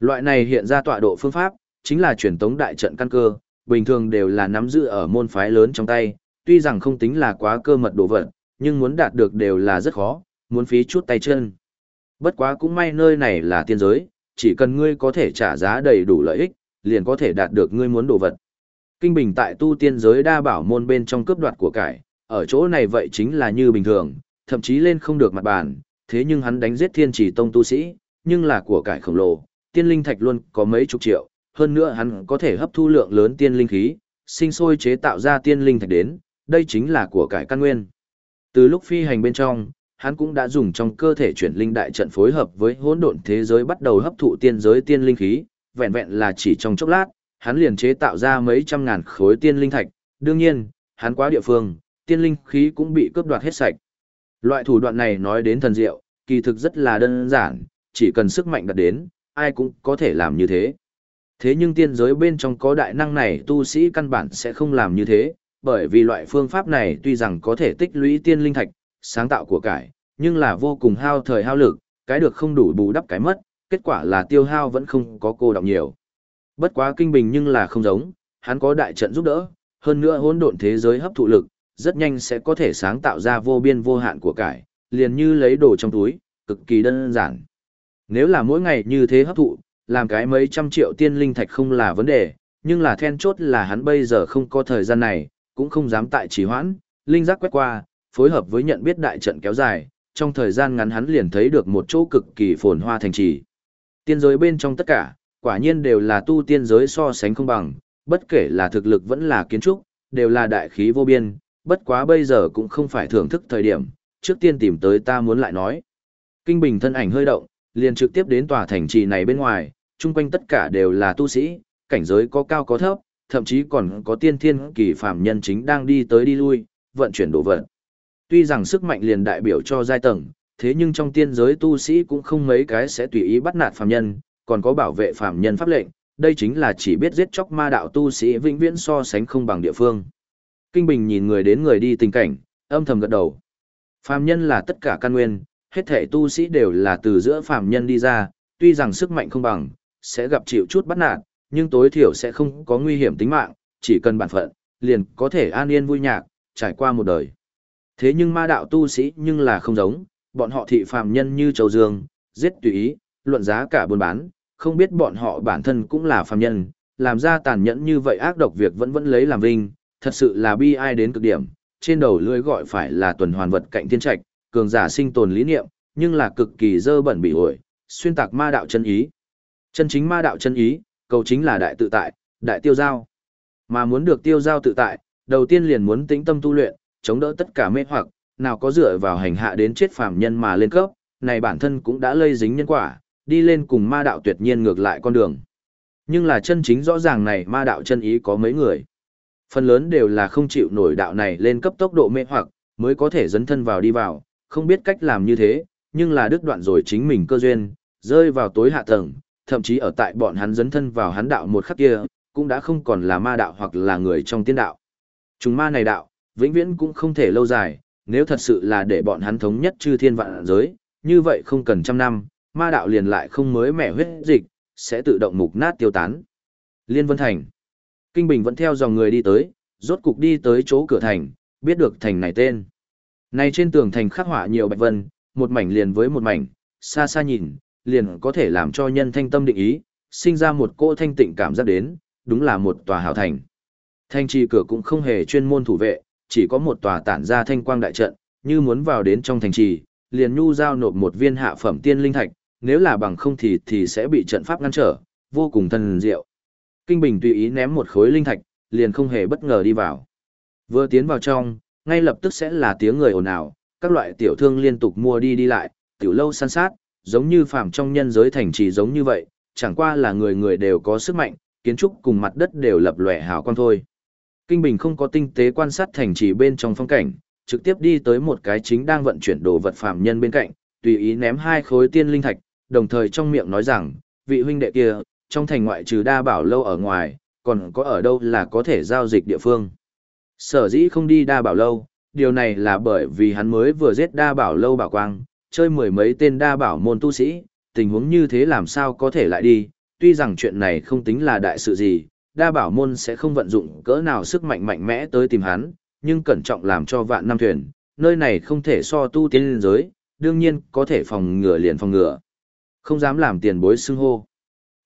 Loại này hiện ra tọa độ phương pháp, chính là truyền tống đại trận căn cơ, bình thường đều là nắm giữ ở môn phái lớn trong tay, tuy rằng không tính là quá cơ mật đồ vật, nhưng muốn đạt được đều là rất khó, muốn phí chút tay chân. Bất quá cũng may nơi này là tiên giới, chỉ cần ngươi có thể trả giá đầy đủ lợi ích, liền có thể đạt được ngươi muốn đồ vật. Kinh bình tại tu tiên giới đa bảo môn bên trong cướp đoạt của cải, ở chỗ này vậy chính là như bình thường, thậm chí lên không được mặt bàn, thế nhưng hắn đánh giết thiên chỉ tông tu sĩ, nhưng là của cải khổng lồ, tiên linh thạch luôn có mấy chục triệu, hơn nữa hắn có thể hấp thu lượng lớn tiên linh khí, sinh sôi chế tạo ra tiên linh thạch đến, đây chính là của cải căn nguyên. Từ lúc phi hành bên trong, hắn cũng đã dùng trong cơ thể chuyển linh đại trận phối hợp với hỗn độn thế giới bắt đầu hấp thụ tiên giới tiên linh khí, vẹn vẹn là chỉ trong chốc lát, hắn liền chế tạo ra mấy trăm ngàn khối tiên linh thạch, đương nhiên, hắn quá địa phương, tiên linh khí cũng bị cướp đoạt hết sạch. Loại thủ đoạn này nói đến thần diệu, kỳ thực rất là đơn giản, chỉ cần sức mạnh đạt đến, ai cũng có thể làm như thế. Thế nhưng tiên giới bên trong có đại năng này tu sĩ căn bản sẽ không làm như thế, bởi vì loại phương pháp này tuy rằng có thể tích lũy tiên linh thạch, sáng tạo của cải, nhưng là vô cùng hao thời hao lực, cái được không đủ bù đắp cái mất, kết quả là tiêu hao vẫn không có cô động nhiều. Bất quá kinh bình nhưng là không giống, hắn có đại trận giúp đỡ, hơn nữa hỗn độn thế giới hấp thụ lực, rất nhanh sẽ có thể sáng tạo ra vô biên vô hạn của cải, liền như lấy đồ trong túi, cực kỳ đơn giản. Nếu là mỗi ngày như thế hấp thụ, làm cái mấy trăm triệu tiên linh thạch không là vấn đề, nhưng là then chốt là hắn bây giờ không có thời gian này, cũng không dám tại trì hoãn, linh giác quét qua, phối hợp với nhận biết đại trận kéo dài, trong thời gian ngắn hắn liền thấy được một chỗ cực kỳ phồn hoa thành trì. Tiên giới bên trong tất cả, quả nhiên đều là tu tiên giới so sánh không bằng, bất kể là thực lực vẫn là kiến trúc, đều là đại khí vô biên, bất quá bây giờ cũng không phải thưởng thức thời điểm, trước tiên tìm tới ta muốn lại nói. Kinh Bình thân ảnh hơi động, liền trực tiếp đến tòa thành trì này bên ngoài, chung quanh tất cả đều là tu sĩ, cảnh giới có cao có thấp, thậm chí còn có tiên thiên kỳ phạm nhân chính đang đi tới đi lui, vận chuyển đồ vật. Tuy rằng sức mạnh liền đại biểu cho giai tầng, thế nhưng trong tiên giới tu sĩ cũng không mấy cái sẽ tùy ý bắt nạt phạm nhân, còn có bảo vệ phạm nhân pháp lệnh, đây chính là chỉ biết giết chóc ma đạo tu sĩ vĩnh viễn so sánh không bằng địa phương. Kinh Bình nhìn người đến người đi tình cảnh, âm thầm gật đầu. Phạm nhân là tất cả căn nguyên, hết thể tu sĩ đều là từ giữa phàm nhân đi ra, tuy rằng sức mạnh không bằng, sẽ gặp chịu chút bắt nạt, nhưng tối thiểu sẽ không có nguy hiểm tính mạng, chỉ cần bản phận, liền có thể an yên vui nhạc, trải qua một đời. Thế nhưng ma đạo tu sĩ nhưng là không giống, bọn họ thị phàm nhân như châu dương, giết tùy ý, luận giá cả buôn bán, không biết bọn họ bản thân cũng là phàm nhân, làm ra tàn nhẫn như vậy ác độc việc vẫn vẫn lấy làm vinh, thật sự là bi ai đến cực điểm, trên đầu lưỡi gọi phải là tuần hoàn vật cạnh thiên trạch, cường giả sinh tồn lý niệm, nhưng là cực kỳ dơ bẩn bị ổi, xuyên tạc ma đạo chân ý. Chân chính ma đạo chân ý, cầu chính là đại tự tại, đại tiêu giao. Mà muốn được tiêu giao tự tại, đầu tiên liền muốn tĩnh tâm tu luyện, chống đỡ tất cả mê hoặc, nào có dựa vào hành hạ đến chết phàm nhân mà lên cấp, này bản thân cũng đã lây dính nhân quả, đi lên cùng ma đạo tuyệt nhiên ngược lại con đường. Nhưng là chân chính rõ ràng này ma đạo chân ý có mấy người. Phần lớn đều là không chịu nổi đạo này lên cấp tốc độ mê hoặc, mới có thể dấn thân vào đi vào, không biết cách làm như thế, nhưng là đứt đoạn rồi chính mình cơ duyên, rơi vào tối hạ tầng, thậm chí ở tại bọn hắn dấn thân vào hắn đạo một khắc kia, cũng đã không còn là ma đạo hoặc là người trong tiên đạo. Chúng ma này đạo, vĩnh viễn cũng không thể lâu dài, nếu thật sự là để bọn hắn thống nhất chư thiên vạn giới, như vậy không cần trăm năm, ma đạo liền lại không mới mẻ huyết dịch, sẽ tự động mục nát tiêu tán. Liên Vân Thành Kinh Bình vẫn theo dòng người đi tới, rốt cục đi tới chỗ cửa thành, biết được thành này tên. Này trên tường thành khắc họa nhiều bạch vân, một mảnh liền với một mảnh, xa xa nhìn, liền có thể làm cho nhân thanh tâm định ý, sinh ra một cô thanh tịnh cảm giác đến, đúng là một tòa hảo thành. Thanh trì cửa cũng không hề chuyên môn thủ vệ, chỉ có một tòa tản ra thanh quang đại trận, như muốn vào đến trong thành trì, liền nhu giao nộp một viên hạ phẩm tiên linh thạch, nếu là bằng không thì thì sẽ bị trận pháp ngăn trở, vô cùng thần diệu. Kinh Bình tùy ý ném một khối linh thạch, liền không hề bất ngờ đi vào. Vừa tiến vào trong, ngay lập tức sẽ là tiếng người ồn ào, các loại tiểu thương liên tục mua đi đi lại, tiểu lâu săn sát, giống như phàm trong nhân giới thành trì giống như vậy, chẳng qua là người người đều có sức mạnh, kiến trúc cùng mặt đất đều lập lòe hào quang thôi. Kinh Bình không có tinh tế quan sát thành trì bên trong phong cảnh, trực tiếp đi tới một cái chính đang vận chuyển đồ vật phàm nhân bên cạnh, tùy ý ném hai khối tiên linh thạch, đồng thời trong miệng nói rằng, vị huynh đệ kia, trong thành ngoại trừ đa bảo lâu ở ngoài, còn có ở đâu là có thể giao dịch địa phương. Sở dĩ không đi đa bảo lâu, điều này là bởi vì hắn mới vừa giết đa bảo lâu bảo quang, chơi mười mấy tên đa bảo môn tu sĩ, tình huống như thế làm sao có thể lại đi, tuy rằng chuyện này không tính là đại sự gì, đa bảo môn sẽ không vận dụng cỡ nào sức mạnh mạnh mẽ tới tìm hắn, nhưng cẩn trọng làm cho vạn năm thuyền, nơi này không thể so tu tiên liên giới, đương nhiên có thể phòng ngừa liền phòng ngừa. Không dám làm tiền bối xưng hô.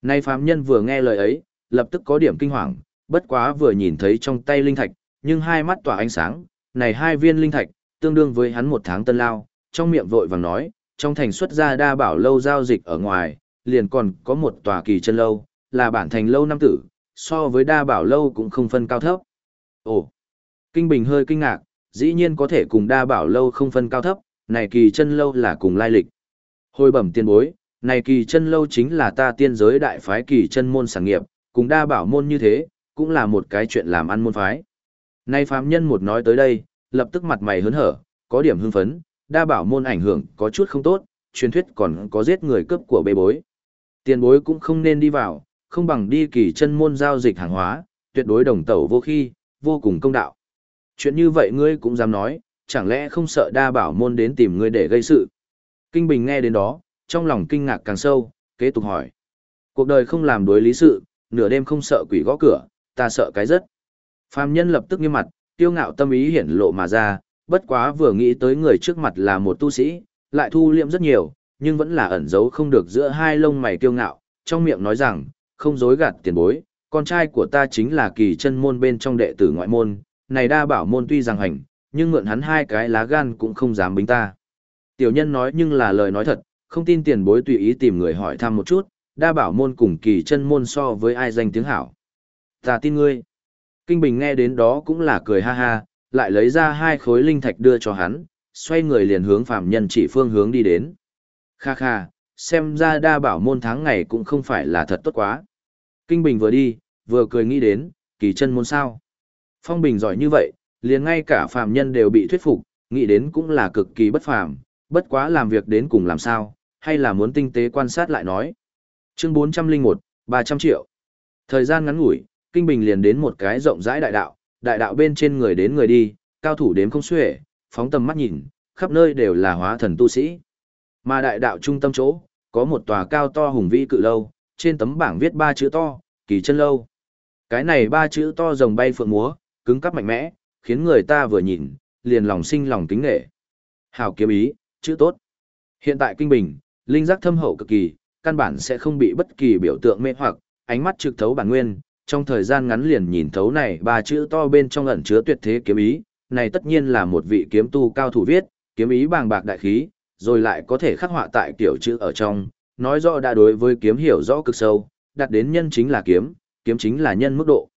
Nay phàm nhân vừa nghe lời ấy, lập tức có điểm kinh hoàng, bất quá vừa nhìn thấy trong tay linh thạch, nhưng hai mắt tỏa ánh sáng, này hai viên linh thạch, tương đương với hắn một tháng tân lao, trong miệng vội vàng nói, trong thành xuất ra đa bảo lâu giao dịch ở ngoài, liền còn có một tòa kỳ chân lâu, là bản thành lâu năm tử, so với đa bảo lâu cũng không phân cao thấp. Ồ, Kinh Bình hơi kinh ngạc, dĩ nhiên có thể cùng đa bảo lâu không phân cao thấp, này kỳ chân lâu là cùng lai lịch. Hồi bẩm tiên bối, này kỳ chân lâu chính là ta tiên giới đại phái kỳ chân môn sản nghiệp, cùng đa bảo môn như thế, cũng là một cái chuyện làm ăn môn phái. Nay phàm nhân một nói tới đây, lập tức mặt mày hớn hở, có điểm hưng phấn, đa bảo môn ảnh hưởng có chút không tốt, truyền thuyết còn có giết người cướp của bê bối. Tiền bối cũng không nên đi vào, không bằng đi kỳ chân môn giao dịch hàng hóa, tuyệt đối đồng tẩu vô khi, vô cùng công đạo. Chuyện như vậy ngươi cũng dám nói, chẳng lẽ không sợ đa bảo môn đến tìm ngươi để gây sự. Kinh Bình nghe đến đó, trong lòng kinh ngạc càng sâu, kế tục hỏi. Cuộc đời không làm đối lý sự, nửa đêm không sợ quỷ gõ cửa, ta sợ cái rất. Phàm nhân lập tức nghiêm mặt, tiêu ngạo tâm ý hiển lộ mà ra, bất quá vừa nghĩ tới người trước mặt là một tu sĩ, lại thu liệm rất nhiều, nhưng vẫn là ẩn giấu không được giữa hai lông mày tiêu ngạo, trong miệng nói rằng, không dối gạt tiền bối, con trai của ta chính là kỳ chân môn bên trong đệ tử ngoại môn, này đa bảo môn tuy rằng hành, nhưng mượn hắn hai cái lá gan cũng không dám bính ta. Tiểu nhân nói nhưng là lời nói thật, không tin tiền bối tùy ý tìm người hỏi thăm một chút, đa bảo môn cùng kỳ chân môn so với ai danh tiếng hảo. Ta tin ngươi. Kinh Bình nghe đến đó cũng là cười ha ha, lại lấy ra hai khối linh thạch đưa cho hắn, xoay người liền hướng phạm nhân chỉ phương hướng đi đến. Kha kha, xem ra đa bảo môn tháng ngày cũng không phải là thật tốt quá. Kinh Bình vừa đi, vừa cười nghĩ đến, kỳ chân môn sao. Phong Bình giỏi như vậy, liền ngay cả Phạm nhân đều bị thuyết phục, nghĩ đến cũng là cực kỳ bất phàm, bất quá làm việc đến cùng làm sao, hay là muốn tinh tế quan sát lại nói. Chương 401, 300 triệu. Thời gian ngắn ngủi, Kinh Bình liền đến một cái rộng rãi đại đạo, đại đạo bên trên người đến người đi, cao thủ đếm không xuể, phóng tầm mắt nhìn, khắp nơi đều là hóa thần tu sĩ. Mà đại đạo trung tâm chỗ, có một tòa cao to hùng vĩ cự lâu, trên tấm bảng viết ba chữ to, kỳ chân lâu. Cái này ba chữ to rồng bay phượng múa, cứng cắp mạnh mẽ, khiến người ta vừa nhìn, liền lòng sinh lòng kính nghệ. Hào kiếm ý, chữ tốt. Hiện tại kinh bình, linh giác thâm hậu cực kỳ, căn bản sẽ không bị bất kỳ biểu tượng mê hoặc, ánh mắt trực thấu bản nguyên, trong thời gian ngắn liền nhìn thấu này ba chữ to bên trong ẩn chứa tuyệt thế kiếm ý, này tất nhiên là một vị kiếm tu cao thủ viết, kiếm ý bàng bạc đại khí, rồi lại có thể khắc họa tại kiểu chữ ở trong, nói rõ đã đối với kiếm hiểu rõ cực sâu, đặt đến nhân chính là kiếm, kiếm chính là nhân mức độ.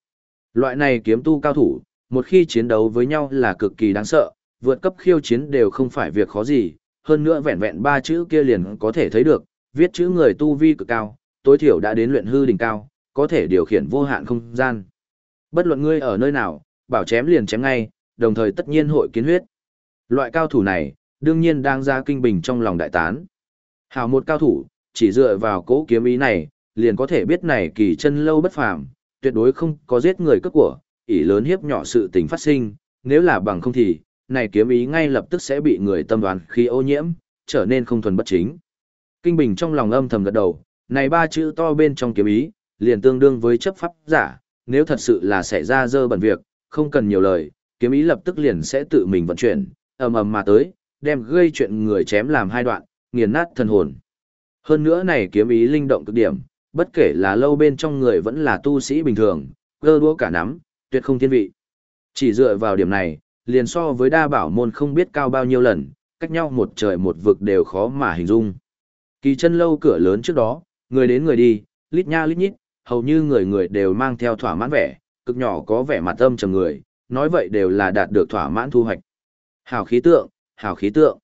Loại này kiếm tu cao thủ, một khi chiến đấu với nhau là cực kỳ đáng sợ, vượt cấp khiêu chiến đều không phải việc khó gì, hơn nữa vẹn vẹn ba chữ kia liền có thể thấy được, viết chữ người tu vi cực cao, tối thiểu đã đến luyện hư đỉnh cao, có thể điều khiển vô hạn không gian. Bất luận ngươi ở nơi nào, bảo chém liền chém ngay, đồng thời tất nhiên hội kiến huyết. Loại cao thủ này, đương nhiên đang ra kinh bình trong lòng đại tán. Hảo một cao thủ, chỉ dựa vào cố kiếm ý này, liền có thể biết này kỳ chân lâu bất phàm, tuyệt đối không có giết người cướp của, ỷ lớn hiếp nhỏ sự tình phát sinh, nếu là bằng không thì, này kiếm ý ngay lập tức sẽ bị người tâm đoán khi ô nhiễm, trở nên không thuần bất chính. Kinh Bình trong lòng âm thầm gật đầu, này ba chữ to bên trong kiếm ý, liền tương đương với chấp pháp giả, nếu thật sự là xảy ra dơ bẩn việc, không cần nhiều lời, kiếm ý lập tức liền sẽ tự mình vận chuyển, ầm ầm mà tới, đem gây chuyện người chém làm hai đoạn, nghiền nát thần hồn. Hơn nữa này kiếm ý linh động cực điểm, bất kể là lâu bên trong người vẫn là tu sĩ bình thường, cơ đũa cả nắm, tuyệt không thiên vị. Chỉ dựa vào điểm này, liền so với đa bảo môn không biết cao bao nhiêu lần, cách nhau một trời một vực đều khó mà hình dung. Kỳ chân lâu cửa lớn trước đó, người đến người đi, lít nha lít nhít, hầu như người người đều mang theo thỏa mãn vẻ, cực nhỏ có vẻ mặt âm trầm người, nói vậy đều là đạt được thỏa mãn thu hoạch. Hào khí tượng, hào khí tượng.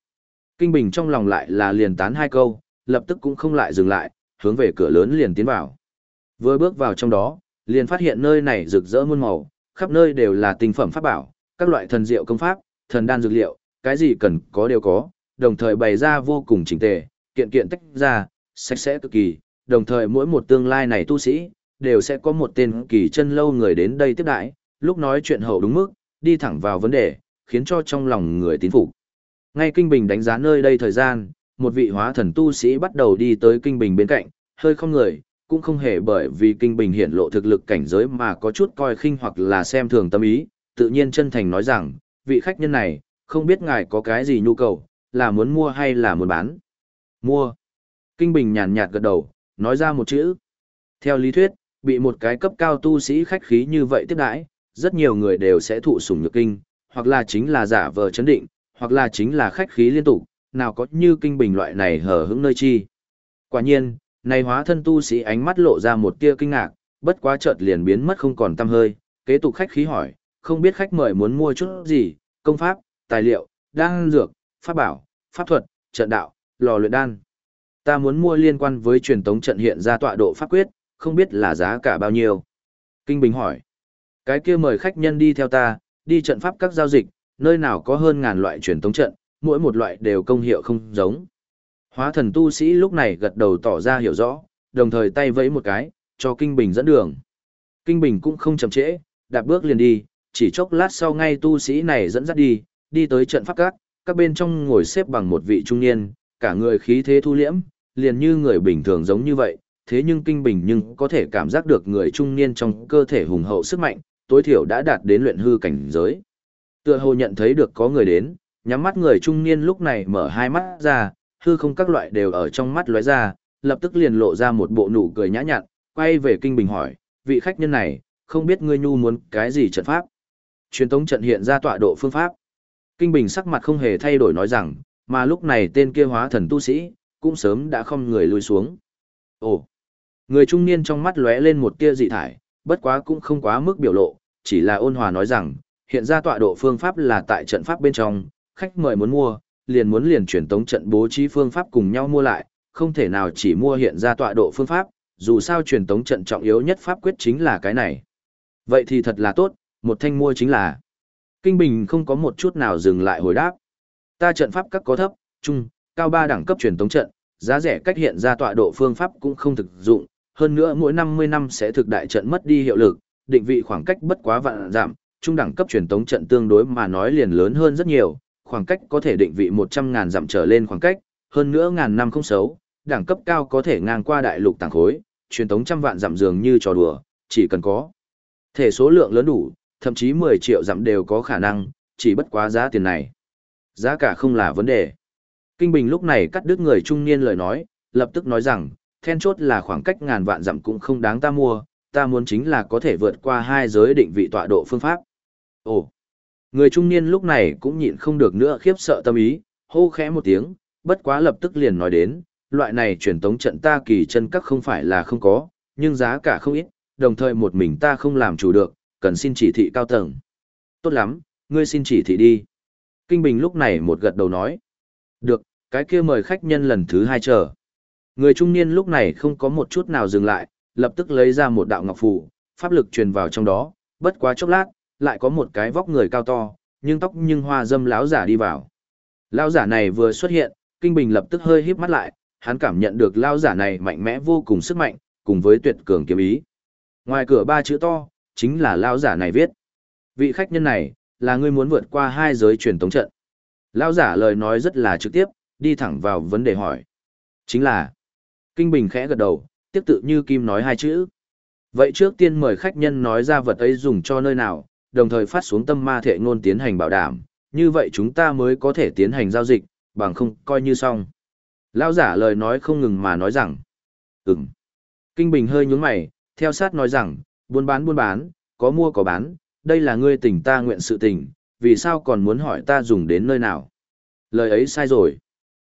Kinh Bình trong lòng lại là liền tán hai câu, lập tức cũng không lại dừng lại, hướng về cửa lớn liền tiến vào. Vừa bước vào trong đó, liền phát hiện nơi này rực rỡ muôn màu, khắp nơi đều là tinh phẩm pháp bảo, các loại thần diệu công pháp, thần đan dược liệu, cái gì cần có đều có, đồng thời bày ra vô cùng chỉnh tề, kiện kiện tách ra, sạch sẽ cực kỳ, đồng thời mỗi một tương lai này tu sĩ, đều sẽ có một tên kỳ chân lâu người đến đây tiếp đãi, lúc nói chuyện hậu đúng mức, đi thẳng vào vấn đề, khiến cho trong lòng người tín phục. Ngay Kinh Bình đánh giá nơi đây thời gian, một vị hóa thần tu sĩ bắt đầu đi tới Kinh Bình bên cạnh, hơi không người, cũng không hề bởi vì Kinh Bình hiển lộ thực lực cảnh giới mà có chút coi khinh hoặc là xem thường tâm ý, tự nhiên chân thành nói rằng, vị khách nhân này, không biết ngài có cái gì nhu cầu, là muốn mua hay là muốn bán. Mua. Kinh Bình nhàn nhạt gật đầu, nói ra một chữ. Theo lý thuyết, bị một cái cấp cao tu sĩ khách khí như vậy tiếp đãi, rất nhiều người đều sẽ thụ sủng nhược kinh, hoặc là chính là giả vờ chấn định, hoặc là chính là khách khí liên tục, nào có như kinh bình loại này hở hững nơi chi. Quả nhiên, này hóa thân tu sĩ ánh mắt lộ ra một tia kinh ngạc, bất quá chợt liền biến mất không còn tăm hơi, kế tục khách khí hỏi, không biết khách mời muốn mua chút gì, công pháp, tài liệu, đan dược, pháp bảo, pháp thuật, trận đạo, lò luyện đan. Ta muốn mua liên quan với truyền tống trận hiện ra tọa độ pháp quyết, không biết là giá cả bao nhiêu. Kinh Bình hỏi, cái kia mời khách nhân đi theo ta, đi trận pháp các giao dịch, nơi nào có hơn ngàn loại truyền tống trận, mỗi một loại đều công hiệu không giống. Hóa thần tu sĩ lúc này gật đầu tỏ ra hiểu rõ, đồng thời tay vẫy một cái, cho Kinh Bình dẫn đường. Kinh Bình cũng không chậm trễ, đạp bước liền đi, chỉ chốc lát sau ngay tu sĩ này dẫn dắt đi, đi tới trận pháp các, các bên trong ngồi xếp bằng một vị trung niên, cả người khí thế thu liễm, liền như người bình thường giống như vậy, thế nhưng Kinh Bình nhưng có thể cảm giác được người trung niên trong cơ thể hùng hậu sức mạnh, tối thiểu đã đạt đến luyện hư cảnh giới. Tựa hồ nhận thấy được có người đến, nhắm mắt người trung niên lúc này mở hai mắt ra, hư không các loại đều ở trong mắt lóe ra, lập tức liền lộ ra một bộ nụ cười nhã nhặn, quay về kinh bình hỏi, vị khách nhân này, không biết ngươi nhu muốn cái gì trận pháp. Truyền tống trận hiện ra tọa độ phương pháp. Kinh bình sắc mặt không hề thay đổi nói rằng, mà lúc này tên kia hóa thần tu sĩ, cũng sớm đã không người lùi xuống. Ồ! Người trung niên trong mắt lóe lên một tia dị thải, bất quá cũng không quá mức biểu lộ, chỉ là ôn hòa nói rằng, hiện ra tọa độ phương pháp là tại trận pháp bên trong, khách mời muốn mua, liền muốn liền truyền tống trận bố trí phương pháp cùng nhau mua lại, không thể nào chỉ mua hiện ra tọa độ phương pháp, dù sao truyền tống trận trọng yếu nhất pháp quyết chính là cái này. Vậy thì thật là tốt, một thanh mua chính là. Kinh Bình không có một chút nào dừng lại hồi đáp. Ta trận pháp các có thấp, trung, cao ba đẳng cấp truyền tống trận, giá rẻ cách hiện ra tọa độ phương pháp cũng không thực dụng, hơn nữa mỗi 50 năm sẽ thực đại trận mất đi hiệu lực, định vị khoảng cách bất quá vạn giảm, trung đẳng cấp truyền tống trận tương đối mà nói liền lớn hơn rất nhiều, khoảng cách có thể định vị 100 ngàn dặm trở lên khoảng cách, hơn nữa ngàn năm không xấu, đẳng cấp cao có thể ngang qua đại lục tàng khối, truyền tống trăm vạn dặm dường như trò đùa, chỉ cần có thể số lượng lớn đủ, thậm chí 10 triệu dặm đều có khả năng, chỉ bất quá giá tiền này. Giá cả không là vấn đề. Kinh Bình lúc này cắt đứt người trung niên lời nói, lập tức nói rằng, then chốt là khoảng cách ngàn vạn dặm cũng không đáng ta mua, ta muốn chính là có thể vượt qua hai giới định vị tọa độ phương pháp. Ồ, người trung niên lúc này cũng nhịn không được nữa khiếp sợ tâm ý, hô khẽ một tiếng, bất quá lập tức liền nói đến, loại này truyền tống trận ta kỳ chân các không phải là không có, nhưng giá cả không ít, đồng thời một mình ta không làm chủ được, cần xin chỉ thị cao tầng. Tốt lắm, ngươi xin chỉ thị đi. Kinh Bình lúc này một gật đầu nói. Được, cái kia mời khách nhân lần thứ hai chờ. Người trung niên lúc này không có một chút nào dừng lại, lập tức lấy ra một đạo ngọc phù, pháp lực truyền vào trong đó, bất quá chốc lát, lại có một cái vóc người cao to, nhưng tóc nhưng hoa dâm lão giả đi vào. Lão giả này vừa xuất hiện, Kinh Bình lập tức hơi híp mắt lại, hắn cảm nhận được lão giả này mạnh mẽ vô cùng sức mạnh, cùng với tuyệt cường kiếm ý. Ngoài cửa ba chữ to, chính là lão giả này viết. Vị khách nhân này, là ngươi muốn vượt qua hai giới truyền tống trận. Lão giả lời nói rất là trực tiếp, đi thẳng vào vấn đề hỏi. Chính là, Kinh Bình khẽ gật đầu, tiếp tự như Kim nói hai chữ. Vậy trước tiên mời khách nhân nói ra vật ấy dùng cho nơi nào, đồng thời phát xuống tâm ma thệ ngôn tiến hành bảo đảm, như vậy chúng ta mới có thể tiến hành giao dịch, bằng không coi như xong. Lão giả lời nói không ngừng mà nói rằng, ừm. Kinh Bình hơi nhúng mày, theo sát nói rằng, buôn bán buôn bán, có mua có bán, đây là ngươi tình ta nguyện sự tình, vì sao còn muốn hỏi ta dùng đến nơi nào. Lời ấy sai rồi.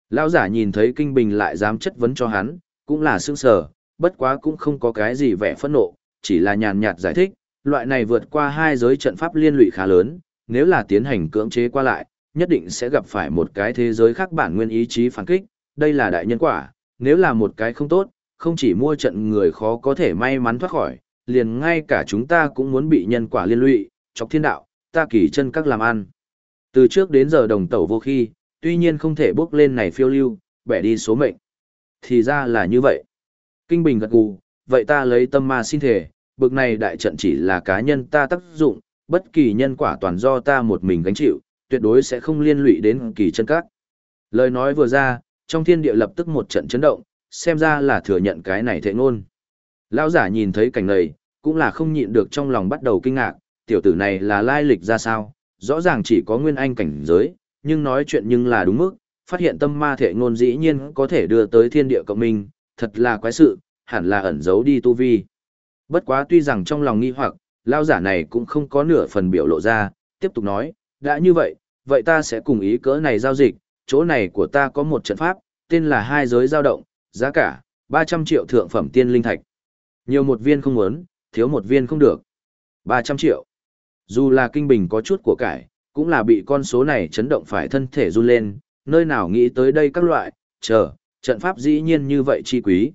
Lão giả nhìn thấy Kinh Bình lại dám chất vấn cho hắn, cũng là sương sờ, bất quá cũng không có cái gì vẻ phẫn nộ, chỉ là nhàn nhạt giải thích, loại này vượt qua hai giới trận pháp liên lụy khá lớn, nếu là tiến hành cưỡng chế qua lại, nhất định sẽ gặp phải một cái thế giới khác bản nguyên ý chí phản kích, đây là đại nhân quả, nếu là một cái không tốt, không chỉ mua trận người khó có thể may mắn thoát khỏi, liền ngay cả chúng ta cũng muốn bị nhân quả liên lụy, chọc thiên đạo, ta kỳ chân các làm ăn. Từ trước đến giờ đồng tẩu vô khi, tuy nhiên không thể bước lên này phiêu lưu, bẻ đi số mệnh. Thì ra là như vậy. Kinh Bình gật gù, vậy ta lấy tâm ma xin thể, bực này đại trận chỉ là cá nhân ta tác dụng, bất kỳ nhân quả toàn do ta một mình gánh chịu, tuyệt đối sẽ không liên lụy đến kỳ chân các. Lời nói vừa ra, trong thiên địa lập tức một trận chấn động, xem ra là thừa nhận cái này thệ ngôn. Lão giả nhìn thấy cảnh này, cũng là không nhịn được trong lòng bắt đầu kinh ngạc, tiểu tử này là lai lịch ra sao, rõ ràng chỉ có nguyên anh cảnh giới, nhưng nói chuyện nhưng là đúng mức, phát hiện tâm ma thể ngôn dĩ nhiên có thể đưa tới thiên địa cộng minh, thật là quái sự, hẳn là ẩn giấu đi tu vi. Bất quá tuy rằng trong lòng nghi hoặc, lao giả này cũng không có nửa phần biểu lộ ra, tiếp tục nói, đã như vậy, vậy ta sẽ cùng ý cỡ này giao dịch, chỗ này của ta có một trận pháp, tên là hai giới giao động, giá cả, 300 triệu thượng phẩm tiên linh thạch. Nhiều một viên không muốn, thiếu một viên không được. 300 triệu. Dù là kinh bình có chút của cải, cũng là bị con số này chấn động phải thân thể run lên, nơi nào nghĩ tới đây các loại, chờ, trận pháp dĩ nhiên như vậy chi quý.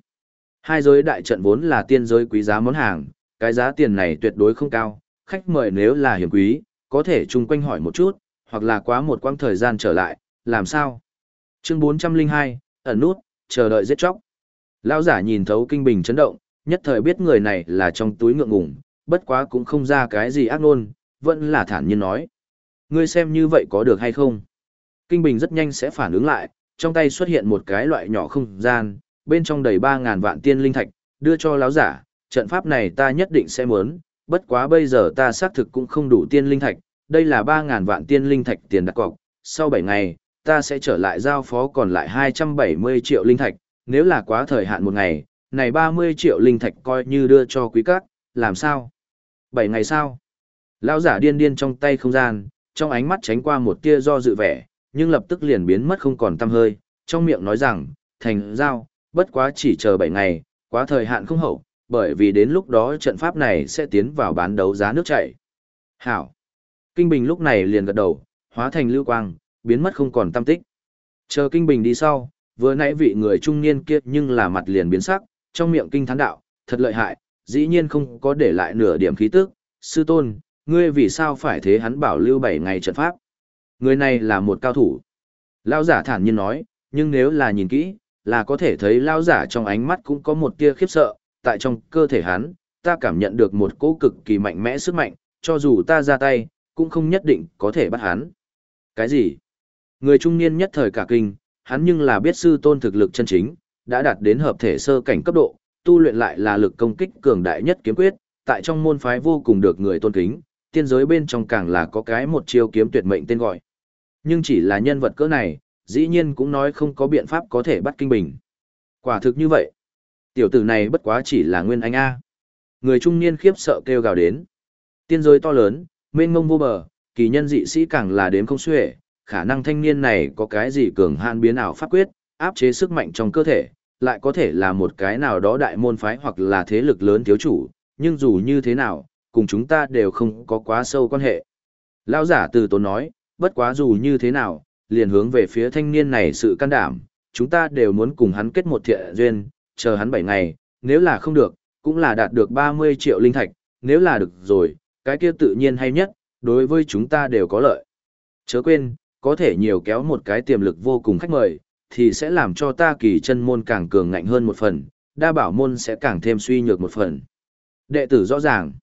Hai giới đại trận vốn là tiên giới quý giá món hàng, cái giá tiền này tuyệt đối không cao, khách mời nếu là hiểm quý, có thể chung quanh hỏi một chút, hoặc là quá một quãng thời gian trở lại, làm sao? Chương 402, ẩn nút, chờ đợi giết chóc. Lão giả nhìn thấu kinh bình chấn động, nhất thời biết người này là trong túi ngượng ngùng, bất quá cũng không ra cái gì ác nôn, vẫn là thản nhiên nói. Ngươi xem như vậy có được hay không? Kinh bình rất nhanh sẽ phản ứng lại, trong tay xuất hiện một cái loại nhỏ không gian, bên trong đầy 3.000 vạn tiên linh thạch, đưa cho lão giả, trận pháp này ta nhất định sẽ muốn, bất quá bây giờ ta xác thực cũng không đủ tiên linh thạch, đây là 3.000 vạn tiên linh thạch tiền đặt cọc, sau 7 ngày, ta sẽ trở lại giao phó còn lại 270 triệu linh thạch, nếu là quá thời hạn một ngày, này 30 triệu linh thạch coi như đưa cho quý các, làm sao? 7 ngày sau, lão giả điên điên trong tay không gian, trong ánh mắt tránh qua một tia do dự vẻ, nhưng lập tức liền biến mất không còn tăm hơi, trong miệng nói rằng, thành giao, bất quá chỉ chờ 7 ngày, quá thời hạn không hậu, bởi vì đến lúc đó trận pháp này sẽ tiến vào bán đấu giá nước chảy. Hảo. Kinh Bình lúc này liền gật đầu, hóa thành lưu quang, biến mất không còn tâm tích. Chờ Kinh Bình đi sau, vừa nãy vị người trung niên kia nhưng là mặt liền biến sắc, trong miệng kinh thán đạo, thật lợi hại, dĩ nhiên không có để lại nửa điểm khí tức, sư tôn, ngươi vì sao phải thế hắn bảo lưu 7 ngày trận pháp? Người này là một cao thủ. Lao giả thản nhiên nói, nhưng nếu là nhìn kỹ, là có thể thấy lao giả trong ánh mắt cũng có một tia khiếp sợ, tại trong cơ thể hắn, ta cảm nhận được một cỗ cực kỳ mạnh mẽ sức mạnh, cho dù ta ra tay, cũng không nhất định có thể bắt hắn. Cái gì? Người trung niên nhất thời cả kinh, hắn nhưng là biết sư tôn thực lực chân chính, đã đạt đến hợp thể sơ cảnh cấp độ, tu luyện lại là lực công kích cường đại nhất kiếm quyết, tại trong môn phái vô cùng được người tôn kính, tiên giới bên trong càng là có cái một chiêu kiếm tuyệt mệnh tên gọi. Nhưng chỉ là nhân vật cỡ này, dĩ nhiên cũng nói không có biện pháp có thể bắt kinh bình. Quả thực như vậy. Tiểu tử này bất quá chỉ là nguyên anh A. Người trung niên khiếp sợ kêu gào đến. Tiên giới to lớn, mênh mông vô bờ, kỳ nhân dị sĩ càng là đếm không xuể, khả năng thanh niên này có cái gì cường hạn biến ảo pháp quyết, áp chế sức mạnh trong cơ thể, lại có thể là một cái nào đó đại môn phái hoặc là thế lực lớn thiếu chủ, nhưng dù như thế nào, cùng chúng ta đều không có quá sâu quan hệ. Lão giả từ tốn nói, bất quá dù như thế nào, liền hướng về phía thanh niên này sự can đảm, chúng ta đều muốn cùng hắn kết một thiện duyên, chờ hắn 7 ngày, nếu là không được, cũng là đạt được 30 triệu linh thạch, nếu là được rồi, cái kia tự nhiên hay nhất, đối với chúng ta đều có lợi. Chớ quên, có thể nhiều kéo một cái tiềm lực vô cùng khách mời, thì sẽ làm cho ta kỳ chân môn càng cường ngạnh hơn một phần, đa bảo môn sẽ càng thêm suy nhược một phần. Đệ tử rõ ràng.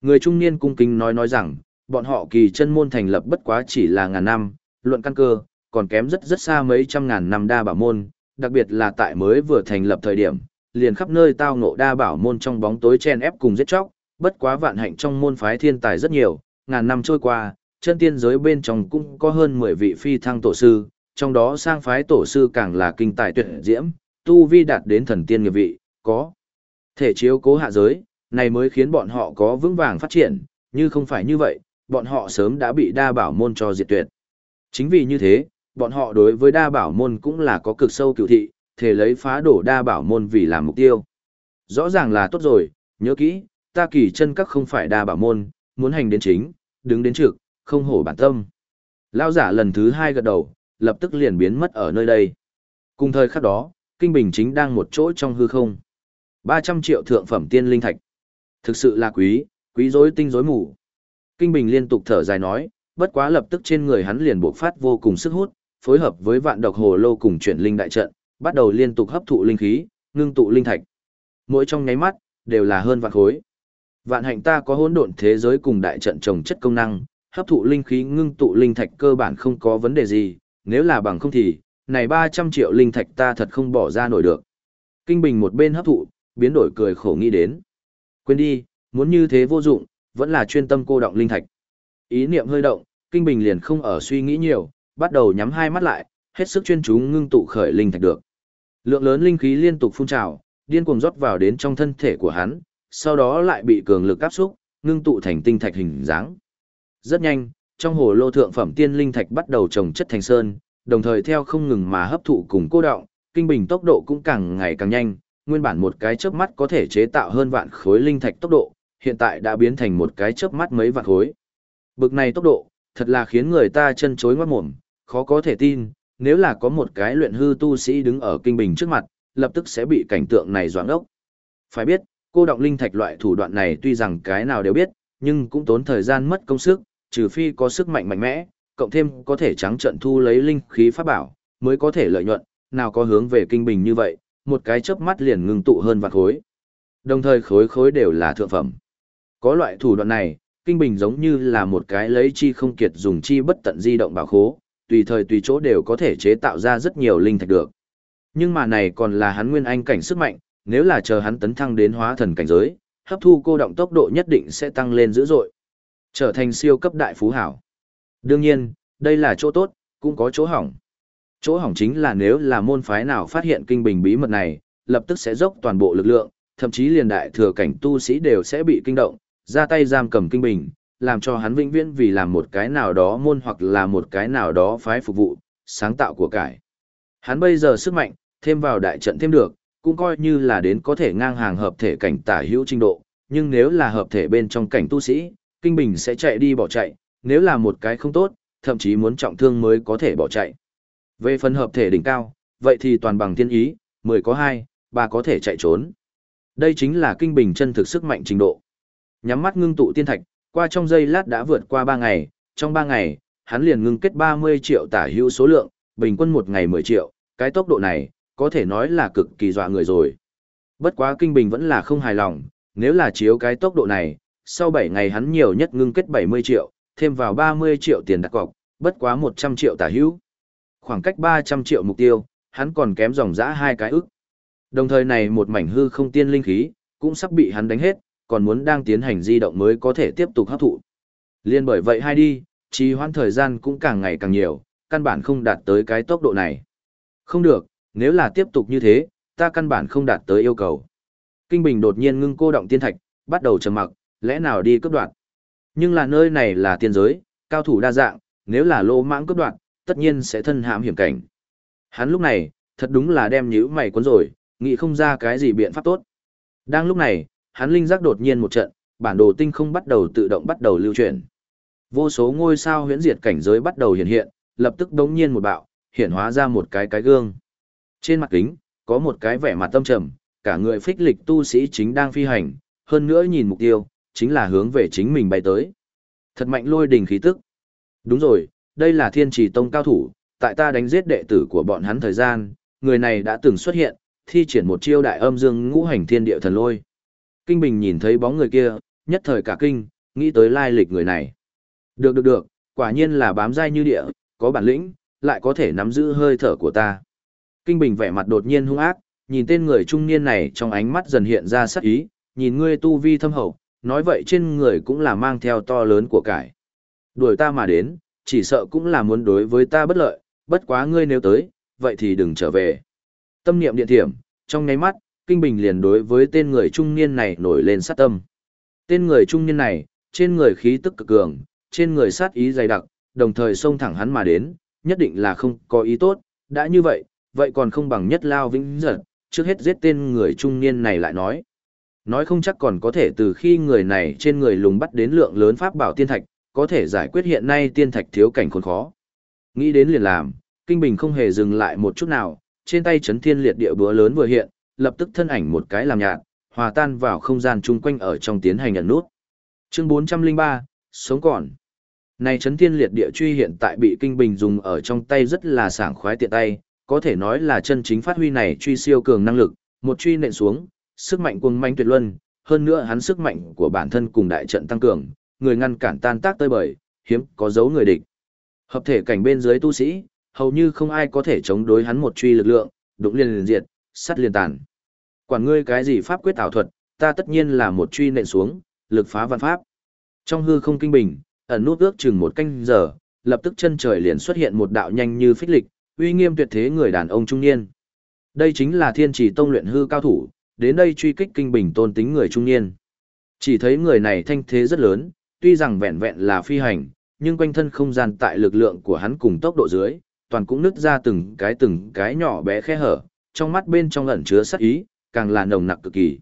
Người trung niên cung kính nói nói rằng, bọn họ kỳ chân môn thành lập bất quá chỉ là ngàn năm, luận căn cơ, còn kém rất rất xa mấy trăm ngàn năm đa bảo môn, đặc biệt là tại mới vừa thành lập thời điểm, liền khắp nơi tao ngộ đa bảo môn trong bóng tối chen ép cùng giết chóc, bất quá vạn hạnh trong môn phái thiên tài rất nhiều, ngàn năm trôi qua, chân tiên giới bên trong cũng có hơn 10 vị phi thăng tổ sư, trong đó sang phái tổ sư càng là kinh tài tuyệt diễm, tu vi đạt đến thần tiên nghiệp vị, có thể chiếu cố hạ giới, này mới khiến bọn họ có vững vàng phát triển, như không phải như vậy, bọn họ sớm đã bị đa bảo môn cho diệt tuyệt. Chính vì như thế, bọn họ đối với đa bảo môn cũng là có cực sâu cựu thị, thể lấy phá đổ đa bảo môn vì làm mục tiêu. Rõ ràng là tốt rồi, nhớ kỹ, ta kỳ chân các không phải đa bảo môn, muốn hành đến chính, đứng đến trực, không hổ bản tâm. Lao giả lần thứ hai gật đầu, lập tức liền biến mất ở nơi đây. Cùng thời khắc đó, Kinh Bình chính đang một chỗ trong hư không. 300 triệu thượng phẩm tiên linh thạch. Thực sự là quý, quý rối tinh rối mù. Kinh Bình liên tục thở dài nói, bất quá lập tức trên người hắn liền bộc phát vô cùng sức hút, phối hợp với vạn độc hồ lô cùng chuyển linh đại trận, bắt đầu liên tục hấp thụ linh khí, ngưng tụ linh thạch. Mỗi trong nháy mắt, đều là hơn vạn khối. Vạn hạnh ta có hỗn độn thế giới cùng đại trận trồng chất công năng, hấp thụ linh khí ngưng tụ linh thạch cơ bản không có vấn đề gì, nếu là bằng không thì, này 300 triệu linh thạch ta thật không bỏ ra nổi được. Kinh Bình một bên hấp thụ, biến đổi cười khổ nghĩ đến. Quên đi, muốn như thế vô dụng, vẫn là chuyên tâm cô động linh thạch. Ý niệm hơi động, Kinh Bình liền không ở suy nghĩ nhiều, bắt đầu nhắm hai mắt lại, hết sức chuyên chú ngưng tụ khởi linh thạch được. Lượng lớn linh khí liên tục phun trào, điên cuồng rót vào đến trong thân thể của hắn, sau đó lại bị cường lực áp xúc, ngưng tụ thành tinh thạch hình dáng. Rất nhanh, trong hồ lô thượng phẩm tiên linh thạch bắt đầu trồng chất thành sơn, đồng thời theo không ngừng mà hấp thụ cùng cô động, kinh bình tốc độ cũng càng ngày càng nhanh, nguyên bản một cái chớp mắt có thể chế tạo hơn vạn khối linh thạch tốc độ, hiện tại đã biến thành một cái chớp mắt mấy vạn khối. Bực này tốc độ, thật là khiến người ta chân chối ngoát mồm, khó có thể tin, nếu là có một cái luyện hư tu sĩ đứng ở kinh bình trước mặt, lập tức sẽ bị cảnh tượng này doãn ốc. Phải biết, cô động linh thạch loại thủ đoạn này tuy rằng cái nào đều biết, nhưng cũng tốn thời gian mất công sức, trừ phi có sức mạnh mạnh mẽ, cộng thêm có thể trắng trận thu lấy linh khí pháp bảo, mới có thể lợi nhuận, nào có hướng về kinh bình như vậy, một cái chớp mắt liền ngưng tụ hơn vạn khối. Đồng thời khối khối đều là thượng phẩm. Có loại thủ đoạn này, kinh bình giống như là một cái lấy chi không kiệt dùng chi bất tận di động bảo khố, tùy thời tùy chỗ đều có thể chế tạo ra rất nhiều linh thạch được. Nhưng mà này còn là hắn nguyên anh cảnh sức mạnh, nếu là chờ hắn tấn thăng đến hóa thần cảnh giới, hấp thu cô động tốc độ nhất định sẽ tăng lên dữ dội, trở thành siêu cấp đại phú hảo. Đương nhiên, đây là chỗ tốt, cũng có chỗ hỏng. Chỗ hỏng chính là nếu là môn phái nào phát hiện kinh bình bí mật này, lập tức sẽ dốc toàn bộ lực lượng, thậm chí liền đại thừa cảnh tu sĩ đều sẽ bị kinh động, ra tay giam cầm kinh bình, làm cho hắn vĩnh viễn vì làm một cái nào đó môn hoặc là một cái nào đó phái phục vụ, sáng tạo của cải. Hắn bây giờ sức mạnh, thêm vào đại trận thêm được, cũng coi như là đến có thể ngang hàng hợp thể cảnh tả hữu trình độ, nhưng nếu là hợp thể bên trong cảnh tu sĩ, kinh bình sẽ chạy đi bỏ chạy, nếu là một cái không tốt, thậm chí muốn trọng thương mới có thể bỏ chạy. Về phần hợp thể đỉnh cao, vậy thì toàn bằng thiên ý, 10 có 2, 3 có thể chạy trốn. Đây chính là kinh bình chân thực sức mạnh trình độ. Nhắm mắt ngưng tụ tiên thạch, Qua trong giây lát đã vượt qua 3 ngày, trong 3 ngày, hắn liền ngưng kết 30 triệu tả hữu số lượng, bình quân một ngày 10 triệu, cái tốc độ này, có thể nói là cực kỳ dọa người rồi. Bất quá Kinh Bình vẫn là không hài lòng, nếu là chiếu cái tốc độ này, sau 7 ngày hắn nhiều nhất ngưng kết 70 triệu, thêm vào 30 triệu tiền đặt cọc, bất quá 100 triệu tả hữu. Khoảng cách 300 triệu mục tiêu, hắn còn kém dòng dã hai cái ức. Đồng thời này một mảnh hư không tiên linh khí, cũng sắp bị hắn đánh hết, còn muốn đang tiến hành di động mới có thể tiếp tục hấp thụ. Liên bởi vậy hai đi, trì hoãn thời gian cũng càng ngày càng nhiều, căn bản không đạt tới cái tốc độ này. Không được, nếu là tiếp tục như thế, ta căn bản không đạt tới yêu cầu. Kinh Bình đột nhiên ngưng cô động tiên thạch, bắt đầu trầm mặc, lẽ nào đi cướp đoạt. Nhưng là nơi này là tiên giới, cao thủ đa dạng, nếu là lô mãng cướp đoạt, tất nhiên sẽ thân hãm hiểm cảnh. Hắn lúc này, thật đúng là đem nhữ mày cuốn rồi, nghĩ không ra cái gì biện pháp tốt. Đang lúc này, hắn linh giác đột nhiên một trận, bản đồ tinh không bắt đầu tự động bắt đầu lưu chuyển. Vô số ngôi sao huyễn diệt cảnh giới bắt đầu hiện hiện, lập tức đống nhiên một bạo, hiện hóa ra một cái cái gương. Trên mặt kính, có một cái vẻ mặt tâm trầm, cả người phích lịch tu sĩ chính đang phi hành, hơn nữa nhìn mục tiêu, chính là hướng về chính mình bay tới. Thật mạnh lôi đình khí tức. Đúng rồi, đây là thiên trì tông cao thủ, tại ta đánh giết đệ tử của bọn hắn thời gian, người này đã từng xuất hiện, thi triển một chiêu đại âm dương ngũ hành thiên địa thần lôi. Kinh Bình nhìn thấy bóng người kia, nhất thời cả kinh, nghĩ tới lai lịch người này. Được được được, quả nhiên là bám dai như địa, có bản lĩnh, lại có thể nắm giữ hơi thở của ta. Kinh Bình vẻ mặt đột nhiên hung ác, nhìn tên người trung niên này trong ánh mắt dần hiện ra sắc ý, nhìn ngươi tu vi thâm hậu, nói vậy trên người cũng là mang theo to lớn của cải. Đuổi ta mà đến, chỉ sợ cũng là muốn đối với ta bất lợi, bất quá ngươi nếu tới, vậy thì đừng trở về. Tâm niệm điện thiểm, trong nháy mắt, Kinh Bình liền đối với tên người trung niên này nổi lên sát tâm. Tên người trung niên này, trên người khí tức cực cường, trên người sát ý dày đặc, đồng thời xông thẳng hắn mà đến, nhất định là không có ý tốt, đã như vậy, vậy còn không bằng nhất lao vĩnh giật, trước hết giết tên người trung niên này lại nói. Nói không chắc còn có thể từ khi người này trên người lùng bắt đến lượng lớn pháp bảo tiên thạch, có thể giải quyết hiện nay tiên thạch thiếu cảnh khốn khó. Nghĩ đến liền làm, Kinh Bình không hề dừng lại một chút nào, trên tay chấn thiên liệt địa búa lớn vừa hiện, lập tức thân ảnh một cái làm nhạt, hòa tan vào không gian chung quanh ở trong tiến hành ẩn nút. Chương 403, sống còn. Này chấn thiên liệt địa truy hiện tại bị Kinh Bình dùng ở trong tay rất là sảng khoái tiện tay, có thể nói là chân chính phát huy này truy siêu cường năng lực, một truy nện xuống, sức mạnh cuồng manh tuyệt luân, hơn nữa hắn sức mạnh của bản thân cùng đại trận tăng cường, người ngăn cản tan tác tơi bời, hiếm có dấu người địch. Hợp thể cảnh bên dưới tu sĩ, hầu như không ai có thể chống đối hắn một truy lực lượng, đụng liền liền diệt, sắt liền tàn. Quản ngươi cái gì pháp quyết ảo thuật, ta tất nhiên là một truy nện xuống, lực phá văn pháp. Trong hư không kinh bình, ẩn nút ước chừng một canh giờ, lập tức chân trời liền xuất hiện một đạo nhanh như phích lịch, uy nghiêm tuyệt thế người đàn ông trung niên. Đây chính là thiên trì tông luyện hư cao thủ, đến đây truy kích kinh bình tôn tính người trung niên. Chỉ thấy người này thanh thế rất lớn, tuy rằng vẹn vẹn là phi hành, nhưng quanh thân không gian tại lực lượng của hắn cùng tốc độ dưới, toàn cũng nứt ra từng cái từng cái nhỏ bé khe hở, trong mắt bên trong ẩn chứa sát ý, càng là nồng nặc cực kỳ.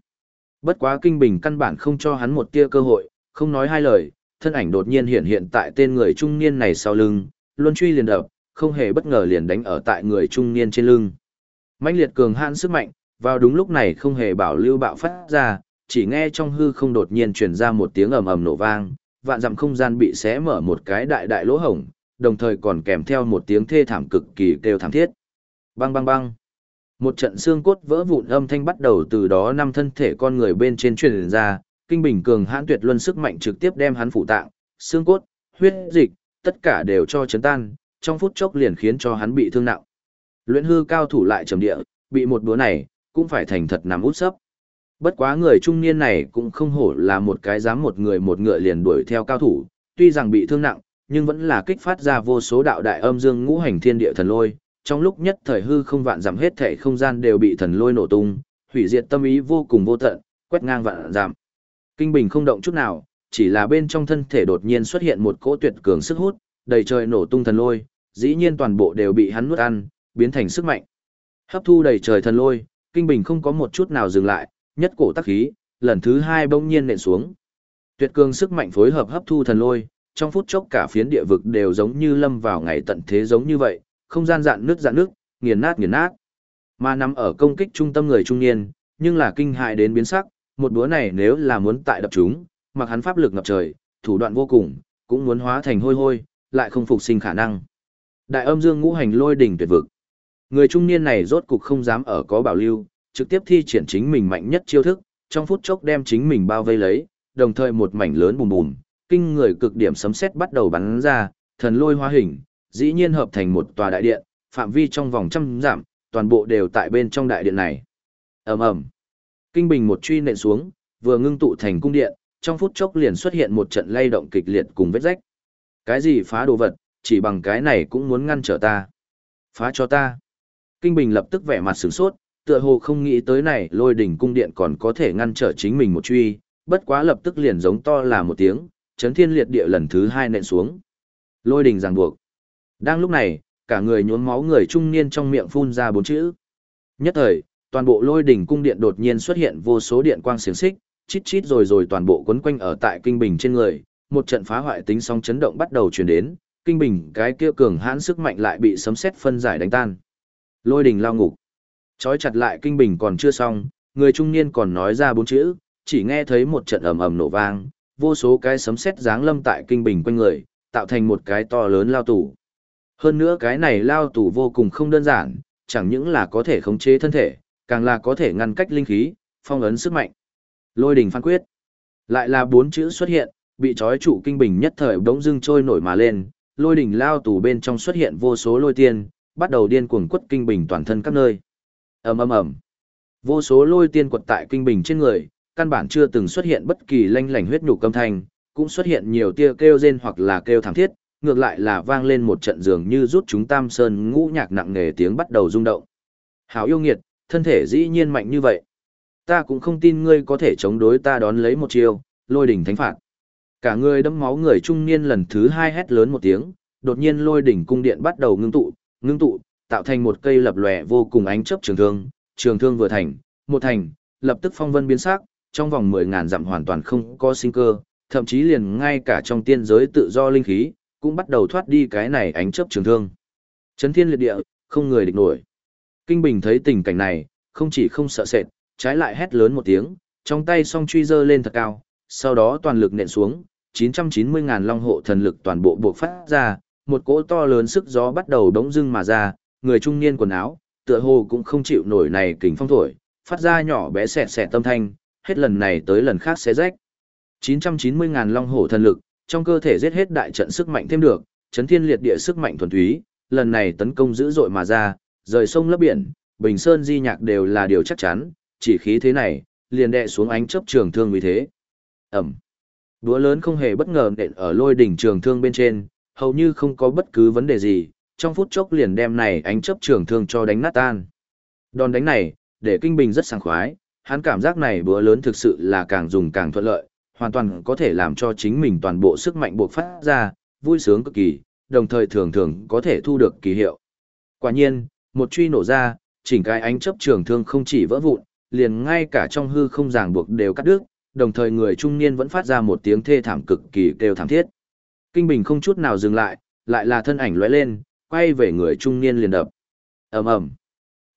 Bất quá kinh bình căn bản không cho hắn một tia cơ hội, không nói hai lời, thân ảnh đột nhiên hiện hiện tại tên người trung niên này sau lưng, luôn truy liền đập, không hề bất ngờ liền đánh ở tại người trung niên trên lưng. mãnh liệt cường hãn sức mạnh, vào đúng lúc này không hề bảo lưu bạo phát ra, chỉ nghe trong hư không đột nhiên truyền ra một tiếng ầm ầm nổ vang, vạn dặm không gian bị xé mở một cái đại đại lỗ hổng, đồng thời còn kèm theo một tiếng thê thảm cực kỳ kêu thảm thiết. Bang bang bang. Một trận xương cốt vỡ vụn âm thanh bắt đầu từ đó năm thân thể con người bên trên truyền ra, kinh bình cường hãn tuyệt luân sức mạnh trực tiếp đem hắn phụ tạng, xương cốt, huyết dịch, tất cả đều cho chấn tan, trong phút chốc liền khiến cho hắn bị thương nặng. Luyện hư cao thủ lại trầm địa, bị một đũa này, cũng phải thành thật nằm út sấp. Bất quá người trung niên này cũng không hổ là một cái dám một người một ngựa liền đuổi theo cao thủ, tuy rằng bị thương nặng, nhưng vẫn là kích phát ra vô số đạo đại âm dương ngũ hành thiên địa thần lôi, trong lúc nhất thời hư không vạn giảm hết thể không gian đều bị thần lôi nổ tung, hủy diệt tâm ý vô cùng vô tận, quét ngang vạn giảm. Kinh bình không động chút nào, chỉ là bên trong thân thể đột nhiên xuất hiện một cỗ tuyệt cường sức hút, đầy trời nổ tung thần lôi, dĩ nhiên toàn bộ đều bị hắn nuốt ăn, biến thành sức mạnh. Hấp thu đầy trời thần lôi, kinh bình không có một chút nào dừng lại, nhất cổ tắc khí, lần thứ hai bỗng nhiên nện xuống. Tuyệt cường sức mạnh phối hợp hấp thu thần lôi, trong phút chốc cả phiến địa vực đều giống như lâm vào ngày tận thế giống như vậy, không gian dạn nước dạn nước, nghiền nát nghiền nát. Mà nằm ở công kích trung tâm người trung niên, nhưng là kinh hại đến biến sắc, một búa này nếu là muốn tại đập chúng, mặc hắn pháp lực ngập trời, thủ đoạn vô cùng, cũng muốn hóa thành hôi hôi, lại không phục sinh khả năng. Đại âm dương ngũ hành lôi đỉnh tuyệt vực. Người trung niên này rốt cục không dám ở có bảo lưu, trực tiếp thi triển chính mình mạnh nhất chiêu thức, trong phút chốc đem chính mình bao vây lấy, đồng thời một mảnh lớn bùm bùm, kinh người cực điểm sấm sét bắt đầu bắn ra, thần lôi hóa hình, dĩ nhiên hợp thành một tòa đại điện, phạm vi trong vòng trăm giảm, toàn bộ đều tại bên trong đại điện này. Ầm ầm. Kinh bình một truy nện xuống, vừa ngưng tụ thành cung điện, trong phút chốc liền xuất hiện một trận lay động kịch liệt cùng vết rách. Cái gì phá đồ vật, chỉ bằng cái này cũng muốn ngăn trở ta. Phá cho ta. Kinh bình lập tức vẻ mặt sửng sốt, tựa hồ không nghĩ tới này lôi đỉnh cung điện còn có thể ngăn trở chính mình một truy, bất quá lập tức liền giống to là một tiếng, chấn thiên liệt địa lần thứ hai nện xuống. Lôi đỉnh ràng buộc. Đang lúc này, cả người nhuốm máu người trung niên trong miệng phun ra bốn chữ. Nhất thời, toàn bộ lôi đỉnh cung điện đột nhiên xuất hiện vô số điện quang xiềng xích, chít chít rồi rồi toàn bộ quấn quanh ở tại kinh bình trên người, một trận phá hoại tính sóng chấn động bắt đầu truyền đến, kinh bình cái kia cường hãn sức mạnh lại bị sấm sét phân giải đánh tan. Lôi đỉnh lao ngục. Chói chặt lại kinh bình còn chưa xong, người trung niên còn nói ra bốn chữ, chỉ nghe thấy một trận ầm ầm nổ vang, vô số cái sấm sét giáng lâm tại kinh bình quanh người, tạo thành một cái to lớn lao tủ. Hơn nữa cái này lao tủ vô cùng không đơn giản, chẳng những là có thể khống chế thân thể, càng là có thể ngăn cách linh khí, phong ấn sức mạnh. Lôi đỉnh phán quyết. Lại là bốn chữ xuất hiện, bị trói trụ kinh bình nhất thời bỗng dưng trôi nổi mà lên, lôi đỉnh lao tủ bên trong xuất hiện vô số lôi tiên, bắt đầu điên cuồng quất kinh bình toàn thân các nơi. ầm ầm ầm, vô số lôi tiên quật tại kinh bình trên người, căn bản chưa từng xuất hiện bất kỳ lanh lảnh huyết nhục âm thanh, cũng xuất hiện nhiều tia kêu rên hoặc là kêu thảm thiết, ngược lại là vang lên một trận dường như rút chúng tam sơn ngũ nhạc nặng nề tiếng bắt đầu rung động. Hảo yêu nghiệt, thân thể dĩ nhiên mạnh như vậy. Ta cũng không tin ngươi có thể chống đối ta đón lấy một chiêu, lôi đỉnh thánh phạt. Cả người đấm máu người trung niên lần thứ hai hét lớn một tiếng, đột nhiên lôi đỉnh cung điện bắt đầu ngưng tụ, ngưng tụ, tạo thành một cây lập lòe vô cùng ánh chớp trường thương, trường thương vừa thành, một thành, lập tức phong vân biến sắc, trong vòng mười ngàn dặm hoàn toàn không có sinh cơ, thậm chí liền ngay cả trong tiên giới tự do linh khí, cũng bắt đầu thoát đi cái này ánh chớp trường thương. Chấn thiên liệt địa, không người địch nổi. Kinh Bình thấy tình cảnh này, không chỉ không sợ sệt, trái lại hét lớn một tiếng, trong tay song truy dơ lên thật cao, sau đó toàn lực nện xuống, 990 ngàn long hộ thần lực toàn bộ buộc phát ra, một cỗ to lớn sức gió bắt đầu đống dưng mà ra, người trung niên quần áo, tựa hồ cũng không chịu nổi này kình phong thổi, phát ra nhỏ bé xẹt xẹt tâm thanh, hết lần này tới lần khác xé rách. 990 ngàn long hổ thần lực, trong cơ thể giết hết đại trận sức mạnh thêm được, chấn thiên liệt địa sức mạnh thuần túy, lần này tấn công dữ dội mà ra, rời sông lấp biển, bình sơn di nhạc đều là điều chắc chắn, chỉ khí thế này, liền đè xuống ánh chớp trường thương vì thế. Ẩm. Đúa lớn không hề bất ngờ nện ở lôi đỉnh trường thương bên trên, hầu như không có bất cứ vấn đề gì, trong phút chốc liền đem này ánh chớp trường thương cho đánh nát tan. Đòn đánh này, để kinh bình rất sảng khoái, hắn cảm giác này bữa lớn thực sự là càng dùng càng thuận lợi, hoàn toàn có thể làm cho chính mình toàn bộ sức mạnh buộc phát ra, vui sướng cực kỳ, đồng thời thường thường có thể thu được kỳ hiệu. Quả nhiên, một truy nổ ra, chỉnh cái ánh chấp trường thương không chỉ vỡ vụn, liền ngay cả trong hư không ràng buộc đều cắt đứt, đồng thời người trung niên vẫn phát ra một tiếng thê thảm cực kỳ kêu thảm thiết. Kinh Bình không chút nào dừng lại, lại là thân ảnh lóe lên, quay về người trung niên liền đập. Ầm ầm.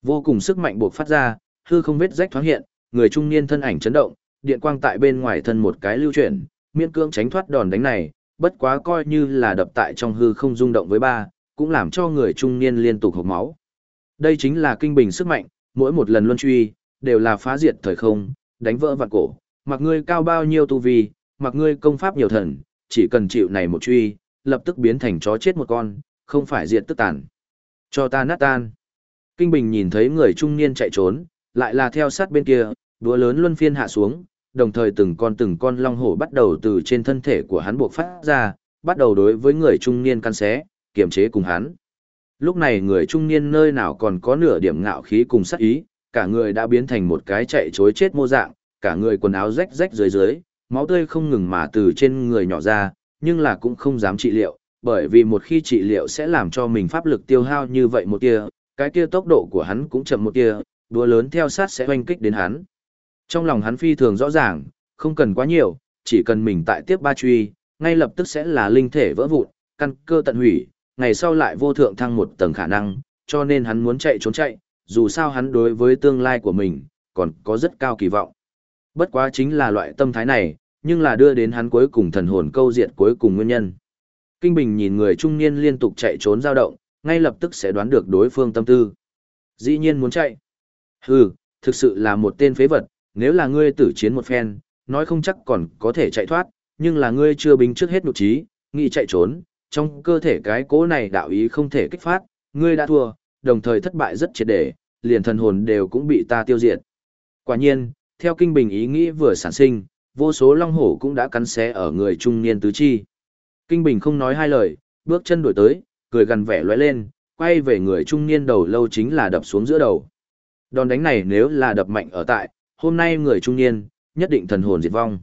Vô cùng sức mạnh buộc phát ra, hư không vết rách thoáng hiện, người trung niên thân ảnh chấn động, điện quang tại bên ngoài thân một cái lưu chuyển, miễn cưỡng tránh thoát đòn đánh này, bất quá coi như là đập tại trong hư không rung động với ba, cũng làm cho người trung niên liên tục hộc máu. Đây chính là kinh bình sức mạnh, mỗi một lần luân truy, đều là phá diệt thời không, đánh vỡ vạn cổ, mặc ngươi cao bao nhiêu tu vi, mặc ngươi công pháp nhiều thần, chỉ cần chịu này một truy, lập tức biến thành chó chết một con, không phải diệt tức tàn. Cho ta nát tan. Kinh Bình nhìn thấy người trung niên chạy trốn, lại là theo sát bên kia, đũa lớn luân phiên hạ xuống, đồng thời từng con từng con long hổ bắt đầu từ trên thân thể của hắn buộc phát ra, bắt đầu đối với người trung niên căn xé, kiềm chế cùng hắn. Lúc này người trung niên nơi nào còn có nửa điểm ngạo khí cùng sát ý, cả người đã biến thành một cái chạy chối chết mô dạng, cả người quần áo rách rách dưới dưới, máu tươi không ngừng mà từ trên người nhỏ ra, nhưng là cũng không dám trị liệu, bởi vì một khi trị liệu sẽ làm cho mình pháp lực tiêu hao như vậy một tia, cái kia tốc độ của hắn cũng chậm một tia, đua lớn theo sát sẽ oanh kích đến hắn. Trong lòng hắn phi thường rõ ràng, không cần quá nhiều, chỉ cần mình tại tiếp ba truy, ngay lập tức sẽ là linh thể vỡ vụn, căn cơ tận hủy, ngày sau lại vô thượng thăng một tầng khả năng, cho nên hắn muốn chạy trốn chạy, dù sao hắn đối với tương lai của mình, còn có rất cao kỳ vọng. Bất quá chính là loại tâm thái này, nhưng là đưa đến hắn cuối cùng thần hồn câu diệt cuối cùng nguyên nhân. Kinh Bình nhìn người trung niên liên tục chạy trốn dao động, ngay lập tức sẽ đoán được đối phương tâm tư. Dĩ nhiên muốn chạy. Hừ, thực sự là một tên phế vật, nếu là ngươi tử chiến một phen, nói không chắc còn có thể chạy thoát, nhưng là ngươi chưa bình trước hết nụ trí, nghĩ chạy trốn, trong cơ thể cái cố này đạo ý không thể kích phát, ngươi đã thua, đồng thời thất bại rất triệt để, liền thần hồn đều cũng bị ta tiêu diệt. Quả nhiên, theo kinh bình ý nghĩ vừa sản sinh, vô số long hổ cũng đã cắn xé ở người trung niên tứ chi. Kinh bình không nói hai lời, bước chân đổi tới, cười gần vẻ lóe lên, quay về người trung niên đầu lâu chính là đập xuống giữa đầu. Đòn đánh này nếu là đập mạnh ở tại, hôm nay người trung niên, nhất định thần hồn diệt vong.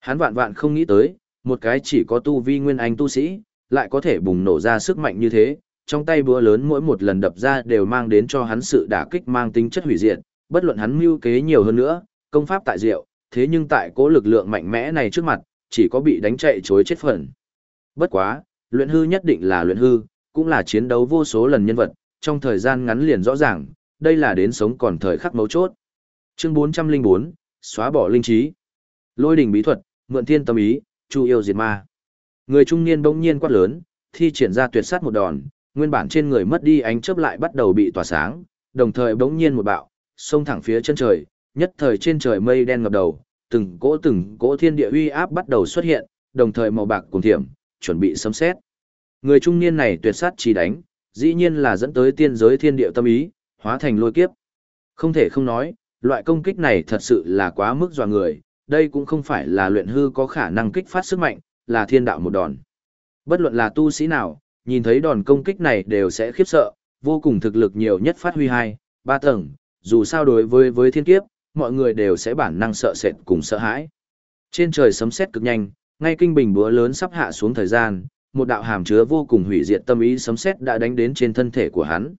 Hắn vạn vạn không nghĩ tới, một cái chỉ có tu vi nguyên anh tu sĩ, lại có thể bùng nổ ra sức mạnh như thế, trong tay búa lớn mỗi một lần đập ra đều mang đến cho hắn sự đả kích mang tính chất hủy diệt, bất luận hắn mưu kế nhiều hơn nữa, công pháp tại diệu, thế nhưng tại cố lực lượng mạnh mẽ này trước mặt, chỉ có bị đánh chạy chối chết phần. Bất quá, luyện hư nhất định là luyện hư, cũng là chiến đấu vô số lần nhân vật, trong thời gian ngắn liền rõ ràng, đây là đến sống còn thời khắc mấu chốt. Chương 404, xóa bỏ linh trí. Lôi đỉnh bí thuật, mượn thiên tâm ý, chu yêu diệt ma. Người trung niên bỗng nhiên quát lớn, thi triển ra tuyệt sát một đòn, nguyên bản trên người mất đi ánh chớp lại bắt đầu bị tỏa sáng, đồng thời bỗng nhiên một bạo, xông thẳng phía chân trời, nhất thời trên trời mây đen ngập đầu, từng cỗ từng cỗ thiên địa uy áp bắt đầu xuất hiện, đồng thời màu bạc cùng thiểm, chuẩn bị sấm xét. Người trung niên này tuyệt sát chỉ đánh, dĩ nhiên là dẫn tới tiên giới thiên địa tâm ý, hóa thành lôi kiếp. Không thể không nói, loại công kích này thật sự là quá mức dọa người, đây cũng không phải là luyện hư có khả năng kích phát sức mạnh, là thiên đạo một đòn. Bất luận là tu sĩ nào, nhìn thấy đòn công kích này đều sẽ khiếp sợ, vô cùng thực lực nhiều nhất phát huy hai, ba tầng, dù sao đối với với thiên kiếp, mọi người đều sẽ bản năng sợ sệt cùng sợ hãi. Trên trời sấm sét cực nhanh, ngay kinh bình búa lớn sắp hạ xuống thời gian, một đạo hàm chứa vô cùng hủy diệt tâm ý sấm sét đã đánh đến trên thân thể của hắn.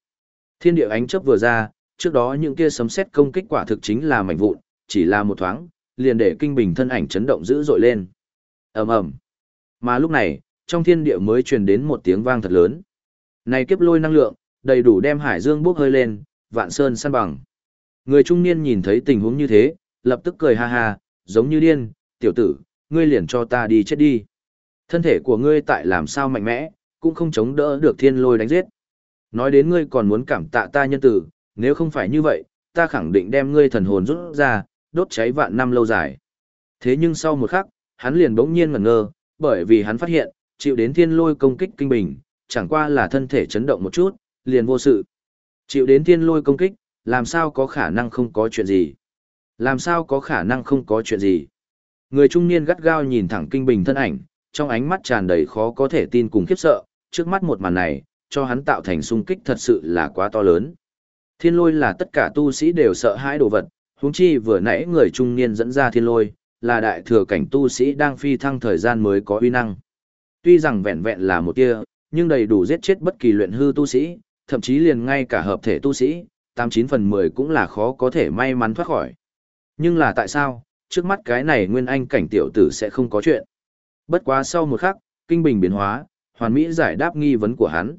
Thiên địa ánh chớp vừa ra, trước đó những kia sấm sét công kích quả thực chính là mảnh vụn, chỉ là một thoáng, liền để kinh bình thân ảnh chấn động dữ dội lên. Ầm ầm. Mà lúc này, trong thiên địa mới truyền đến một tiếng vang thật lớn. Này kiếp lôi năng lượng, đầy đủ đem hải dương bốc hơi lên, vạn sơn san bằng. Người trung niên nhìn thấy tình huống như thế, lập tức cười ha ha, giống như điên, tiểu tử, ngươi liền cho ta đi chết đi. Thân thể của ngươi tại làm sao mạnh mẽ, cũng không chống đỡ được thiên lôi đánh giết. Nói đến ngươi còn muốn cảm tạ ta nhân tử, nếu không phải như vậy, ta khẳng định đem ngươi thần hồn rút ra, đốt cháy vạn năm lâu dài. Thế nhưng sau một khắc, hắn liền bỗng nhiên ngẩn ngơ, bởi vì hắn phát hiện, chịu đến thiên lôi công kích kinh bình, chẳng qua là thân thể chấn động một chút, liền vô sự. Chịu đến thiên lôi công kích, làm sao có khả năng không có chuyện gì? Làm sao có khả năng không có chuyện gì? Người trung niên gắt gao nhìn thẳng kinh bình thân ảnh, trong ánh mắt tràn đầy khó có thể tin cùng khiếp sợ, trước mắt một màn này, cho hắn tạo thành sung kích thật sự là quá to lớn. Thiên lôi là tất cả tu sĩ đều sợ hãi đồ vật, huống chi vừa nãy người trung niên dẫn ra thiên lôi, là đại thừa cảnh tu sĩ đang phi thăng thời gian mới có uy năng. Tuy rằng vẹn vẹn là một tia, nhưng đầy đủ giết chết bất kỳ luyện hư tu sĩ, thậm chí liền ngay cả hợp thể tu sĩ, 89 phần 10 cũng là khó có thể may mắn thoát khỏi. Nhưng là tại sao, trước mắt cái này nguyên anh cảnh tiểu tử sẽ không có chuyện. Bất quá sau một khắc, kinh bình biến hóa, hoàn mỹ giải đáp nghi vấn của hắn.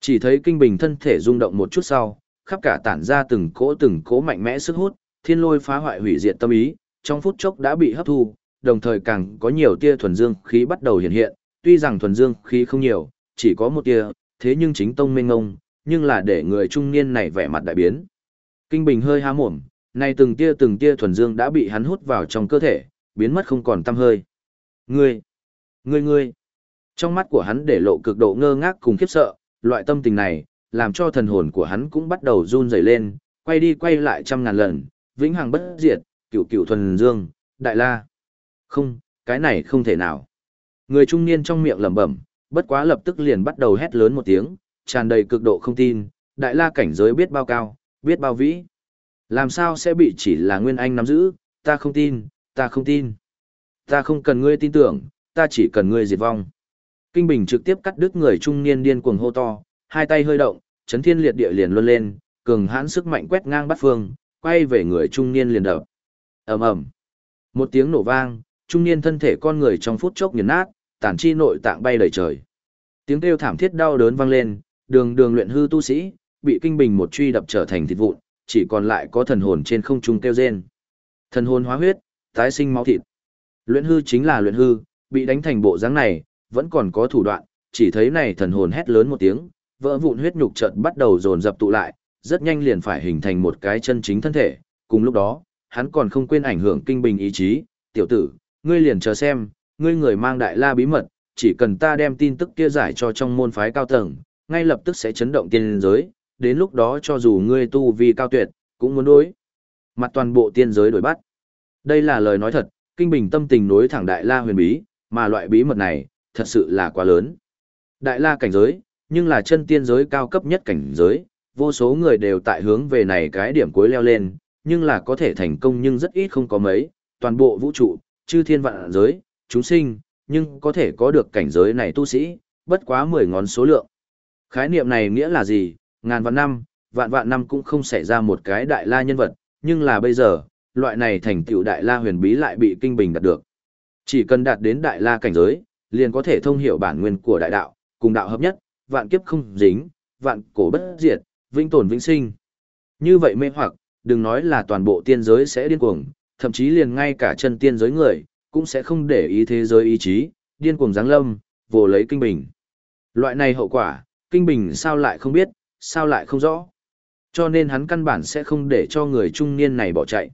Chỉ thấy kinh bình thân thể rung động một chút sau, khắp cả tản ra từng cỗ từng cỗ mạnh mẽ sức hút, thiên lôi phá hoại hủy diệt tâm ý, trong phút chốc đã bị hấp thu, đồng thời càng có nhiều tia thuần dương khí bắt đầu hiện hiện, tuy rằng thuần dương khí không nhiều, chỉ có một tia, thế nhưng chính tông minh ngông, nhưng là để người trung niên này vẻ mặt đại biến. Kinh Bình hơi há mồm, này từng tia từng tia thuần dương đã bị hắn hút vào trong cơ thể, biến mất không còn tăm hơi. Ngươi, ngươi ngươi. Trong mắt của hắn để lộ cực độ ngơ ngác cùng khiếp sợ, loại tâm tình này, làm cho thần hồn của hắn cũng bắt đầu run rẩy lên, quay đi quay lại trăm ngàn lần, vĩnh hằng bất diệt, cửu cửu thuần dương, đại la. Không, cái này không thể nào. Người trung niên trong miệng lẩm bẩm, bất quá lập tức liền bắt đầu hét lớn một tiếng, tràn đầy cực độ không tin, đại la cảnh giới biết bao cao, biết bao vĩ. Làm sao sẽ bị chỉ là Nguyên Anh nắm giữ, ta không tin, ta không tin. Ta không cần ngươi tin tưởng, ta chỉ cần ngươi diệt vong. Kinh Bình trực tiếp cắt đứt người trung niên điên cuồng hô to, hai tay hơi động, chấn thiên liệt địa liền luân lên, cường hãn sức mạnh quét ngang bắt phương, quay về người trung niên liền đập. ầm ầm, một tiếng nổ vang, trung niên thân thể con người trong phút chốc nghiền nát, tản chi nội tạng bay đầy trời. Tiếng kêu thảm thiết đau đớn vang lên, đường đường luyện hư tu sĩ, bị kinh bình một truy đập trở thành thịt vụn, chỉ còn lại có thần hồn trên không trung kêu rên. Thần hồn hóa huyết, tái sinh máu thịt. Luyện hư chính là luyện hư, bị đánh thành bộ dáng này, vẫn còn có thủ đoạn, chỉ thấy này thần hồn hét lớn một tiếng, vỡ vụn huyết nhục chợt bắt đầu dồn dập tụ lại, rất nhanh liền phải hình thành một cái chân chính thân thể, cùng lúc đó, hắn còn không quên ảnh hưởng kinh bình ý chí, tiểu tử, ngươi liền chờ xem, ngươi người mang đại la bí mật, chỉ cần ta đem tin tức kia giải cho trong môn phái cao tầng, ngay lập tức sẽ chấn động tiên giới, đến lúc đó cho dù ngươi tu vi cao tuyệt, cũng muốn đối. Mặt toàn bộ tiên giới đổi bắt. Đây là lời nói thật, kinh bình tâm tình nối thẳng đại la huyền bí, mà loại bí mật này, thật sự là quá lớn. Đại la cảnh giới, nhưng là chân tiên giới cao cấp nhất cảnh giới, vô số người đều tại hướng về này cái điểm cuối leo lên, nhưng là có thể thành công nhưng rất ít không có mấy, toàn bộ vũ trụ, chư thiên vạn giới, chúng sinh, nhưng có thể có được cảnh giới này tu sĩ, bất quá 10 ngón số lượng. Khái niệm này nghĩa là gì? Ngàn vạn năm, vạn vạn năm cũng không xảy ra một cái đại la nhân vật, nhưng là bây giờ, loại này thành tựu đại la huyền bí lại bị kinh bình đạt được. Chỉ cần đạt đến đại la cảnh giới, liền có thể thông hiểu bản nguyên của đại đạo, cùng đạo hợp nhất, vạn kiếp không dính, vạn cổ bất diệt, vĩnh tồn vĩnh sinh. Như vậy mê hoặc, đừng nói là toàn bộ tiên giới sẽ điên cuồng, thậm chí liền ngay cả chân tiên giới người, cũng sẽ không để ý thế giới ý chí, điên cuồng giáng lâm, vồ lấy kinh bình. Loại này hậu quả, kinh bình sao lại không biết, sao lại không rõ. Cho nên hắn căn bản sẽ không để cho người trung niên này bỏ chạy.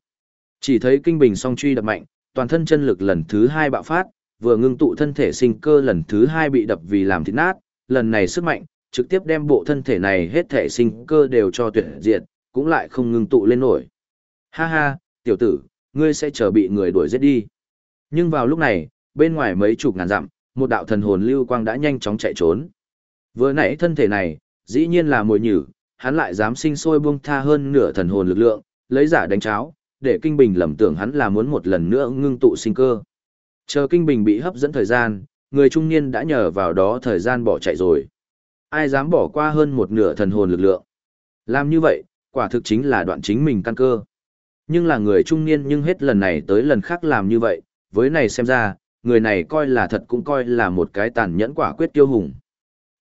Chỉ thấy kinh bình song truy đập mạnh, toàn thân chân lực lần thứ hai bạo phát, vừa ngưng tụ thân thể sinh cơ lần thứ hai bị đập vì làm thịt nát, lần này sức mạnh, trực tiếp đem bộ thân thể này hết thể sinh cơ đều cho tuyệt diệt, cũng lại không ngưng tụ lên nổi. Ha ha, tiểu tử, ngươi sẽ chờ bị người đuổi giết đi. Nhưng vào lúc này, bên ngoài mấy chục ngàn dặm, một đạo thần hồn lưu quang đã nhanh chóng chạy trốn. Vừa nãy thân thể này, dĩ nhiên là mồi nhử, hắn lại dám sinh sôi buông tha hơn nửa thần hồn lực lượng, lấy giả đánh cháo, để Kinh Bình lầm tưởng hắn là muốn một lần nữa ngưng tụ sinh cơ. Chờ Kinh Bình bị hấp dẫn thời gian, người trung niên đã nhờ vào đó thời gian bỏ chạy rồi. Ai dám bỏ qua hơn một nửa thần hồn lực lượng. Làm như vậy, quả thực chính là đoạn chính mình căn cơ. Nhưng là người trung niên nhưng hết lần này tới lần khác làm như vậy, với này xem ra, người này coi là thật cũng coi là một cái tàn nhẫn quả quyết tiêu hùng.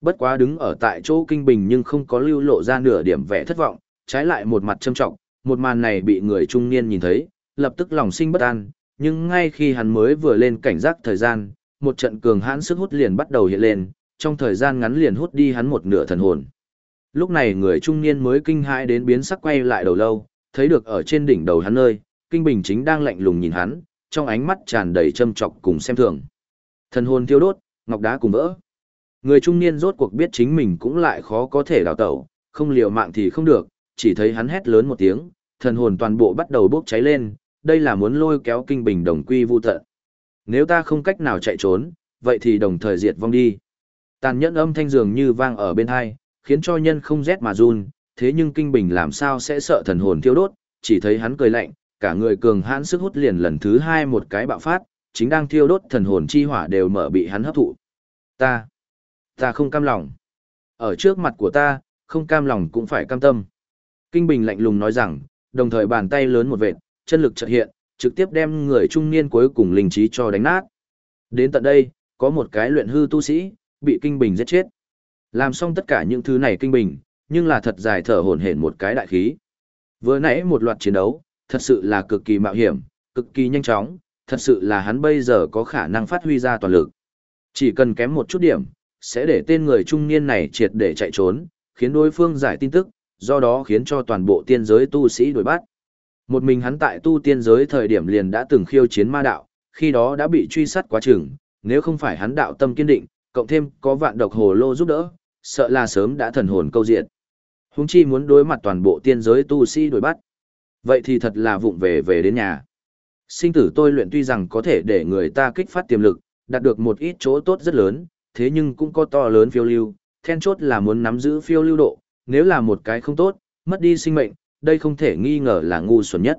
Bất quá đứng ở tại chỗ kinh bình nhưng không có lưu lộ ra nửa điểm vẻ thất vọng, trái lại một mặt trâm trọng, một màn này bị người trung niên nhìn thấy, lập tức lòng sinh bất an, nhưng ngay khi hắn mới vừa lên cảnh giác thời gian, một trận cường hãn sức hút liền bắt đầu hiện lên, trong thời gian ngắn liền hút đi hắn một nửa thần hồn. Lúc này người trung niên mới kinh hãi đến biến sắc quay lại đầu lâu, thấy được ở trên đỉnh đầu hắn nơi, kinh bình chính đang lạnh lùng nhìn hắn, trong ánh mắt tràn đầy châm trọc cùng xem thường. Thần hồn thiêu đốt, ngọc đá cùng vỡ. Người trung niên rốt cuộc biết chính mình cũng lại khó có thể đào tẩu, không liều mạng thì không được, chỉ thấy hắn hét lớn một tiếng, thần hồn toàn bộ bắt đầu bốc cháy lên, đây là muốn lôi kéo kinh bình đồng quy vu tận. Nếu ta không cách nào chạy trốn, vậy thì đồng thời diệt vong đi. Tàn nhẫn âm thanh dường như vang ở bên hai, khiến cho nhân không rét mà run, thế nhưng kinh bình làm sao sẽ sợ thần hồn thiêu đốt, chỉ thấy hắn cười lạnh, cả người cường hãn sức hút liền lần thứ hai một cái bạo phát, chính đang thiêu đốt thần hồn chi hỏa đều mở bị hắn hấp thụ. Ta, ta không cam lòng. Ở trước mặt của ta, không cam lòng cũng phải cam tâm. Kinh Bình lạnh lùng nói rằng, đồng thời bàn tay lớn một vệt, chân lực chợt hiện, trực tiếp đem người trung niên cuối cùng linh trí cho đánh nát. Đến tận đây, có một cái luyện hư tu sĩ, bị Kinh Bình giết chết. Làm xong tất cả những thứ này Kinh Bình, nhưng là thật dài thở hổn hển một cái đại khí. Vừa nãy một loạt chiến đấu, thật sự là cực kỳ mạo hiểm, cực kỳ nhanh chóng, thật sự là hắn bây giờ có khả năng phát huy ra toàn lực. Chỉ cần kém một chút điểm, sẽ để tên người trung niên này triệt để chạy trốn, khiến đối phương giải tin tức, do đó khiến cho toàn bộ tiên giới tu sĩ đuổi bắt. Một mình hắn tại tu tiên giới thời điểm liền đã từng khiêu chiến ma đạo, khi đó đã bị truy sát quá chừng, nếu không phải hắn đạo tâm kiên định, cộng thêm có vạn độc hồ lô giúp đỡ, sợ là sớm đã thần hồn câu diện. Húng chi muốn đối mặt toàn bộ tiên giới tu sĩ đuổi bắt. Vậy thì thật là vụng về về đến nhà. Sinh tử tôi luyện tuy rằng có thể để người ta kích phát tiềm lực, đạt được một ít chỗ tốt rất lớn, thế nhưng cũng có to lớn phiêu lưu, then chốt là muốn nắm giữ phiêu lưu độ, nếu là một cái không tốt, mất đi sinh mệnh, đây không thể nghi ngờ là ngu xuẩn nhất.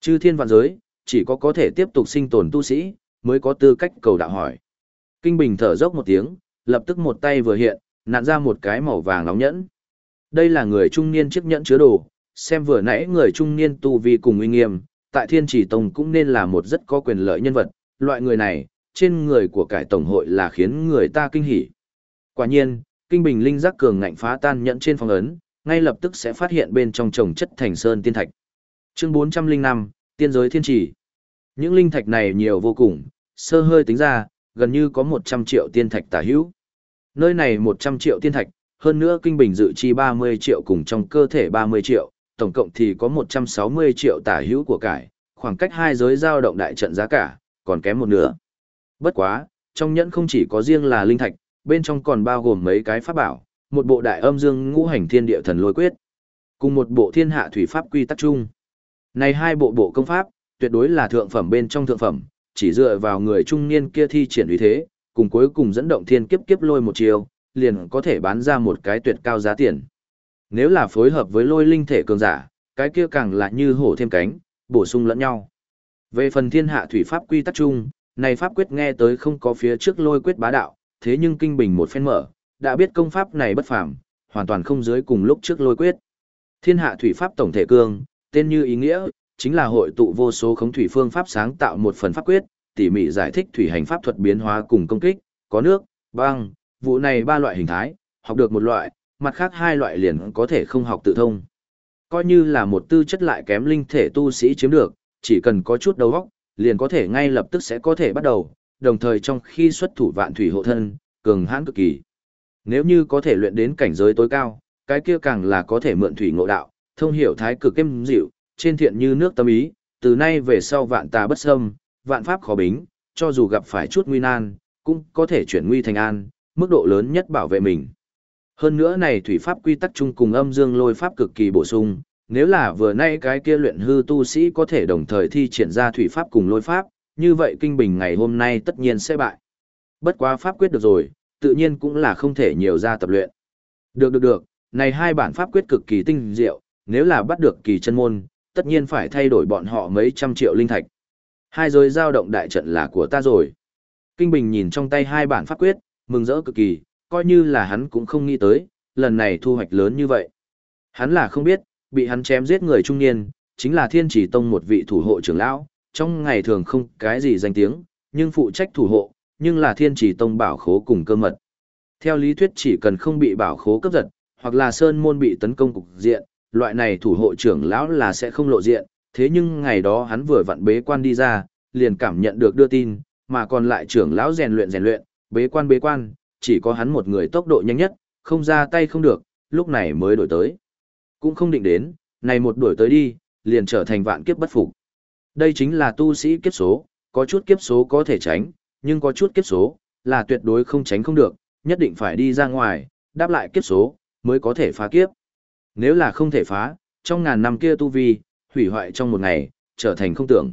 Chư thiên vạn giới, chỉ có có thể tiếp tục sinh tồn tu sĩ, mới có tư cách cầu đạo hỏi. Kinh Bình thở dốc một tiếng, lập tức một tay vừa hiện, nặn ra một cái màu vàng nóng nhẫn. Đây là người trung niên chiếc nhẫn chứa đồ, xem vừa nãy người trung niên tu vi cùng uy nghiêm, tại Thiên Chỉ Tông cũng nên là một rất có quyền lợi nhân vật, loại người này, trên người của cải tổng hội là khiến người ta kinh hỉ. Quả nhiên, kinh bình linh giác cường ngạnh phá tan nhẫn trên phong ấn, ngay lập tức sẽ phát hiện bên trong trồng chất thành sơn tiên thạch. Chương 405, Tiên giới thiên chỉ. Những linh thạch này nhiều vô cùng, sơ hơi tính ra, gần như có 100 triệu tiên thạch tả hữu. Nơi này 100 triệu tiên thạch, hơn nữa kinh bình dự chi 30 triệu cùng trong cơ thể 30 triệu, tổng cộng thì có 160 triệu tả hữu của cải, khoảng cách hai giới giao động đại trận giá cả, còn kém một nửa. Bất quá, trong nhẫn không chỉ có riêng là linh thạch, bên trong còn bao gồm mấy cái pháp bảo, một bộ đại âm dương ngũ hành thiên địa thần lôi quyết, cùng một bộ thiên hạ thủy pháp quy tắc chung. Này hai bộ bộ công pháp, tuyệt đối là thượng phẩm bên trong thượng phẩm, chỉ dựa vào người trung niên kia thi triển uy thế, cùng cuối cùng dẫn động thiên kiếp kiếp lôi một chiều, liền có thể bán ra một cái tuyệt cao giá tiền. Nếu là phối hợp với lôi linh thể cường giả, cái kia càng là như hổ thêm cánh, bổ sung lẫn nhau. Về phần thiên hạ thủy pháp quy tắc chung, này pháp quyết nghe tới không có phía trước lôi quyết bá đạo, thế nhưng kinh bình một phen mở, đã biết công pháp này bất phàm, hoàn toàn không dưới cùng lúc trước lôi quyết. Thiên hạ thủy pháp tổng thể cương, tên như ý nghĩa, chính là hội tụ vô số khống thủy phương pháp sáng tạo một phần pháp quyết, tỉ mỉ giải thích thủy hành pháp thuật biến hóa cùng công kích, có nước, băng, vụ này ba loại hình thái, học được một loại, mặt khác hai loại liền có thể không học tự thông. Coi như là một tư chất lại kém linh thể tu sĩ chiếm được, chỉ cần có chút đầu óc, liền có thể ngay lập tức sẽ có thể bắt đầu, đồng thời trong khi xuất thủ vạn thủy hộ thân, cường hãn cực kỳ. Nếu như có thể luyện đến cảnh giới tối cao, cái kia càng là có thể mượn thủy ngộ đạo, thông hiểu thái cực êm dịu, trên thiện như nước tâm ý, từ nay về sau vạn tà bất xâm, vạn pháp khó bính, cho dù gặp phải chút nguy nan, cũng có thể chuyển nguy thành an, mức độ lớn nhất bảo vệ mình. Hơn nữa này thủy pháp quy tắc chung cùng âm dương lôi pháp cực kỳ bổ sung, nếu là vừa nay cái kia luyện hư tu sĩ có thể đồng thời thi triển ra thủy pháp cùng lôi pháp, như vậy kinh bình ngày hôm nay tất nhiên sẽ bại. Bất quá pháp quyết được rồi, tự nhiên cũng là không thể nhiều ra tập luyện. Được được được, này hai bản pháp quyết cực kỳ tinh diệu, nếu là bắt được kỳ chân môn, tất nhiên phải thay đổi bọn họ mấy trăm triệu linh thạch. Hai giới giao động đại trận là của ta rồi. Kinh Bình nhìn trong tay hai bản pháp quyết, mừng rỡ cực kỳ, coi như là hắn cũng không nghĩ tới, lần này thu hoạch lớn như vậy. Hắn là không biết, bị hắn chém giết người trung niên, chính là Thiên Chỉ Tông một vị thủ hộ trưởng lão, trong ngày thường không cái gì danh tiếng, nhưng phụ trách thủ hộ, nhưng là Thiên Chỉ Tông bảo khố cùng cơ mật. Theo lý thuyết chỉ cần không bị bảo khố cấp giật, hoặc là sơn môn bị tấn công cục diện, loại này thủ hộ trưởng lão là sẽ không lộ diện, thế nhưng ngày đó hắn vừa vặn bế quan đi ra, liền cảm nhận được đưa tin, mà còn lại trưởng lão rèn luyện rèn luyện, bế quan bế quan, chỉ có hắn một người tốc độ nhanh nhất, không ra tay không được, lúc này mới đổi tới. Cũng không định đến, này một đuổi tới đi, liền trở thành vạn kiếp bất phục. Đây chính là tu sĩ kiếp số, có chút kiếp số có thể tránh, nhưng có chút kiếp số, là tuyệt đối không tránh không được, nhất định phải đi ra ngoài, đáp lại kiếp số, mới có thể phá kiếp. Nếu là không thể phá, trong ngàn năm kia tu vi, hủy hoại trong một ngày, trở thành không tưởng.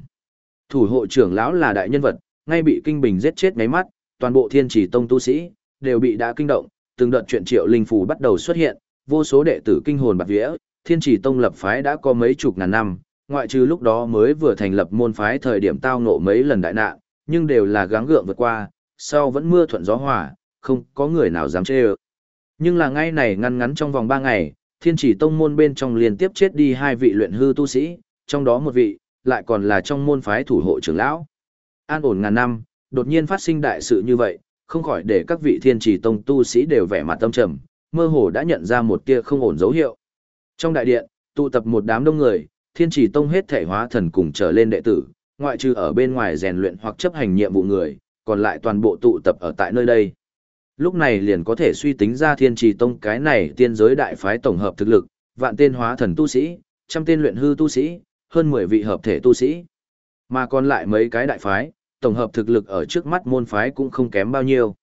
Thủ hộ trưởng lão là đại nhân vật, ngay bị kinh bình giết chết ngáy mắt, toàn bộ thiên chỉ tông tu sĩ, đều bị đã kinh động, từng đợt chuyện triệu linh phù bắt đầu xuất hiện, vô số đệ tử kinh hồn bạc vía, thiên chỉ tông lập phái đã có mấy chục ngàn năm, ngoại trừ lúc đó mới vừa thành lập môn phái thời điểm tao ngộ mấy lần đại nạn, nhưng đều là gắng gượng vượt qua, sau vẫn mưa thuận gió hòa, không có người nào dám chê ơ. Nhưng là ngay này ngăn ngắn trong vòng 3 ngày, thiên chỉ tông môn bên trong liên tiếp chết đi hai vị luyện hư tu sĩ, trong đó một vị, lại còn là trong môn phái thủ hộ trưởng lão. An ổn ngàn năm, đột nhiên phát sinh đại sự như vậy, không khỏi để các vị thiên chỉ tông tu sĩ đều vẻ mặt tâm trầm, mơ hồ đã nhận ra một tia không ổn dấu hiệu. Trong đại điện, tụ tập một đám đông người, thiên chỉ tông hết thể hóa thần cùng trở lên đệ tử, ngoại trừ ở bên ngoài rèn luyện hoặc chấp hành nhiệm vụ người, còn lại toàn bộ tụ tập ở tại nơi đây. Lúc này liền có thể suy tính ra thiên Chỉ tông cái này tiên giới đại phái tổng hợp thực lực, vạn tên hóa thần tu sĩ, trăm tên luyện hư tu sĩ, hơn 10 vị hợp thể tu sĩ. Mà còn lại mấy cái đại phái, tổng hợp thực lực ở trước mắt môn phái cũng không kém bao nhiêu.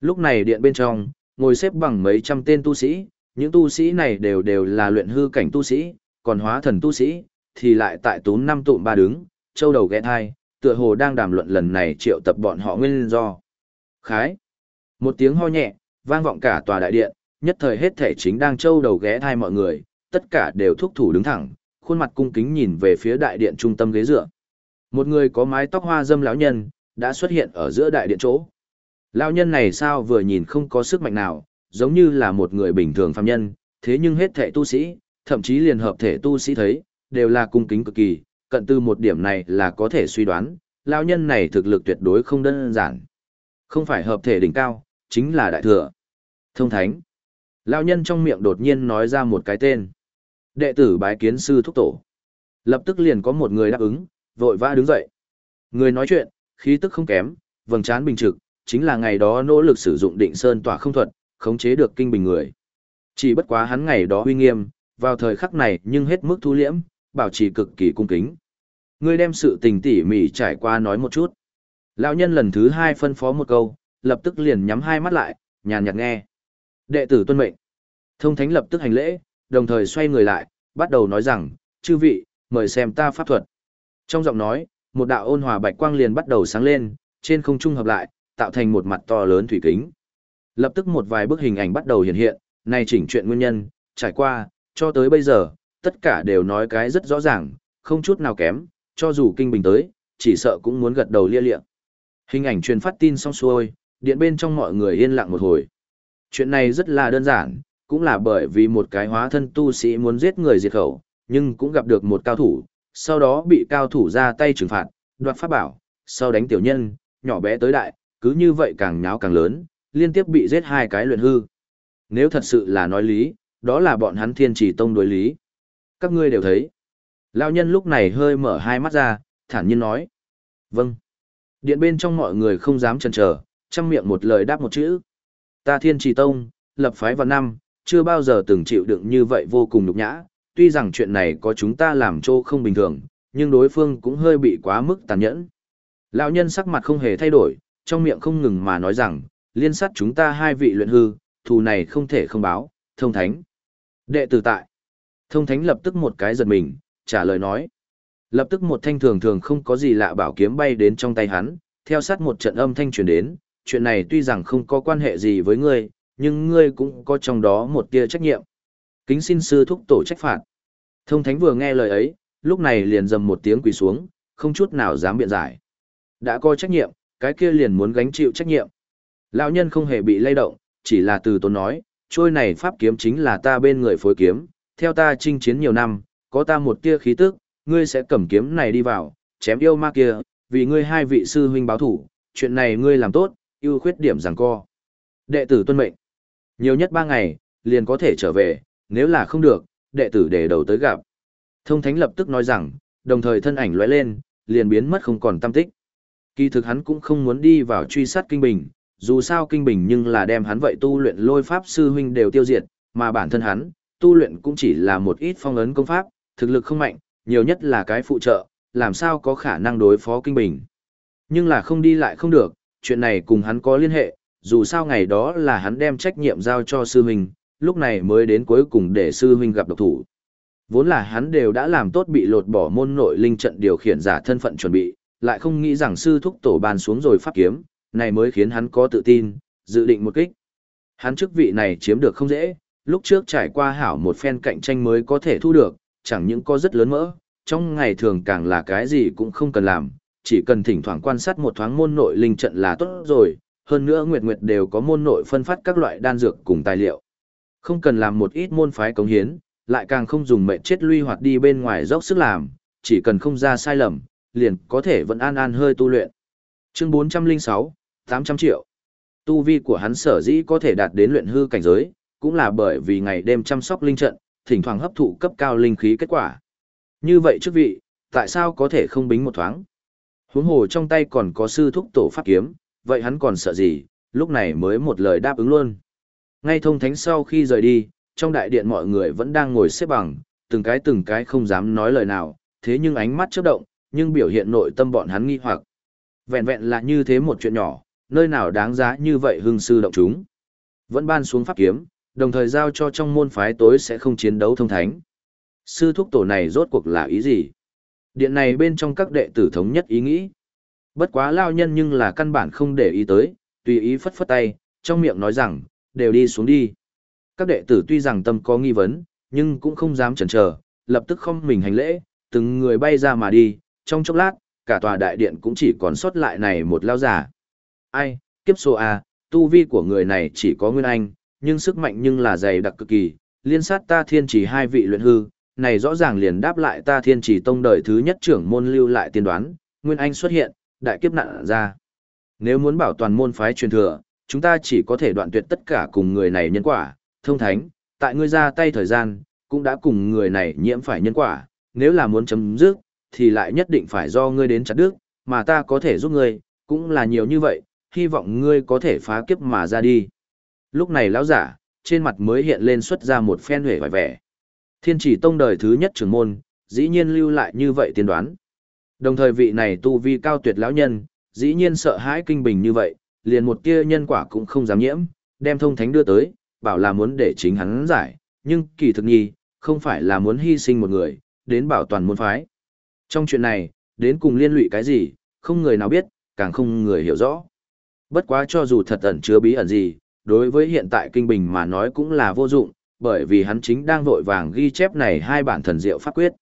Lúc này điện bên trong, ngồi xếp bằng mấy trăm tên tu sĩ, những tu sĩ này đều đều là luyện hư cảnh tu sĩ, còn hóa thần tu sĩ, thì lại tại tú năm tụm ba đứng, châu đầu ghé thai, tựa hồ đang đàm luận lần này triệu tập bọn họ nguyên do. Khái. Một tiếng ho nhẹ, vang vọng cả tòa đại điện, nhất thời hết thể chính đang châu đầu ghé thai mọi người, tất cả đều thúc thủ đứng thẳng, khuôn mặt cung kính nhìn về phía đại điện trung tâm ghế dựa. Một người có mái tóc hoa dâm lão nhân, đã xuất hiện ở giữa đại điện chỗ. Lão nhân này sao vừa nhìn không có sức mạnh nào, giống như là một người bình thường phàm nhân, thế nhưng hết thể tu sĩ, thậm chí liền hợp thể tu sĩ thấy, đều là cung kính cực kỳ, cận từ một điểm này là có thể suy đoán, lão nhân này thực lực tuyệt đối không đơn giản. Không phải hợp thể đỉnh cao, chính là đại thừa. Thông thánh. Lão nhân trong miệng đột nhiên nói ra một cái tên. Đệ tử bái kiến sư thúc tổ. Lập tức liền có một người đáp ứng, vội vã đứng dậy. Người nói chuyện, khí tức không kém, vầng trán bình trực, chính là ngày đó nỗ lực sử dụng định sơn tỏa không thuật, khống chế được kinh bình người. Chỉ bất quá hắn ngày đó uy nghiêm, vào thời khắc này nhưng hết mức thu liễm, bảo trì cực kỳ cung kính. Ngươi đem sự tình tỉ mỉ trải qua nói một chút. Lão nhân lần thứ hai phân phó một câu, lập tức liền nhắm hai mắt lại, nhàn nhạt nghe. Đệ tử tuân mệnh. Thông thánh lập tức hành lễ, đồng thời xoay người lại, bắt đầu nói rằng, chư vị, mời xem ta pháp thuật. Trong giọng nói, một đạo ôn hòa bạch quang liền bắt đầu sáng lên, trên không trung hợp lại, tạo thành một mặt to lớn thủy kính. Lập tức một vài bức hình ảnh bắt đầu hiện hiện, này chỉnh chuyện nguyên nhân, trải qua, cho tới bây giờ, tất cả đều nói cái rất rõ ràng, không chút nào kém, cho dù kinh bình tới, chỉ sợ cũng muốn gật đầu lia lịa. Hình ảnh truyền phát tin xong xuôi, điện bên trong mọi người yên lặng một hồi. Chuyện này rất là đơn giản, cũng là bởi vì một cái hóa thân tu sĩ muốn giết người diệt khẩu, nhưng cũng gặp được một cao thủ, sau đó bị cao thủ ra tay trừng phạt, đoạt pháp bảo, sau đánh tiểu nhân, nhỏ bé tới đại, cứ như vậy càng nháo càng lớn, liên tiếp bị giết hai cái luyện hư. Nếu thật sự là nói lý, đó là bọn hắn thiên trì tông đối lý. Các ngươi đều thấy. Lão nhân lúc này hơi mở hai mắt ra, thản nhiên nói. Vâng. Điện bên trong mọi người không dám chần chờ, trăm miệng một lời đáp một chữ. Ta thiên trì tông, lập phái vào năm, chưa bao giờ từng chịu đựng như vậy vô cùng nhục nhã. Tuy rằng chuyện này có chúng ta làm trô không bình thường, nhưng đối phương cũng hơi bị quá mức tàn nhẫn. Lão nhân sắc mặt không hề thay đổi, trong miệng không ngừng mà nói rằng, liên sát chúng ta hai vị luyện hư, thù này không thể không báo, thông thánh. Đệ tử tại. Thông thánh lập tức một cái giật mình, trả lời nói. Lập tức một thanh thường thường không có gì lạ bảo kiếm bay đến trong tay hắn, theo sát một trận âm thanh truyền đến, chuyện này tuy rằng không có quan hệ gì với ngươi, nhưng ngươi cũng có trong đó một tia trách nhiệm. Kính xin sư thúc tổ trách phạt. Thông thánh vừa nghe lời ấy, lúc này liền dầm một tiếng quỳ xuống, không chút nào dám biện giải. Đã có trách nhiệm, cái kia liền muốn gánh chịu trách nhiệm. Lão nhân không hề bị lay động, chỉ là từ tốn nói, trôi này pháp kiếm chính là ta bên người phối kiếm, theo ta chinh chiến nhiều năm, có ta một tia khí tức, ngươi sẽ cầm kiếm này đi vào, chém yêu ma kia, vì ngươi hai vị sư huynh báo thủ, chuyện này ngươi làm tốt, ưu khuyết điểm rằng co. Đệ tử tuân mệnh. Nhiều nhất ba ngày, liền có thể trở về, nếu là không được, đệ tử để đầu tới gặp. Thông thánh lập tức nói rằng, đồng thời thân ảnh lóe lên, liền biến mất không còn tâm tích. Kỳ thực hắn cũng không muốn đi vào truy sát kinh bình, dù sao kinh bình nhưng là đem hắn vậy tu luyện lôi pháp sư huynh đều tiêu diệt, mà bản thân hắn, tu luyện cũng chỉ là một ít phong ấn công pháp, thực lực không mạnh, nhiều nhất là cái phụ trợ, làm sao có khả năng đối phó kinh bình. Nhưng là không đi lại không được, chuyện này cùng hắn có liên hệ, dù sao ngày đó là hắn đem trách nhiệm giao cho sư huynh, lúc này mới đến cuối cùng để sư huynh gặp độc thủ. Vốn là hắn đều đã làm tốt bị lột bỏ môn nội linh trận điều khiển giả thân phận chuẩn bị, lại không nghĩ rằng sư thúc tổ bàn xuống rồi pháp kiếm, này mới khiến hắn có tự tin, dự định một kích. Hắn chức vị này chiếm được không dễ, lúc trước trải qua hảo một phen cạnh tranh mới có thể thu được, chẳng những có rất lớn mỡ, trong ngày thường càng là cái gì cũng không cần làm, chỉ cần thỉnh thoảng quan sát một thoáng môn nội linh trận là tốt rồi, hơn nữa Nguyệt Nguyệt đều có môn nội phân phát các loại đan dược cùng tài liệu. Không cần làm một ít môn phái cống hiến, lại càng không dùng mệnh chết lui hoặc đi bên ngoài dốc sức làm, chỉ cần không ra sai lầm, liền có thể vẫn an an hơi tu luyện. Chương 406, 800 triệu. Tu vi của hắn sở dĩ có thể đạt đến luyện hư cảnh giới, cũng là bởi vì ngày đêm chăm sóc linh trận, thỉnh thoảng hấp thụ cấp cao linh khí kết quả. Như vậy trước vị, tại sao có thể không bính một thoáng? Huống hồ trong tay còn có sư thúc tổ pháp kiếm, vậy hắn còn sợ gì, lúc này mới một lời đáp ứng luôn. Ngay thông thánh sau khi rời đi, trong đại điện mọi người vẫn đang ngồi xếp bằng, từng cái từng cái không dám nói lời nào, thế nhưng ánh mắt chớp động, nhưng biểu hiện nội tâm bọn hắn nghi hoặc. Vẹn vẹn là như thế một chuyện nhỏ, nơi nào đáng giá như vậy hưng sư động chúng. Vẫn ban xuống pháp kiếm, đồng thời giao cho trong môn phái tối sẽ không chiến đấu thông thánh. Sư thúc tổ này rốt cuộc là ý gì? Điện này bên trong các đệ tử thống nhất ý nghĩ. Bất quá lao nhân nhưng là căn bản không để ý tới, tùy ý phất phất tay, trong miệng nói rằng, đều đi xuống đi. Các đệ tử tuy rằng tâm có nghi vấn, nhưng cũng không dám chần chờ, lập tức không mình hành lễ, từng người bay ra mà đi, trong chốc lát, cả tòa đại điện cũng chỉ còn sót lại này một lao giả. Ai, kiếp số A, tu vi của người này chỉ có nguyên anh, nhưng sức mạnh nhưng là dày đặc cực kỳ, liên sát ta thiên chỉ hai vị luyện hư, này rõ ràng liền đáp lại ta thiên chỉ tông đời thứ nhất trưởng môn lưu lại tiên đoán, nguyên anh xuất hiện, đại kiếp nạn ra. Nếu muốn bảo toàn môn phái truyền thừa, chúng ta chỉ có thể đoạn tuyệt tất cả cùng người này nhân quả, thông thánh, tại ngươi ra tay thời gian, cũng đã cùng người này nhiễm phải nhân quả, nếu là muốn chấm dứt, thì lại nhất định phải do ngươi đến chặt đứt, mà ta có thể giúp ngươi, cũng là nhiều như vậy, hy vọng ngươi có thể phá kiếp mà ra đi. Lúc này lão giả, trên mặt mới hiện lên xuất ra một phen huệ vải vẻ. Thiên chỉ tông đời thứ nhất trưởng môn, dĩ nhiên lưu lại như vậy tiên đoán. Đồng thời vị này tu vi cao tuyệt lão nhân, dĩ nhiên sợ hãi kinh bình như vậy, liền một tia nhân quả cũng không dám nhiễm, đem thông thánh đưa tới, bảo là muốn để chính hắn giải, nhưng kỳ thực nhi, không phải là muốn hy sinh một người, đến bảo toàn môn phái. Trong chuyện này, đến cùng liên lụy cái gì, không người nào biết, càng không người hiểu rõ. Bất quá cho dù thật ẩn chứa bí ẩn gì, đối với hiện tại kinh bình mà nói cũng là vô dụng, bởi vì hắn chính đang vội vàng ghi chép này hai bản thần diệu pháp quyết.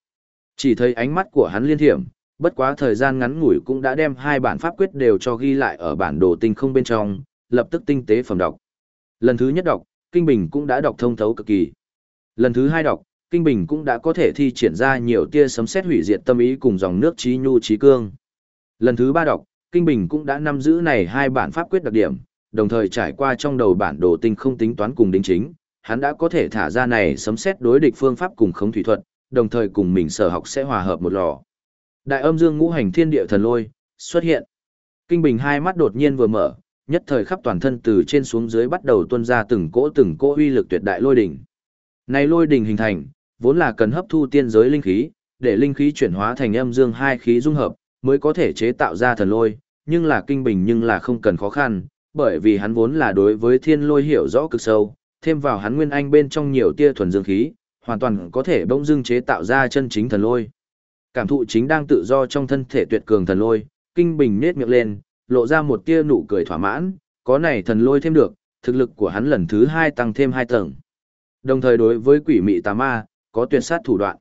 Chỉ thấy ánh mắt của hắn liên thiểm, bất quá thời gian ngắn ngủi cũng đã đem hai bản pháp quyết đều cho ghi lại ở bản đồ tinh không bên trong, lập tức tinh tế phẩm đọc. Lần thứ nhất đọc, Kinh Bình cũng đã đọc thông thấu cực kỳ. Lần thứ hai đọc, Kinh Bình cũng đã có thể thi triển ra nhiều tia sấm xét hủy diệt tâm ý cùng dòng nước trí nhu trí cương. Lần thứ ba đọc, Kinh Bình cũng đã nắm giữ này hai bản pháp quyết đặc điểm, đồng thời trải qua trong đầu bản đồ tinh không tính toán cùng đính chính, hắn đã có thể thả ra này sấm xét đối địch phương pháp cùng khống thủy thuật, đồng thời cùng mình sở học sẽ hòa hợp một lò. Đại âm dương ngũ hành thiên địa thần lôi xuất hiện. Kinh Bình hai mắt đột nhiên vừa mở, nhất thời khắp toàn thân từ trên xuống dưới bắt đầu tuôn ra từng cỗ từng cỗ uy lực tuyệt đại lôi đỉnh. Này lôi đỉnh hình thành, vốn là cần hấp thu tiên giới linh khí, để linh khí chuyển hóa thành âm dương hai khí dung hợp, mới có thể chế tạo ra thần lôi, nhưng là kinh bình nhưng là không cần khó khăn, bởi vì hắn vốn là đối với thiên lôi hiểu rõ cực sâu, thêm vào hắn nguyên anh bên trong nhiều tia thuần dương khí, hoàn toàn có thể bỗng dưng chế tạo ra chân chính thần lôi. Cảm thụ chính đang tự do trong thân thể tuyệt cường thần lôi, kinh bình nết miệng lên, lộ ra một tia nụ cười thỏa mãn, có này thần lôi thêm được, thực lực của hắn lần thứ hai tăng thêm hai tầng. Đồng thời đối với quỷ mị tà ma, có tuyệt sát thủ đoạn.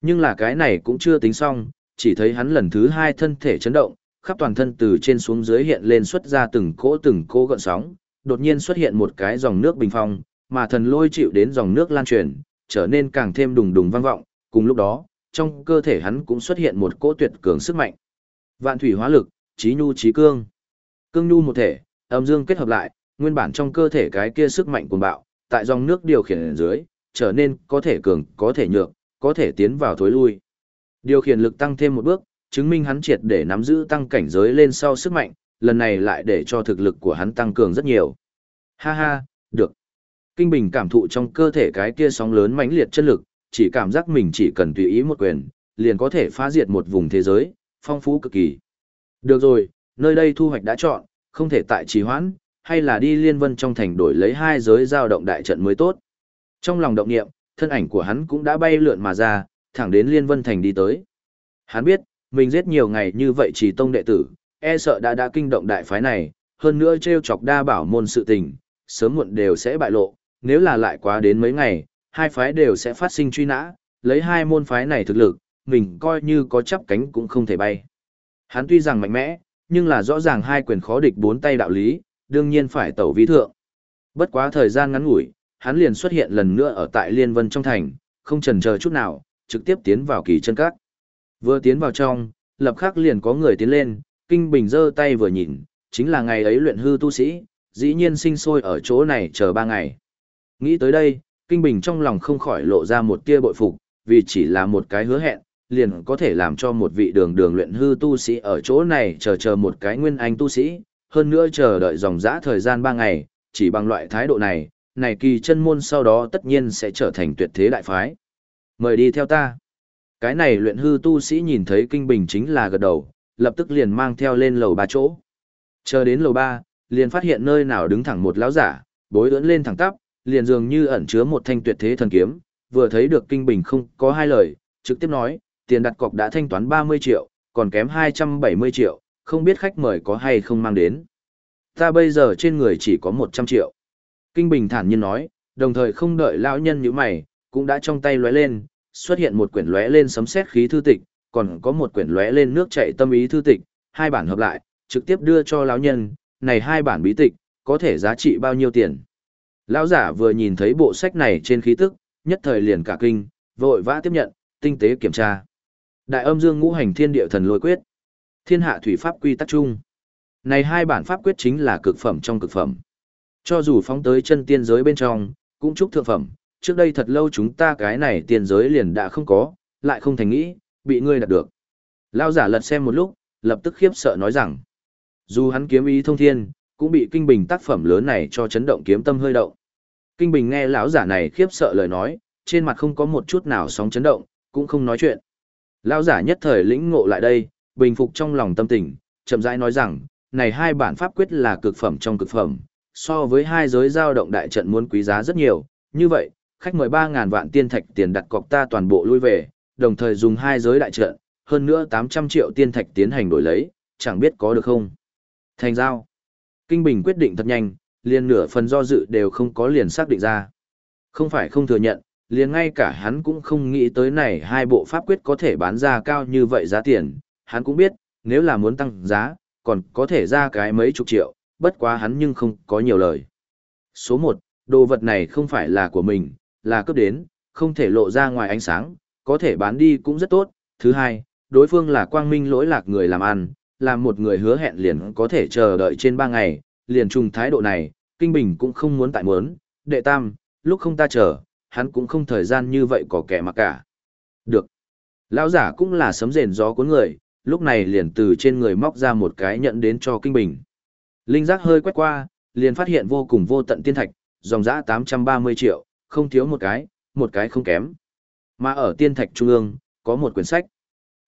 Nhưng là cái này cũng chưa tính xong, chỉ thấy hắn lần thứ hai thân thể chấn động, khắp toàn thân từ trên xuống dưới hiện lên xuất ra từng cỗ từng cỗ gợn sóng, đột nhiên xuất hiện một cái dòng nước bình phong, mà thần lôi chịu đến dòng nước lan truyền, trở nên càng thêm đùng đùng vang vọng, cùng lúc đó, trong cơ thể hắn cũng xuất hiện một cỗ tuyệt cường sức mạnh. Vạn thủy hóa lực, trí nhu trí cương. Cương nhu một thể, âm dương kết hợp lại, nguyên bản trong cơ thể cái kia sức mạnh cuồng bạo, tại dòng nước điều khiển ở dưới, trở nên có thể cường, có thể nhược, có thể tiến vào thối lui. Điều khiển lực tăng thêm một bước, chứng minh hắn triệt để nắm giữ tăng cảnh giới lên sau sức mạnh, lần này lại để cho thực lực của hắn tăng cường rất nhiều. Ha ha, được. Kinh Bình cảm thụ trong cơ thể cái kia sóng lớn mãnh liệt chân lực, chỉ cảm giác mình chỉ cần tùy ý một quyền, liền có thể phá diệt một vùng thế giới, phong phú cực kỳ. Được rồi, nơi đây thu hoạch đã chọn, không thể tại trì hoãn, hay là đi liên vân trong thành đổi lấy hai giới giao động đại trận mới tốt. Trong lòng động niệm, thân ảnh của hắn cũng đã bay lượn mà ra, thẳng đến liên vân thành đi tới. Hắn biết, mình giết nhiều ngày như vậy chỉ tông đệ tử, e sợ đã đã kinh động đại phái này, hơn nữa treo chọc đa bảo môn sự tình, sớm muộn đều sẽ bại lộ, nếu là lại quá đến mấy ngày, hai phái đều sẽ phát sinh truy nã, lấy hai môn phái này thực lực, mình coi như có chắp cánh cũng không thể bay. Hắn tuy rằng mạnh mẽ, nhưng là rõ ràng hai quyền khó địch bốn tay đạo lý, đương nhiên phải tẩu vi thượng. Bất quá thời gian ngắn ngủi, hắn liền xuất hiện lần nữa ở tại Liên Vân trong thành, không chần chờ chút nào, trực tiếp tiến vào kỳ chân các. Vừa tiến vào trong, lập khắc liền có người tiến lên, Kinh Bình giơ tay vừa nhìn, chính là ngày ấy luyện hư tu sĩ, dĩ nhiên sinh sôi ở chỗ này chờ ba ngày. Nghĩ tới đây, Kinh Bình trong lòng không khỏi lộ ra một tia bội phục, vì chỉ là một cái hứa hẹn, liền có thể làm cho một vị đường đường luyện hư tu sĩ ở chỗ này chờ chờ một cái nguyên anh tu sĩ, hơn nữa chờ đợi dòng dã thời gian ba ngày, chỉ bằng loại thái độ này, này kỳ chân môn sau đó tất nhiên sẽ trở thành tuyệt thế đại phái. Mời đi theo ta. Cái này luyện hư tu sĩ nhìn thấy kinh bình chính là gật đầu, lập tức liền mang theo lên lầu ba chỗ. Chờ đến lầu ba, liền phát hiện nơi nào đứng thẳng một lão giả, bối ưỡn lên thẳng tắp, liền dường như ẩn chứa một thanh tuyệt thế thần kiếm, vừa thấy được kinh bình không có hai lời, trực tiếp nói, tiền đặt cọc đã thanh toán 30 triệu, còn kém 270 triệu, không biết khách mời có hay không mang đến. Ta bây giờ trên người chỉ có 100 triệu. Kinh bình thản nhiên nói, đồng thời không đợi lão nhân như mày, cũng đã trong tay lóe lên, xuất hiện một quyển lóe lên sấm xét khí thư tịch, còn có một quyển lóe lên nước chảy tâm ý thư tịch, hai bản hợp lại, trực tiếp đưa cho lão nhân, này hai bản bí tịch, có thể giá trị bao nhiêu tiền. Lão giả vừa nhìn thấy bộ sách này trên khí tức, nhất thời liền cả kinh, vội vã tiếp nhận, tinh tế kiểm tra. Đại âm dương ngũ hành thiên địa thần lôi quyết. Thiên hạ thủy pháp quy tắc chung. Này hai bản pháp quyết chính là cực phẩm trong cực phẩm. Cho dù phóng tới chân tiên giới bên trong, cũng chúc thượng phẩm, trước đây thật lâu chúng ta cái này tiên giới liền đã không có, lại không thành nghĩ, bị ngươi đạt được. Lao giả lật xem một lúc, lập tức khiếp sợ nói rằng, Dù hắn kiếm ý thông thiên, cũng bị Kinh Bình tác phẩm lớn này cho chấn động kiếm tâm hơi động. Kinh Bình nghe lão giả này khiếp sợ lời nói, trên mặt không có một chút nào sóng chấn động, cũng không nói chuyện. Lão giả nhất thời lĩnh ngộ lại đây, bình phục trong lòng tâm tình, chậm rãi nói rằng, này hai bản pháp quyết là cực phẩm trong cực phẩm, so với hai giới giao động đại trận muốn quý giá rất nhiều, như vậy, khách mời 3.000 vạn tiên thạch tiền đặt cọc ta toàn bộ lui về, đồng thời dùng hai giới đại trận, hơn nữa 800 triệu tiên thạch tiến hành đổi lấy, chẳng biết có được không. Thành giao. Kinh Bình quyết định thật nhanh, liền nửa phần do dự đều không có liền xác định ra. Không phải không thừa nhận, liền ngay cả hắn cũng không nghĩ tới này hai bộ pháp quyết có thể bán ra cao như vậy giá tiền, hắn cũng biết, nếu là muốn tăng giá, còn có thể ra cái mấy chục triệu, bất quá hắn nhưng không có nhiều lời. Số 1, đồ vật này không phải là của mình, là cấp đến, không thể lộ ra ngoài ánh sáng, có thể bán đi cũng rất tốt. Thứ hai, đối phương là quang minh lỗi lạc người làm ăn, làm một người hứa hẹn liền có thể chờ đợi trên 3 ngày, liền trùng thái độ này, Kinh Bình cũng không muốn tại muốn. Đệ tam, lúc không ta chờ, hắn cũng không thời gian như vậy có kẻ mà cả. Được. Lão giả cũng là sấm rền gió cuốn người, lúc này liền từ trên người móc ra một cái nhận đến cho Kinh Bình. Linh giác hơi quét qua, liền phát hiện vô cùng vô tận tiên thạch, dòng dã 830 triệu, không thiếu một cái, một cái không kém. Mà ở tiên thạch trung ương, có một quyển sách.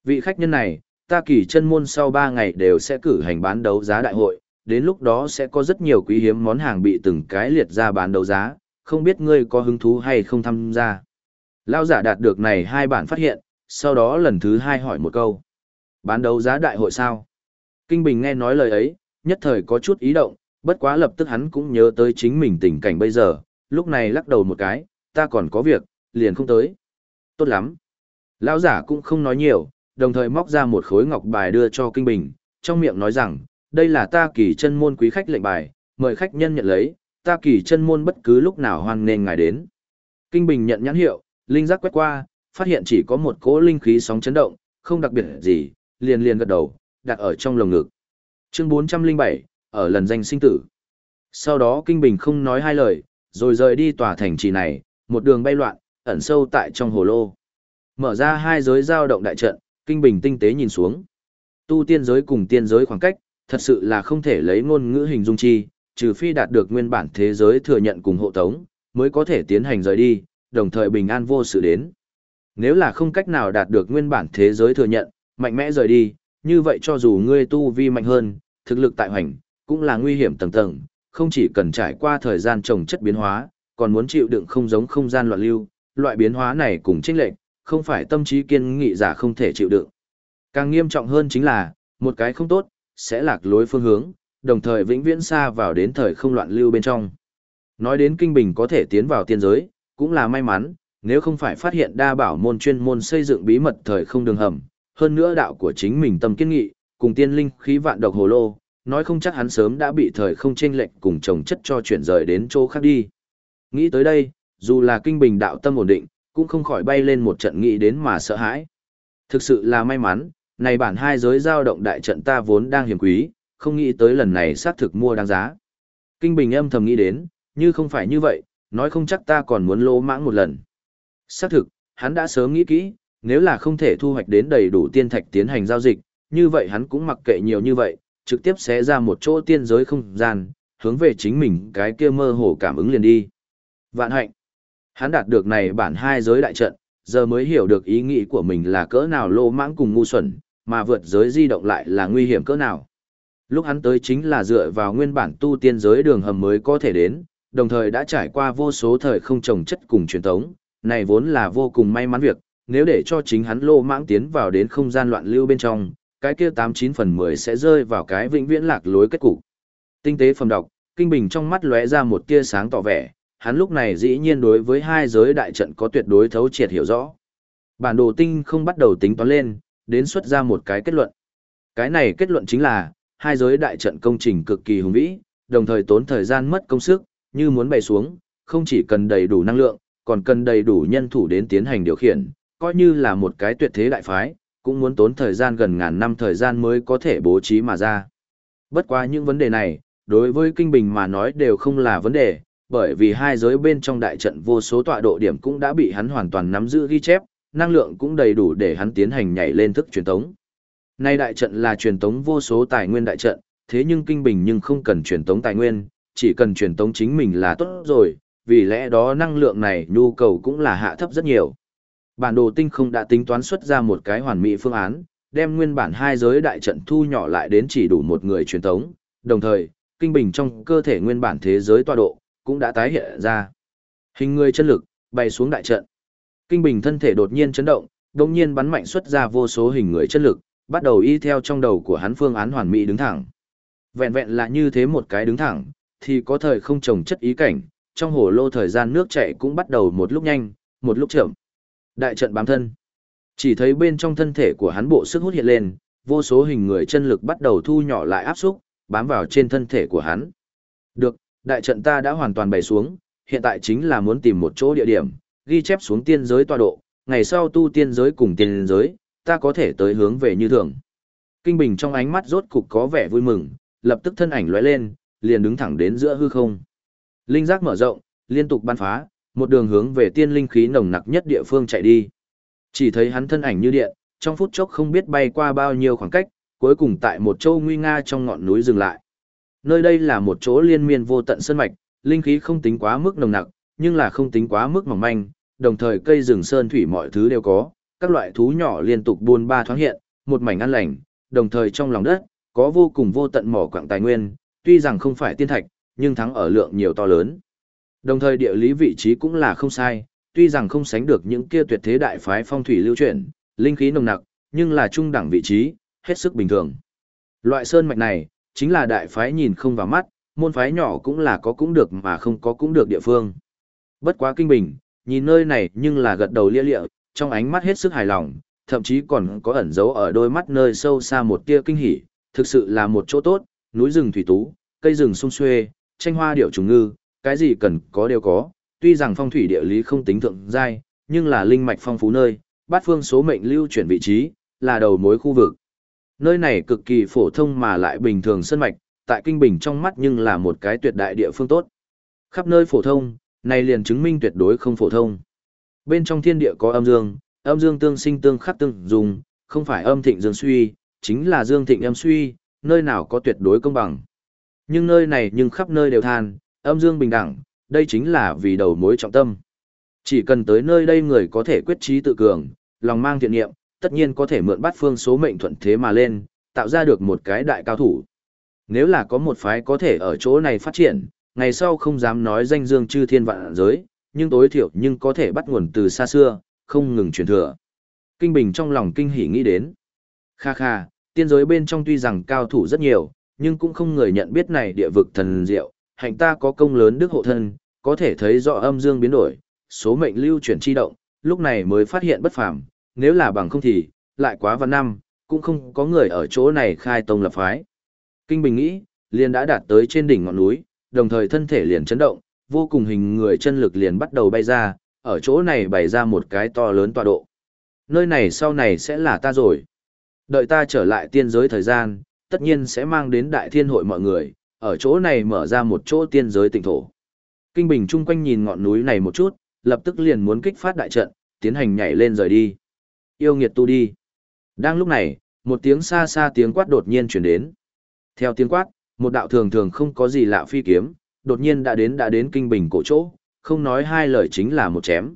Vị khách nhân này, ta kỳ chân môn sau 3 ngày đều sẽ cử hành bán đấu giá đại hội, đến lúc đó sẽ có rất nhiều quý hiếm món hàng bị từng cái liệt ra bán đấu giá, không biết ngươi có hứng thú hay không tham gia. Lao giả đạt được này hai bản phát hiện, sau đó lần thứ hai hỏi một câu. Bán đấu giá đại hội sao? Kinh Bình nghe nói lời ấy, nhất thời có chút ý động, bất quá lập tức hắn cũng nhớ tới chính mình tình cảnh bây giờ, lúc này lắc đầu một cái, ta còn có việc, liền không tới. Tốt lắm. Lão giả cũng không nói nhiều, đồng thời móc ra một khối ngọc bài đưa cho Kinh Bình, trong miệng nói rằng, đây là ta kỳ chân môn quý khách lệnh bài, mời khách nhân nhận lấy, ta kỳ chân môn bất cứ lúc nào hoan nên ngài đến. Kinh Bình nhận nhãn hiệu, linh giác quét qua, phát hiện chỉ có một cỗ linh khí sóng chấn động, không đặc biệt gì, liền liền gật đầu, đặt ở trong lồng ngực. Chương 407, ở lần danh sinh tử. Sau đó Kinh Bình không nói hai lời, rồi rời đi tòa thành trì này, một đường bay loạn, ẩn sâu tại trong hồ lô. Mở ra hai giới giao động đại trận, Kinh Bình tinh tế nhìn xuống. Tu tiên giới cùng tiên giới khoảng cách, thật sự là không thể lấy ngôn ngữ hình dung chi, trừ phi đạt được nguyên bản thế giới thừa nhận cùng hộ tống, mới có thể tiến hành rời đi, đồng thời bình an vô sự đến. Nếu là không cách nào đạt được nguyên bản thế giới thừa nhận, mạnh mẽ rời đi, như vậy cho dù ngươi tu vi mạnh hơn, thực lực tại hoành, cũng là nguy hiểm tầng tầng, không chỉ cần trải qua thời gian trồng chất biến hóa, còn muốn chịu đựng không giống không gian loạn lưu, loại biến hóa này cùng chênh lệch, không phải tâm trí kiên nghị giả không thể chịu đựng. Càng nghiêm trọng hơn chính là, một cái không tốt, sẽ lạc lối phương hướng, đồng thời vĩnh viễn xa vào đến thời không loạn lưu bên trong. Nói đến kinh bình có thể tiến vào tiên giới, cũng là may mắn, nếu không phải phát hiện đa bảo môn chuyên môn xây dựng bí mật thời không đường hầm, hơn nữa đạo của chính mình tâm kiên nghị, cùng tiên linh khí vạn độc hồ lô, nói không chắc hắn sớm đã bị thời không chênh lệch cùng chồng chất cho chuyển rời đến chỗ khác đi. Nghĩ tới đây, dù là kinh bình đạo tâm ổn định, cũng không khỏi bay lên một trận nghĩ đến mà sợ hãi. Thực sự là may mắn, này bản hai giới giao động đại trận ta vốn đang hiểm quý, không nghĩ tới lần này xác thực mua đáng giá. Kinh bình âm thầm nghĩ đến, như không phải như vậy, nói không chắc ta còn muốn lỗ mãng một lần. Xác thực, hắn đã sớm nghĩ kỹ, nếu là không thể thu hoạch đến đầy đủ tiên thạch tiến hành giao dịch, như vậy hắn cũng mặc kệ nhiều như vậy, trực tiếp sẽ ra một chỗ tiên giới không gian, hướng về chính mình cái kia mơ hồ cảm ứng liền đi. Vạn hạnh. Hắn đạt được này bản hai giới đại trận, giờ mới hiểu được ý nghĩ của mình là cỡ nào lô mãng cùng ngu xuẩn, mà vượt giới di động lại là nguy hiểm cỡ nào. Lúc hắn tới chính là dựa vào nguyên bản tu tiên giới đường hầm mới có thể đến, đồng thời đã trải qua vô số thời không trồng chất cùng truyền thống, này vốn là vô cùng may mắn việc, nếu để cho chính hắn lô mãng tiến vào đến không gian loạn lưu bên trong, cái kia tám chín phần mười sẽ rơi vào cái vĩnh viễn lạc lối kết cục. Tinh tế phẩm đọc, kinh bình trong mắt lóe ra một tia sáng tỏ vẻ, hắn lúc này dĩ nhiên đối với hai giới đại trận có tuyệt đối thấu triệt hiểu rõ. Bản đồ tinh không bắt đầu tính toán lên, đến xuất ra một cái kết luận. Cái này kết luận chính là, hai giới đại trận công trình cực kỳ hùng vĩ, đồng thời tốn thời gian mất công sức, như muốn bày xuống, không chỉ cần đầy đủ năng lượng, còn cần đầy đủ nhân thủ đến tiến hành điều khiển, coi như là một cái tuyệt thế đại phái, cũng muốn tốn thời gian gần ngàn năm thời gian mới có thể bố trí mà ra. Bất quá những vấn đề này, đối với Kinh Bình mà nói đều không là vấn đề, bởi vì hai giới bên trong đại trận vô số tọa độ điểm cũng đã bị hắn hoàn toàn nắm giữ ghi chép, năng lượng cũng đầy đủ để hắn tiến hành nhảy lên thức truyền tống. Nay đại trận là truyền tống vô số tài nguyên đại trận, thế nhưng Kinh Bình nhưng không cần truyền tống tài nguyên, chỉ cần truyền tống chính mình là tốt rồi, vì lẽ đó năng lượng này nhu cầu cũng là hạ thấp rất nhiều. Bản đồ tinh không đã tính toán xuất ra một cái hoàn mỹ phương án, đem nguyên bản hai giới đại trận thu nhỏ lại đến chỉ đủ một người truyền thống. đồng thời, kinh bình trong cơ thể nguyên bản thế giới tọa độ, cũng đã tái hiện ra. Hình người chân lực, bay xuống đại trận. Kinh bình thân thể đột nhiên chấn động, đồng nhiên bắn mạnh xuất ra vô số hình người chân lực, bắt đầu y theo trong đầu của hắn phương án hoàn mỹ đứng thẳng. Vẹn vẹn là như thế một cái đứng thẳng, thì có thời không trồng chất ý cảnh, trong hồ lô thời gian nước chảy cũng bắt đầu một lúc nhanh, một lúc chậm. Đại trận bám thân. Chỉ thấy bên trong thân thể của hắn bộ sức hút hiện lên, vô số hình người chân lực bắt đầu thu nhỏ lại áp xúc, bám vào trên thân thể của hắn. Được, đại trận ta đã hoàn toàn bày xuống, hiện tại chính là muốn tìm một chỗ địa điểm, ghi chép xuống tiên giới tọa độ, ngày sau tu tiên giới cùng tiên giới, ta có thể tới hướng về như thường. Kinh Bình trong ánh mắt rốt cục có vẻ vui mừng, lập tức thân ảnh lóe lên, liền đứng thẳng đến giữa hư không. Linh giác mở rộng, liên tục ban phá, một đường hướng về tiên linh khí nồng nặc nhất địa phương chạy đi. Chỉ thấy hắn thân ảnh như điện, trong phút chốc không biết bay qua bao nhiêu khoảng cách, cuối cùng tại một châu nguy nga trong ngọn núi dừng lại. Nơi đây là một chỗ liên miên vô tận sơn mạch, linh khí không tính quá mức nồng nặc, nhưng là không tính quá mức mỏng manh, đồng thời cây rừng sơn thủy mọi thứ đều có, các loại thú nhỏ liên tục buôn ba thoáng hiện, một mảnh an lành, đồng thời trong lòng đất có vô cùng vô tận mỏ quặng tài nguyên, tuy rằng không phải tiên thạch, nhưng thắng ở lượng nhiều to lớn. Đồng thời địa lý vị trí cũng là không sai, tuy rằng không sánh được những kia tuyệt thế đại phái phong thủy lưu chuyển, linh khí nồng nặc, nhưng là trung đẳng vị trí, hết sức bình thường. Loại sơn mạch này, chính là đại phái nhìn không vào mắt, môn phái nhỏ cũng là có cũng được mà không có cũng được địa phương. Bất quá kinh bình, nhìn nơi này nhưng là gật đầu lia lịa, trong ánh mắt hết sức hài lòng, thậm chí còn có ẩn dấu ở đôi mắt nơi sâu xa một tia kinh hỉ, thực sự là một chỗ tốt, núi rừng thủy tú, cây rừng sung xuê, tranh hoa điệu trùng ngư, cái gì cần có đều có, tuy rằng phong thủy địa lý không tính thượng giai, nhưng là linh mạch phong phú nơi, bát phương số mệnh lưu chuyển vị trí, là đầu mối khu vực. Nơi này cực kỳ phổ thông mà lại bình thường sân mạch, tại kinh bình trong mắt nhưng là một cái tuyệt đại địa phương tốt. Khắp nơi phổ thông, này liền chứng minh tuyệt đối không phổ thông. Bên trong thiên địa có âm dương, âm dương tương sinh tương khắc tương dùng, không phải âm thịnh dương suy, chính là dương thịnh âm suy, nơi nào có tuyệt đối công bằng. Nhưng nơi này nhưng khắp nơi đều than, âm dương bình đẳng, đây chính là vì đầu mối trọng tâm. Chỉ cần tới nơi đây người có thể quyết trí tự cường, lòng mang thiện niệm, tất nhiên có thể mượn bắt phương số mệnh thuận thế mà lên, tạo ra được một cái đại cao thủ. Nếu là có một phái có thể ở chỗ này phát triển, ngày sau không dám nói danh dương chư thiên vạn giới, nhưng tối thiểu nhưng có thể bắt nguồn từ xa xưa, không ngừng truyền thừa. Kinh Bình trong lòng kinh hỉ nghĩ đến. Kha kha, tiên giới bên trong tuy rằng cao thủ rất nhiều, nhưng cũng không người nhận biết này địa vực thần diệu, hạnh ta có công lớn đức hộ thân, có thể thấy rõ âm dương biến đổi, số mệnh lưu chuyển chi động, lúc này mới phát hiện bất phàm, nếu là bằng không thì, lại quá văn năm, cũng không có người ở chỗ này khai tông lập phái. Kinh Bình nghĩ, liền đã đạt tới trên đỉnh ngọn núi, đồng thời thân thể liền chấn động, vô cùng hình người chân lực liền bắt đầu bay ra, ở chỗ này bày ra một cái to lớn tọa độ. Nơi này sau này sẽ là ta rồi. Đợi ta trở lại tiên giới thời gian, tất nhiên sẽ mang đến đại thiên hội mọi người, ở chỗ này mở ra một chỗ tiên giới tịnh thổ. Kinh Bình chung quanh nhìn ngọn núi này một chút, lập tức liền muốn kích phát đại trận, tiến hành nhảy lên rời đi. Yêu nghiệt tu đi. Đang lúc này, một tiếng xa xa tiếng quát đột nhiên chuyển đến. Theo tiếng quát, một đạo thường thường không có gì lạ phi kiếm, đột nhiên đã đến đã đến Kinh Bình cổ chỗ, không nói hai lời chính là một chém.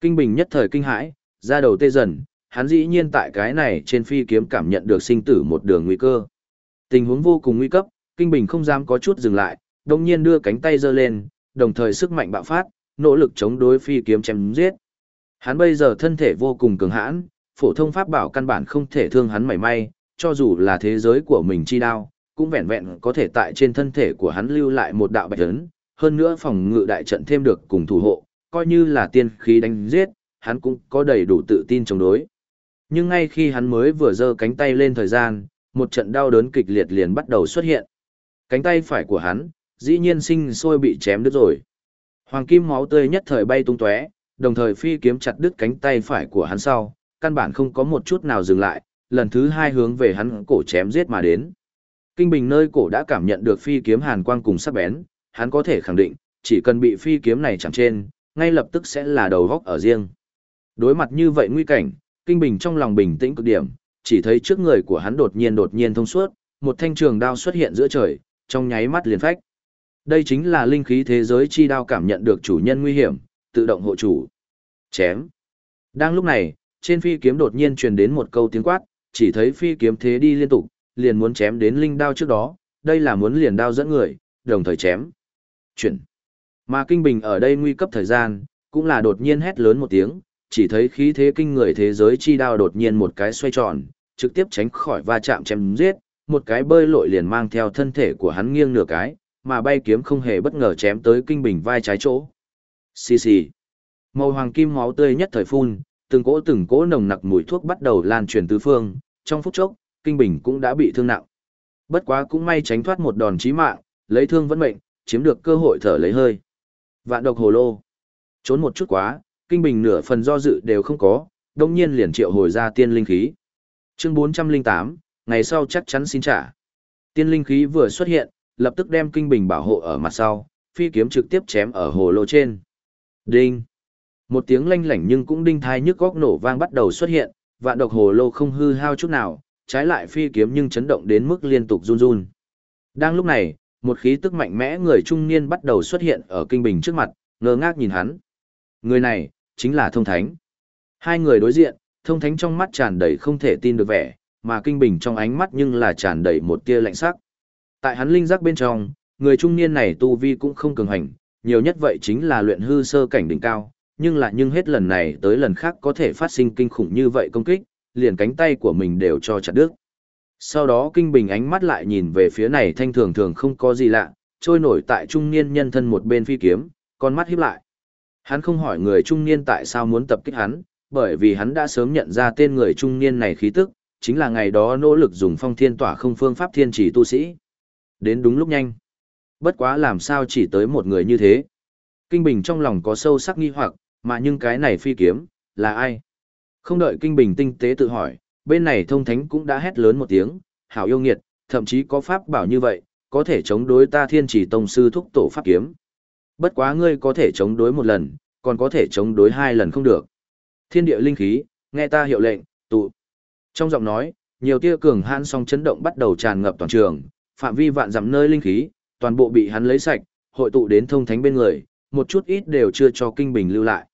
Kinh Bình nhất thời kinh hãi, ra đầu tê dần, hắn dĩ nhiên tại cái này trên phi kiếm cảm nhận được sinh tử một đường nguy cơ. Tình huống vô cùng nguy cấp, Kinh Bình không dám có chút dừng lại, đồng nhiên đưa cánh tay giơ lên, đồng thời sức mạnh bạo phát, nỗ lực chống đối phi kiếm chém giết. Hắn bây giờ thân thể vô cùng cường hãn, phổ thông pháp bảo căn bản không thể thương hắn mảy may, cho dù là thế giới của mình chi đao, cũng vẹn vẹn có thể tại trên thân thể của hắn lưu lại một đạo bạch ấn, hơn nữa phòng ngự đại trận thêm được cùng thủ hộ, coi như là tiên khí đánh giết, hắn cũng có đầy đủ tự tin chống đối. Nhưng ngay khi hắn mới vừa giơ cánh tay lên thời gian, một trận đau đớn kịch liệt liền bắt đầu xuất hiện. Cánh tay phải của hắn, dĩ nhiên sinh sôi bị chém đứt rồi. Hoàng kim máu tươi nhất thời bay tung tóe, đồng thời phi kiếm chặt đứt cánh tay phải của hắn sau, căn bản không có một chút nào dừng lại, lần thứ hai hướng về hắn cổ chém giết mà đến. Kinh Bình nơi cổ đã cảm nhận được phi kiếm hàn quang cùng sắc bén, hắn có thể khẳng định, chỉ cần bị phi kiếm này chạm trên, ngay lập tức sẽ là đầu góc ở riêng. Đối mặt như vậy nguy cảnh, Kinh Bình trong lòng bình tĩnh cực điểm, chỉ thấy trước người của hắn đột nhiên đột nhiên thông suốt, một thanh trường đao xuất hiện giữa trời, trong nháy mắt liền phách. Đây chính là linh khí thế giới chi đao cảm nhận được chủ nhân nguy hiểm, tự động hộ chủ. Chém. Đang lúc này, trên phi kiếm đột nhiên truyền đến một câu tiếng quát, chỉ thấy phi kiếm thế đi liên tục, liền muốn chém đến linh đao trước đó, đây là muốn liền đao dẫn người, đồng thời chém. Chuyển. Mà kinh bình ở đây nguy cấp thời gian, cũng là đột nhiên hét lớn một tiếng, chỉ thấy khí thế kinh người thế giới chi đao đột nhiên một cái xoay tròn, trực tiếp tránh khỏi va chạm chém giết, một cái bơi lội liền mang theo thân thể của hắn nghiêng nửa cái, mà bay kiếm không hề bất ngờ chém tới kinh bình vai trái chỗ. Xì xì. Màu hoàng kim máu tươi nhất thời phun, từng cỗ từng cỗ nồng nặc mùi thuốc bắt đầu lan truyền tứ phương, trong phút chốc, kinh bình cũng đã bị thương nặng. Bất quá cũng may tránh thoát một đòn chí mạng, lấy thương vẫn mệnh, chiếm được cơ hội thở lấy hơi. Vạn độc hồ lô. Trốn một chút quá, kinh bình nửa phần do dự đều không có, đông nhiên liền triệu hồi ra tiên linh khí. Chương 408, ngày sau chắc chắn xin trả. Tiên linh khí vừa xuất hiện, lập tức đem kinh bình bảo hộ ở mặt sau, phi kiếm trực tiếp chém ở hồ lô trên. Đinh! Một tiếng lanh lảnh nhưng cũng đinh thai nhức góc nổ vang bắt đầu xuất hiện, vạn độc hồ lô không hư hao chút nào, trái lại phi kiếm nhưng chấn động đến mức liên tục run run. Đang lúc này, một khí tức mạnh mẽ người trung niên bắt đầu xuất hiện ở kinh bình trước mặt, ngơ ngác nhìn hắn. Người này, chính là thông thánh. Hai người đối diện, thông thánh trong mắt tràn đầy không thể tin được vẻ, mà kinh bình trong ánh mắt nhưng là tràn đầy một tia lạnh sắc. Tại hắn linh giác bên trong, người trung niên này tu vi cũng không cường hành, nhiều nhất vậy chính là luyện hư sơ cảnh đỉnh cao, nhưng là nhưng hết lần này tới lần khác có thể phát sinh kinh khủng như vậy công kích, liền cánh tay của mình đều cho chặt đứt. Sau đó kinh bình ánh mắt lại nhìn về phía này thanh thường thường không có gì lạ, trôi nổi tại trung niên nhân thân một bên phi kiếm, con mắt híp lại. Hắn không hỏi người trung niên tại sao muốn tập kích hắn, bởi vì hắn đã sớm nhận ra tên người trung niên này khí tức, chính là ngày đó nỗ lực dùng phong thiên tỏa không phương pháp thiên chỉ tu sĩ. Đến đúng lúc nhanh. Bất quá làm sao chỉ tới một người như thế. Kinh Bình trong lòng có sâu sắc nghi hoặc, mà nhưng cái này phi kiếm, là ai? Không đợi Kinh Bình tinh tế tự hỏi, bên này thông thánh cũng đã hét lớn một tiếng, hảo yêu nghiệt, thậm chí có pháp bảo như vậy, có thể chống đối ta thiên chỉ tông sư thúc tổ pháp kiếm. Bất quá ngươi có thể chống đối một lần, còn có thể chống đối hai lần không được. Thiên địa linh khí, nghe ta hiệu lệnh, tụ. Trong giọng nói, nhiều tia cường hãn song chấn động bắt đầu tràn ngập toàn trường, phạm vi vạn dặm nơi linh khí, toàn bộ bị hắn lấy sạch, hội tụ đến thông thánh bên người, một chút ít đều chưa cho kinh bình lưu lại.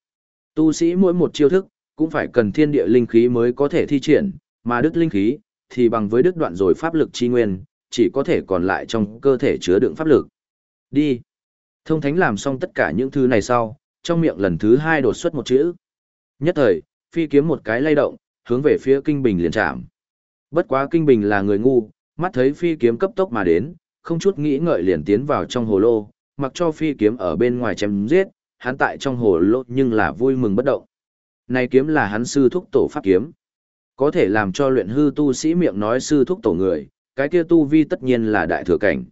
Tu sĩ mỗi một chiêu thức, cũng phải cần thiên địa linh khí mới có thể thi triển, mà đứt linh khí, thì bằng với đứt đoạn rồi pháp lực chi nguyên, chỉ có thể còn lại trong cơ thể chứa đựng pháp lực. Đi. Thông thánh làm xong tất cả những thứ này sau, trong miệng lần thứ hai đột xuất một chữ. Nhất thời, phi kiếm một cái lay động, hướng về phía kinh bình liền chạm. Bất quá kinh bình là người ngu, mắt thấy phi kiếm cấp tốc mà đến, không chút nghĩ ngợi liền tiến vào trong hồ lô, mặc cho phi kiếm ở bên ngoài chém giết, hắn tại trong hồ lô nhưng là vui mừng bất động. Này kiếm là hắn sư thúc tổ pháp kiếm. Có thể làm cho luyện hư tu sĩ miệng nói sư thúc tổ người, cái kia tu vi tất nhiên là đại thừa cảnh.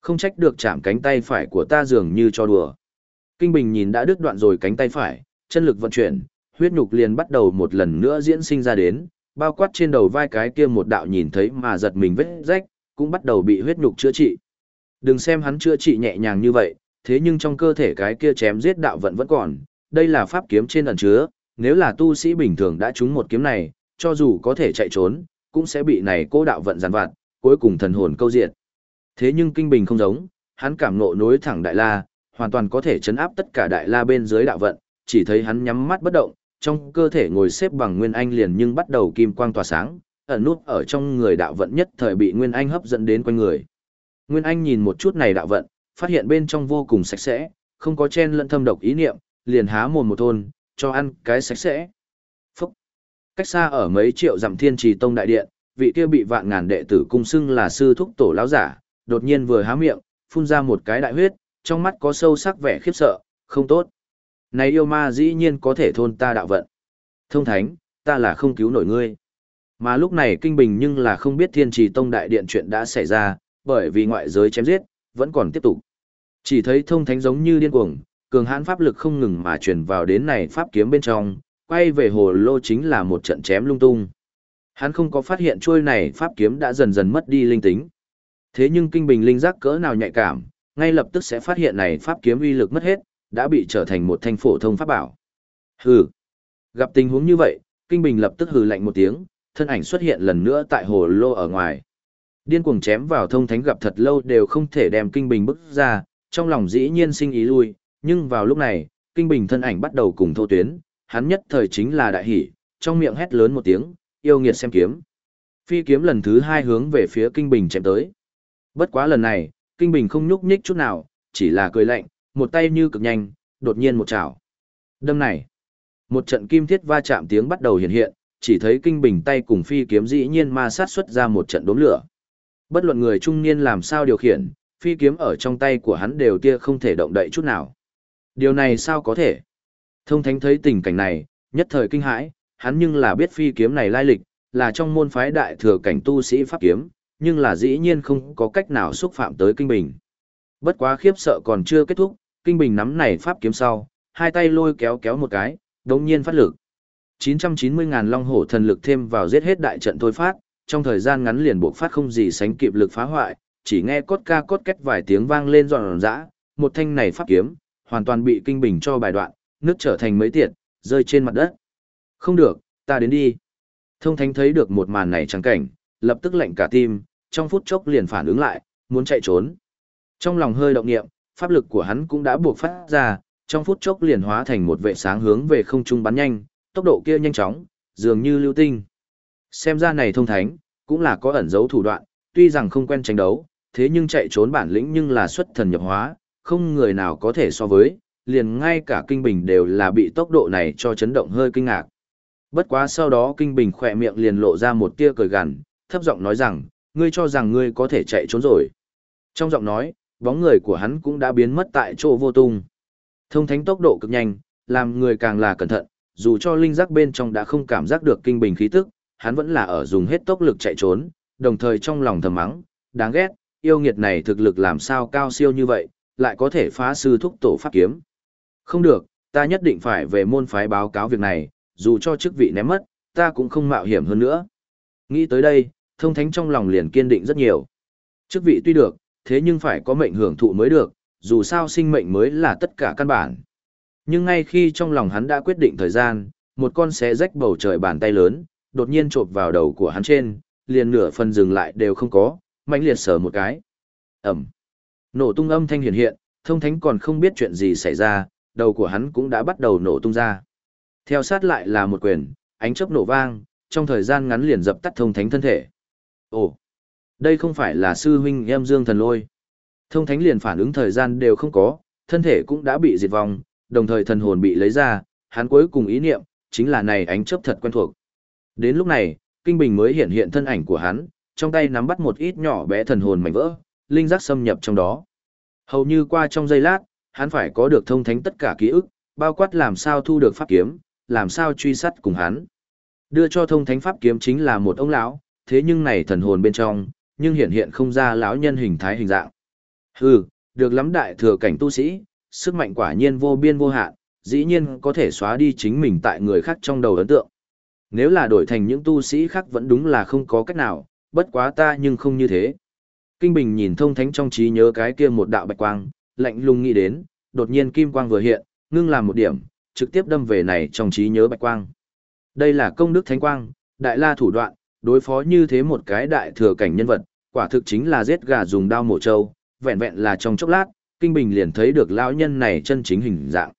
Không trách được chạm cánh tay phải của ta dường như cho đùa. Kinh Bình nhìn đã đứt đoạn rồi cánh tay phải, chân lực vận chuyển, huyết nhục liền bắt đầu một lần nữa diễn sinh ra đến, bao quát trên đầu vai cái kia một đạo nhìn thấy mà giật mình vết rách, cũng bắt đầu bị huyết nhục chữa trị. Đừng xem hắn chữa trị nhẹ nhàng như vậy, thế nhưng trong cơ thể cái kia chém giết đạo vận vẫn còn, đây là pháp kiếm trên ẩn chứa, nếu là tu sĩ bình thường đã trúng một kiếm này, cho dù có thể chạy trốn, cũng sẽ bị này cô đạo vận giàn vặt, cuối cùng thần hồn câu diệt. Thế nhưng kinh bình không giống, hắn cảm ngộ nối thẳng đại la, hoàn toàn có thể chấn áp tất cả đại la bên dưới đạo vận, chỉ thấy hắn nhắm mắt bất động, trong cơ thể ngồi xếp bằng nguyên anh liền nhưng bắt đầu kim quang tỏa sáng, ẩn nút ở trong người đạo vận nhất thời bị nguyên anh hấp dẫn đến quanh người. Nguyên anh nhìn một chút này đạo vận, phát hiện bên trong vô cùng sạch sẽ, không có chen lẫn thâm độc ý niệm, liền há mồm một thôn, cho ăn cái sạch sẽ. Phúc! Cách xa ở mấy triệu dặm thiên trì tông đại điện, vị kia bị vạn ngàn đệ tử cung xưng là sư thúc tổ lão giả, đột nhiên vừa há miệng, phun ra một cái đại huyết, trong mắt có sâu sắc vẻ khiếp sợ, không tốt. Này yêu ma dĩ nhiên có thể thôn ta đạo vận. Thông thánh, ta là không cứu nổi ngươi. Mà lúc này kinh bình nhưng là không biết thiên trì tông đại điện chuyện đã xảy ra, bởi vì ngoại giới chém giết, vẫn còn tiếp tục. Chỉ thấy thông thánh giống như điên cuồng, cường hãn pháp lực không ngừng mà truyền vào đến này pháp kiếm bên trong, quay về hồ lô chính là một trận chém lung tung. Hắn không có phát hiện chuôi này pháp kiếm đã dần dần mất đi linh tính. Thế nhưng kinh bình linh giác cỡ nào nhạy cảm, ngay lập tức sẽ phát hiện này pháp kiếm uy lực mất hết, đã bị trở thành một thanh phổ thông pháp bảo. Hừ. Gặp tình huống như vậy, kinh bình lập tức hừ lạnh một tiếng, thân ảnh xuất hiện lần nữa tại hồ lô ở ngoài. Điên cuồng chém vào thông thánh gặp thật lâu đều không thể đem kinh bình bức ra, trong lòng dĩ nhiên sinh ý lui, nhưng vào lúc này, kinh bình thân ảnh bắt đầu cùng thô tuyến, hắn nhất thời chính là đại hỷ, trong miệng hét lớn một tiếng, yêu nghiệt xem kiếm. Phi kiếm lần thứ hai hướng về phía kinh bình chém tới. Bất quá lần này, kinh bình không nhúc nhích chút nào, chỉ là cười lạnh, một tay như cực nhanh, đột nhiên một chảo. Đâm này, một trận kim thiết va chạm tiếng bắt đầu hiện hiện, chỉ thấy kinh bình tay cùng phi kiếm dĩ nhiên ma sát xuất ra một trận đốm lửa. Bất luận người trung niên làm sao điều khiển, phi kiếm ở trong tay của hắn đều tia không thể động đậy chút nào. Điều này sao có thể? Thông thánh thấy tình cảnh này, nhất thời kinh hãi, hắn nhưng là biết phi kiếm này lai lịch, là trong môn phái đại thừa cảnh tu sĩ pháp kiếm, nhưng là dĩ nhiên không có cách nào xúc phạm tới kinh bình. Bất quá khiếp sợ còn chưa kết thúc, kinh bình nắm này pháp kiếm sau, hai tay lôi kéo kéo một cái, đống nhiên phát lực. 990.000 long hổ thần lực thêm vào giết hết đại trận thôi phát, trong thời gian ngắn liền buộc phát không gì sánh kịp lực phá hoại, chỉ nghe cốt ca cốt két vài tiếng vang lên giòn giã, một thanh này pháp kiếm, hoàn toàn bị kinh bình cho bài đoạn, nước trở thành mấy tiệt, rơi trên mặt đất. Không được, ta đến đi. Thông thánh thấy được một màn này trắng cảnh, lập tức lạnh cả tim, trong phút chốc liền phản ứng lại, muốn chạy trốn. Trong lòng hơi động niệm, pháp lực của hắn cũng đã buộc phát ra, trong phút chốc liền hóa thành một vệ sáng hướng về không trung bắn nhanh, tốc độ kia nhanh chóng, dường như lưu tinh. Xem ra này thông thánh, cũng là có ẩn dấu thủ đoạn, tuy rằng không quen tranh đấu, thế nhưng chạy trốn bản lĩnh nhưng là xuất thần nhập hóa, không người nào có thể so với, liền ngay cả kinh bình đều là bị tốc độ này cho chấn động hơi kinh ngạc. Bất quá sau đó kinh bình khỏe miệng liền lộ ra một tia cười gằn, thấp giọng nói rằng, ngươi cho rằng ngươi có thể chạy trốn rồi. Trong giọng nói, bóng người của hắn cũng đã biến mất tại chỗ vô tung. Thông thánh tốc độ cực nhanh, làm người càng là cẩn thận, dù cho linh giác bên trong đã không cảm giác được kinh bình khí tức, hắn vẫn là ở dùng hết tốc lực chạy trốn, đồng thời trong lòng thầm mắng, đáng ghét, yêu nghiệt này thực lực làm sao cao siêu như vậy, lại có thể phá sư thúc tổ pháp kiếm. Không được, ta nhất định phải về môn phái báo cáo việc này, dù cho chức vị ném mất, ta cũng không mạo hiểm hơn nữa. Nghĩ tới đây, thông thánh trong lòng liền kiên định rất nhiều. Chức vị tuy được, thế nhưng phải có mệnh hưởng thụ mới được, dù sao sinh mệnh mới là tất cả căn bản. Nhưng ngay khi trong lòng hắn đã quyết định thời gian, một con xé rách bầu trời bàn tay lớn, đột nhiên chộp vào đầu của hắn trên, liền nửa phần dừng lại đều không có, mạnh liệt sờ một cái. Ẩm. Nổ tung âm thanh hiện hiện, thông thánh còn không biết chuyện gì xảy ra, đầu của hắn cũng đã bắt đầu nổ tung ra. Theo sát lại là một quyền, ánh chớp nổ vang, trong thời gian ngắn liền dập tắt thông thánh thân thể. Ồ, đây không phải là sư huynh em dương thần lôi. Thông thánh liền phản ứng thời gian đều không có, thân thể cũng đã bị diệt vong, đồng thời thần hồn bị lấy ra, hắn cuối cùng ý niệm, chính là này ánh chớp thật quen thuộc. Đến lúc này, Kinh Bình mới hiện hiện thân ảnh của hắn, trong tay nắm bắt một ít nhỏ bé thần hồn mảnh vỡ, linh giác xâm nhập trong đó. Hầu như qua trong giây lát, hắn phải có được thông thánh tất cả ký ức, bao quát làm sao thu được pháp kiếm, làm sao truy sát cùng hắn. Đưa cho thông thánh pháp kiếm chính là một ông lão, thế nhưng này thần hồn bên trong, nhưng hiện hiện không ra lão nhân hình thái hình dạng. Hừ, được lắm đại thừa cảnh tu sĩ, sức mạnh quả nhiên vô biên vô hạn, dĩ nhiên có thể xóa đi chính mình tại người khác trong đầu ấn tượng. Nếu là đổi thành những tu sĩ khác vẫn đúng là không có cách nào, bất quá ta nhưng không như thế. Kinh Bình nhìn thông thánh trong trí nhớ cái kia một đạo bạch quang, lạnh lùng nghĩ đến, đột nhiên kim quang vừa hiện, ngưng làm một điểm, trực tiếp đâm về này trong trí nhớ bạch quang. Đây là công đức thánh quang, đại la thủ đoạn, đối phó như thế một cái đại thừa cảnh nhân vật, quả thực chính là giết gà dùng đao mổ trâu, vẹn vẹn là trong chốc lát, Kinh Bình liền thấy được lão nhân này chân chính hình dạng.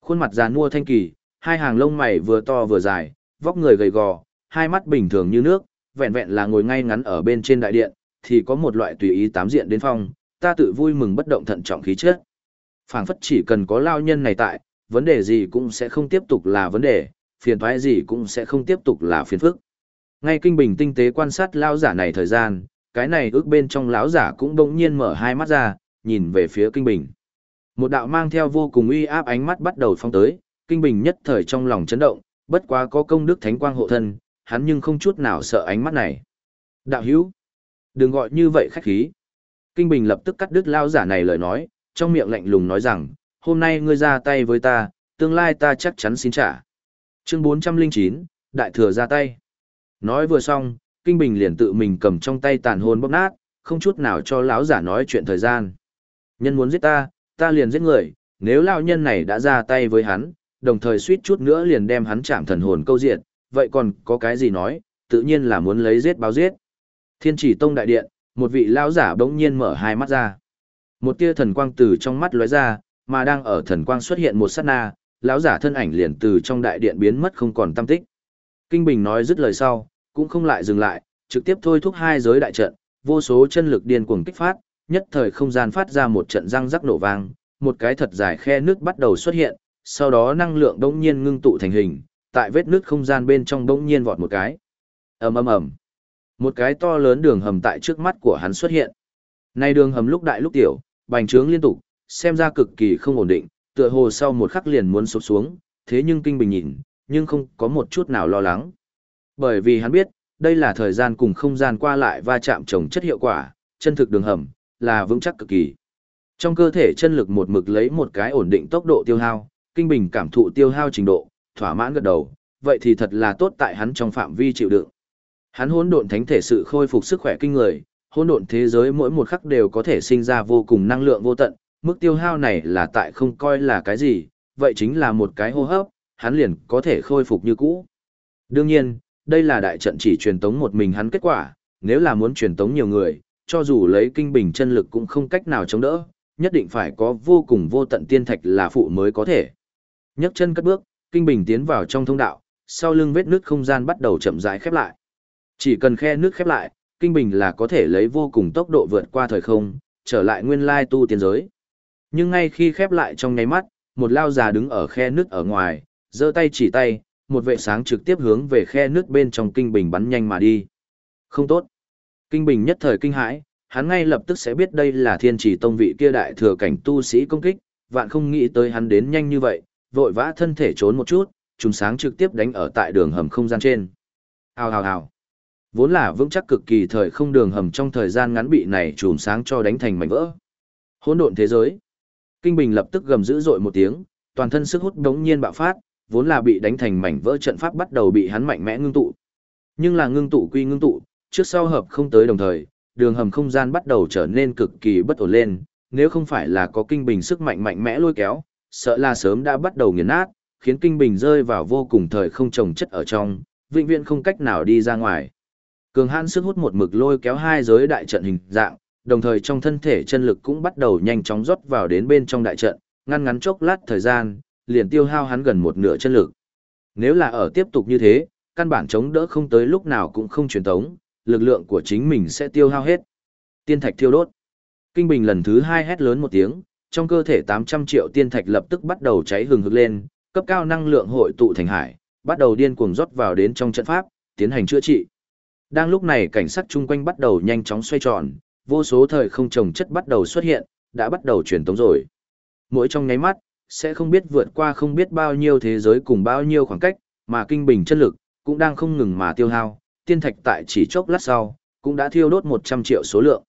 Khuôn mặt già nua thanh kỳ, hai hàng lông mày vừa to vừa dài, vóc người gầy gò, hai mắt bình thường như nước, vẹn vẹn là ngồi ngay ngắn ở bên trên đại điện, thì có một loại tùy ý tám diện đến phong, ta tự vui mừng bất động thận trọng khí chất. Phảng phất chỉ cần có lao nhân này tại, vấn đề gì cũng sẽ không tiếp tục là vấn đề, phiền toái gì cũng sẽ không tiếp tục là phiền phức. Ngay kinh bình tinh tế quan sát lão giả này thời gian, cái này ước bên trong lão giả cũng bỗng nhiên mở hai mắt ra, nhìn về phía kinh bình. Một đạo mang theo vô cùng uy áp ánh mắt bắt đầu phong tới, kinh bình nhất thời trong lòng chấn động, bất quá có công đức thánh quang hộ thân, hắn nhưng không chút nào sợ ánh mắt này. Đạo hữu, đừng gọi như vậy khách khí. Kinh bình lập tức cắt đứt lao giả này lời nói, trong miệng lạnh lùng nói rằng, hôm nay ngươi ra tay với ta, tương lai ta chắc chắn xin trả. Chương 409, Đại Thừa ra tay. Nói vừa xong, Kinh Bình liền tự mình cầm trong tay tàn hồn bóp nát, không chút nào cho lão giả nói chuyện thời gian. Nhân muốn giết ta, ta liền giết người, nếu lão nhân này đã ra tay với hắn, đồng thời suýt chút nữa liền đem hắn chạm thần hồn câu diệt, vậy còn có cái gì nói, tự nhiên là muốn lấy giết báo giết. Thiên chỉ tông đại điện, một vị lão giả bỗng nhiên mở hai mắt ra. Một tia thần quang từ trong mắt lóe ra, mà đang ở thần quang xuất hiện một sát na, lão giả thân ảnh liền từ trong đại điện biến mất không còn tâm tích. Kinh Bình nói dứt lời sau, cũng không lại dừng lại, trực tiếp thôi thúc hai giới đại trận, vô số chân lực điên cuồng kích phát, nhất thời không gian phát ra một trận răng rắc nổ vang, một cái thật dài khe nước bắt đầu xuất hiện, sau đó năng lượng đống nhiên ngưng tụ thành hình, tại vết nước không gian bên trong đống nhiên vọt một cái. ầm ầm ầm, một cái to lớn đường hầm tại trước mắt của hắn xuất hiện. Nay đường hầm lúc đại lúc tiểu, bành trướng liên tục, xem ra cực kỳ không ổn định, tựa hồ sau một khắc liền muốn sụp xuống, thế nhưng kinh bình nhìn, nhưng không có một chút nào lo lắng. Bởi vì hắn biết, đây là thời gian cùng không gian qua lại va chạm trồng chất hiệu quả, chân thực đường hầm, là vững chắc cực kỳ. Trong cơ thể chân lực một mực lấy một cái ổn định tốc độ tiêu hao, kinh bình cảm thụ tiêu hao trình độ, thỏa mãn gật đầu, vậy thì thật là tốt tại hắn trong phạm vi chịu đựng. Hắn hỗn độn thánh thể sự khôi phục sức khỏe kinh người, hỗn độn thế giới mỗi một khắc đều có thể sinh ra vô cùng năng lượng vô tận, mức tiêu hao này là tại không coi là cái gì, vậy chính là một cái hô hấp, hắn liền có thể khôi phục như cũ. Đương nhiên, đây là đại trận chỉ truyền tống một mình hắn kết quả, nếu là muốn truyền tống nhiều người, cho dù lấy kinh bình chân lực cũng không cách nào chống đỡ, nhất định phải có vô cùng vô tận tiên thạch là phụ mới có thể. nhấc chân cất bước, kinh bình tiến vào trong thông đạo, sau lưng vết nước không gian bắt đầu chậm rãi khép lại. Chỉ cần khe nước khép lại, kinh bình là có thể lấy vô cùng tốc độ vượt qua thời không, trở lại nguyên lai tu tiên giới. Nhưng ngay khi khép lại trong nháy mắt, một lao già đứng ở khe nước ở ngoài, giơ tay chỉ tay, một vệ sáng trực tiếp hướng về khe nước bên trong kinh bình bắn nhanh mà đi. Không tốt. Kinh bình nhất thời kinh hãi, hắn ngay lập tức sẽ biết đây là thiên chỉ tông vị kia đại thừa cảnh tu sĩ công kích, vạn không nghĩ tới hắn đến nhanh như vậy, vội vã thân thể trốn một chút, trùng sáng trực tiếp đánh ở tại đường hầm không gian trên. Hào hào hào. Vốn là vững chắc cực kỳ thời không đường hầm trong thời gian ngắn bị này trùm sáng cho đánh thành mảnh vỡ. Hỗn độn thế giới. Kinh Bình lập tức gầm dữ dội một tiếng, toàn thân sức hút đống nhiên bạo phát, vốn là bị đánh thành mảnh vỡ trận pháp bắt đầu bị hắn mạnh mẽ ngưng tụ. Nhưng là ngưng tụ quy ngưng tụ, trước sau hợp không tới đồng thời, đường hầm không gian bắt đầu trở nên cực kỳ bất ổn lên, nếu không phải là có kinh bình sức mạnh mạnh mẽ lôi kéo, sợ là sớm đã bắt đầu nghiền nát, khiến kinh bình rơi vào vô cùng thời không trồng chất ở trong, vĩnh viễn không cách nào đi ra ngoài. Cường hãn sức hút một mực lôi kéo hai giới đại trận hình dạng, đồng thời trong thân thể chân lực cũng bắt đầu nhanh chóng rót vào đến bên trong đại trận, ngăn ngắn chốc lát thời gian, liền tiêu hao hắn gần một nửa chân lực. Nếu là ở tiếp tục như thế, căn bản chống đỡ không tới lúc nào cũng không truyền tống, lực lượng của chính mình sẽ tiêu hao hết. Tiên thạch thiêu đốt. Kinh Bình lần thứ hai hét lớn một tiếng, trong cơ thể 800 triệu tiên thạch lập tức bắt đầu cháy hừng hực lên, cấp cao năng lượng hội tụ thành hải, bắt đầu điên cuồng rót vào đến trong trận pháp, tiến hành chữa trị. Đang lúc này cảnh sát chung quanh bắt đầu nhanh chóng xoay tròn, vô số thời không trồng chất bắt đầu xuất hiện, đã bắt đầu truyền tống rồi. Mỗi trong nháy mắt, sẽ không biết vượt qua không biết bao nhiêu thế giới cùng bao nhiêu khoảng cách, mà kinh bình chân lực, cũng đang không ngừng mà tiêu hao, tiên thạch tại chỉ chốc lát sau, cũng đã thiêu đốt 100 triệu số lượng.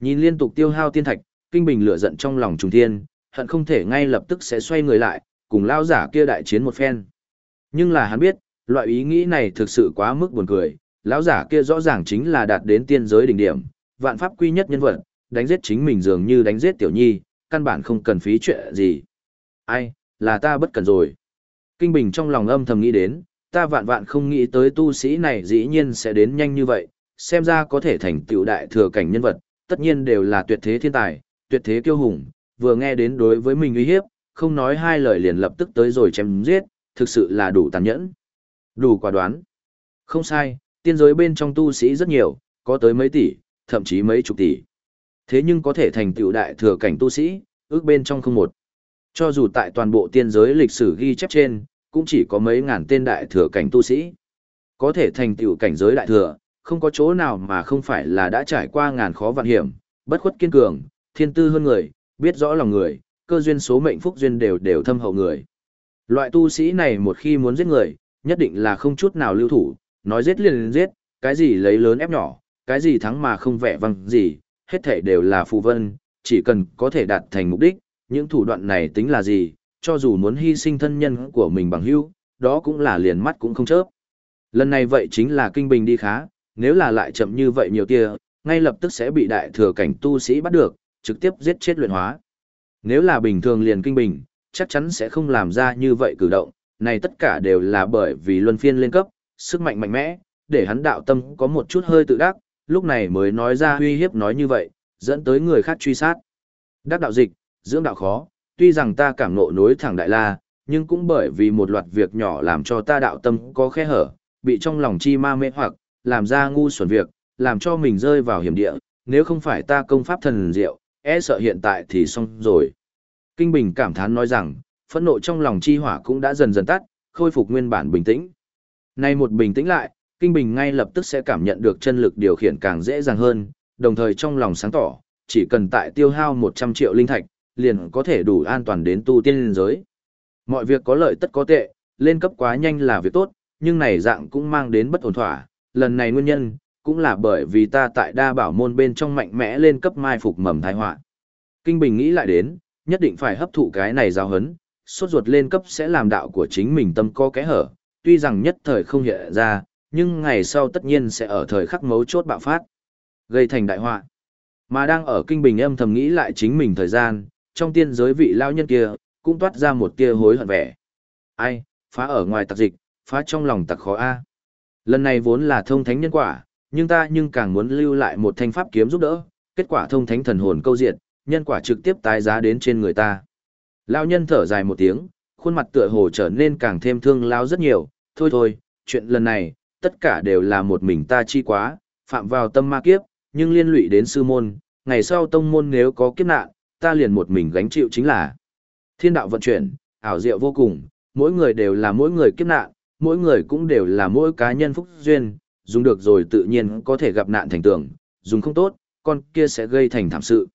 Nhìn liên tục tiêu hao tiên thạch, kinh bình lửa giận trong lòng trùng thiên, hận không thể ngay lập tức sẽ xoay người lại, cùng lao giả kia đại chiến một phen. Nhưng là hắn biết, loại ý nghĩ này thực sự quá mức buồn cười, lão giả kia rõ ràng chính là đạt đến tiên giới đỉnh điểm, vạn pháp quy nhất nhân vật, đánh giết chính mình dường như đánh giết tiểu nhi, căn bản không cần phí chuyện gì. Ai, là ta bất cần rồi. Kinh Bình trong lòng âm thầm nghĩ đến, ta vạn vạn không nghĩ tới tu sĩ này dĩ nhiên sẽ đến nhanh như vậy, xem ra có thể thành tiểu đại thừa cảnh nhân vật, tất nhiên đều là tuyệt thế thiên tài, tuyệt thế kiêu hùng, vừa nghe đến đối với mình uy hiếp, không nói hai lời liền lập tức tới rồi chém giết, thực sự là đủ tàn nhẫn. Đủ quả đoán. Không sai, tiên giới bên trong tu sĩ rất nhiều, có tới mấy tỷ, thậm chí mấy chục tỷ. Thế nhưng có thể thành tiểu đại thừa cảnh tu sĩ, ước bên trong không một. Cho dù tại toàn bộ tiên giới lịch sử ghi chép trên, cũng chỉ có mấy ngàn tên đại thừa cảnh tu sĩ. Có thể thành tiểu cảnh giới đại thừa, không có chỗ nào mà không phải là đã trải qua ngàn khó vạn hiểm, bất khuất kiên cường, thiên tư hơn người, biết rõ lòng người, cơ duyên số mệnh phúc duyên đều đều thâm hậu người. Loại tu sĩ này một khi muốn giết người, nhất định là không chút nào lưu thủ, nói giết liền liền giết, cái gì lấy lớn ép nhỏ, cái gì thắng mà không vẻ văng gì, hết thể đều là phù vân, chỉ cần có thể đạt thành mục đích, những thủ đoạn này tính là gì, cho dù muốn hy sinh thân nhân của mình bằng hữu, đó cũng là liền mắt cũng không chớp. Lần này vậy chính là kinh bình đi khá, nếu là lại chậm như vậy nhiều tia, ngay lập tức sẽ bị đại thừa cảnh tu sĩ bắt được, trực tiếp giết chết luyện hóa. Nếu là bình thường liền kinh bình, chắc chắn sẽ không làm ra như vậy cử động, này tất cả đều là bởi vì luân phiên lên cấp, sức mạnh mạnh mẽ, để hắn đạo tâm có một chút hơi tự đắc, lúc này mới nói ra uy hiếp nói như vậy, dẫn tới người khác truy sát. Đắc đạo dịch, dưỡng đạo khó, tuy rằng ta cảm nộ nối thẳng đại la, nhưng cũng bởi vì một loạt việc nhỏ làm cho ta đạo tâm có khe hở, bị trong lòng chi ma mê hoặc, làm ra ngu xuẩn việc, làm cho mình rơi vào hiểm địa, nếu không phải ta công pháp thần diệu, e sợ hiện tại thì xong rồi. Kinh Bình cảm thán nói rằng, phẫn nộ trong lòng chi hỏa cũng đã dần dần tắt, khôi phục nguyên bản bình tĩnh. Nay một bình tĩnh lại, Kinh Bình ngay lập tức sẽ cảm nhận được chân lực điều khiển càng dễ dàng hơn, đồng thời trong lòng sáng tỏ, chỉ cần tại tiêu hao 100 triệu linh thạch, liền có thể đủ an toàn đến tu tiên liên giới. Mọi việc có lợi tất có tệ, lên cấp quá nhanh là việc tốt, nhưng này dạng cũng mang đến bất ổn thỏa, lần này nguyên nhân, cũng là bởi vì ta tại đa bảo môn bên trong mạnh mẽ lên cấp mai phục mầm thai họa. Kinh Bình nghĩ lại đến, nhất định phải hấp thụ cái này giáo hấn, sốt ruột lên cấp sẽ làm đạo của chính mình tâm có kẽ hở, tuy rằng nhất thời không hiện ra, nhưng ngày sau tất nhiên sẽ ở thời khắc mấu chốt bạo phát, gây thành đại họa. Mà đang ở kinh bình âm thầm nghĩ lại chính mình thời gian, trong tiên giới vị lao nhân kia, cũng toát ra một tia hối hận vẻ. Ai, phá ở ngoài tặc dịch, phá trong lòng tặc khó a. Lần này vốn là thông thánh nhân quả, nhưng ta nhưng càng muốn lưu lại một thanh pháp kiếm giúp đỡ, kết quả thông thánh thần hồn câu diện, nhân quả trực tiếp tái giá đến trên người ta. Lao nhân thở dài một tiếng, khuôn mặt tựa hồ trở nên càng thêm thương lao rất nhiều, thôi thôi, chuyện lần này, tất cả đều là một mình ta chi quá, phạm vào tâm ma kiếp, nhưng liên lụy đến sư môn, ngày sau tông môn nếu có kiếp nạn, ta liền một mình gánh chịu chính là. Thiên đạo vận chuyển, ảo diệu vô cùng, mỗi người đều là mỗi người kiếp nạn, mỗi người cũng đều là mỗi cá nhân phúc duyên, dùng được rồi tự nhiên có thể gặp nạn thành tường, dùng không tốt, con kia sẽ gây thành thảm sự.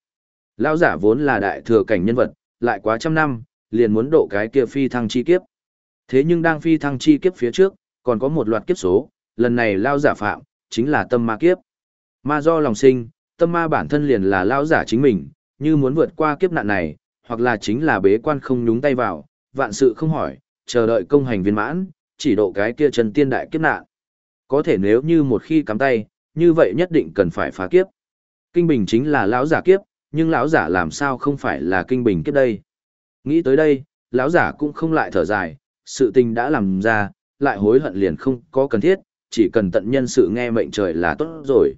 Lão giả vốn là đại thừa cảnh nhân vật, lại quá trăm năm, liền muốn độ cái kia phi thăng chi kiếp. Thế nhưng đang phi thăng chi kiếp phía trước, còn có một loạt kiếp số, lần này lao giả phạm, chính là tâm ma kiếp. Ma do lòng sinh, tâm ma bản thân liền là lao giả chính mình, như muốn vượt qua kiếp nạn này, hoặc là chính là bế quan không nhúng tay vào, vạn sự không hỏi, chờ đợi công hành viên mãn, chỉ độ cái kia chân tiên đại kiếp nạn. Có thể nếu như một khi cắm tay, như vậy nhất định cần phải phá kiếp. Kinh bình chính là lão giả kiếp, nhưng lão giả làm sao không phải là kinh bình kiếp đây. Nghĩ tới đây, lão giả cũng không lại thở dài, sự tình đã làm ra, lại hối hận liền không có cần thiết, chỉ cần tận nhân sự nghe mệnh trời là tốt rồi.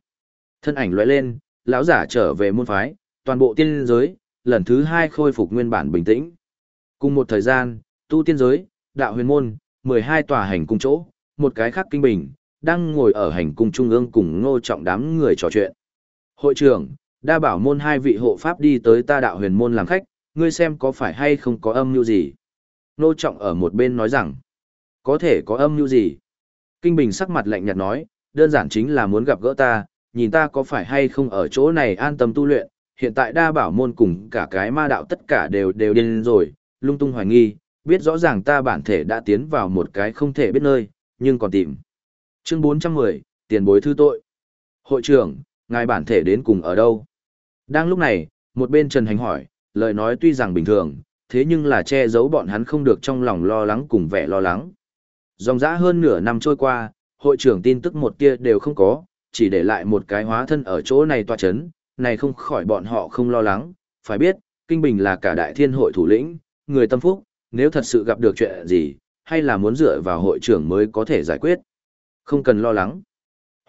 Thân ảnh lóe lên, lão giả trở về môn phái, toàn bộ tiên giới, lần thứ hai khôi phục nguyên bản bình tĩnh. Cùng một thời gian, tu tiên giới, đạo huyền môn, 12 tòa hành cung chỗ, một cái khác kinh bình, đang ngồi ở hành cung trung ương cùng ngô trọng đám người trò chuyện. Hội trưởng, đa bảo môn hai vị hộ pháp đi tới ta đạo huyền môn làm khách, ngươi xem có phải hay không có âm mưu gì. Ngô trọng ở một bên nói rằng, có thể có âm mưu gì. Kinh bình sắc mặt lạnh nhạt nói, đơn giản chính là muốn gặp gỡ ta, nhìn ta có phải hay không ở chỗ này an tâm tu luyện, hiện tại đa bảo môn cùng cả cái ma đạo tất cả đều đều điên rồi, lung tung hoài nghi, biết rõ ràng ta bản thể đã tiến vào một cái không thể biết nơi, nhưng còn tìm. Chương 410, tiền bối thư tội. Hội trưởng, ngài bản thể đến cùng ở đâu? Đang lúc này, một bên Trần Hành hỏi, lời nói tuy rằng bình thường, thế nhưng là che giấu bọn hắn không được trong lòng lo lắng cùng vẻ lo lắng. Dòng dã hơn nửa năm trôi qua, hội trưởng tin tức một tia đều không có, chỉ để lại một cái hóa thân ở chỗ này tòa chấn, này không khỏi bọn họ không lo lắng, phải biết, Kinh Bình là cả đại thiên hội thủ lĩnh, người tâm phúc, nếu thật sự gặp được chuyện gì, hay là muốn dựa vào hội trưởng mới có thể giải quyết. Không cần lo lắng.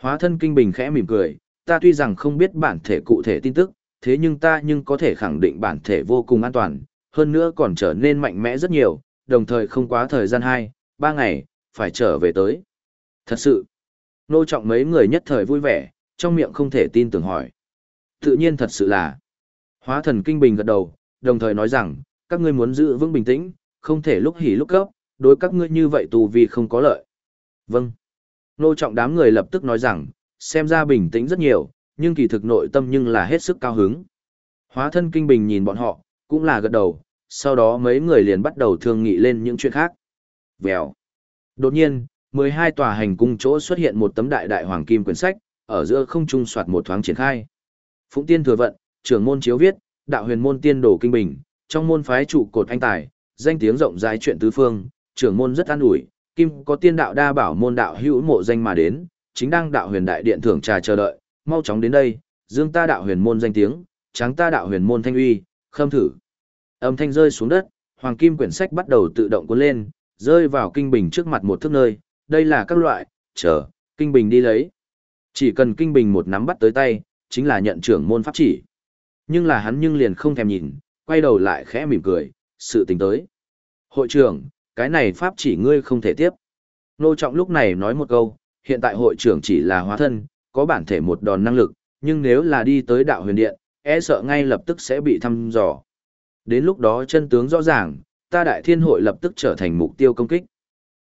Hóa thân Kinh Bình khẽ mỉm cười, ta tuy rằng không biết bản thể cụ thể tin tức, thế nhưng ta nhưng có thể khẳng định bản thể vô cùng an toàn, hơn nữa còn trở nên mạnh mẽ rất nhiều, đồng thời không quá thời gian 2, 3 ngày, phải trở về tới. Thật sự, nô trọng mấy người nhất thời vui vẻ, trong miệng không thể tin tưởng hỏi. Tự nhiên thật sự là. Hóa thần kinh bình gật đầu, đồng thời nói rằng, các ngươi muốn giữ vững bình tĩnh, không thể lúc hỉ lúc cấp, đối các ngươi như vậy tù vì không có lợi. Vâng. Nô trọng đám người lập tức nói rằng, xem ra bình tĩnh rất nhiều, nhưng kỳ thực nội tâm nhưng là hết sức cao hứng. Hóa thân kinh bình nhìn bọn họ, cũng là gật đầu, sau đó mấy người liền bắt đầu thương nghị lên những chuyện khác. Vèo. Đột nhiên, 12 tòa hành cung chỗ xuất hiện một tấm đại đại hoàng kim quyển sách, ở giữa không trung soạt một thoáng triển khai. Phụng Tiên thừa vận, trưởng môn chiếu viết, đạo huyền môn tiên đồ kinh bình, trong môn phái trụ cột anh tài, danh tiếng rộng rãi chuyện tứ phương, trưởng môn rất an ủi, kim có tiên đạo đa bảo môn đạo hữu mộ danh mà đến, chính đang đạo huyền đại điện thưởng trà chờ đợi, mau chóng đến đây, dương ta đạo huyền môn danh tiếng, tráng ta đạo huyền môn thanh uy, khâm thử. Âm thanh rơi xuống đất, hoàng kim quyển sách bắt đầu tự động cuốn lên, rơi vào kinh bình trước mặt một thước nơi, đây là các loại, chờ, kinh bình đi lấy. Chỉ cần kinh bình một nắm bắt tới tay, chính là nhận trưởng môn pháp chỉ. Nhưng là hắn nhưng liền không thèm nhìn, quay đầu lại khẽ mỉm cười, sự tình tới. Hội trưởng, cái này pháp chỉ ngươi không thể tiếp. Nô Trọng lúc này nói một câu, hiện tại hội trưởng chỉ là hóa thân, có bản thể một đòn năng lực, nhưng nếu là đi tới đạo huyền điện, e sợ ngay lập tức sẽ bị thăm dò. Đến lúc đó chân tướng rõ ràng, ta đại thiên hội lập tức trở thành mục tiêu công kích.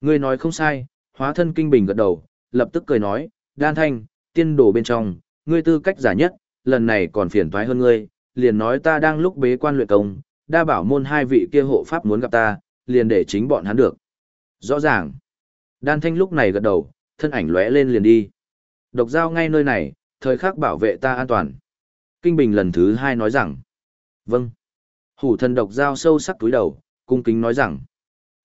Ngươi nói không sai, hóa thân kinh bình gật đầu, lập tức cười nói, đan thanh, tiên đồ bên trong, ngươi tư cách giả nhất, lần này còn phiền toái hơn ngươi, liền nói ta đang lúc bế quan luyện công, đa bảo môn hai vị kia hộ pháp muốn gặp ta, liền để chính bọn hắn được. Rõ ràng. Đan thanh lúc này gật đầu, thân ảnh lóe lên liền đi. Độc giao ngay nơi này, thời khắc bảo vệ ta an toàn. Kinh Bình lần thứ hai nói rằng. Vâng. Hủ thần độc giao sâu sắc túi đầu, cung kính nói rằng.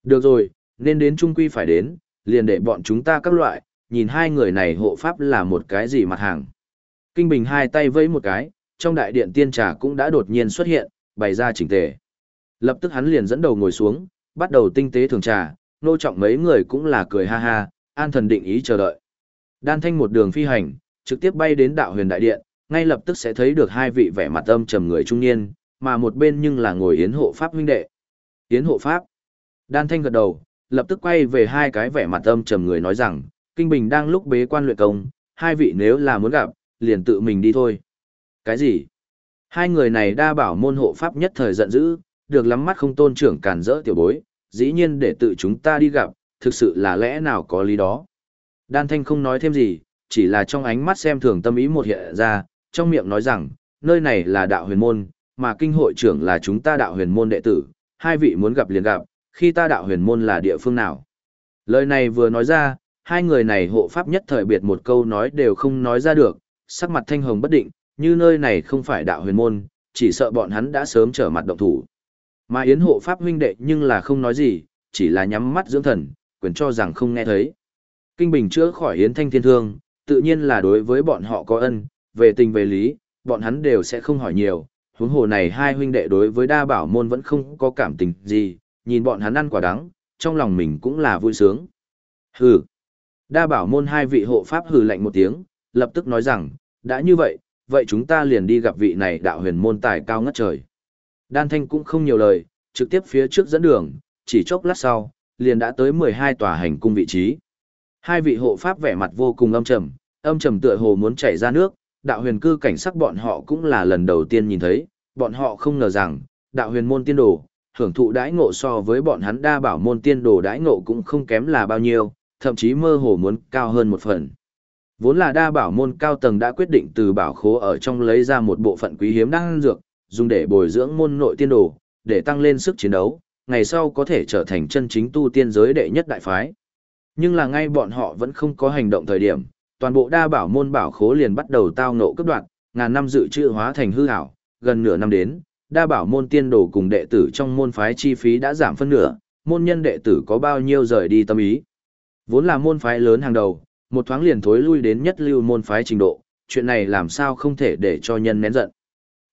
Được rồi, nên đến trung quy phải đến, liền để bọn chúng ta các loại, nhìn hai người này hộ pháp là một cái gì mặt hàng. Kinh Bình hai tay vẫy một cái, trong đại điện tiên trà cũng đã đột nhiên xuất hiện, bày ra chỉnh tề. Lập tức hắn liền dẫn đầu ngồi xuống, bắt đầu tinh tế thường trà, nô trọng mấy người cũng là cười ha ha, an thần định ý chờ đợi. Đan thanh một đường phi hành, trực tiếp bay đến đạo huyền đại điện, ngay lập tức sẽ thấy được hai vị vẻ mặt âm trầm người trung niên, mà một bên nhưng là ngồi yến hộ pháp huynh đệ. Yến hộ pháp. Đan thanh gật đầu, lập tức quay về hai cái vẻ mặt âm trầm người nói rằng, Kinh Bình đang lúc bế quan luyện công, hai vị nếu là muốn gặp, liền tự mình đi thôi. Cái gì? Hai người này đa bảo môn hộ pháp nhất thời giận dữ, được lắm mắt không tôn trưởng cản rỡ tiểu bối, dĩ nhiên để tự chúng ta đi gặp, thực sự là lẽ nào có lý đó. Đan Thanh không nói thêm gì, chỉ là trong ánh mắt xem thường tâm ý một hiện ra, trong miệng nói rằng, nơi này là đạo huyền môn, mà kinh hội trưởng là chúng ta đạo huyền môn đệ tử, hai vị muốn gặp liền gặp, khi ta đạo huyền môn là địa phương nào. Lời này vừa nói ra, hai người này hộ pháp nhất thời biệt một câu nói đều không nói ra được, sắc mặt thanh hồng bất định, như nơi này không phải đạo huyền môn, chỉ sợ bọn hắn đã sớm trở mặt động thủ. Mà Yến hộ pháp huynh đệ nhưng là không nói gì, chỉ là nhắm mắt dưỡng thần, quyền cho rằng không nghe thấy. Kinh Bình chữa khỏi Yến thanh thiên thương, tự nhiên là đối với bọn họ có ân, về tình về lý, bọn hắn đều sẽ không hỏi nhiều. Huống hồ này hai huynh đệ đối với đa bảo môn vẫn không có cảm tình gì, nhìn bọn hắn ăn quả đắng, trong lòng mình cũng là vui sướng. Hừ. Đa bảo môn hai vị hộ pháp hừ lạnh một tiếng, lập tức nói rằng, đã như vậy, vậy chúng ta liền đi gặp vị này đạo huyền môn tài cao ngất trời. Đan Thanh cũng không nhiều lời, trực tiếp phía trước dẫn đường, chỉ chốc lát sau, liền đã tới 12 tòa hành cung vị trí. Hai vị hộ pháp vẻ mặt vô cùng âm trầm, âm trầm tựa hồ muốn chảy ra nước, đạo huyền cư cảnh sắc bọn họ cũng là lần đầu tiên nhìn thấy, bọn họ không ngờ rằng, đạo huyền môn tiên đồ, hưởng thụ đãi ngộ so với bọn hắn đa bảo môn tiên đồ đãi ngộ cũng không kém là bao nhiêu, thậm chí mơ hồ muốn cao hơn một phần. Vốn là đa bảo môn cao tầng đã quyết định từ bảo khố ở trong lấy ra một bộ phận quý hiếm đan dược, dùng để bồi dưỡng môn nội tiên đồ, để tăng lên sức chiến đấu, ngày sau có thể trở thành chân chính tu tiên giới đệ nhất đại phái. Nhưng là ngay bọn họ vẫn không có hành động thời điểm, toàn bộ đa bảo môn bảo khố liền bắt đầu tao ngộ cấp đoạn, ngàn năm dự trữ hóa thành hư ảo, gần nửa năm đến, đa bảo môn tiên đồ cùng đệ tử trong môn phái chi phí đã giảm phân nửa, môn nhân đệ tử có bao nhiêu rời đi tâm ý. Vốn là môn phái lớn hàng đầu, một thoáng liền thối lui đến nhất lưu môn phái trình độ, chuyện này làm sao không thể để cho nhân nén giận.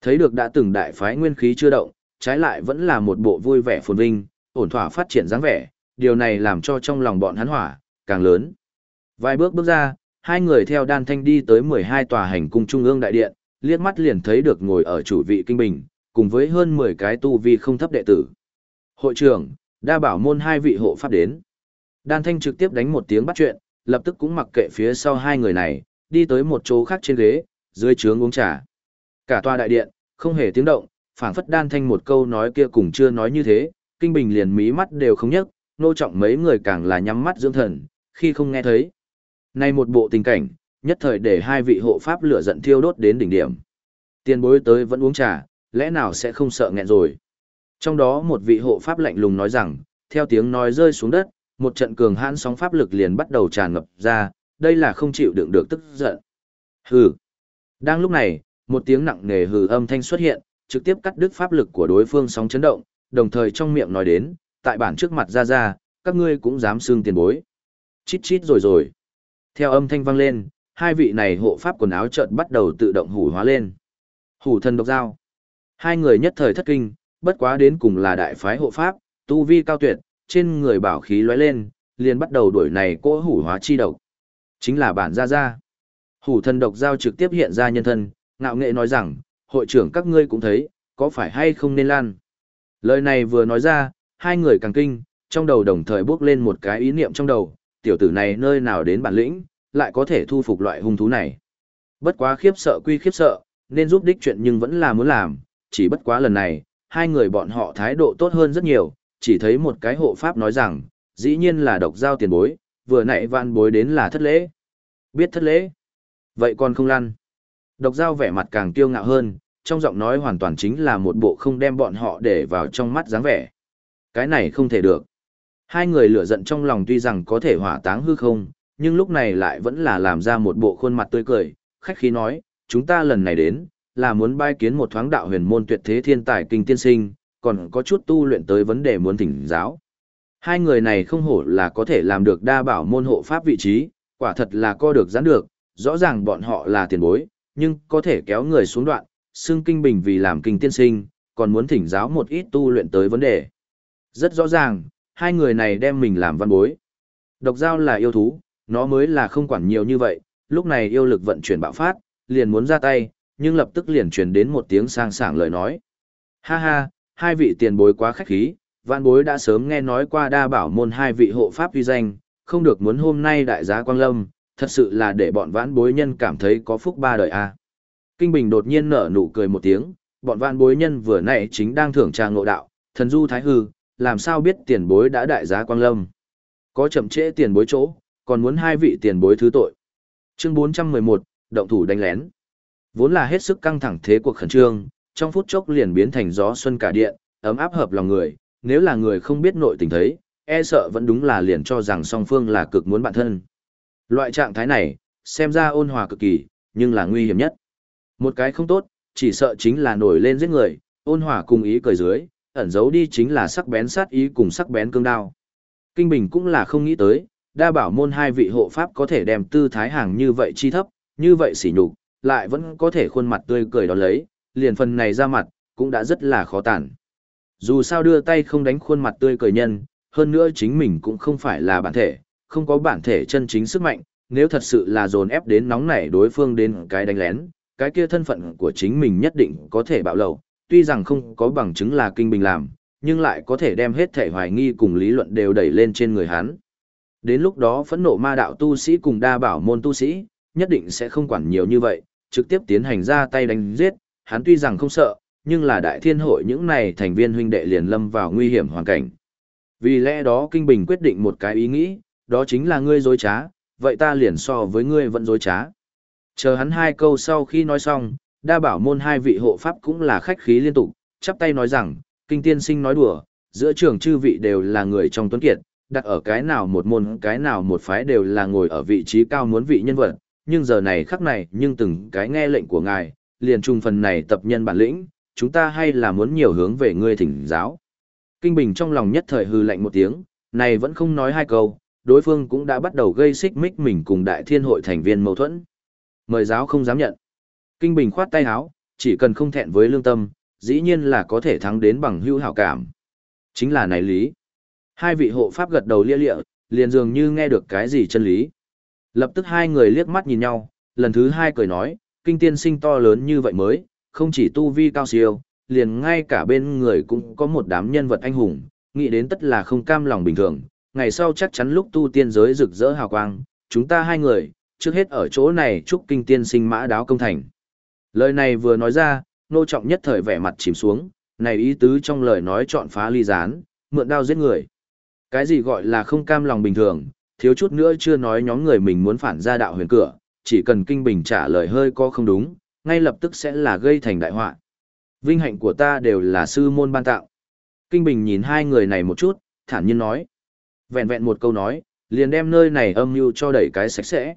Thấy được đã từng đại phái nguyên khí chưa động, trái lại vẫn là một bộ vui vẻ phồn vinh, ổn thỏa phát triển dáng vẻ, điều này làm cho trong lòng bọn hắn hỏa, càng lớn. Vài bước bước ra, hai người theo đan thanh đi tới 12 tòa hành cung trung ương đại điện, liếc mắt liền thấy được ngồi ở chủ vị kinh bình, cùng với hơn 10 cái tu vi không thấp đệ tử. Hội trưởng, đa bảo môn hai vị hộ pháp đến. Đan thanh trực tiếp đánh một tiếng bắt chuyện, lập tức cũng mặc kệ phía sau hai người này, đi tới một chỗ khác trên ghế, dưới trướng uống trà. Cả tòa đại điện, không hề tiếng động, phảng phất đan thanh một câu nói kia cùng chưa nói như thế, kinh bình liền mí mắt đều không nhấc, nô trọng mấy người càng là nhắm mắt dưỡng thần, khi không nghe thấy. Này một bộ tình cảnh, nhất thời để hai vị hộ pháp lửa giận thiêu đốt đến đỉnh điểm. Tiền bối tới vẫn uống trà, lẽ nào sẽ không sợ nghẹn rồi. Trong đó một vị hộ pháp lạnh lùng nói rằng, theo tiếng nói rơi xuống đất, một trận cường hãn sóng pháp lực liền bắt đầu tràn ngập ra, đây là không chịu đựng được tức giận. Hừ. Đang lúc này, một tiếng nặng nề hừ âm thanh xuất hiện, trực tiếp cắt đứt pháp lực của đối phương sóng chấn động, đồng thời trong miệng nói đến, tại bản trước mặt ra ra, các ngươi cũng dám xương tiền bối. Chít chít rồi rồi. Theo âm thanh vang lên, hai vị này hộ pháp quần áo chợt bắt đầu tự động hủ hóa lên. Hủ thần độc dao. Hai người nhất thời thất kinh, bất quá đến cùng là đại phái hộ pháp, tu vi cao tuyệt, trên người bảo khí lóe lên, liền bắt đầu đuổi này cỗ hủ hóa chi độc. Chính là bản gia gia. Hủ thần độc giao trực tiếp hiện ra nhân thân, ngạo nghệ nói rằng, hội trưởng các ngươi cũng thấy, có phải hay không nên lan. Lời này vừa nói ra, hai người càng kinh, trong đầu đồng thời bước lên một cái ý niệm trong đầu, tiểu tử này nơi nào đến bản lĩnh, lại có thể thu phục loại hung thú này. Bất quá khiếp sợ quy khiếp sợ, nên giúp đích chuyện nhưng vẫn là muốn làm, chỉ bất quá lần này, hai người bọn họ thái độ tốt hơn rất nhiều, chỉ thấy một cái hộ pháp nói rằng, dĩ nhiên là độc giao tiền bối, vừa nãy vạn bối đến là thất lễ. Biết thất lễ. Vậy còn không lăn. Độc giao vẻ mặt càng kiêu ngạo hơn, trong giọng nói hoàn toàn chính là một bộ không đem bọn họ để vào trong mắt dáng vẻ. Cái này không thể được. Hai người lửa giận trong lòng tuy rằng có thể hỏa táng hư không, nhưng lúc này lại vẫn là làm ra một bộ khuôn mặt tươi cười, khách khí nói, chúng ta lần này đến, là muốn bai kiến một thoáng đạo huyền môn tuyệt thế thiên tài kinh tiên sinh, còn có chút tu luyện tới vấn đề muốn thỉnh giáo. Hai người này không hổ là có thể làm được đa bảo môn hộ pháp vị trí, quả thật là co được giãn được, rõ ràng bọn họ là tiền bối, nhưng có thể kéo người xuống đoạn, xưng kinh bình vì làm kinh tiên sinh, còn muốn thỉnh giáo một ít tu luyện tới vấn đề. Rất rõ ràng, hai người này đem mình làm văn bối. Độc giao là yêu thú, nó mới là không quản nhiều như vậy, lúc này yêu lực vận chuyển bạo phát, liền muốn ra tay, nhưng lập tức liền truyền đến một tiếng sang sảng lời nói. Ha ha, hai vị tiền bối quá khách khí, văn bối đã sớm nghe nói qua đa bảo môn hai vị hộ pháp uy danh, không được muốn hôm nay đại giá quang lâm, thật sự là để bọn vãn bối nhân cảm thấy có phúc ba đời a. Kinh Bình đột nhiên nở nụ cười một tiếng, bọn vãn bối nhân vừa nãy chính đang thưởng trà ngộ đạo, thần du thái hư, làm sao biết tiền bối đã đại giá quang lâm. Có chậm trễ tiền bối chỗ, còn muốn hai vị tiền bối thứ tội. Chương 411, động thủ đánh lén. Vốn là hết sức căng thẳng thế cuộc khẩn trương, trong phút chốc liền biến thành gió xuân cả điện, ấm áp hợp lòng người, nếu là người không biết nội tình thấy, e sợ vẫn đúng là liền cho rằng song phương là cực muốn bạn thân. Loại trạng thái này, xem ra ôn hòa cực kỳ, nhưng là nguy hiểm nhất. Một cái không tốt, chỉ sợ chính là nổi lên giết người, ôn hòa cùng ý cười dưới, ẩn giấu đi chính là sắc bén sát ý cùng sắc bén cương đao. Kinh Bình cũng là không nghĩ tới, đa bảo môn hai vị hộ pháp có thể đem tư thái hàng như vậy chi thấp, như vậy xỉ nhục, lại vẫn có thể khuôn mặt tươi cười đó lấy, liền phần này ra mặt, cũng đã rất là khó tản. Dù sao đưa tay không đánh khuôn mặt tươi cười nhân, hơn nữa chính mình cũng không phải là bản thể, không có bản thể chân chính sức mạnh, nếu thật sự là dồn ép đến nóng nảy đối phương đến cái đánh lén, cái kia thân phận của chính mình nhất định có thể bạo lầu, tuy rằng không có bằng chứng là kinh bình làm, nhưng lại có thể đem hết thể hoài nghi cùng lý luận đều đẩy lên trên người hắn. Đến lúc đó phẫn nộ ma đạo tu sĩ cùng đa bảo môn tu sĩ, nhất định sẽ không quản nhiều như vậy, trực tiếp tiến hành ra tay đánh giết, hắn tuy rằng không sợ, nhưng là đại thiên hội những này thành viên huynh đệ liền lâm vào nguy hiểm hoàn cảnh. Vì lẽ đó Kinh Bình quyết định một cái ý nghĩ, đó chính là ngươi dối trá, vậy ta liền so với ngươi vẫn dối trá. Chờ hắn hai câu sau khi nói xong, đa bảo môn hai vị hộ pháp cũng là khách khí liên tục, chắp tay nói rằng, kinh tiên sinh nói đùa, giữa trường chư vị đều là người trong tuấn kiệt, đặt ở cái nào một môn cái nào một phái đều là ngồi ở vị trí cao muốn vị nhân vật, nhưng giờ này khắc này nhưng từng cái nghe lệnh của ngài, liền trùng phần này tập nhân bản lĩnh, chúng ta hay là muốn nhiều hướng về ngươi thỉnh giáo. Kinh Bình trong lòng nhất thời hư lạnh một tiếng, này vẫn không nói hai câu, đối phương cũng đã bắt đầu gây xích mích mình cùng đại thiên hội thành viên mâu thuẫn. Mời giáo không dám nhận. Kinh Bình khoát tay áo, chỉ cần không thẹn với lương tâm, dĩ nhiên là có thể thắng đến bằng hữu hảo cảm. Chính là này lý. Hai vị hộ pháp gật đầu lia lịa, liền dường như nghe được cái gì chân lý. Lập tức hai người liếc mắt nhìn nhau, lần thứ hai cười nói, kinh tiên sinh to lớn như vậy mới, không chỉ tu vi cao siêu, liền ngay cả bên người cũng có một đám nhân vật anh hùng, nghĩ đến tất là không cam lòng bình thường, ngày sau chắc chắn lúc tu tiên giới rực rỡ hào quang, chúng ta hai người, trước hết ở chỗ này chúc kinh tiên sinh mã đáo công thành. Lời này vừa nói ra, nô trọng nhất thời vẻ mặt chìm xuống, này ý tứ trong lời nói chọn phá ly gián, mượn đao giết người. Cái gì gọi là không cam lòng bình thường, thiếu chút nữa chưa nói nhóm người mình muốn phản ra đạo huyền cửa, chỉ cần kinh bình trả lời hơi có không đúng, ngay lập tức sẽ là gây thành đại họa. Vinh hạnh của ta đều là sư môn ban tạo. Kinh bình nhìn hai người này một chút, thản nhiên nói. Vẹn vẹn một câu nói, liền đem nơi này âm mưu cho đẩy cái sạch sẽ.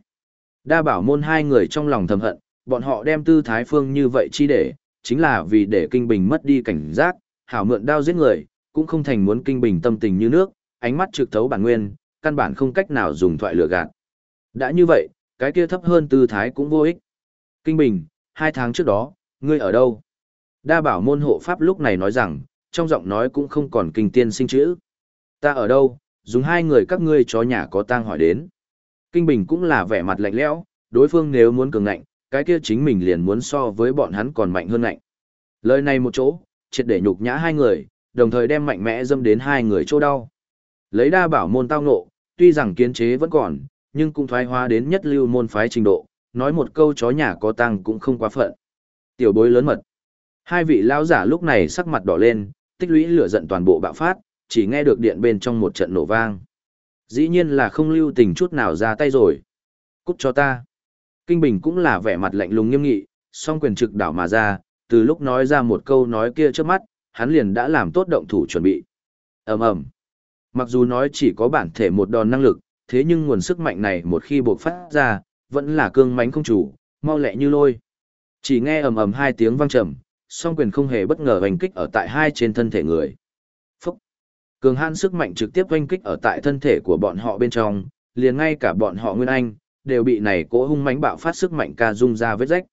Đa bảo môn hai người trong lòng thầm hận, bọn họ đem tư thái phương như vậy chi để, chính là vì để kinh bình mất đi cảnh giác, hảo mượn đao giết người, cũng không thành muốn kinh bình tâm tình như nước, ánh mắt trực thấu bản nguyên, căn bản không cách nào dùng thoại lừa gạt. Đã như vậy, cái kia thấp hơn tư thái cũng vô ích. Kinh bình, hai tháng trước đó, ngươi ở đâu? Đa bảo môn hộ pháp lúc này nói rằng, trong giọng nói cũng không còn kinh tiên sinh chữ. Ta ở đâu, dùng hai người các ngươi cho nhà có tang hỏi đến. Kinh bình cũng là vẻ mặt lạnh lẽo, đối phương nếu muốn cường ngạnh, cái kia chính mình liền muốn so với bọn hắn còn mạnh hơn ngạnh. Lời này một chỗ, triệt để nhục nhã hai người, đồng thời đem mạnh mẽ dâm đến hai người chỗ đau. Lấy đa bảo môn tao ngộ, tuy rằng kiến chế vẫn còn, nhưng cũng thoái hóa đến nhất lưu môn phái trình độ, nói một câu chó nhà có tăng cũng không quá phận. Tiểu bối lớn mật. Hai vị lão giả lúc này sắc mặt đỏ lên, tích lũy lửa giận toàn bộ bạo phát, chỉ nghe được điện bên trong một trận nổ vang. Dĩ nhiên là không lưu tình chút nào ra tay rồi. Cút cho ta. Kinh Bình cũng là vẻ mặt lạnh lùng nghiêm nghị, song quyền trực đảo mà ra, từ lúc nói ra một câu nói kia trước mắt, hắn liền đã làm tốt động thủ chuẩn bị. ầm ầm Mặc dù nói chỉ có bản thể một đòn năng lực, thế nhưng nguồn sức mạnh này một khi buộc phát ra, vẫn là cương mãnh không chủ, mau lẹ như lôi. Chỉ nghe ầm ầm hai tiếng vang trầm, song quyền không hề bất ngờ hoành kích ở tại hai trên thân thể người. Phúc! Cường hãn sức mạnh trực tiếp hoành kích ở tại thân thể của bọn họ bên trong, liền ngay cả bọn họ Nguyên Anh, đều bị này cỗ hung mãnh bạo phát sức mạnh ca dung ra vết rách.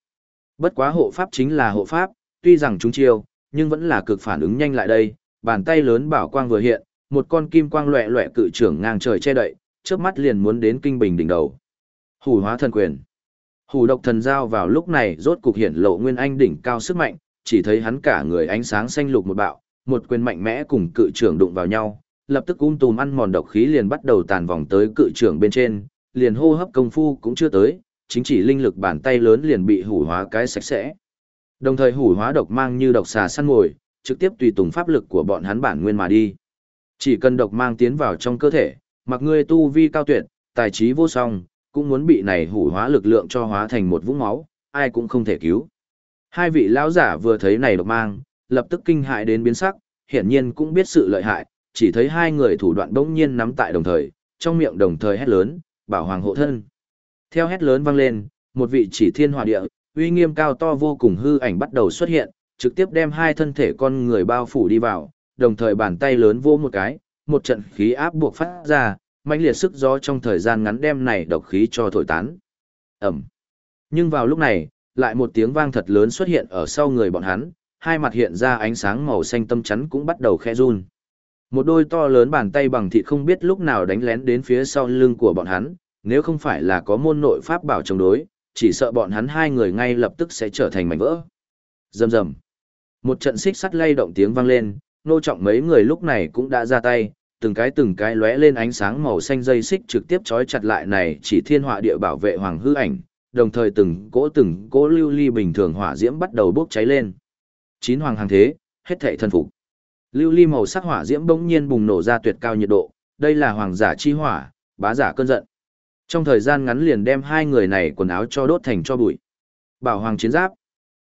Bất quá hộ pháp chính là hộ pháp, tuy rằng chúng chiêu, nhưng vẫn là cực phản ứng nhanh lại đây, bàn tay lớn bảo quang vừa hiện, một con kim quang loẹ loẹ cự trưởng ngang trời che đậy, chớp mắt liền muốn đến kinh bình đỉnh đầu. Hủ hóa thần quyền. Hủ độc thần giao vào lúc này rốt cục hiện lộ nguyên anh đỉnh cao sức mạnh, chỉ thấy hắn cả người ánh sáng xanh lục một bạo, một quyền mạnh mẽ cùng cự trưởng đụng vào nhau, lập tức ung tùm ăn mòn độc khí liền bắt đầu tàn vòng tới cự trưởng bên trên, liền hô hấp công phu cũng chưa tới, chính chỉ linh lực bàn tay lớn liền bị hủ hóa cái sạch sẽ. Đồng thời hủ hóa độc mang như độc xà săn ngồi, trực tiếp tùy tùng pháp lực của bọn hắn bản nguyên mà đi. Chỉ cần độc mang tiến vào trong cơ thể, mặc ngươi tu vi cao tuyệt, tài trí vô song, cũng muốn bị này hủ hóa lực lượng cho hóa thành một vũng máu, ai cũng không thể cứu. Hai vị lão giả vừa thấy này độc mang, lập tức kinh hại đến biến sắc, hiển nhiên cũng biết sự lợi hại, chỉ thấy hai người thủ đoạn bỗng nhiên nắm tại đồng thời, trong miệng đồng thời hét lớn, bảo hoàng hộ thân. Theo hét lớn vang lên, một vị chỉ thiên hỏa địa, uy nghiêm cao to vô cùng hư ảnh bắt đầu xuất hiện, trực tiếp đem hai thân thể con người bao phủ đi vào, đồng thời bàn tay lớn vô một cái, một trận khí áp buộc phát ra, mãnh liệt sức gió trong thời gian ngắn đem này độc khí cho thổi tán. Ẩm. Nhưng vào lúc này, lại một tiếng vang thật lớn xuất hiện ở sau người bọn hắn, hai mặt hiện ra ánh sáng màu xanh tâm chắn cũng bắt đầu khẽ run. Một đôi to lớn bàn tay bằng thịt không biết lúc nào đánh lén đến phía sau lưng của bọn hắn, nếu không phải là có môn nội pháp bảo chống đối, chỉ sợ bọn hắn hai người ngay lập tức sẽ trở thành mảnh vỡ. Rầm rầm. Một trận xích sắt lay động tiếng vang lên, nô trọng mấy người lúc này cũng đã ra tay, từng cái từng cái lóe lên ánh sáng màu xanh dây xích trực tiếp trói chặt lại này chỉ thiên họa địa bảo vệ hoàng hư ảnh, đồng thời từng cỗ từng cỗ lưu ly bình thường hỏa diễm bắt đầu bốc cháy lên. Chín hoàng hàng thế, hết thảy thân phục. Lưu ly màu sắc hỏa diễm bỗng nhiên bùng nổ ra tuyệt cao nhiệt độ, đây là hoàng giả chi hỏa, bá giả cơn giận. Trong thời gian ngắn liền đem hai người này quần áo cho đốt thành cho bụi. Bảo hoàng chiến giáp.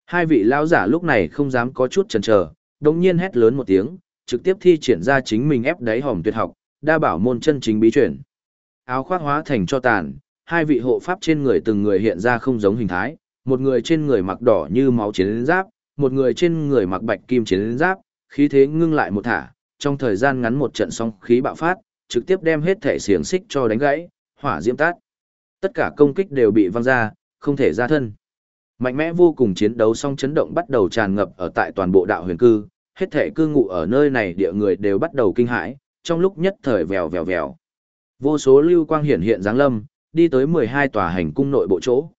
Hai vị lão giả lúc này không dám có chút chần chờ, đồng nhiên hét lớn một tiếng, trực tiếp thi triển ra chính mình ép đáy hòm tuyệt học, đa bảo môn chân chính bí chuyển. Áo khoác hóa thành cho tàn, hai vị hộ pháp trên người từng người hiện ra không giống hình thái, một người trên người mặc đỏ như máu chiến giáp, một người trên người mặc bạch kim chiến giáp, khí thế ngưng lại một thả, trong thời gian ngắn một trận sóng khí bạo phát, trực tiếp đem hết thể xiềng xích cho đánh gãy, hỏa diễm tát. Tất cả công kích đều bị văng ra, không thể ra thân. Mạnh mẽ vô cùng chiến đấu song chấn động bắt đầu tràn ngập ở tại toàn bộ đạo huyền cư, hết thể cư ngụ ở nơi này địa người đều bắt đầu kinh hãi, trong lúc nhất thời vèo vèo vèo. Vô số lưu quang hiển hiện dáng lâm, đi tới 12 tòa hành cung nội bộ chỗ.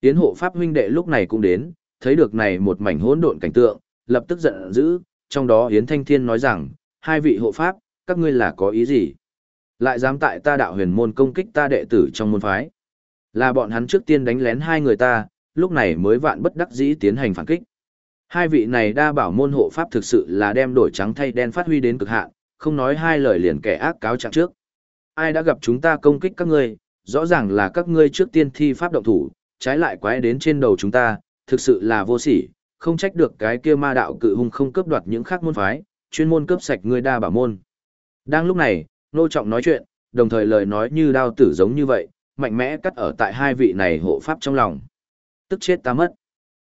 Tiến hộ pháp huynh đệ lúc này cũng đến, thấy được này một mảnh hỗn độn cảnh tượng, lập tức giận dữ, trong đó Yến Thanh Thiên nói rằng, hai vị hộ pháp, các ngươi là có ý gì? Lại dám tại ta đạo huyền môn công kích ta đệ tử trong môn phái. Là bọn hắn trước tiên đánh lén hai người ta, lúc này mới vạn bất đắc dĩ tiến hành phản kích. Hai vị này đa bảo môn hộ pháp thực sự là đem đổi trắng thay đen phát huy đến cực hạn, không nói hai lời liền kẻ ác cáo trạng trước. Ai đã gặp chúng ta công kích các ngươi, rõ ràng là các ngươi trước tiên thi pháp động thủ, trái lại quái đến trên đầu chúng ta, thực sự là vô sỉ, không trách được cái kia ma đạo cự hung không cướp đoạt những khác môn phái, chuyên môn cướp sạch ngươi đa bảo môn. Đang lúc này, nô trọng nói chuyện, đồng thời lời nói như đao tử giống như vậy, mạnh mẽ cắt ở tại hai vị này hộ pháp trong lòng. Tức chết ta mất.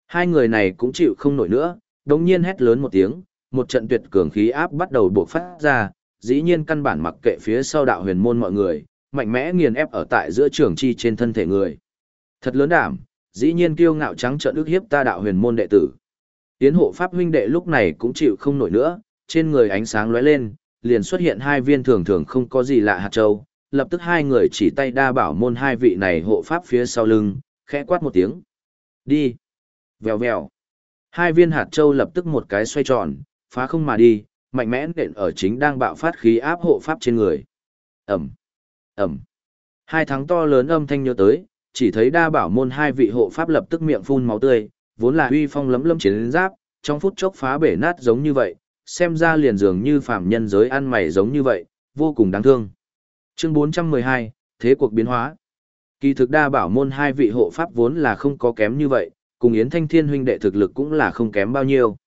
Hai người này cũng chịu không nổi nữa, đồng nhiên hét lớn một tiếng, một trận tuyệt cường khí áp bắt đầu buộc phát ra, dĩ nhiên căn bản mặc kệ phía sau đạo huyền môn mọi người, mạnh mẽ nghiền ép ở tại giữa trường chi trên thân thể người. Thật lớn đảm, dĩ nhiên kiêu ngạo trắng trợn ức hiếp ta đạo huyền môn đệ tử. Tiến hộ pháp huynh đệ lúc này cũng chịu không nổi nữa, trên người ánh sáng lóe lên, liền xuất hiện hai viên thường thường không có gì lạ hạt châu, lập tức hai người chỉ tay đa bảo môn hai vị này hộ pháp phía sau lưng, khẽ quát một tiếng. Đi. Vèo vèo. Hai viên hạt châu lập tức một cái xoay tròn, phá không mà đi, mạnh mẽ nện ở chính đang bạo phát khí áp hộ pháp trên người. Ẩm. Ẩm. Hai tháng to lớn âm thanh nhớ tới, chỉ thấy đa bảo môn hai vị hộ pháp lập tức miệng phun máu tươi, vốn là uy phong lấm lấm chiến giáp, trong phút chốc phá bể nát giống như vậy, xem ra liền dường như phạm nhân giới ăn mày giống như vậy, vô cùng đáng thương. Chương 412, Thế cuộc biến hóa. Kỳ thực đa bảo môn hai vị hộ pháp vốn là không có kém như vậy, cùng Yến Thanh Thiên huynh đệ thực lực cũng là không kém bao nhiêu.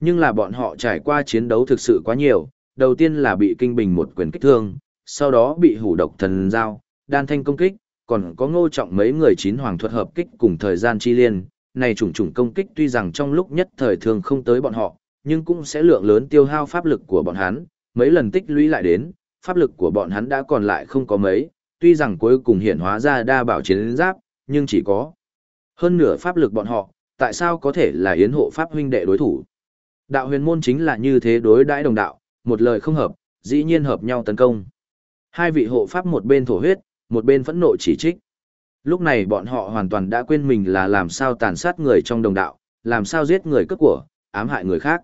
Nhưng là bọn họ trải qua chiến đấu thực sự quá nhiều, đầu tiên là bị kinh bình một quyền kích thương, sau đó bị hủ độc thần giao, đan thanh công kích, còn có ngô trọng mấy người chín hoàng thuật hợp kích cùng thời gian chi liên. Này chủng chủng công kích tuy rằng trong lúc nhất thời thường không tới bọn họ, nhưng cũng sẽ lượng lớn tiêu hao pháp lực của bọn hắn, mấy lần tích lũy lại đến, pháp lực của bọn hắn đã còn lại không có mấy, tuy rằng cuối cùng hiện hóa ra đa bảo chiến giáp, nhưng chỉ có hơn nửa pháp lực bọn họ, tại sao có thể là yến hộ pháp huynh đệ đối thủ. Đạo huyền môn chính là như thế đối đãi đồng đạo, một lời không hợp, dĩ nhiên hợp nhau tấn công. Hai vị hộ pháp một bên thổ huyết, một bên phẫn nộ chỉ trích. Lúc này bọn họ hoàn toàn đã quên mình là làm sao tàn sát người trong đồng đạo, làm sao giết người cướp của, ám hại người khác.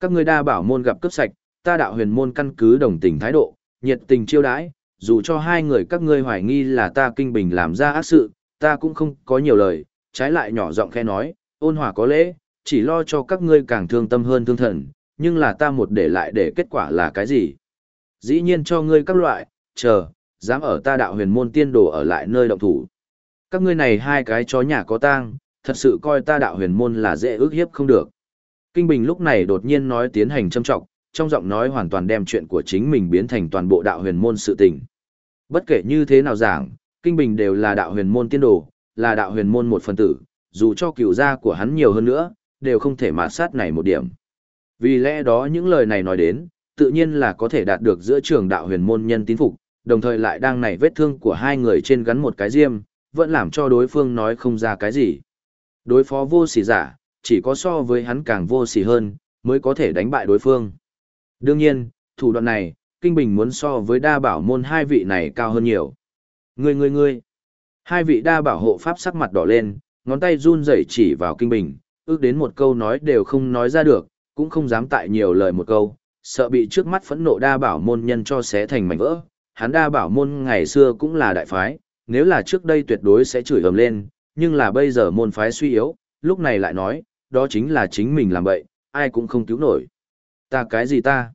Các ngươi đa bảo môn gặp cướp sạch, ta đạo huyền môn căn cứ đồng tình thái độ, nhiệt tình chiêu đãi, dù cho hai người các ngươi hoài nghi là ta kinh bình làm ra ác sự, ta cũng không có nhiều lời, trái lại nhỏ giọng khe nói, ôn hòa có lễ, chỉ lo cho các ngươi càng thương tâm hơn thương thần, nhưng là ta một để lại để kết quả là cái gì? Dĩ nhiên cho ngươi các loại, chờ, dám ở ta đạo huyền môn tiên đồ ở lại nơi động thủ. Các ngươi này hai cái chó nhà có tang, thật sự coi ta đạo huyền môn là dễ ước hiếp không được. Kinh Bình lúc này đột nhiên nói tiến hành châm trọng, trong giọng nói hoàn toàn đem chuyện của chính mình biến thành toàn bộ đạo huyền môn sự tình. Bất kể như thế nào giảng, Kinh Bình đều là đạo huyền môn tiên đồ, là đạo huyền môn một phần tử, dù cho cửu gia của hắn nhiều hơn nữa, đều không thể mạt sát này một điểm. Vì lẽ đó những lời này nói đến, tự nhiên là có thể đạt được giữa trường đạo huyền môn nhân tín phục, đồng thời lại đang này vết thương của hai người trên gắn một cái diêm, vẫn làm cho đối phương nói không ra cái gì. Đối phó vô sỉ giả, chỉ có so với hắn càng vô sỉ hơn, mới có thể đánh bại đối phương. Đương nhiên, thủ đoạn này, Kinh Bình muốn so với đa bảo môn hai vị này cao hơn nhiều. Ngươi ngươi ngươi. Hai vị đa bảo hộ pháp sắc mặt đỏ lên, ngón tay run rẩy chỉ vào Kinh Bình, ước đến một câu nói đều không nói ra được, cũng không dám tại nhiều lời một câu, sợ bị trước mắt phẫn nộ đa bảo môn nhân cho xé thành mảnh vỡ. Hắn đa bảo môn ngày xưa cũng là đại phái, nếu là trước đây tuyệt đối sẽ chửi ầm lên, nhưng là bây giờ môn phái suy yếu, lúc này lại nói, đó chính là chính mình làm bậy, ai cũng không cứu nổi. Ta cái gì ta?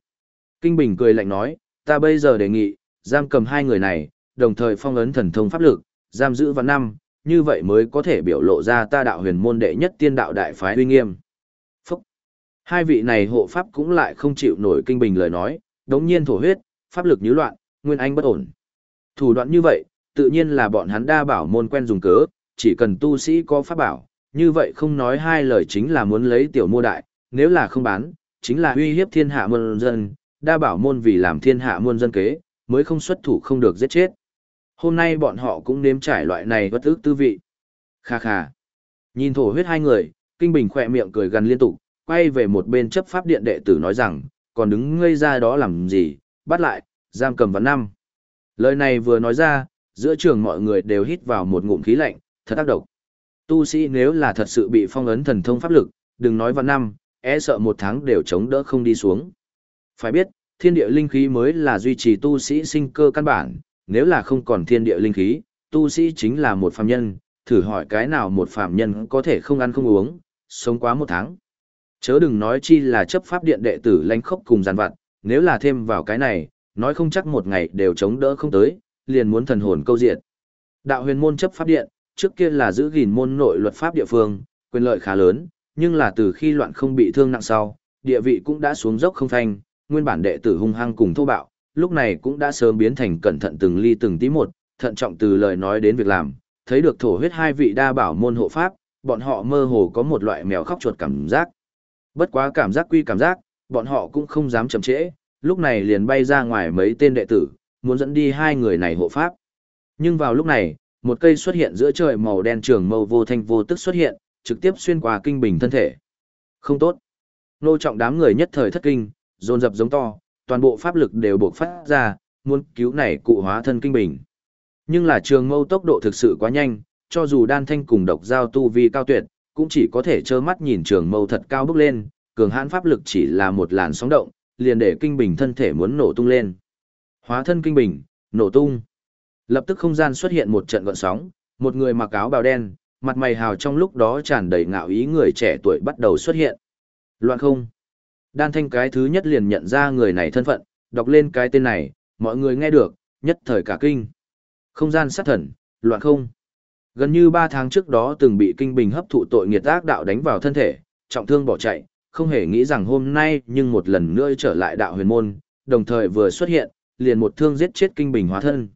Kinh Bình cười lạnh nói, ta bây giờ đề nghị, giam cầm hai người này, đồng thời phong ấn thần thông pháp lực, giam giữ văn năm, như vậy mới có thể biểu lộ ra ta đạo huyền môn đệ nhất tiên đạo đại phái uy nghiêm. Phúc! Hai vị này hộ pháp cũng lại không chịu nổi Kinh Bình lời nói, đống nhiên thổ huyết, pháp lực như loạn, nguyên anh bất ổn. Thủ đoạn như vậy, tự nhiên là bọn hắn đa bảo môn quen dùng cớ, chỉ cần tu sĩ có pháp bảo, như vậy không nói hai lời chính là muốn lấy tiểu mua đại, nếu là không bán, chính là uy hiếp thiên hạ muôn dân, đa bảo môn vì làm thiên hạ muôn dân kế, mới không xuất thủ không được giết chết. Hôm nay bọn họ cũng nếm trải loại này bất ức tư vị. Kha kha. Nhìn thổ huyết hai người, Kinh Bình khỏe miệng cười gần liên tục, quay về một bên chấp pháp điện đệ tử nói rằng, còn đứng ngây ra đó làm gì, bắt lại, giam cầm vào năm. Lời này vừa nói ra, giữa trường mọi người đều hít vào một ngụm khí lạnh, thật tác độc. Tu sĩ nếu là thật sự bị phong ấn thần thông pháp lực, đừng nói văn năm, e sợ một tháng đều chống đỡ không đi xuống. Phải biết, thiên địa linh khí mới là duy trì tu sĩ sinh cơ căn bản, nếu là không còn thiên địa linh khí, tu sĩ chính là một phàm nhân, thử hỏi cái nào một phàm nhân có thể không ăn không uống, sống quá một tháng. Chớ đừng nói chi là chấp pháp điện đệ tử lanh khốc cùng giàn vặt, nếu là thêm vào cái này, nói không chắc một ngày đều chống đỡ không tới, liền muốn thần hồn câu diệt. Đạo huyền môn chấp pháp điện, trước kia là giữ gìn môn nội luật pháp địa phương, quyền lợi khá lớn, nhưng là từ khi loạn không bị thương nặng sau, địa vị cũng đã xuống dốc không thanh, nguyên bản đệ tử hung hăng cùng thô bạo, lúc này cũng đã sớm biến thành cẩn thận từng ly từng tí một, thận trọng từ lời nói đến việc làm, thấy được thổ huyết hai vị đa bảo môn hộ pháp, bọn họ mơ hồ có một loại mèo khóc chuột cảm giác. Bất quá cảm giác quy cảm giác, bọn họ cũng không dám chậm trễ, lúc này liền bay ra ngoài mấy tên đệ tử, muốn dẫn đi hai người này hộ pháp. Nhưng vào lúc này, một cây xuất hiện giữa trời màu đen trường màu vô thanh vô tức xuất hiện, trực tiếp xuyên qua kinh bình thân thể. Không tốt. Nô trọng đám người nhất thời thất kinh, dồn dập giống to, toàn bộ pháp lực đều buộc phát ra, muốn cứu này cụ hóa thân kinh bình. Nhưng là trường mâu tốc độ thực sự quá nhanh, cho dù đan thanh cùng độc giao tu vi cao tuyệt, cũng chỉ có thể trơ mắt nhìn trường mâu thật cao bước lên, cường hãn pháp lực chỉ là một làn sóng động, liền để kinh bình thân thể muốn nổ tung lên. Hóa thân kinh bình, nổ tung. Lập tức không gian xuất hiện một trận gọn sóng, một người mặc áo bào đen, mặt mày hào trong lúc đó tràn đầy ngạo ý người trẻ tuổi bắt đầu xuất hiện. Loạn không. Đan thanh cái thứ nhất liền nhận ra người này thân phận, đọc lên cái tên này, mọi người nghe được, nhất thời cả kinh. Không gian sát thần, loạn không. Gần như 3 tháng trước đó từng bị kinh bình hấp thụ tội nghiệt ác đạo đánh vào thân thể, trọng thương bỏ chạy, không hề nghĩ rằng hôm nay nhưng một lần nữa trở lại đạo huyền môn, đồng thời vừa xuất hiện, liền một thương giết chết kinh bình hóa thân.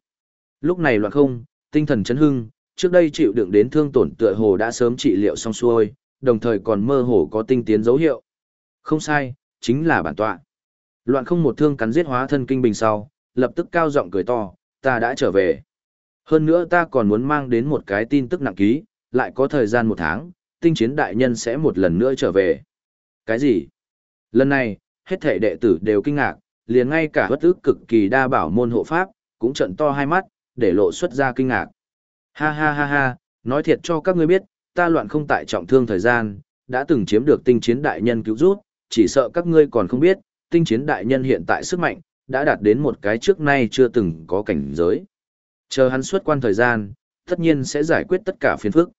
Lúc này loạn không, tinh thần chấn hưng, trước đây chịu đựng đến thương tổn tựa hồ đã sớm trị liệu xong xuôi, đồng thời còn mơ hồ có tinh tiến dấu hiệu. Không sai, chính là bản tọa. Loạn không một thương cắn giết hóa thân kinh bình sau, lập tức cao giọng cười to, ta đã trở về. Hơn nữa ta còn muốn mang đến một cái tin tức nặng ký, lại có thời gian một tháng, tinh chiến đại nhân sẽ một lần nữa trở về. Cái gì? Lần này, hết thể đệ tử đều kinh ngạc, liền ngay cả bất ức cực kỳ đa bảo môn hộ pháp, cũng trận to hai mắt, để lộ xuất ra kinh ngạc. Ha ha ha ha, nói thiệt cho các ngươi biết, ta loạn không tại trọng thương thời gian, đã từng chiếm được tinh chiến đại nhân cứu rút, chỉ sợ các ngươi còn không biết, tinh chiến đại nhân hiện tại sức mạnh, đã đạt đến một cái trước nay chưa từng có cảnh giới. Chờ hắn xuất quan thời gian, tất nhiên sẽ giải quyết tất cả phiền phức.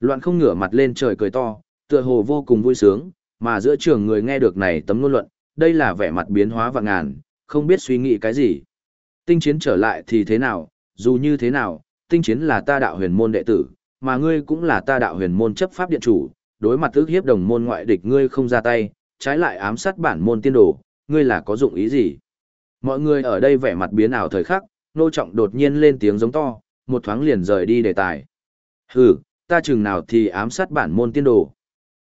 Loạn không ngửa mặt lên trời cười to, tựa hồ vô cùng vui sướng, mà giữa trường người nghe được này tấm ngôn luận, đây là vẻ mặt biến hóa và ngàn, không biết suy nghĩ cái gì. Tinh chiến trở lại thì thế nào, dù như thế nào, tinh chiến là ta đạo huyền môn đệ tử, mà ngươi cũng là ta đạo huyền môn chấp pháp điện chủ, đối mặt ước hiếp đồng môn ngoại địch ngươi không ra tay, trái lại ám sát bản môn tiên đồ, ngươi là có dụng ý gì? Mọi người ở đây vẻ mặt biến ảo thời khắc, nô trọng đột nhiên lên tiếng giống to, một thoáng liền rời đi đề tài. Hừ, ta chừng nào thì ám sát bản môn tiên đồ.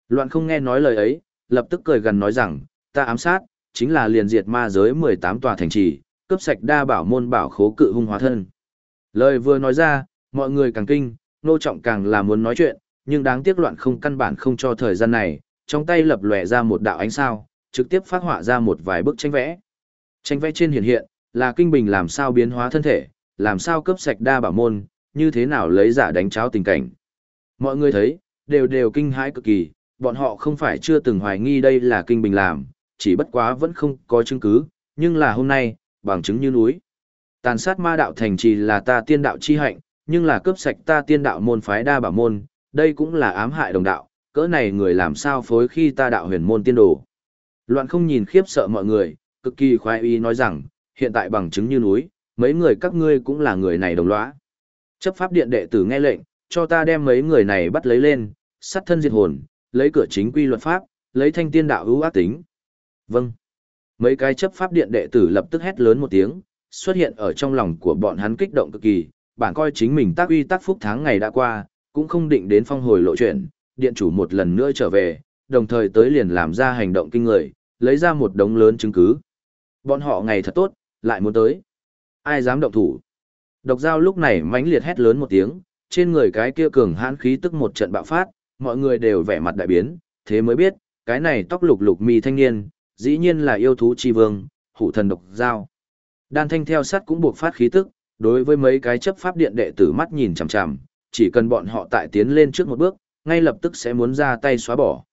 Loạn không nghe nói lời ấy, lập tức cười gần nói rằng, ta ám sát, chính là liền diệt ma giới 18 tòa thành trì, cướp sạch đa bảo môn bảo khố cự hung hóa thân. Lời vừa nói ra, mọi người càng kinh, nô trọng càng là muốn nói chuyện, nhưng đáng tiếc loạn không căn bản không cho thời gian này, trong tay lập lòe ra một đạo ánh sao, trực tiếp phát họa ra một vài bức tranh vẽ. Tranh vẽ trên hiện hiện, là kinh bình làm sao biến hóa thân thể, làm sao cướp sạch đa bảo môn, như thế nào lấy giả đánh cháo tình cảnh. Mọi người thấy, đều đều kinh hãi cực kỳ, bọn họ không phải chưa từng hoài nghi đây là kinh bình làm, chỉ bất quá vẫn không có chứng cứ, nhưng là hôm nay, bằng chứng như núi. Tàn sát ma đạo thành trì là ta tiên đạo chi hạnh, nhưng là cướp sạch ta tiên đạo môn phái đa bảo môn, đây cũng là ám hại đồng đạo, cỡ này người làm sao phối khi ta đạo huyền môn tiên đồ. Loạn không nhìn khiếp sợ mọi người, cực kỳ khoái ý nói rằng, hiện tại bằng chứng như núi, mấy người các ngươi cũng là người này đồng lõa. Chấp pháp điện đệ tử nghe lệnh, cho ta đem mấy người này bắt lấy lên, sát thân diệt hồn, lấy cửa chính quy luật pháp, lấy thanh tiên đạo ưu ác tính. Vâng. Mấy cái chấp pháp điện đệ tử lập tức hét lớn một tiếng, xuất hiện ở trong lòng của bọn hắn kích động cực kỳ, bản coi chính mình tác uy tác phúc tháng ngày đã qua, cũng không định đến phong hồi lộ chuyện, điện chủ một lần nữa trở về, đồng thời tới liền làm ra hành động kinh người, lấy ra một đống lớn chứng cứ. Bọn họ ngày thật tốt, lại muốn tới. Ai dám động thủ? Độc giao lúc này mãnh liệt hét lớn một tiếng, trên người cái kia cường hãn khí tức một trận bạo phát, mọi người đều vẻ mặt đại biến, thế mới biết, cái này tóc lục lục mi thanh niên, dĩ nhiên là yêu thú chi vương, hủ thần độc giao. Đan thanh theo sát cũng buộc phát khí tức, đối với mấy cái chấp pháp điện đệ tử mắt nhìn chằm chằm, chỉ cần bọn họ tại tiến lên trước một bước, ngay lập tức sẽ muốn ra tay xóa bỏ.